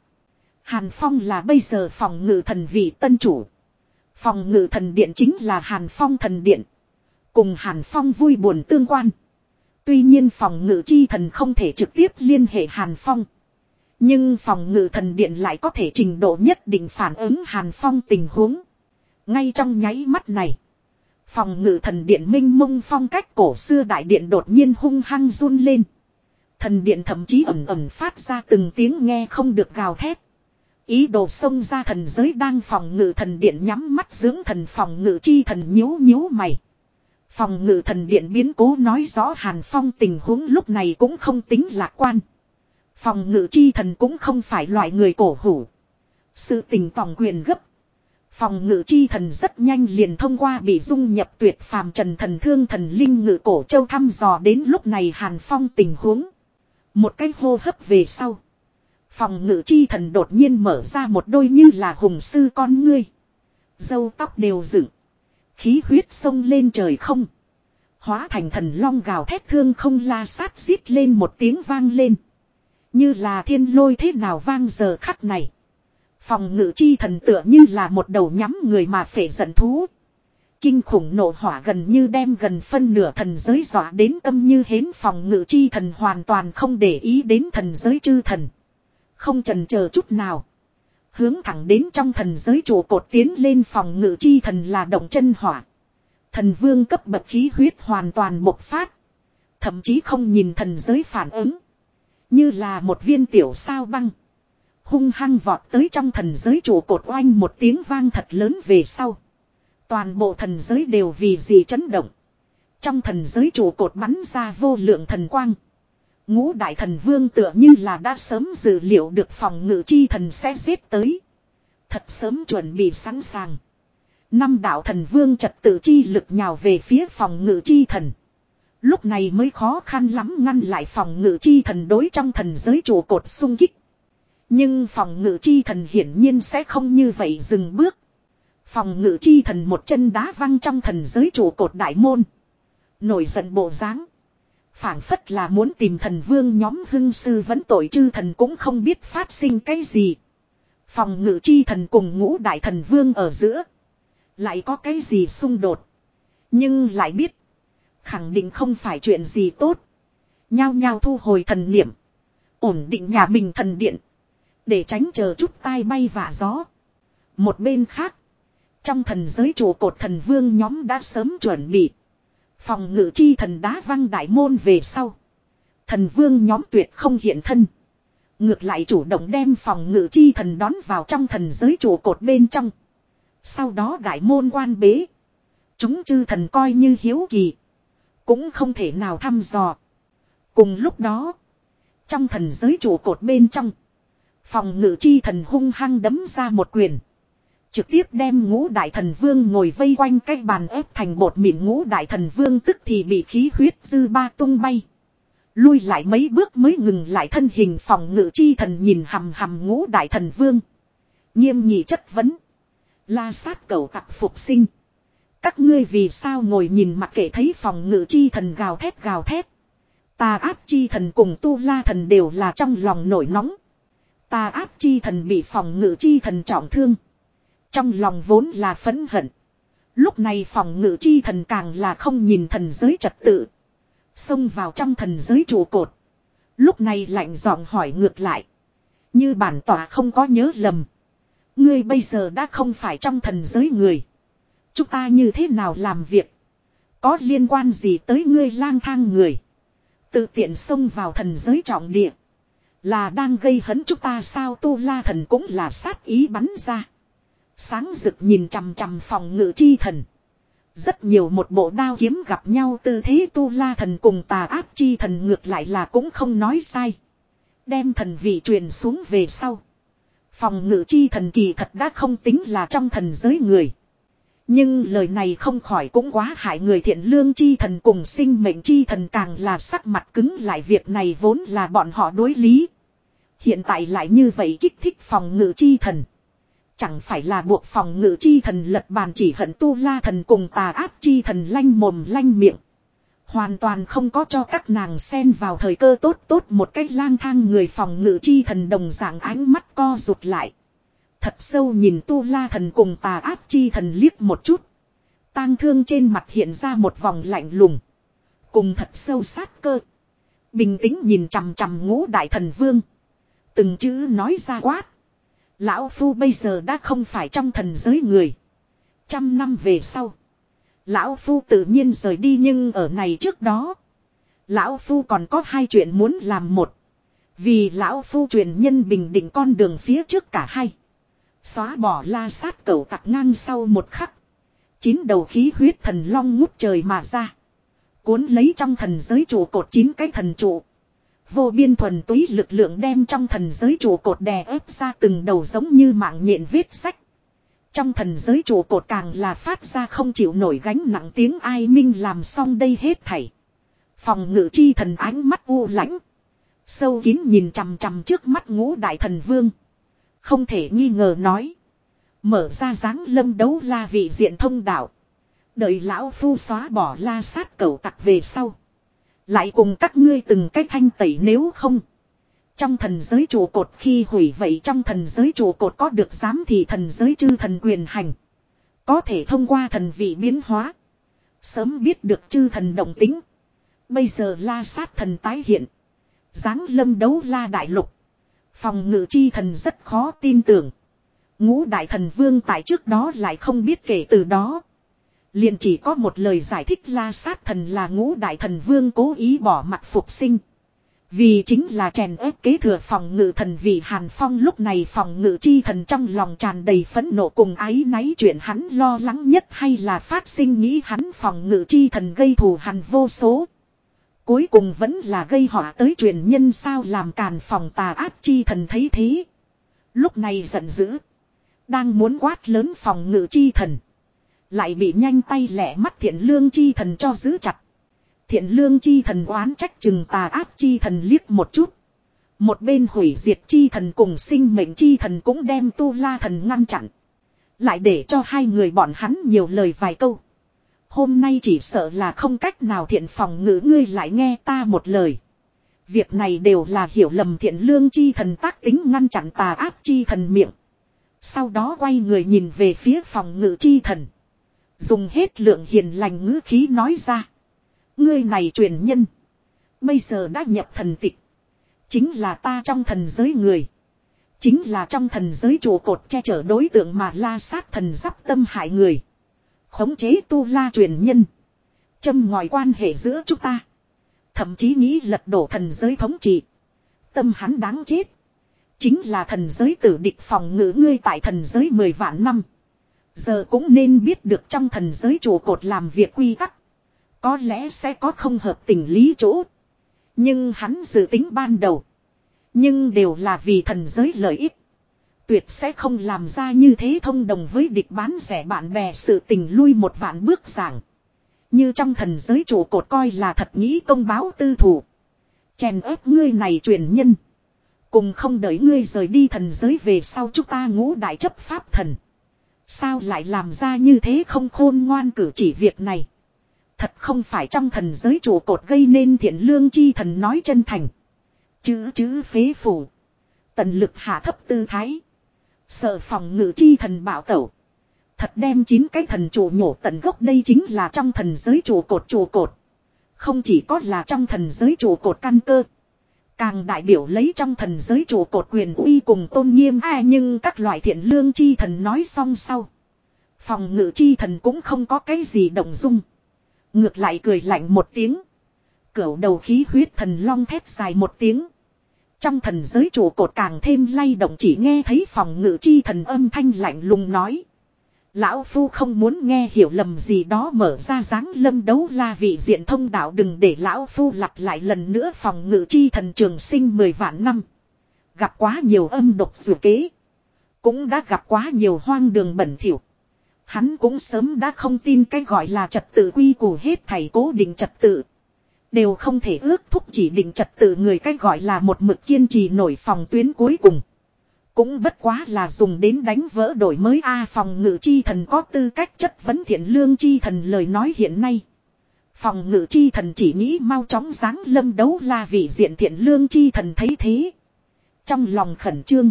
S1: Hàn Phong là bây giờ phòng ngự thần vị tân chủ. Phòng ngự thần điện chính là Hàn Phong thần điện. Cùng Hàn Phong vui buồn tương quan. Tuy nhiên phòng ngự chi thần không thể trực tiếp liên hệ Hàn Phong. Nhưng phòng ngự thần điện lại có thể trình độ nhất định phản ứng Hàn Phong tình huống. Ngay trong nháy mắt này. Phòng ngự thần điện minh mông phong cách cổ xưa đại điện đột nhiên hung hăng run lên. Thần điện thậm chí ẩm ẩm phát ra từng tiếng nghe không được gào thét. Ý đồ xông ra thần giới đang phòng ngự thần điện nhắm mắt dưỡng thần phòng ngự chi thần nhíu nhíu mày. Phòng ngự thần điện biến cố nói rõ Hàn Phong tình huống lúc này cũng không tính lạc quan. Phòng ngự chi thần cũng không phải loại người cổ hủ. Sự tình tòng quyền gấp. Phòng ngự chi thần rất nhanh liền thông qua bị dung nhập tuyệt phàm trần thần thương thần linh ngự cổ châu thăm dò đến lúc này Hàn Phong tình huống. Một cái hô hấp về sau. Phòng ngự chi thần đột nhiên mở ra một đôi như là hùng sư con ngươi. Dâu tóc đều dựng. Khí huyết sông lên trời không. Hóa thành thần long gào thét thương không la sát xít lên một tiếng vang lên. Như là thiên lôi thế nào vang giờ khắc này. Phòng ngự chi thần tựa như là một đầu nhắm người mà phệ giận thú. Kinh khủng nổ hỏa gần như đem gần phân nửa thần giới dọa đến tâm như hến phòng ngự chi thần hoàn toàn không để ý đến thần giới chư thần. Không trần chờ chút nào. Hướng thẳng đến trong thần giới trụ cột tiến lên phòng ngự chi thần là động chân hỏa. Thần vương cấp bậc khí huyết hoàn toàn bộc phát. Thậm chí không nhìn thần giới phản ứng. Như là một viên tiểu sao băng. Hung hăng vọt tới trong thần giới trụ cột oanh một tiếng vang thật lớn về sau. Toàn bộ thần giới đều vì gì chấn động. Trong thần giới trụ cột bắn ra vô lượng thần quang. Ngũ đại thần vương tựa như là đã sớm dự liệu được phòng ngự chi thần sẽ giết tới. Thật sớm chuẩn bị sẵn sàng. Năm đạo thần vương trật tự chi lực nhào về phía phòng ngự chi thần. Lúc này mới khó khăn lắm ngăn lại phòng ngự chi thần đối trong thần giới trụ cột sung kích. Nhưng phòng ngự chi thần hiển nhiên sẽ không như vậy dừng bước. Phòng ngự chi thần một chân đá văng trong thần giới trụ cột đại môn. Nổi giận bộ dáng phảng phất là muốn tìm thần vương nhóm hưng sư vẫn tội chư thần cũng không biết phát sinh cái gì. Phòng ngự chi thần cùng ngũ đại thần vương ở giữa. Lại có cái gì xung đột. Nhưng lại biết. Khẳng định không phải chuyện gì tốt. Nhao nhao thu hồi thần niệm. Ổn định nhà mình thần điện. Để tránh chờ chút tai bay vả gió. Một bên khác. Trong thần giới trụ cột thần vương nhóm đã sớm chuẩn bị. Phòng ngự chi thần đá văng đại môn về sau. Thần vương nhóm tuyệt không hiện thân. Ngược lại chủ động đem phòng ngự chi thần đón vào trong thần giới trụ cột bên trong. Sau đó đại môn quan bế. Chúng chư thần coi như hiếu kỳ. Cũng không thể nào thăm dò. Cùng lúc đó. Trong thần giới trụ cột bên trong. Phòng ngự chi thần hung hăng đấm ra một quyền. Trực tiếp đem ngũ đại thần vương ngồi vây quanh cái bàn ép thành bột mịn ngũ đại thần vương tức thì bị khí huyết dư ba tung bay. Lui lại mấy bước mới ngừng lại thân hình phòng ngự chi thần nhìn hầm hầm ngũ đại thần vương. Nghiêm nhị chất vấn. La sát cầu tặc phục sinh. Các ngươi vì sao ngồi nhìn mặc kệ thấy phòng ngự chi thần gào thét gào thét. Tà áp chi thần cùng tu la thần đều là trong lòng nổi nóng. Tà áp chi thần bị phòng ngự chi thần trọng thương. Trong lòng vốn là phẫn hận. Lúc này phòng ngự chi thần càng là không nhìn thần giới trật tự. Xông vào trong thần giới trụ cột. Lúc này lạnh giọng hỏi ngược lại. Như bản tỏa không có nhớ lầm. Ngươi bây giờ đã không phải trong thần giới người. Chúng ta như thế nào làm việc? Có liên quan gì tới ngươi lang thang người? Tự tiện xông vào thần giới trọng địa. Là đang gây hấn chúng ta sao tu la thần cũng là sát ý bắn ra. Sáng rực nhìn chằm chằm phòng ngự chi thần. Rất nhiều một bộ đao kiếm gặp nhau tư thế tu la thần cùng tà ác chi thần ngược lại là cũng không nói sai. Đem thần vị truyền xuống về sau. Phòng ngự chi thần kỳ thật đã không tính là trong thần giới người. Nhưng lời này không khỏi cũng quá hại người thiện lương chi thần cùng sinh mệnh chi thần càng là sắc mặt cứng lại việc này vốn là bọn họ đối lý. Hiện tại lại như vậy kích thích phòng ngự chi thần. Chẳng phải là buộc phòng ngự chi thần lật bàn chỉ hận tu la thần cùng tà áp chi thần lanh mồm lanh miệng. Hoàn toàn không có cho các nàng xen vào thời cơ tốt tốt một cách lang thang người phòng ngự chi thần đồng dạng ánh mắt co rụt lại. Thật sâu nhìn tu la thần cùng tà áp chi thần liếc một chút. tang thương trên mặt hiện ra một vòng lạnh lùng. Cùng thật sâu sát cơ. Bình tĩnh nhìn chằm chằm ngũ đại thần vương. Từng chữ nói ra quát. Lão Phu bây giờ đã không phải trong thần giới người. Trăm năm về sau. Lão Phu tự nhiên rời đi nhưng ở này trước đó. Lão Phu còn có hai chuyện muốn làm một. Vì Lão Phu truyền nhân bình định con đường phía trước cả hai. Xóa bỏ la sát cầu tặc ngang sau một khắc. Chín đầu khí huyết thần long ngút trời mà ra. Cuốn lấy trong thần giới trụ cột chín cái thần trụ. Vô biên thuần túy lực lượng đem trong thần giới trụ cột đè ép ra từng đầu giống như mạng nhện viết sách. Trong thần giới trụ cột càng là phát ra không chịu nổi gánh nặng tiếng ai minh làm xong đây hết thảy. Phòng ngự chi thần ánh mắt u lãnh. Sâu kín nhìn chằm chằm trước mắt ngũ đại thần vương. Không thể nghi ngờ nói. Mở ra dáng lâm đấu la vị diện thông đạo. Đợi lão phu xóa bỏ la sát cầu tặc về sau. Lại cùng các ngươi từng cách thanh tẩy nếu không. Trong thần giới trụ cột khi hủy vậy trong thần giới trụ cột có được dám thì thần giới chư thần quyền hành. Có thể thông qua thần vị biến hóa. Sớm biết được chư thần động tính. Bây giờ la sát thần tái hiện. Giáng lâm đấu la đại lục. Phòng ngự chi thần rất khó tin tưởng. Ngũ đại thần vương tại trước đó lại không biết kể từ đó. liền chỉ có một lời giải thích la sát thần là ngũ đại thần vương cố ý bỏ mặt phục sinh. Vì chính là chèn ép kế thừa phòng ngự thần vì Hàn Phong lúc này phòng ngự chi thần trong lòng tràn đầy phẫn nộ cùng ái náy chuyện hắn lo lắng nhất hay là phát sinh nghĩ hắn phòng ngự chi thần gây thù hằn vô số. Cuối cùng vẫn là gây họa tới truyền nhân sao làm càn phòng tà ác chi thần thấy thế. Lúc này giận dữ. Đang muốn quát lớn phòng ngự chi thần. Lại bị nhanh tay lẻ mắt thiện lương chi thần cho giữ chặt. Thiện lương chi thần oán trách chừng tà ác chi thần liếc một chút. Một bên hủy diệt chi thần cùng sinh mệnh chi thần cũng đem tu la thần ngăn chặn. Lại để cho hai người bọn hắn nhiều lời vài câu. Hôm nay chỉ sợ là không cách nào thiện phòng ngữ ngươi lại nghe ta một lời. Việc này đều là hiểu lầm thiện lương chi thần tác tính ngăn chặn tà ác chi thần miệng. Sau đó quay người nhìn về phía phòng ngự chi thần. Dùng hết lượng hiền lành ngữ khí nói ra. Ngươi này truyền nhân. Bây giờ đã nhập thần tịch. Chính là ta trong thần giới người. Chính là trong thần giới trụ cột che chở đối tượng mà la sát thần giáp tâm hại người. Khống chế tu la truyền nhân. Châm ngòi quan hệ giữa chúng ta. Thậm chí nghĩ lật đổ thần giới thống trị. Tâm hắn đáng chết. Chính là thần giới tử địch phòng ngữ ngươi tại thần giới 10 vạn năm. Giờ cũng nên biết được trong thần giới chủ cột làm việc quy tắc. Có lẽ sẽ có không hợp tình lý chỗ. Nhưng hắn dự tính ban đầu. Nhưng đều là vì thần giới lợi ích. Tuyệt sẽ không làm ra như thế thông đồng với địch bán rẻ bạn bè sự tình lui một vạn bước giảng. Như trong thần giới chủ cột coi là thật nghĩ công báo tư thủ. Chèn ép ngươi này truyền nhân. Cùng không đợi ngươi rời đi thần giới về sau chúng ta ngũ đại chấp pháp thần. Sao lại làm ra như thế không khôn ngoan cử chỉ việc này. Thật không phải trong thần giới chủ cột gây nên thiện lương chi thần nói chân thành. Chữ chữ phế phủ. Tận lực hạ thấp tư thái. Sợ phòng ngự chi thần bảo tẩu. Thật đem chín cái thần chủ nhổ tận gốc đây chính là trong thần giới chủ cột chủ cột. Không chỉ có là trong thần giới chủ cột căn cơ. Càng đại biểu lấy trong thần giới chủ cột quyền uy cùng tôn nghiêm a nhưng các loại thiện lương chi thần nói xong sau. Phòng ngự chi thần cũng không có cái gì động dung. Ngược lại cười lạnh một tiếng. Cửu đầu khí huyết thần long thét dài một tiếng. Trong thần giới trụ cột càng thêm lay động chỉ nghe thấy phòng ngự chi thần âm thanh lạnh lùng nói. Lão Phu không muốn nghe hiểu lầm gì đó mở ra dáng lâm đấu la vị diện thông đạo đừng để Lão Phu lặp lại lần nữa phòng ngự chi thần trường sinh mười vạn năm. Gặp quá nhiều âm độc dù kế. Cũng đã gặp quá nhiều hoang đường bẩn thỉu. Hắn cũng sớm đã không tin cái gọi là trật tự quy củ hết thầy cố định trật tự. Đều không thể ước thúc chỉ định trật tự người cách gọi là một mực kiên trì nổi phòng tuyến cuối cùng. Cũng bất quá là dùng đến đánh vỡ đổi mới A phòng ngự chi thần có tư cách chất vấn thiện lương chi thần lời nói hiện nay. Phòng ngự chi thần chỉ nghĩ mau chóng sáng lâm đấu la vị diện thiện lương chi thần thấy thế. Trong lòng khẩn trương.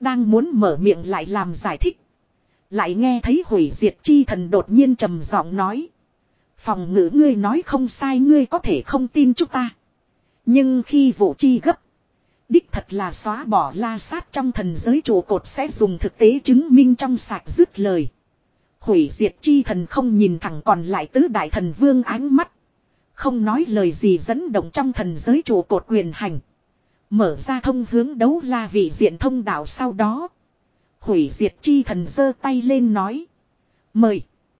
S1: Đang muốn mở miệng lại làm giải thích. Lại nghe thấy hủy diệt chi thần đột nhiên trầm giọng nói. Phòng ngữ ngươi nói không sai, ngươi có thể không tin chúng ta. Nhưng khi vụ chi gấp. Đích thật là xóa bỏ la sát trong thần giới trụ cột sẽ dùng thực tế chứng minh trong sạch dứt lời. Hủy diệt chi thần không nhìn thẳng còn lại tứ đại thần vương ánh mắt. Không nói lời gì dẫn động trong thần giới trụ cột quyền hành. Mở ra thông hướng đấu la vị diện thông đạo sau đó. Hủy diệt chi thần giơ tay lên nói. Mời.